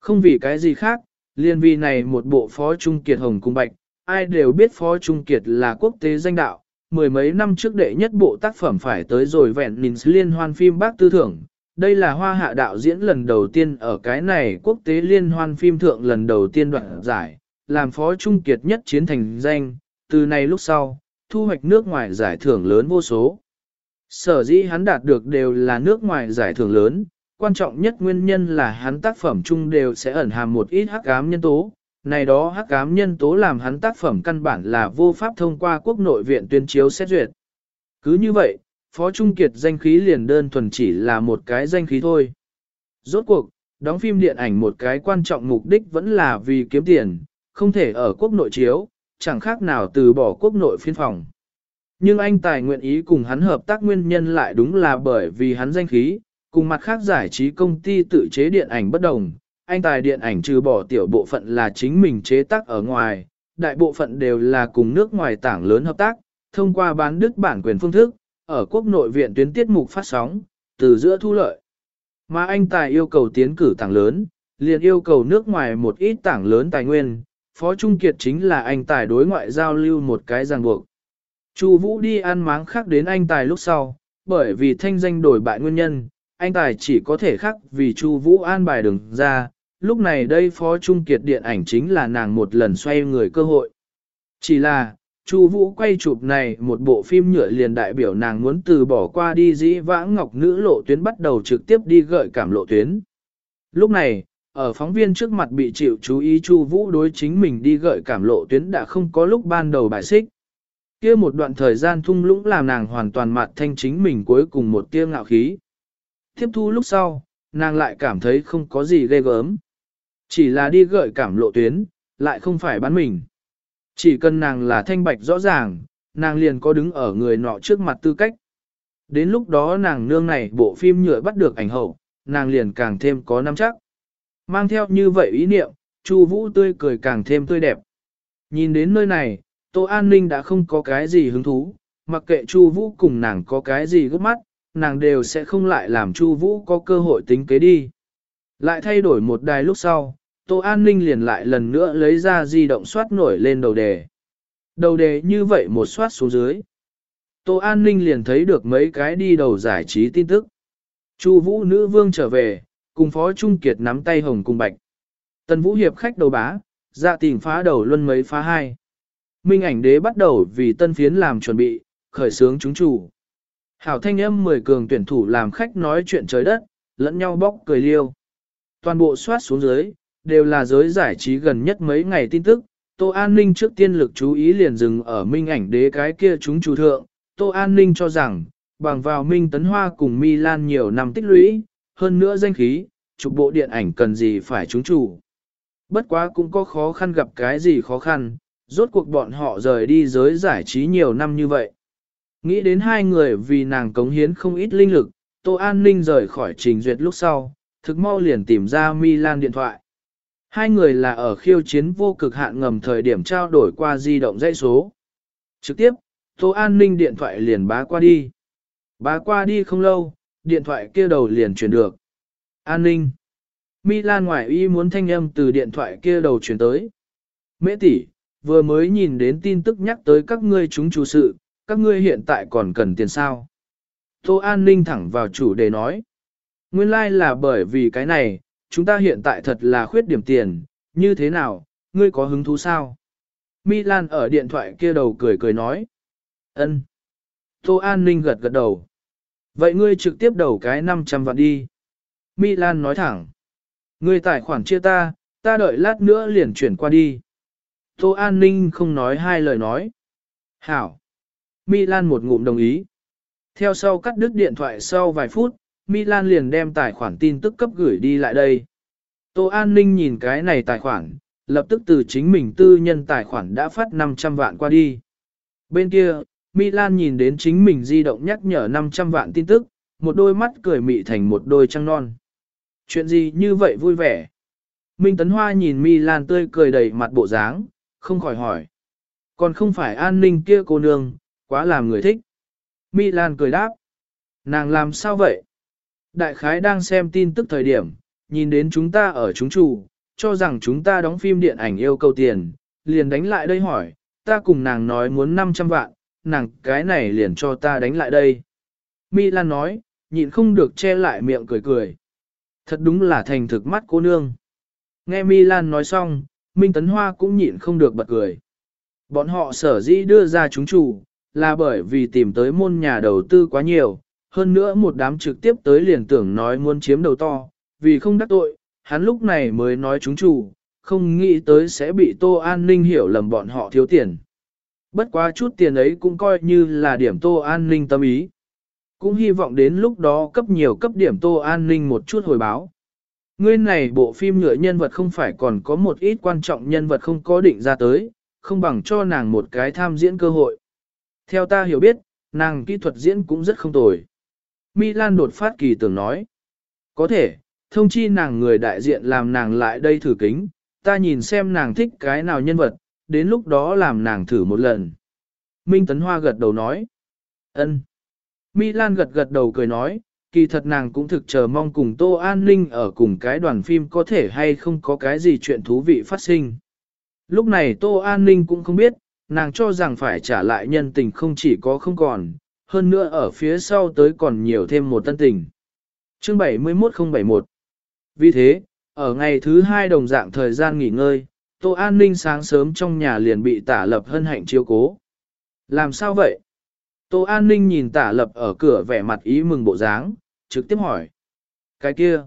Không vì cái gì khác, liên vì này một bộ Phó Trung Kiệt Hồng Cung Bạch, ai đều biết Phó Trung Kiệt là quốc tế danh đạo, mười mấy năm trước đệ nhất bộ tác phẩm phải tới rồi vẹn nhìn liên hoan phim bác tư thưởng. Đây là hoa hạ đạo diễn lần đầu tiên ở cái này quốc tế liên hoan phim thượng lần đầu tiên đoạn giải, làm phó trung kiệt nhất chiến thành danh, từ nay lúc sau, thu hoạch nước ngoài giải thưởng lớn vô số. Sở dĩ hắn đạt được đều là nước ngoài giải thưởng lớn, quan trọng nhất nguyên nhân là hắn tác phẩm chung đều sẽ ẩn hàm một ít hắc ám nhân tố, này đó hắc ám nhân tố làm hắn tác phẩm căn bản là vô pháp thông qua quốc nội viện tuyên chiếu xét duyệt. Cứ như vậy, Phó Trung Kiệt danh khí liền đơn thuần chỉ là một cái danh khí thôi. Rốt cuộc, đóng phim điện ảnh một cái quan trọng mục đích vẫn là vì kiếm tiền, không thể ở quốc nội chiếu, chẳng khác nào từ bỏ quốc nội phiên phòng. Nhưng anh tài nguyện ý cùng hắn hợp tác nguyên nhân lại đúng là bởi vì hắn danh khí, cùng mặt khác giải trí công ty tự chế điện ảnh bất đồng, anh tài điện ảnh trừ bỏ tiểu bộ phận là chính mình chế tác ở ngoài, đại bộ phận đều là cùng nước ngoài tảng lớn hợp tác, thông qua bán đứt bản quyền phương thức, ở quốc nội viện tuyến tiết mục phát sóng, từ giữa thu lợi. Mà anh tài yêu cầu tiến cử tảng lớn, liền yêu cầu nước ngoài một ít tảng lớn tài nguyên, Phó Trung Kiệt chính là anh tài đối ngoại giao lưu một cái ràng buộc. Chu Vũ đi ăn máng khác đến anh tài lúc sau, bởi vì thanh danh đổi bại nguyên nhân, anh tài chỉ có thể khác vì Chu Vũ an bài đường ra, lúc này đây phó trung kiệt điện ảnh chính là nàng một lần xoay người cơ hội. Chỉ là, Chu Vũ quay chụp này một bộ phim nhựa liền đại biểu nàng muốn từ bỏ qua đi dĩ vãng ngọc nữ lộ tuyến bắt đầu trực tiếp đi gợi cảm lộ tuyến. Lúc này, ở phóng viên trước mặt bị chịu chú ý Chu Vũ đối chính mình đi gợi cảm lộ tuyến đã không có lúc ban đầu bài xích. Kia một đoạn thời gian thung lũng làm nàng hoàn toàn mạt thanh chính mình cuối cùng một tia ngạo khí. Tiếp thu lúc sau, nàng lại cảm thấy không có gì ghê gớm. Chỉ là đi gợi cảm lộ tuyến, lại không phải bán mình. Chỉ cần nàng là thanh bạch rõ ràng, nàng liền có đứng ở người nọ trước mặt tư cách. Đến lúc đó nàng nương này bộ phim nhựa bắt được ảnh hậu, nàng liền càng thêm có nắm chắc. Mang theo như vậy ý niệm, Chu Vũ tươi cười càng thêm tươi đẹp. Nhìn đến nơi này, Tô An Ninh đã không có cái gì hứng thú, mặc kệ Chu Vũ cùng nàng có cái gì gấp mắt, nàng đều sẽ không lại làm Chu Vũ có cơ hội tính kế đi. Lại thay đổi một đài lúc sau, Tô An Ninh liền lại lần nữa lấy ra di động soát nổi lên đầu đề. Đầu đề như vậy một soát xuống dưới. Tô An Ninh liền thấy được mấy cái đi đầu giải trí tin tức. Chu Vũ nữ vương trở về, cùng Phó Trung Kiệt nắm tay hồng cùng bạch. Tần Vũ hiệp khách đầu bá, dạ tình phá đầu luân mấy phá hai. Minh ảnh đế bắt đầu vì tân phiến làm chuẩn bị, khởi sướng chúng chủ. Hảo thanh âm mười cường tuyển thủ làm khách nói chuyện trời đất, lẫn nhau bóc cười liêu. Toàn bộ soát xuống dưới, đều là giới giải trí gần nhất mấy ngày tin tức. Tô An Ninh trước tiên lực chú ý liền dừng ở minh ảnh đế cái kia chúng chủ thượng. Tô An Ninh cho rằng, bằng vào Minh Tấn Hoa cùng Milan nhiều năm tích lũy, hơn nữa danh khí, chụp bộ điện ảnh cần gì phải chúng chủ. Bất quá cũng có khó khăn gặp cái gì khó khăn, rốt cuộc bọn họ rời đi giới giải trí nhiều năm như vậy. Nghĩ đến hai người vì nàng cống hiến không ít linh lực, Tô An Ninh rời khỏi trình duyệt lúc sau, thực mau liền tìm ra Milan điện thoại. Hai người là ở khiêu chiến vô cực hạn ngầm thời điểm trao đổi qua di động dãy số. Trực tiếp, Tô An Ninh điện thoại liền bá qua đi. Bá qua đi không lâu, điện thoại kia đầu liền chuyển được. An ninh. Milan ngoại y muốn thanh âm từ điện thoại kia đầu chuyển tới. Mễ tỷ, vừa mới nhìn đến tin tức nhắc tới các ngươi chúng chủ sự, các ngươi hiện tại còn cần tiền sao. Tô An ninh thẳng vào chủ đề nói. Nguyên lai like là bởi vì cái này, chúng ta hiện tại thật là khuyết điểm tiền, như thế nào, ngươi có hứng thú sao? Milan ở điện thoại kia đầu cười cười nói. ân. Tô An ninh gật gật đầu. Vậy ngươi trực tiếp đầu cái 500 vạn đi. Milan nói thẳng. Ngươi tài khoản chia ta, ta đợi lát nữa liền chuyển qua đi. Tô An Ninh không nói hai lời nói. Hảo. Milan một ngụm đồng ý. Theo sau cắt đứt điện thoại sau vài phút, Milan liền đem tài khoản tin tức cấp gửi đi lại đây. Tô An Ninh nhìn cái này tài khoản, lập tức từ chính mình tư nhân tài khoản đã phát 500 vạn qua đi. Bên kia, Milan nhìn đến chính mình di động nhắc nhở 500 vạn tin tức, một đôi mắt cười mị thành một đôi trăng non. Chuyện gì như vậy vui vẻ? Minh Tấn Hoa nhìn Milan tươi cười đầy mặt bộ dáng, không khỏi hỏi. Còn không phải an ninh kia cô nương, quá làm người thích. Milan cười đáp. Nàng làm sao vậy? Đại khái đang xem tin tức thời điểm, nhìn đến chúng ta ở chúng chủ, cho rằng chúng ta đóng phim điện ảnh yêu cầu tiền, liền đánh lại đây hỏi, ta cùng nàng nói muốn 500 vạn, nàng cái này liền cho ta đánh lại đây. Milan nói, nhịn không được che lại miệng cười cười. Thật đúng là thành thực mắt cô nương. Nghe Milan nói xong, Minh Tấn Hoa cũng nhịn không được bật cười. Bọn họ sở dĩ đưa ra chúng chủ, là bởi vì tìm tới môn nhà đầu tư quá nhiều, hơn nữa một đám trực tiếp tới liền tưởng nói muốn chiếm đầu to, vì không đắc tội, hắn lúc này mới nói chúng chủ, không nghĩ tới sẽ bị Tô An Ninh hiểu lầm bọn họ thiếu tiền. Bất quá chút tiền ấy cũng coi như là điểm Tô An Ninh tâm ý. Cũng hy vọng đến lúc đó cấp nhiều cấp điểm Tô An Ninh một chút hồi báo. Ngươi này bộ phim nhựa nhân vật không phải còn có một ít quan trọng nhân vật không có định ra tới, không bằng cho nàng một cái tham diễn cơ hội. Theo ta hiểu biết, nàng kỹ thuật diễn cũng rất không tồi. Milan đột phát kỳ tưởng nói. Có thể, thông chi nàng người đại diện làm nàng lại đây thử kính, ta nhìn xem nàng thích cái nào nhân vật, đến lúc đó làm nàng thử một lần. Minh Tấn Hoa gật đầu nói. ân. Milan gật gật đầu cười nói, kỳ thật nàng cũng thực chờ mong cùng Tô An Ninh ở cùng cái đoàn phim có thể hay không có cái gì chuyện thú vị phát sinh. Lúc này Tô An Ninh cũng không biết, nàng cho rằng phải trả lại nhân tình không chỉ có không còn, hơn nữa ở phía sau tới còn nhiều thêm một tân tình. Chương 71071 Vì thế, ở ngày thứ hai đồng dạng thời gian nghỉ ngơi, Tô An Ninh sáng sớm trong nhà liền bị tả lập hân hạnh chiếu cố. Làm sao vậy? Tô An Ninh nhìn tả lập ở cửa vẻ mặt ý mừng bộ dáng, trực tiếp hỏi. Cái kia.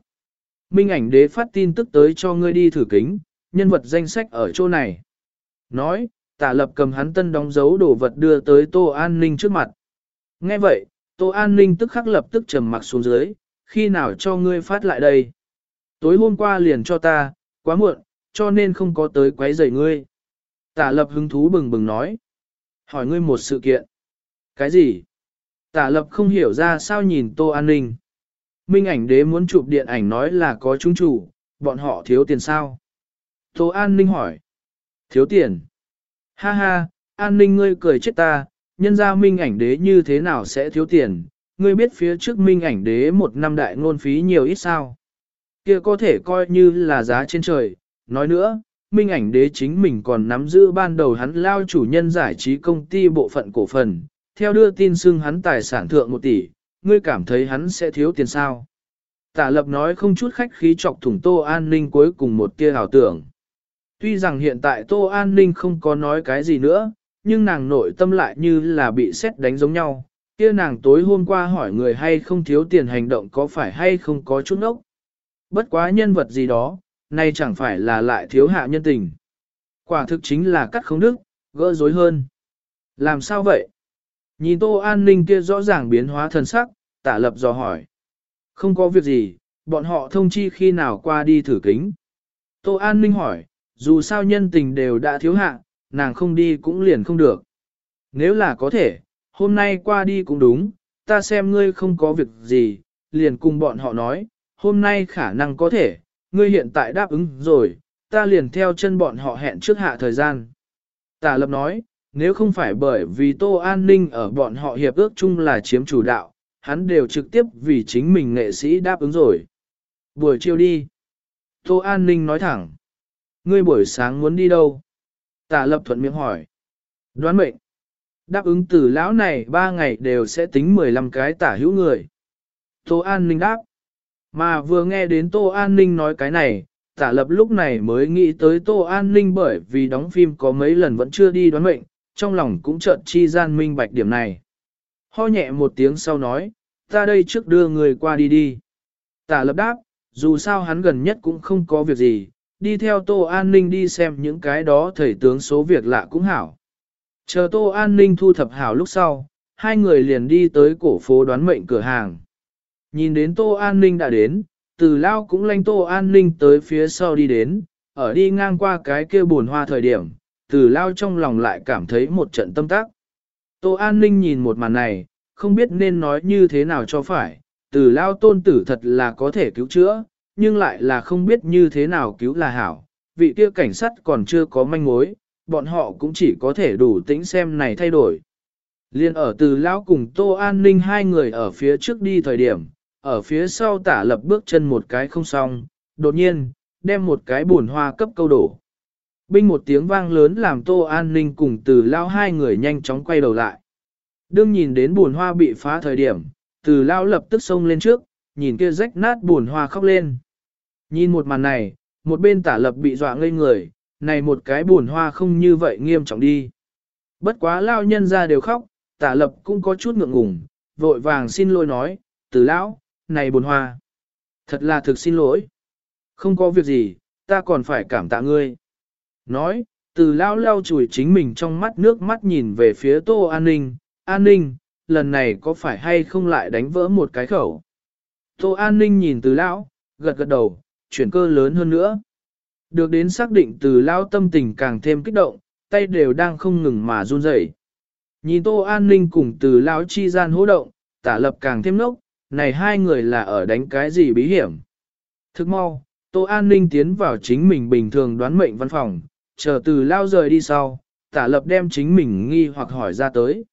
minh ảnh đế phát tin tức tới cho ngươi đi thử kính, nhân vật danh sách ở chỗ này. Nói, tả lập cầm hắn tân đóng dấu đồ vật đưa tới Tô An Ninh trước mặt. Nghe vậy, Tô An Ninh tức khắc lập tức trầm mặc xuống dưới, khi nào cho ngươi phát lại đây. Tối hôm qua liền cho ta, quá muộn, cho nên không có tới quấy rầy ngươi. Tả lập hứng thú bừng bừng nói. Hỏi ngươi một sự kiện. Cái gì? Tả lập không hiểu ra sao nhìn Tô An Ninh. Minh ảnh đế muốn chụp điện ảnh nói là có chúng chủ, bọn họ thiếu tiền sao? Tô An Ninh hỏi. Thiếu tiền. Ha ha, An Ninh ngươi cười chết ta, nhân ra minh ảnh đế như thế nào sẽ thiếu tiền? Ngươi biết phía trước minh ảnh đế một năm đại ngôn phí nhiều ít sao? Kia có thể coi như là giá trên trời. Nói nữa, minh ảnh đế chính mình còn nắm giữ ban đầu hắn lao chủ nhân giải trí công ty bộ phận cổ phần, theo đưa tin xưng hắn tài sản thượng một tỷ, ngươi cảm thấy hắn sẽ thiếu tiền sao. Tả lập nói không chút khách khí chọc thủng Tô An Ninh cuối cùng một tia hào tưởng. Tuy rằng hiện tại Tô An Ninh không có nói cái gì nữa, nhưng nàng nội tâm lại như là bị xét đánh giống nhau. Kia nàng tối hôm qua hỏi người hay không thiếu tiền hành động có phải hay không có chút ốc. Bất quá nhân vật gì đó, nay chẳng phải là lại thiếu hạ nhân tình. Quả thực chính là cắt không đức, gỡ rối hơn. Làm sao vậy? Nhìn Tô An Ninh kia rõ ràng biến hóa thần sắc, tả lập dò hỏi. Không có việc gì, bọn họ thông chi khi nào qua đi thử kính. Tô An Ninh hỏi, dù sao nhân tình đều đã thiếu hạ, nàng không đi cũng liền không được. Nếu là có thể, hôm nay qua đi cũng đúng, ta xem ngươi không có việc gì, liền cùng bọn họ nói, hôm nay khả năng có thể, ngươi hiện tại đáp ứng rồi, ta liền theo chân bọn họ hẹn trước hạ thời gian. Tà lập nói, nếu không phải bởi vì Tô An Ninh ở bọn họ hiệp ước chung là chiếm chủ đạo, hắn đều trực tiếp vì chính mình nghệ sĩ đáp ứng rồi. Buổi chiều đi. Tô An Ninh nói thẳng. Ngươi buổi sáng muốn đi đâu? Tả lập thuận miệng hỏi. Đoán mệnh. Đáp ứng từ lão này ba ngày đều sẽ tính 15 cái tả hữu người. Tô An Ninh đáp. Mà vừa nghe đến Tô An Ninh nói cái này, tả lập lúc này mới nghĩ tới Tô An Ninh bởi vì đóng phim có mấy lần vẫn chưa đi đoán mệnh, trong lòng cũng chợt chi gian minh bạch điểm này. Ho nhẹ một tiếng sau nói, ta đây trước đưa người qua đi đi. Tả lập đáp, dù sao hắn gần nhất cũng không có việc gì, đi theo Tô An Ninh đi xem những cái đó thầy tướng số việc lạ cũng hảo. Chờ Tô An Ninh thu thập hảo lúc sau, hai người liền đi tới cổ phố đoán mệnh cửa hàng. Nhìn đến Tô An Ninh đã đến, từ lao cũng lanh Tô An Ninh tới phía sau đi đến, ở đi ngang qua cái kia buồn hoa thời điểm, từ lao trong lòng lại cảm thấy một trận tâm tác. Tô An Ninh nhìn một màn này, không biết nên nói như thế nào cho phải, từ lao tôn tử thật là có thể cứu chữa, nhưng lại là không biết như thế nào cứu là hảo, vị kia cảnh sát còn chưa có manh mối, bọn họ cũng chỉ có thể đủ tĩnh xem này thay đổi. Liên ở từ lao cùng Tô An Ninh hai người ở phía trước đi thời điểm, ở phía sau tả lập bước chân một cái không xong, đột nhiên, đem một cái buồn hoa cấp câu đổ. Binh một tiếng vang lớn làm Tô An Ninh cùng từ lao hai người nhanh chóng quay đầu lại. Đương nhìn đến buồn hoa bị phá thời điểm, từ lao lập tức xông lên trước, nhìn kia rách nát buồn hoa khóc lên. Nhìn một màn này, một bên tả lập bị dọa ngây người, này một cái buồn hoa không như vậy nghiêm trọng đi. Bất quá lao nhân ra đều khóc, tả lập cũng có chút ngượng ngùng, vội vàng xin lỗi nói, từ lão, này buồn hoa. Thật là thực xin lỗi. Không có việc gì, ta còn phải cảm tạ ngươi. Nói, từ lao lao chùi chính mình trong mắt nước mắt nhìn về phía tô an ninh, an ninh, lần này có phải hay không lại đánh vỡ một cái khẩu. Tô an ninh nhìn từ lão, gật gật đầu, chuyển cơ lớn hơn nữa. Được đến xác định từ lao tâm tình càng thêm kích động, tay đều đang không ngừng mà run rẩy. Nhìn tô an ninh cùng từ lao chi gian hỗ động, tả lập càng thêm nốc, này hai người là ở đánh cái gì bí hiểm. Thức mau, Tô An Ninh tiến vào chính mình bình thường đoán mệnh văn phòng, chờ từ lao rời đi sau, tả lập đem chính mình nghi hoặc hỏi ra tới.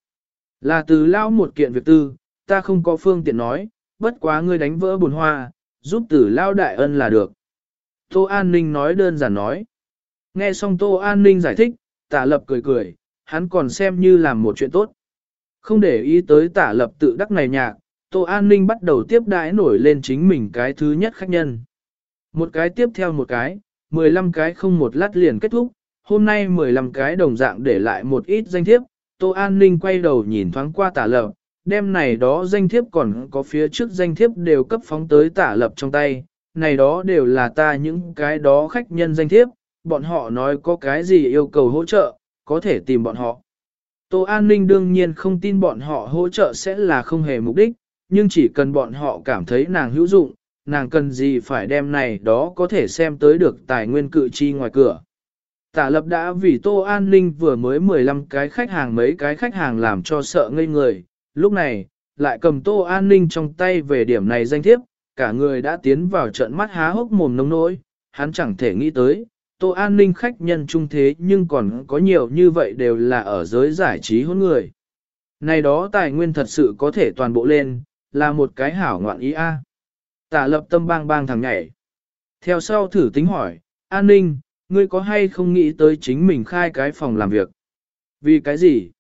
Là từ lao một kiện việc tư, ta không có phương tiện nói, bất quá ngươi đánh vỡ buồn hoa, giúp tử lao đại ân là được. Tô An Ninh nói đơn giản nói. Nghe xong Tô An Ninh giải thích, tả lập cười cười, hắn còn xem như làm một chuyện tốt. Không để ý tới tả lập tự đắc này nhạc, Tô An Ninh bắt đầu tiếp đãi nổi lên chính mình cái thứ nhất khách nhân. Một cái tiếp theo một cái, 15 cái không một lát liền kết thúc, hôm nay 15 cái đồng dạng để lại một ít danh thiếp, Tô An Ninh quay đầu nhìn thoáng qua tả lập, đem này đó danh thiếp còn có phía trước danh thiếp đều cấp phóng tới tả lập trong tay, này đó đều là ta những cái đó khách nhân danh thiếp, bọn họ nói có cái gì yêu cầu hỗ trợ, có thể tìm bọn họ. Tô An ninh đương nhiên không tin bọn họ hỗ trợ sẽ là không hề mục đích, nhưng chỉ cần bọn họ cảm thấy nàng hữu dụng, nàng cần gì phải đem này đó có thể xem tới được tài nguyên cự chi ngoài cửa. Tả lập đã vì Tô An ninh vừa mới 15 cái khách hàng mấy cái khách hàng làm cho sợ ngây người, lúc này, lại cầm Tô An ninh trong tay về điểm này danh thiếp, cả người đã tiến vào trận mắt há hốc mồm nông nỗi, hắn chẳng thể nghĩ tới, Tô An ninh khách nhân trung thế nhưng còn có nhiều như vậy đều là ở giới giải trí hôn người. Này đó tài nguyên thật sự có thể toàn bộ lên, là một cái hảo ngoạn ý a. Tả lập tâm bang bang thằng nhảy. Theo sau thử tính hỏi, an ninh, ngươi có hay không nghĩ tới chính mình khai cái phòng làm việc? Vì cái gì?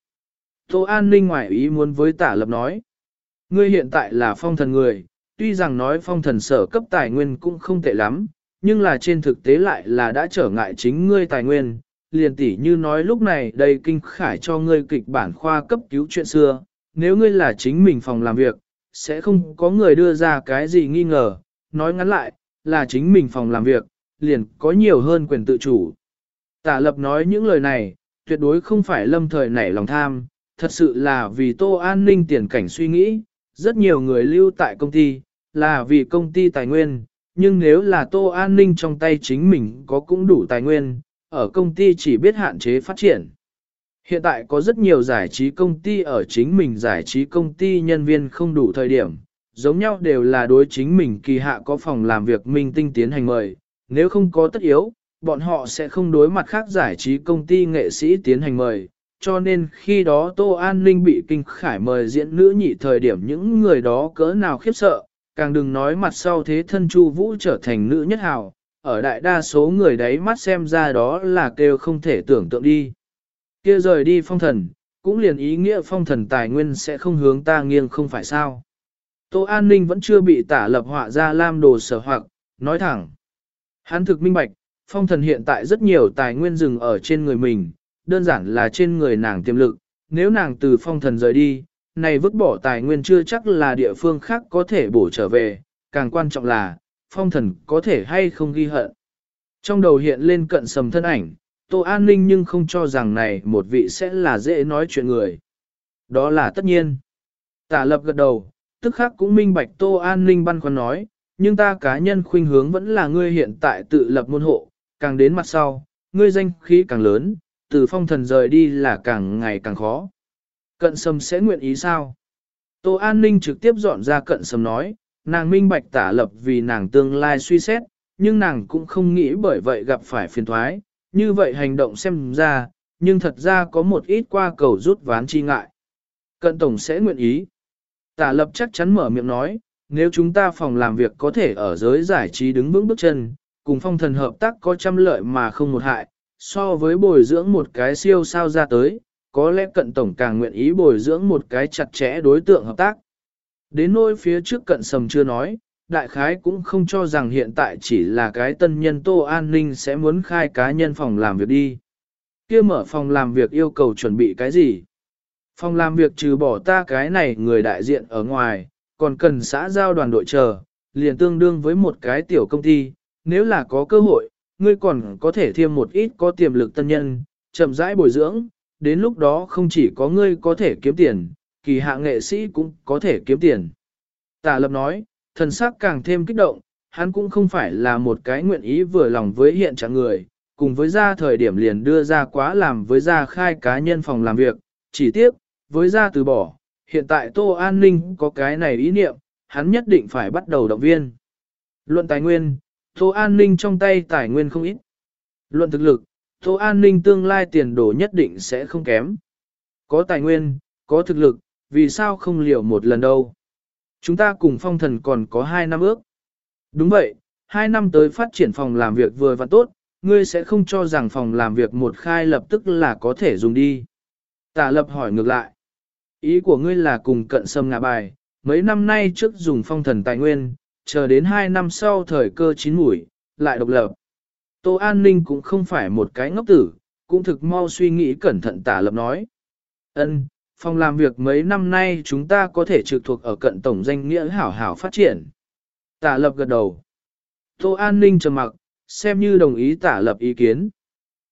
Tô an ninh ngoại ý muốn với tả lập nói. Ngươi hiện tại là phong thần người, tuy rằng nói phong thần sở cấp tài nguyên cũng không tệ lắm, nhưng là trên thực tế lại là đã trở ngại chính ngươi tài nguyên. Liền tỷ như nói lúc này đây kinh khải cho ngươi kịch bản khoa cấp cứu chuyện xưa, nếu ngươi là chính mình phòng làm việc, sẽ không có người đưa ra cái gì nghi ngờ, nói ngắn lại, là chính mình phòng làm việc, liền có nhiều hơn quyền tự chủ. Tả lập nói những lời này, tuyệt đối không phải lâm thời nảy lòng tham, thật sự là vì tô an ninh tiền cảnh suy nghĩ, rất nhiều người lưu tại công ty, là vì công ty tài nguyên, nhưng nếu là tô an ninh trong tay chính mình có cũng đủ tài nguyên, ở công ty chỉ biết hạn chế phát triển. Hiện tại có rất nhiều giải trí công ty ở chính mình giải trí công ty nhân viên không đủ thời điểm, giống nhau đều là đối chính mình kỳ hạ có phòng làm việc minh tinh tiến hành mời, nếu không có tất yếu, bọn họ sẽ không đối mặt khác giải trí công ty nghệ sĩ tiến hành mời. Cho nên khi đó Tô An Ninh bị Kinh Khải mời diễn nữ nhị thời điểm những người đó cỡ nào khiếp sợ, càng đừng nói mặt sau thế thân Chu Vũ trở thành nữ nhất hào, ở đại đa số người đấy mắt xem ra đó là kêu không thể tưởng tượng đi. Kia rời đi phong thần, cũng liền ý nghĩa phong thần tài nguyên sẽ không hướng ta nghiêng không phải sao. Tô An Ninh vẫn chưa bị tả lập họa ra lam đồ sở hoặc, nói thẳng. Hắn thực minh bạch, phong thần hiện tại rất nhiều tài nguyên dừng ở trên người mình, đơn giản là trên người nàng tiềm lực, nếu nàng từ phong thần rời đi, này vứt bỏ tài nguyên chưa chắc là địa phương khác có thể bổ trở về, càng quan trọng là, phong thần có thể hay không ghi hận. Trong đầu hiện lên cận sầm thân ảnh, Tô An Ninh nhưng không cho rằng này một vị sẽ là dễ nói chuyện người. Đó là tất nhiên. Tả lập gật đầu, tức khắc cũng minh bạch Tô An Ninh băn khoăn nói, nhưng ta cá nhân khuynh hướng vẫn là ngươi hiện tại tự lập môn hộ, càng đến mặt sau, ngươi danh khí càng lớn, từ phong thần rời đi là càng ngày càng khó. Cận sầm sẽ nguyện ý sao? Tô An Ninh trực tiếp dọn ra cận sầm nói, nàng minh bạch tả lập vì nàng tương lai suy xét, nhưng nàng cũng không nghĩ bởi vậy gặp phải phiền thoái, như vậy hành động xem ra, nhưng thật ra có một ít qua cầu rút ván chi ngại. Cận tổng sẽ nguyện ý. Tả lập chắc chắn mở miệng nói, nếu chúng ta phòng làm việc có thể ở giới giải trí đứng vững bước chân, cùng phong thần hợp tác có trăm lợi mà không một hại, so với bồi dưỡng một cái siêu sao ra tới, có lẽ cận tổng càng nguyện ý bồi dưỡng một cái chặt chẽ đối tượng hợp tác. Đến nỗi phía trước cận sầm chưa nói, đại khái cũng không cho rằng hiện tại chỉ là cái tân nhân Tô An Ninh sẽ muốn khai cá nhân phòng làm việc đi. kia mở phòng làm việc yêu cầu chuẩn bị cái gì? Phòng làm việc trừ bỏ ta cái này người đại diện ở ngoài, còn cần xã giao đoàn đội chờ, liền tương đương với một cái tiểu công ty, nếu là có cơ hội, ngươi còn có thể thêm một ít có tiềm lực tân nhân, chậm rãi bồi dưỡng, đến lúc đó không chỉ có ngươi có thể kiếm tiền, kỳ hạ nghệ sĩ cũng có thể kiếm tiền. Tả lập nói, thần sắc càng thêm kích động, hắn cũng không phải là một cái nguyện ý vừa lòng với hiện trạng người, cùng với ra thời điểm liền đưa ra quá làm với ra khai cá nhân phòng làm việc, chỉ tiếp, với ra từ bỏ, hiện tại Tô An Ninh có cái này ý niệm, hắn nhất định phải bắt đầu động viên. Luận tài nguyên, Tô An Ninh trong tay tài nguyên không ít. Luận thực lực, Tô An Ninh tương lai tiền đồ nhất định sẽ không kém. Có tài nguyên, có thực lực, vì sao không liều một lần đâu. Chúng ta cùng phong thần còn có 2 năm ước. Đúng vậy, 2 năm tới phát triển phòng làm việc vừa và tốt, ngươi sẽ không cho rằng phòng làm việc một khai lập tức là có thể dùng đi. Tả lập hỏi ngược lại. Ý của ngươi là cùng cận sâm ngạ bài, mấy năm nay trước dùng phong thần tài nguyên, chờ đến 2 năm sau thời cơ chín mùi, lại độc lập. Tô An Ninh cũng không phải một cái ngốc tử, cũng thực mau suy nghĩ cẩn thận tả lập nói. ân phòng làm việc mấy năm nay chúng ta có thể trực thuộc ở cận tổng danh nghĩa hảo hảo phát triển. Tả lập gật đầu. Tô An Ninh trầm mặc, xem như đồng ý tả lập ý kiến.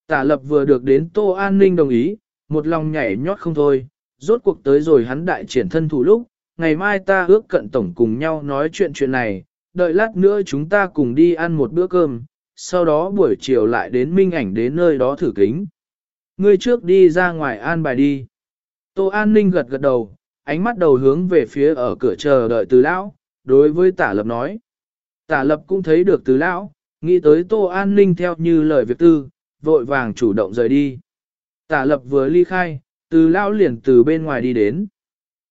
Tả lập vừa được đến Tô An Ninh đồng ý, một lòng nhảy nhót không thôi, rốt cuộc tới rồi hắn đại triển thân thủ lúc, ngày mai ta ước cận tổng cùng nhau nói chuyện chuyện này, đợi lát nữa chúng ta cùng đi ăn một bữa cơm, sau đó buổi chiều lại đến minh ảnh đến nơi đó thử kính. Ngươi trước đi ra ngoài an bài đi. Tô An Ninh gật gật đầu, ánh mắt đầu hướng về phía ở cửa chờ đợi từ lão, đối với tả lập nói. Tả lập cũng thấy được từ lão, nghĩ tới Tô An Ninh theo như lời việc tư, vội vàng chủ động rời đi. Tả lập vừa ly khai, từ lão liền từ bên ngoài đi đến.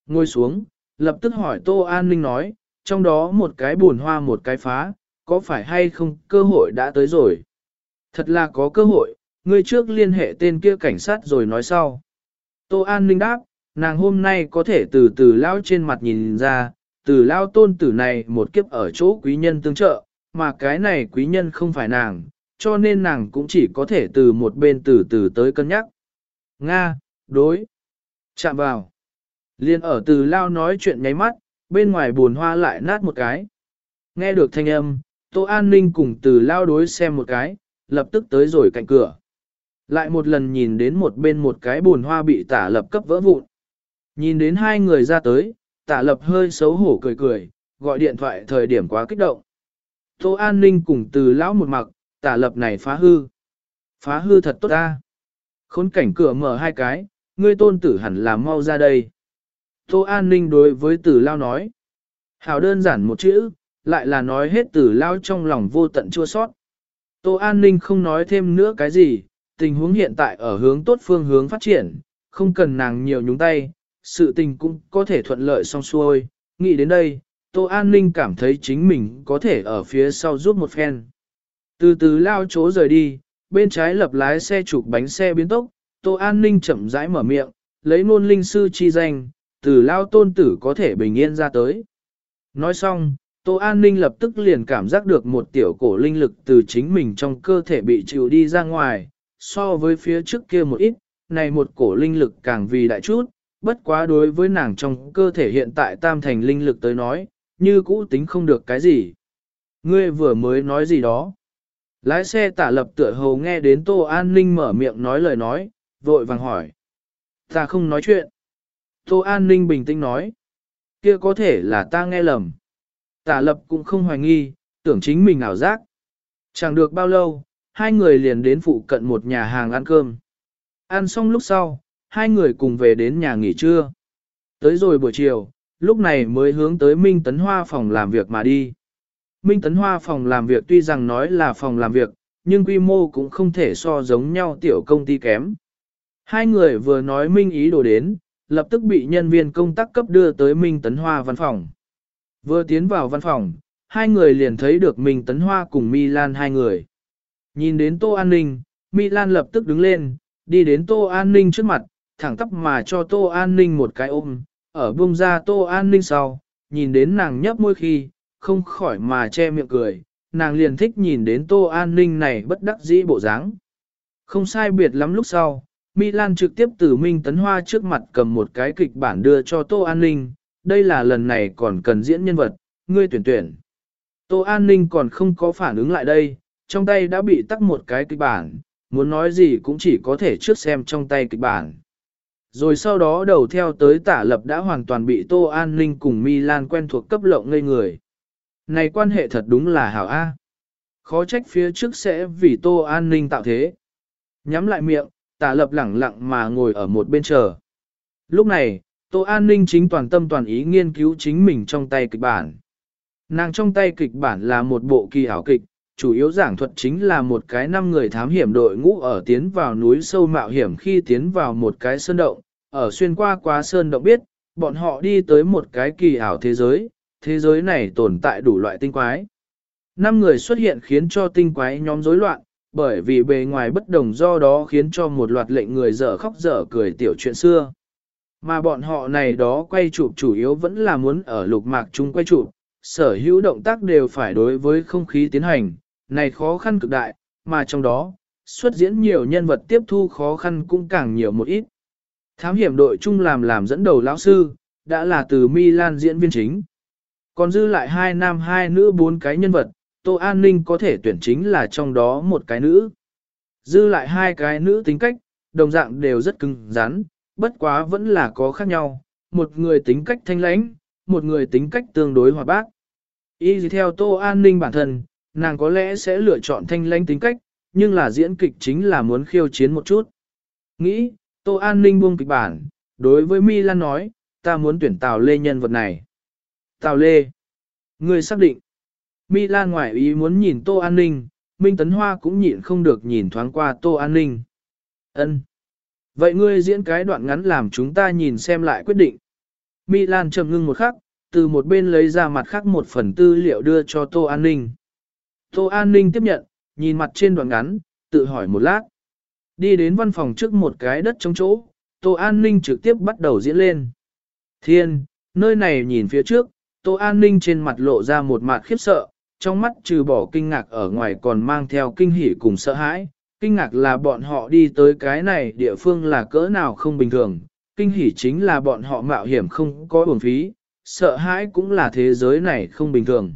Ngồi xuống, lập tức hỏi Tô An Ninh nói, trong đó một cái buồn hoa một cái phá, có phải hay không cơ hội đã tới rồi? Thật là có cơ hội, ngươi trước liên hệ tên kia cảnh sát rồi nói sau. Tô An Ninh đáp, nàng hôm nay có thể từ từ lao trên mặt nhìn ra, từ lao tôn tử này một kiếp ở chỗ quý nhân tương trợ, mà cái này quý nhân không phải nàng, cho nên nàng cũng chỉ có thể từ một bên từ từ tới cân nhắc. Nga, đối, chạm vào. Liên ở từ lao nói chuyện nháy mắt, bên ngoài buồn hoa lại nát một cái. Nghe được thanh âm, Tô An Ninh cùng từ lao đối xem một cái, lập tức tới rồi cạnh cửa. Lại một lần nhìn đến một bên một cái buồn hoa bị tả lập cấp vỡ vụn. Nhìn đến hai người ra tới, tả lập hơi xấu hổ cười cười, gọi điện thoại thời điểm quá kích động. Tô An Ninh cùng từ lão một mặc, tả lập này phá hư. Phá hư thật tốt ta. Khốn cảnh cửa mở hai cái, ngươi tôn tử hẳn là mau ra đây. Tô An Ninh đối với tử lao nói. Hào đơn giản một chữ, lại là nói hết tử lao trong lòng vô tận chua sót. Tô An Ninh không nói thêm nữa cái gì, tình huống hiện tại ở hướng tốt phương hướng phát triển, không cần nàng nhiều nhúng tay, sự tình cũng có thể thuận lợi song xuôi. Nghĩ đến đây, Tô An Ninh cảm thấy chính mình có thể ở phía sau giúp một phen. Từ từ lao chỗ rời đi, bên trái lập lái xe chụp bánh xe biến tốc, Tô An Ninh chậm rãi mở miệng, lấy nôn linh sư chi danh, từ lao tôn tử có thể bình yên ra tới. Nói xong, Tô An Ninh lập tức liền cảm giác được một tiểu cổ linh lực từ chính mình trong cơ thể bị chịu đi ra ngoài, so với phía trước kia một ít, này một cổ linh lực càng vì đại chút, bất quá đối với nàng trong cơ thể hiện tại tam thành linh lực tới nói, như cũ tính không được cái gì. Ngươi vừa mới nói gì đó. Lái xe tả lập tựa hầu nghe đến Tô An Ninh mở miệng nói lời nói, vội vàng hỏi. Ta không nói chuyện. Tô An Ninh bình tĩnh nói. Kia có thể là ta nghe lầm. Tả lập cũng không hoài nghi, tưởng chính mình ảo giác. Chẳng được bao lâu, hai người liền đến phụ cận một nhà hàng ăn cơm. Ăn xong lúc sau, hai người cùng về đến nhà nghỉ trưa. Tới rồi buổi chiều, lúc này mới hướng tới Minh Tấn Hoa phòng làm việc mà đi. Minh Tấn Hoa phòng làm việc tuy rằng nói là phòng làm việc, nhưng quy mô cũng không thể so giống nhau tiểu công ty kém. Hai người vừa nói Minh ý đồ đến, lập tức bị nhân viên công tác cấp đưa tới Minh Tấn Hoa văn phòng. Vừa tiến vào văn phòng, hai người liền thấy được Minh Tấn Hoa cùng Milan hai người. Nhìn đến Tô An Ninh, Milan lập tức đứng lên, đi đến Tô An Ninh trước mặt, thẳng tắp mà cho Tô An Ninh một cái ôm, ở buông ra Tô An Ninh sau, nhìn đến nàng nhấp môi khi, không khỏi mà che miệng cười, nàng liền thích nhìn đến Tô An Ninh này bất đắc dĩ bộ dáng. Không sai biệt lắm lúc sau, Milan trực tiếp từ Minh Tấn Hoa trước mặt cầm một cái kịch bản đưa cho Tô An Ninh, đây là lần này còn cần diễn nhân vật, ngươi tuyển tuyển. Tô An Ninh còn không có phản ứng lại đây, trong tay đã bị tắc một cái kịch bản, muốn nói gì cũng chỉ có thể trước xem trong tay kịch bản. Rồi sau đó đầu theo tới tả lập đã hoàn toàn bị Tô An Ninh cùng Milan quen thuộc cấp lộng ngây người. Này quan hệ thật đúng là hảo A. Khó trách phía trước sẽ vì Tô An Ninh tạo thế. Nhắm lại miệng, tả lập lẳng lặng mà ngồi ở một bên chờ. Lúc này, Tô An Ninh chính toàn tâm toàn ý nghiên cứu chính mình trong tay kịch bản. Nàng trong tay kịch bản là một bộ kỳ ảo kịch, chủ yếu giảng thuật chính là một cái năm người thám hiểm đội ngũ ở tiến vào núi sâu mạo hiểm khi tiến vào một cái sơn động, ở xuyên qua quá sơn động biết, bọn họ đi tới một cái kỳ ảo thế giới, thế giới này tồn tại đủ loại tinh quái. Năm người xuất hiện khiến cho tinh quái nhóm rối loạn, bởi vì bề ngoài bất đồng do đó khiến cho một loạt lệnh người dở khóc dở cười tiểu chuyện xưa. Mà bọn họ này đó quay chụp chủ yếu vẫn là muốn ở lục mạc chung quay chụp, sở hữu động tác đều phải đối với không khí tiến hành, này khó khăn cực đại, mà trong đó, xuất diễn nhiều nhân vật tiếp thu khó khăn cũng càng nhiều một ít. Thám hiểm đội chung làm làm dẫn đầu lão sư, đã là từ Milan diễn viên chính. Còn dư lại hai nam hai nữ bốn cái nhân vật, Tô An Ninh có thể tuyển chính là trong đó một cái nữ. Dư lại hai cái nữ tính cách, đồng dạng đều rất cứng rắn, bất quá vẫn là có khác nhau, một người tính cách thanh lãnh, một người tính cách tương đối hòa bác. Y theo Tô An Ninh bản thân, nàng có lẽ sẽ lựa chọn thanh lãnh tính cách, nhưng là diễn kịch chính là muốn khiêu chiến một chút. Nghĩ, Tô An Ninh buông kịch bản, đối với Mi Lan nói, ta muốn tuyển Tào Lê nhân vật này. Tào Lê, người xác định. Milan ngoại ý muốn nhìn Tô An Ninh, Minh Tấn Hoa cũng nhịn không được nhìn thoáng qua Tô An Ninh. Ân. Vậy ngươi diễn cái đoạn ngắn làm chúng ta nhìn xem lại quyết định. Milan trầm ngưng một khắc, từ một bên lấy ra mặt khác một phần tư liệu đưa cho Tô An Ninh. Tô An Ninh tiếp nhận, nhìn mặt trên đoạn ngắn, tự hỏi một lát. Đi đến văn phòng trước một cái đất trong chỗ, Tô An Ninh trực tiếp bắt đầu diễn lên. Thiên, nơi này nhìn phía trước, Tô An Ninh trên mặt lộ ra một mặt khiếp sợ, trong mắt trừ bỏ kinh ngạc ở ngoài còn mang theo kinh hỉ cùng sợ hãi. Kinh ngạc là bọn họ đi tới cái này địa phương là cỡ nào không bình thường, kinh hỉ chính là bọn họ mạo hiểm không có uổng phí, sợ hãi cũng là thế giới này không bình thường.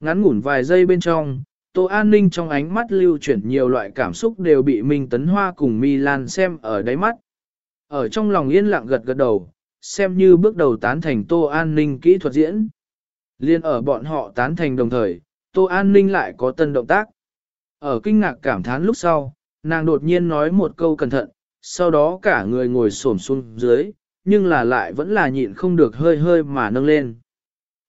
Ngắn ngủn vài giây bên trong, Tô An Ninh trong ánh mắt lưu chuyển nhiều loại cảm xúc đều bị Minh Tấn Hoa cùng Milan xem ở đáy mắt. Ở trong lòng yên lặng gật gật đầu, xem như bước đầu tán thành Tô An Ninh kỹ thuật diễn. Liên ở bọn họ tán thành đồng thời, Tô An Ninh lại có tân động tác. Ở kinh ngạc cảm thán lúc sau, nàng đột nhiên nói một câu cẩn thận, sau đó cả người ngồi xổm xuống dưới, nhưng là lại vẫn là nhịn không được hơi hơi mà nâng lên.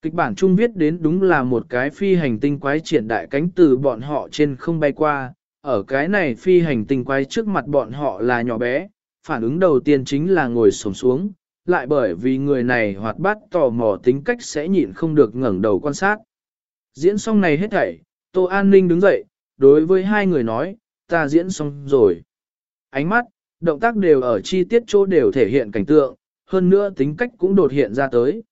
Kịch bản chung viết đến đúng là một cái phi hành tinh quái triển đại cánh từ bọn họ trên không bay qua, ở cái này phi hành tinh quái trước mặt bọn họ là nhỏ bé, phản ứng đầu tiên chính là ngồi xổm xuống, lại bởi vì người này hoạt bát tò mò tính cách sẽ nhịn không được ngẩng đầu quan sát. Diễn xong này hết thảy, Tô An Ninh đứng dậy, đối với hai người nói, ta diễn xong rồi. Ánh mắt, động tác đều ở chi tiết chỗ đều thể hiện cảnh tượng, hơn nữa tính cách cũng đột hiện ra tới.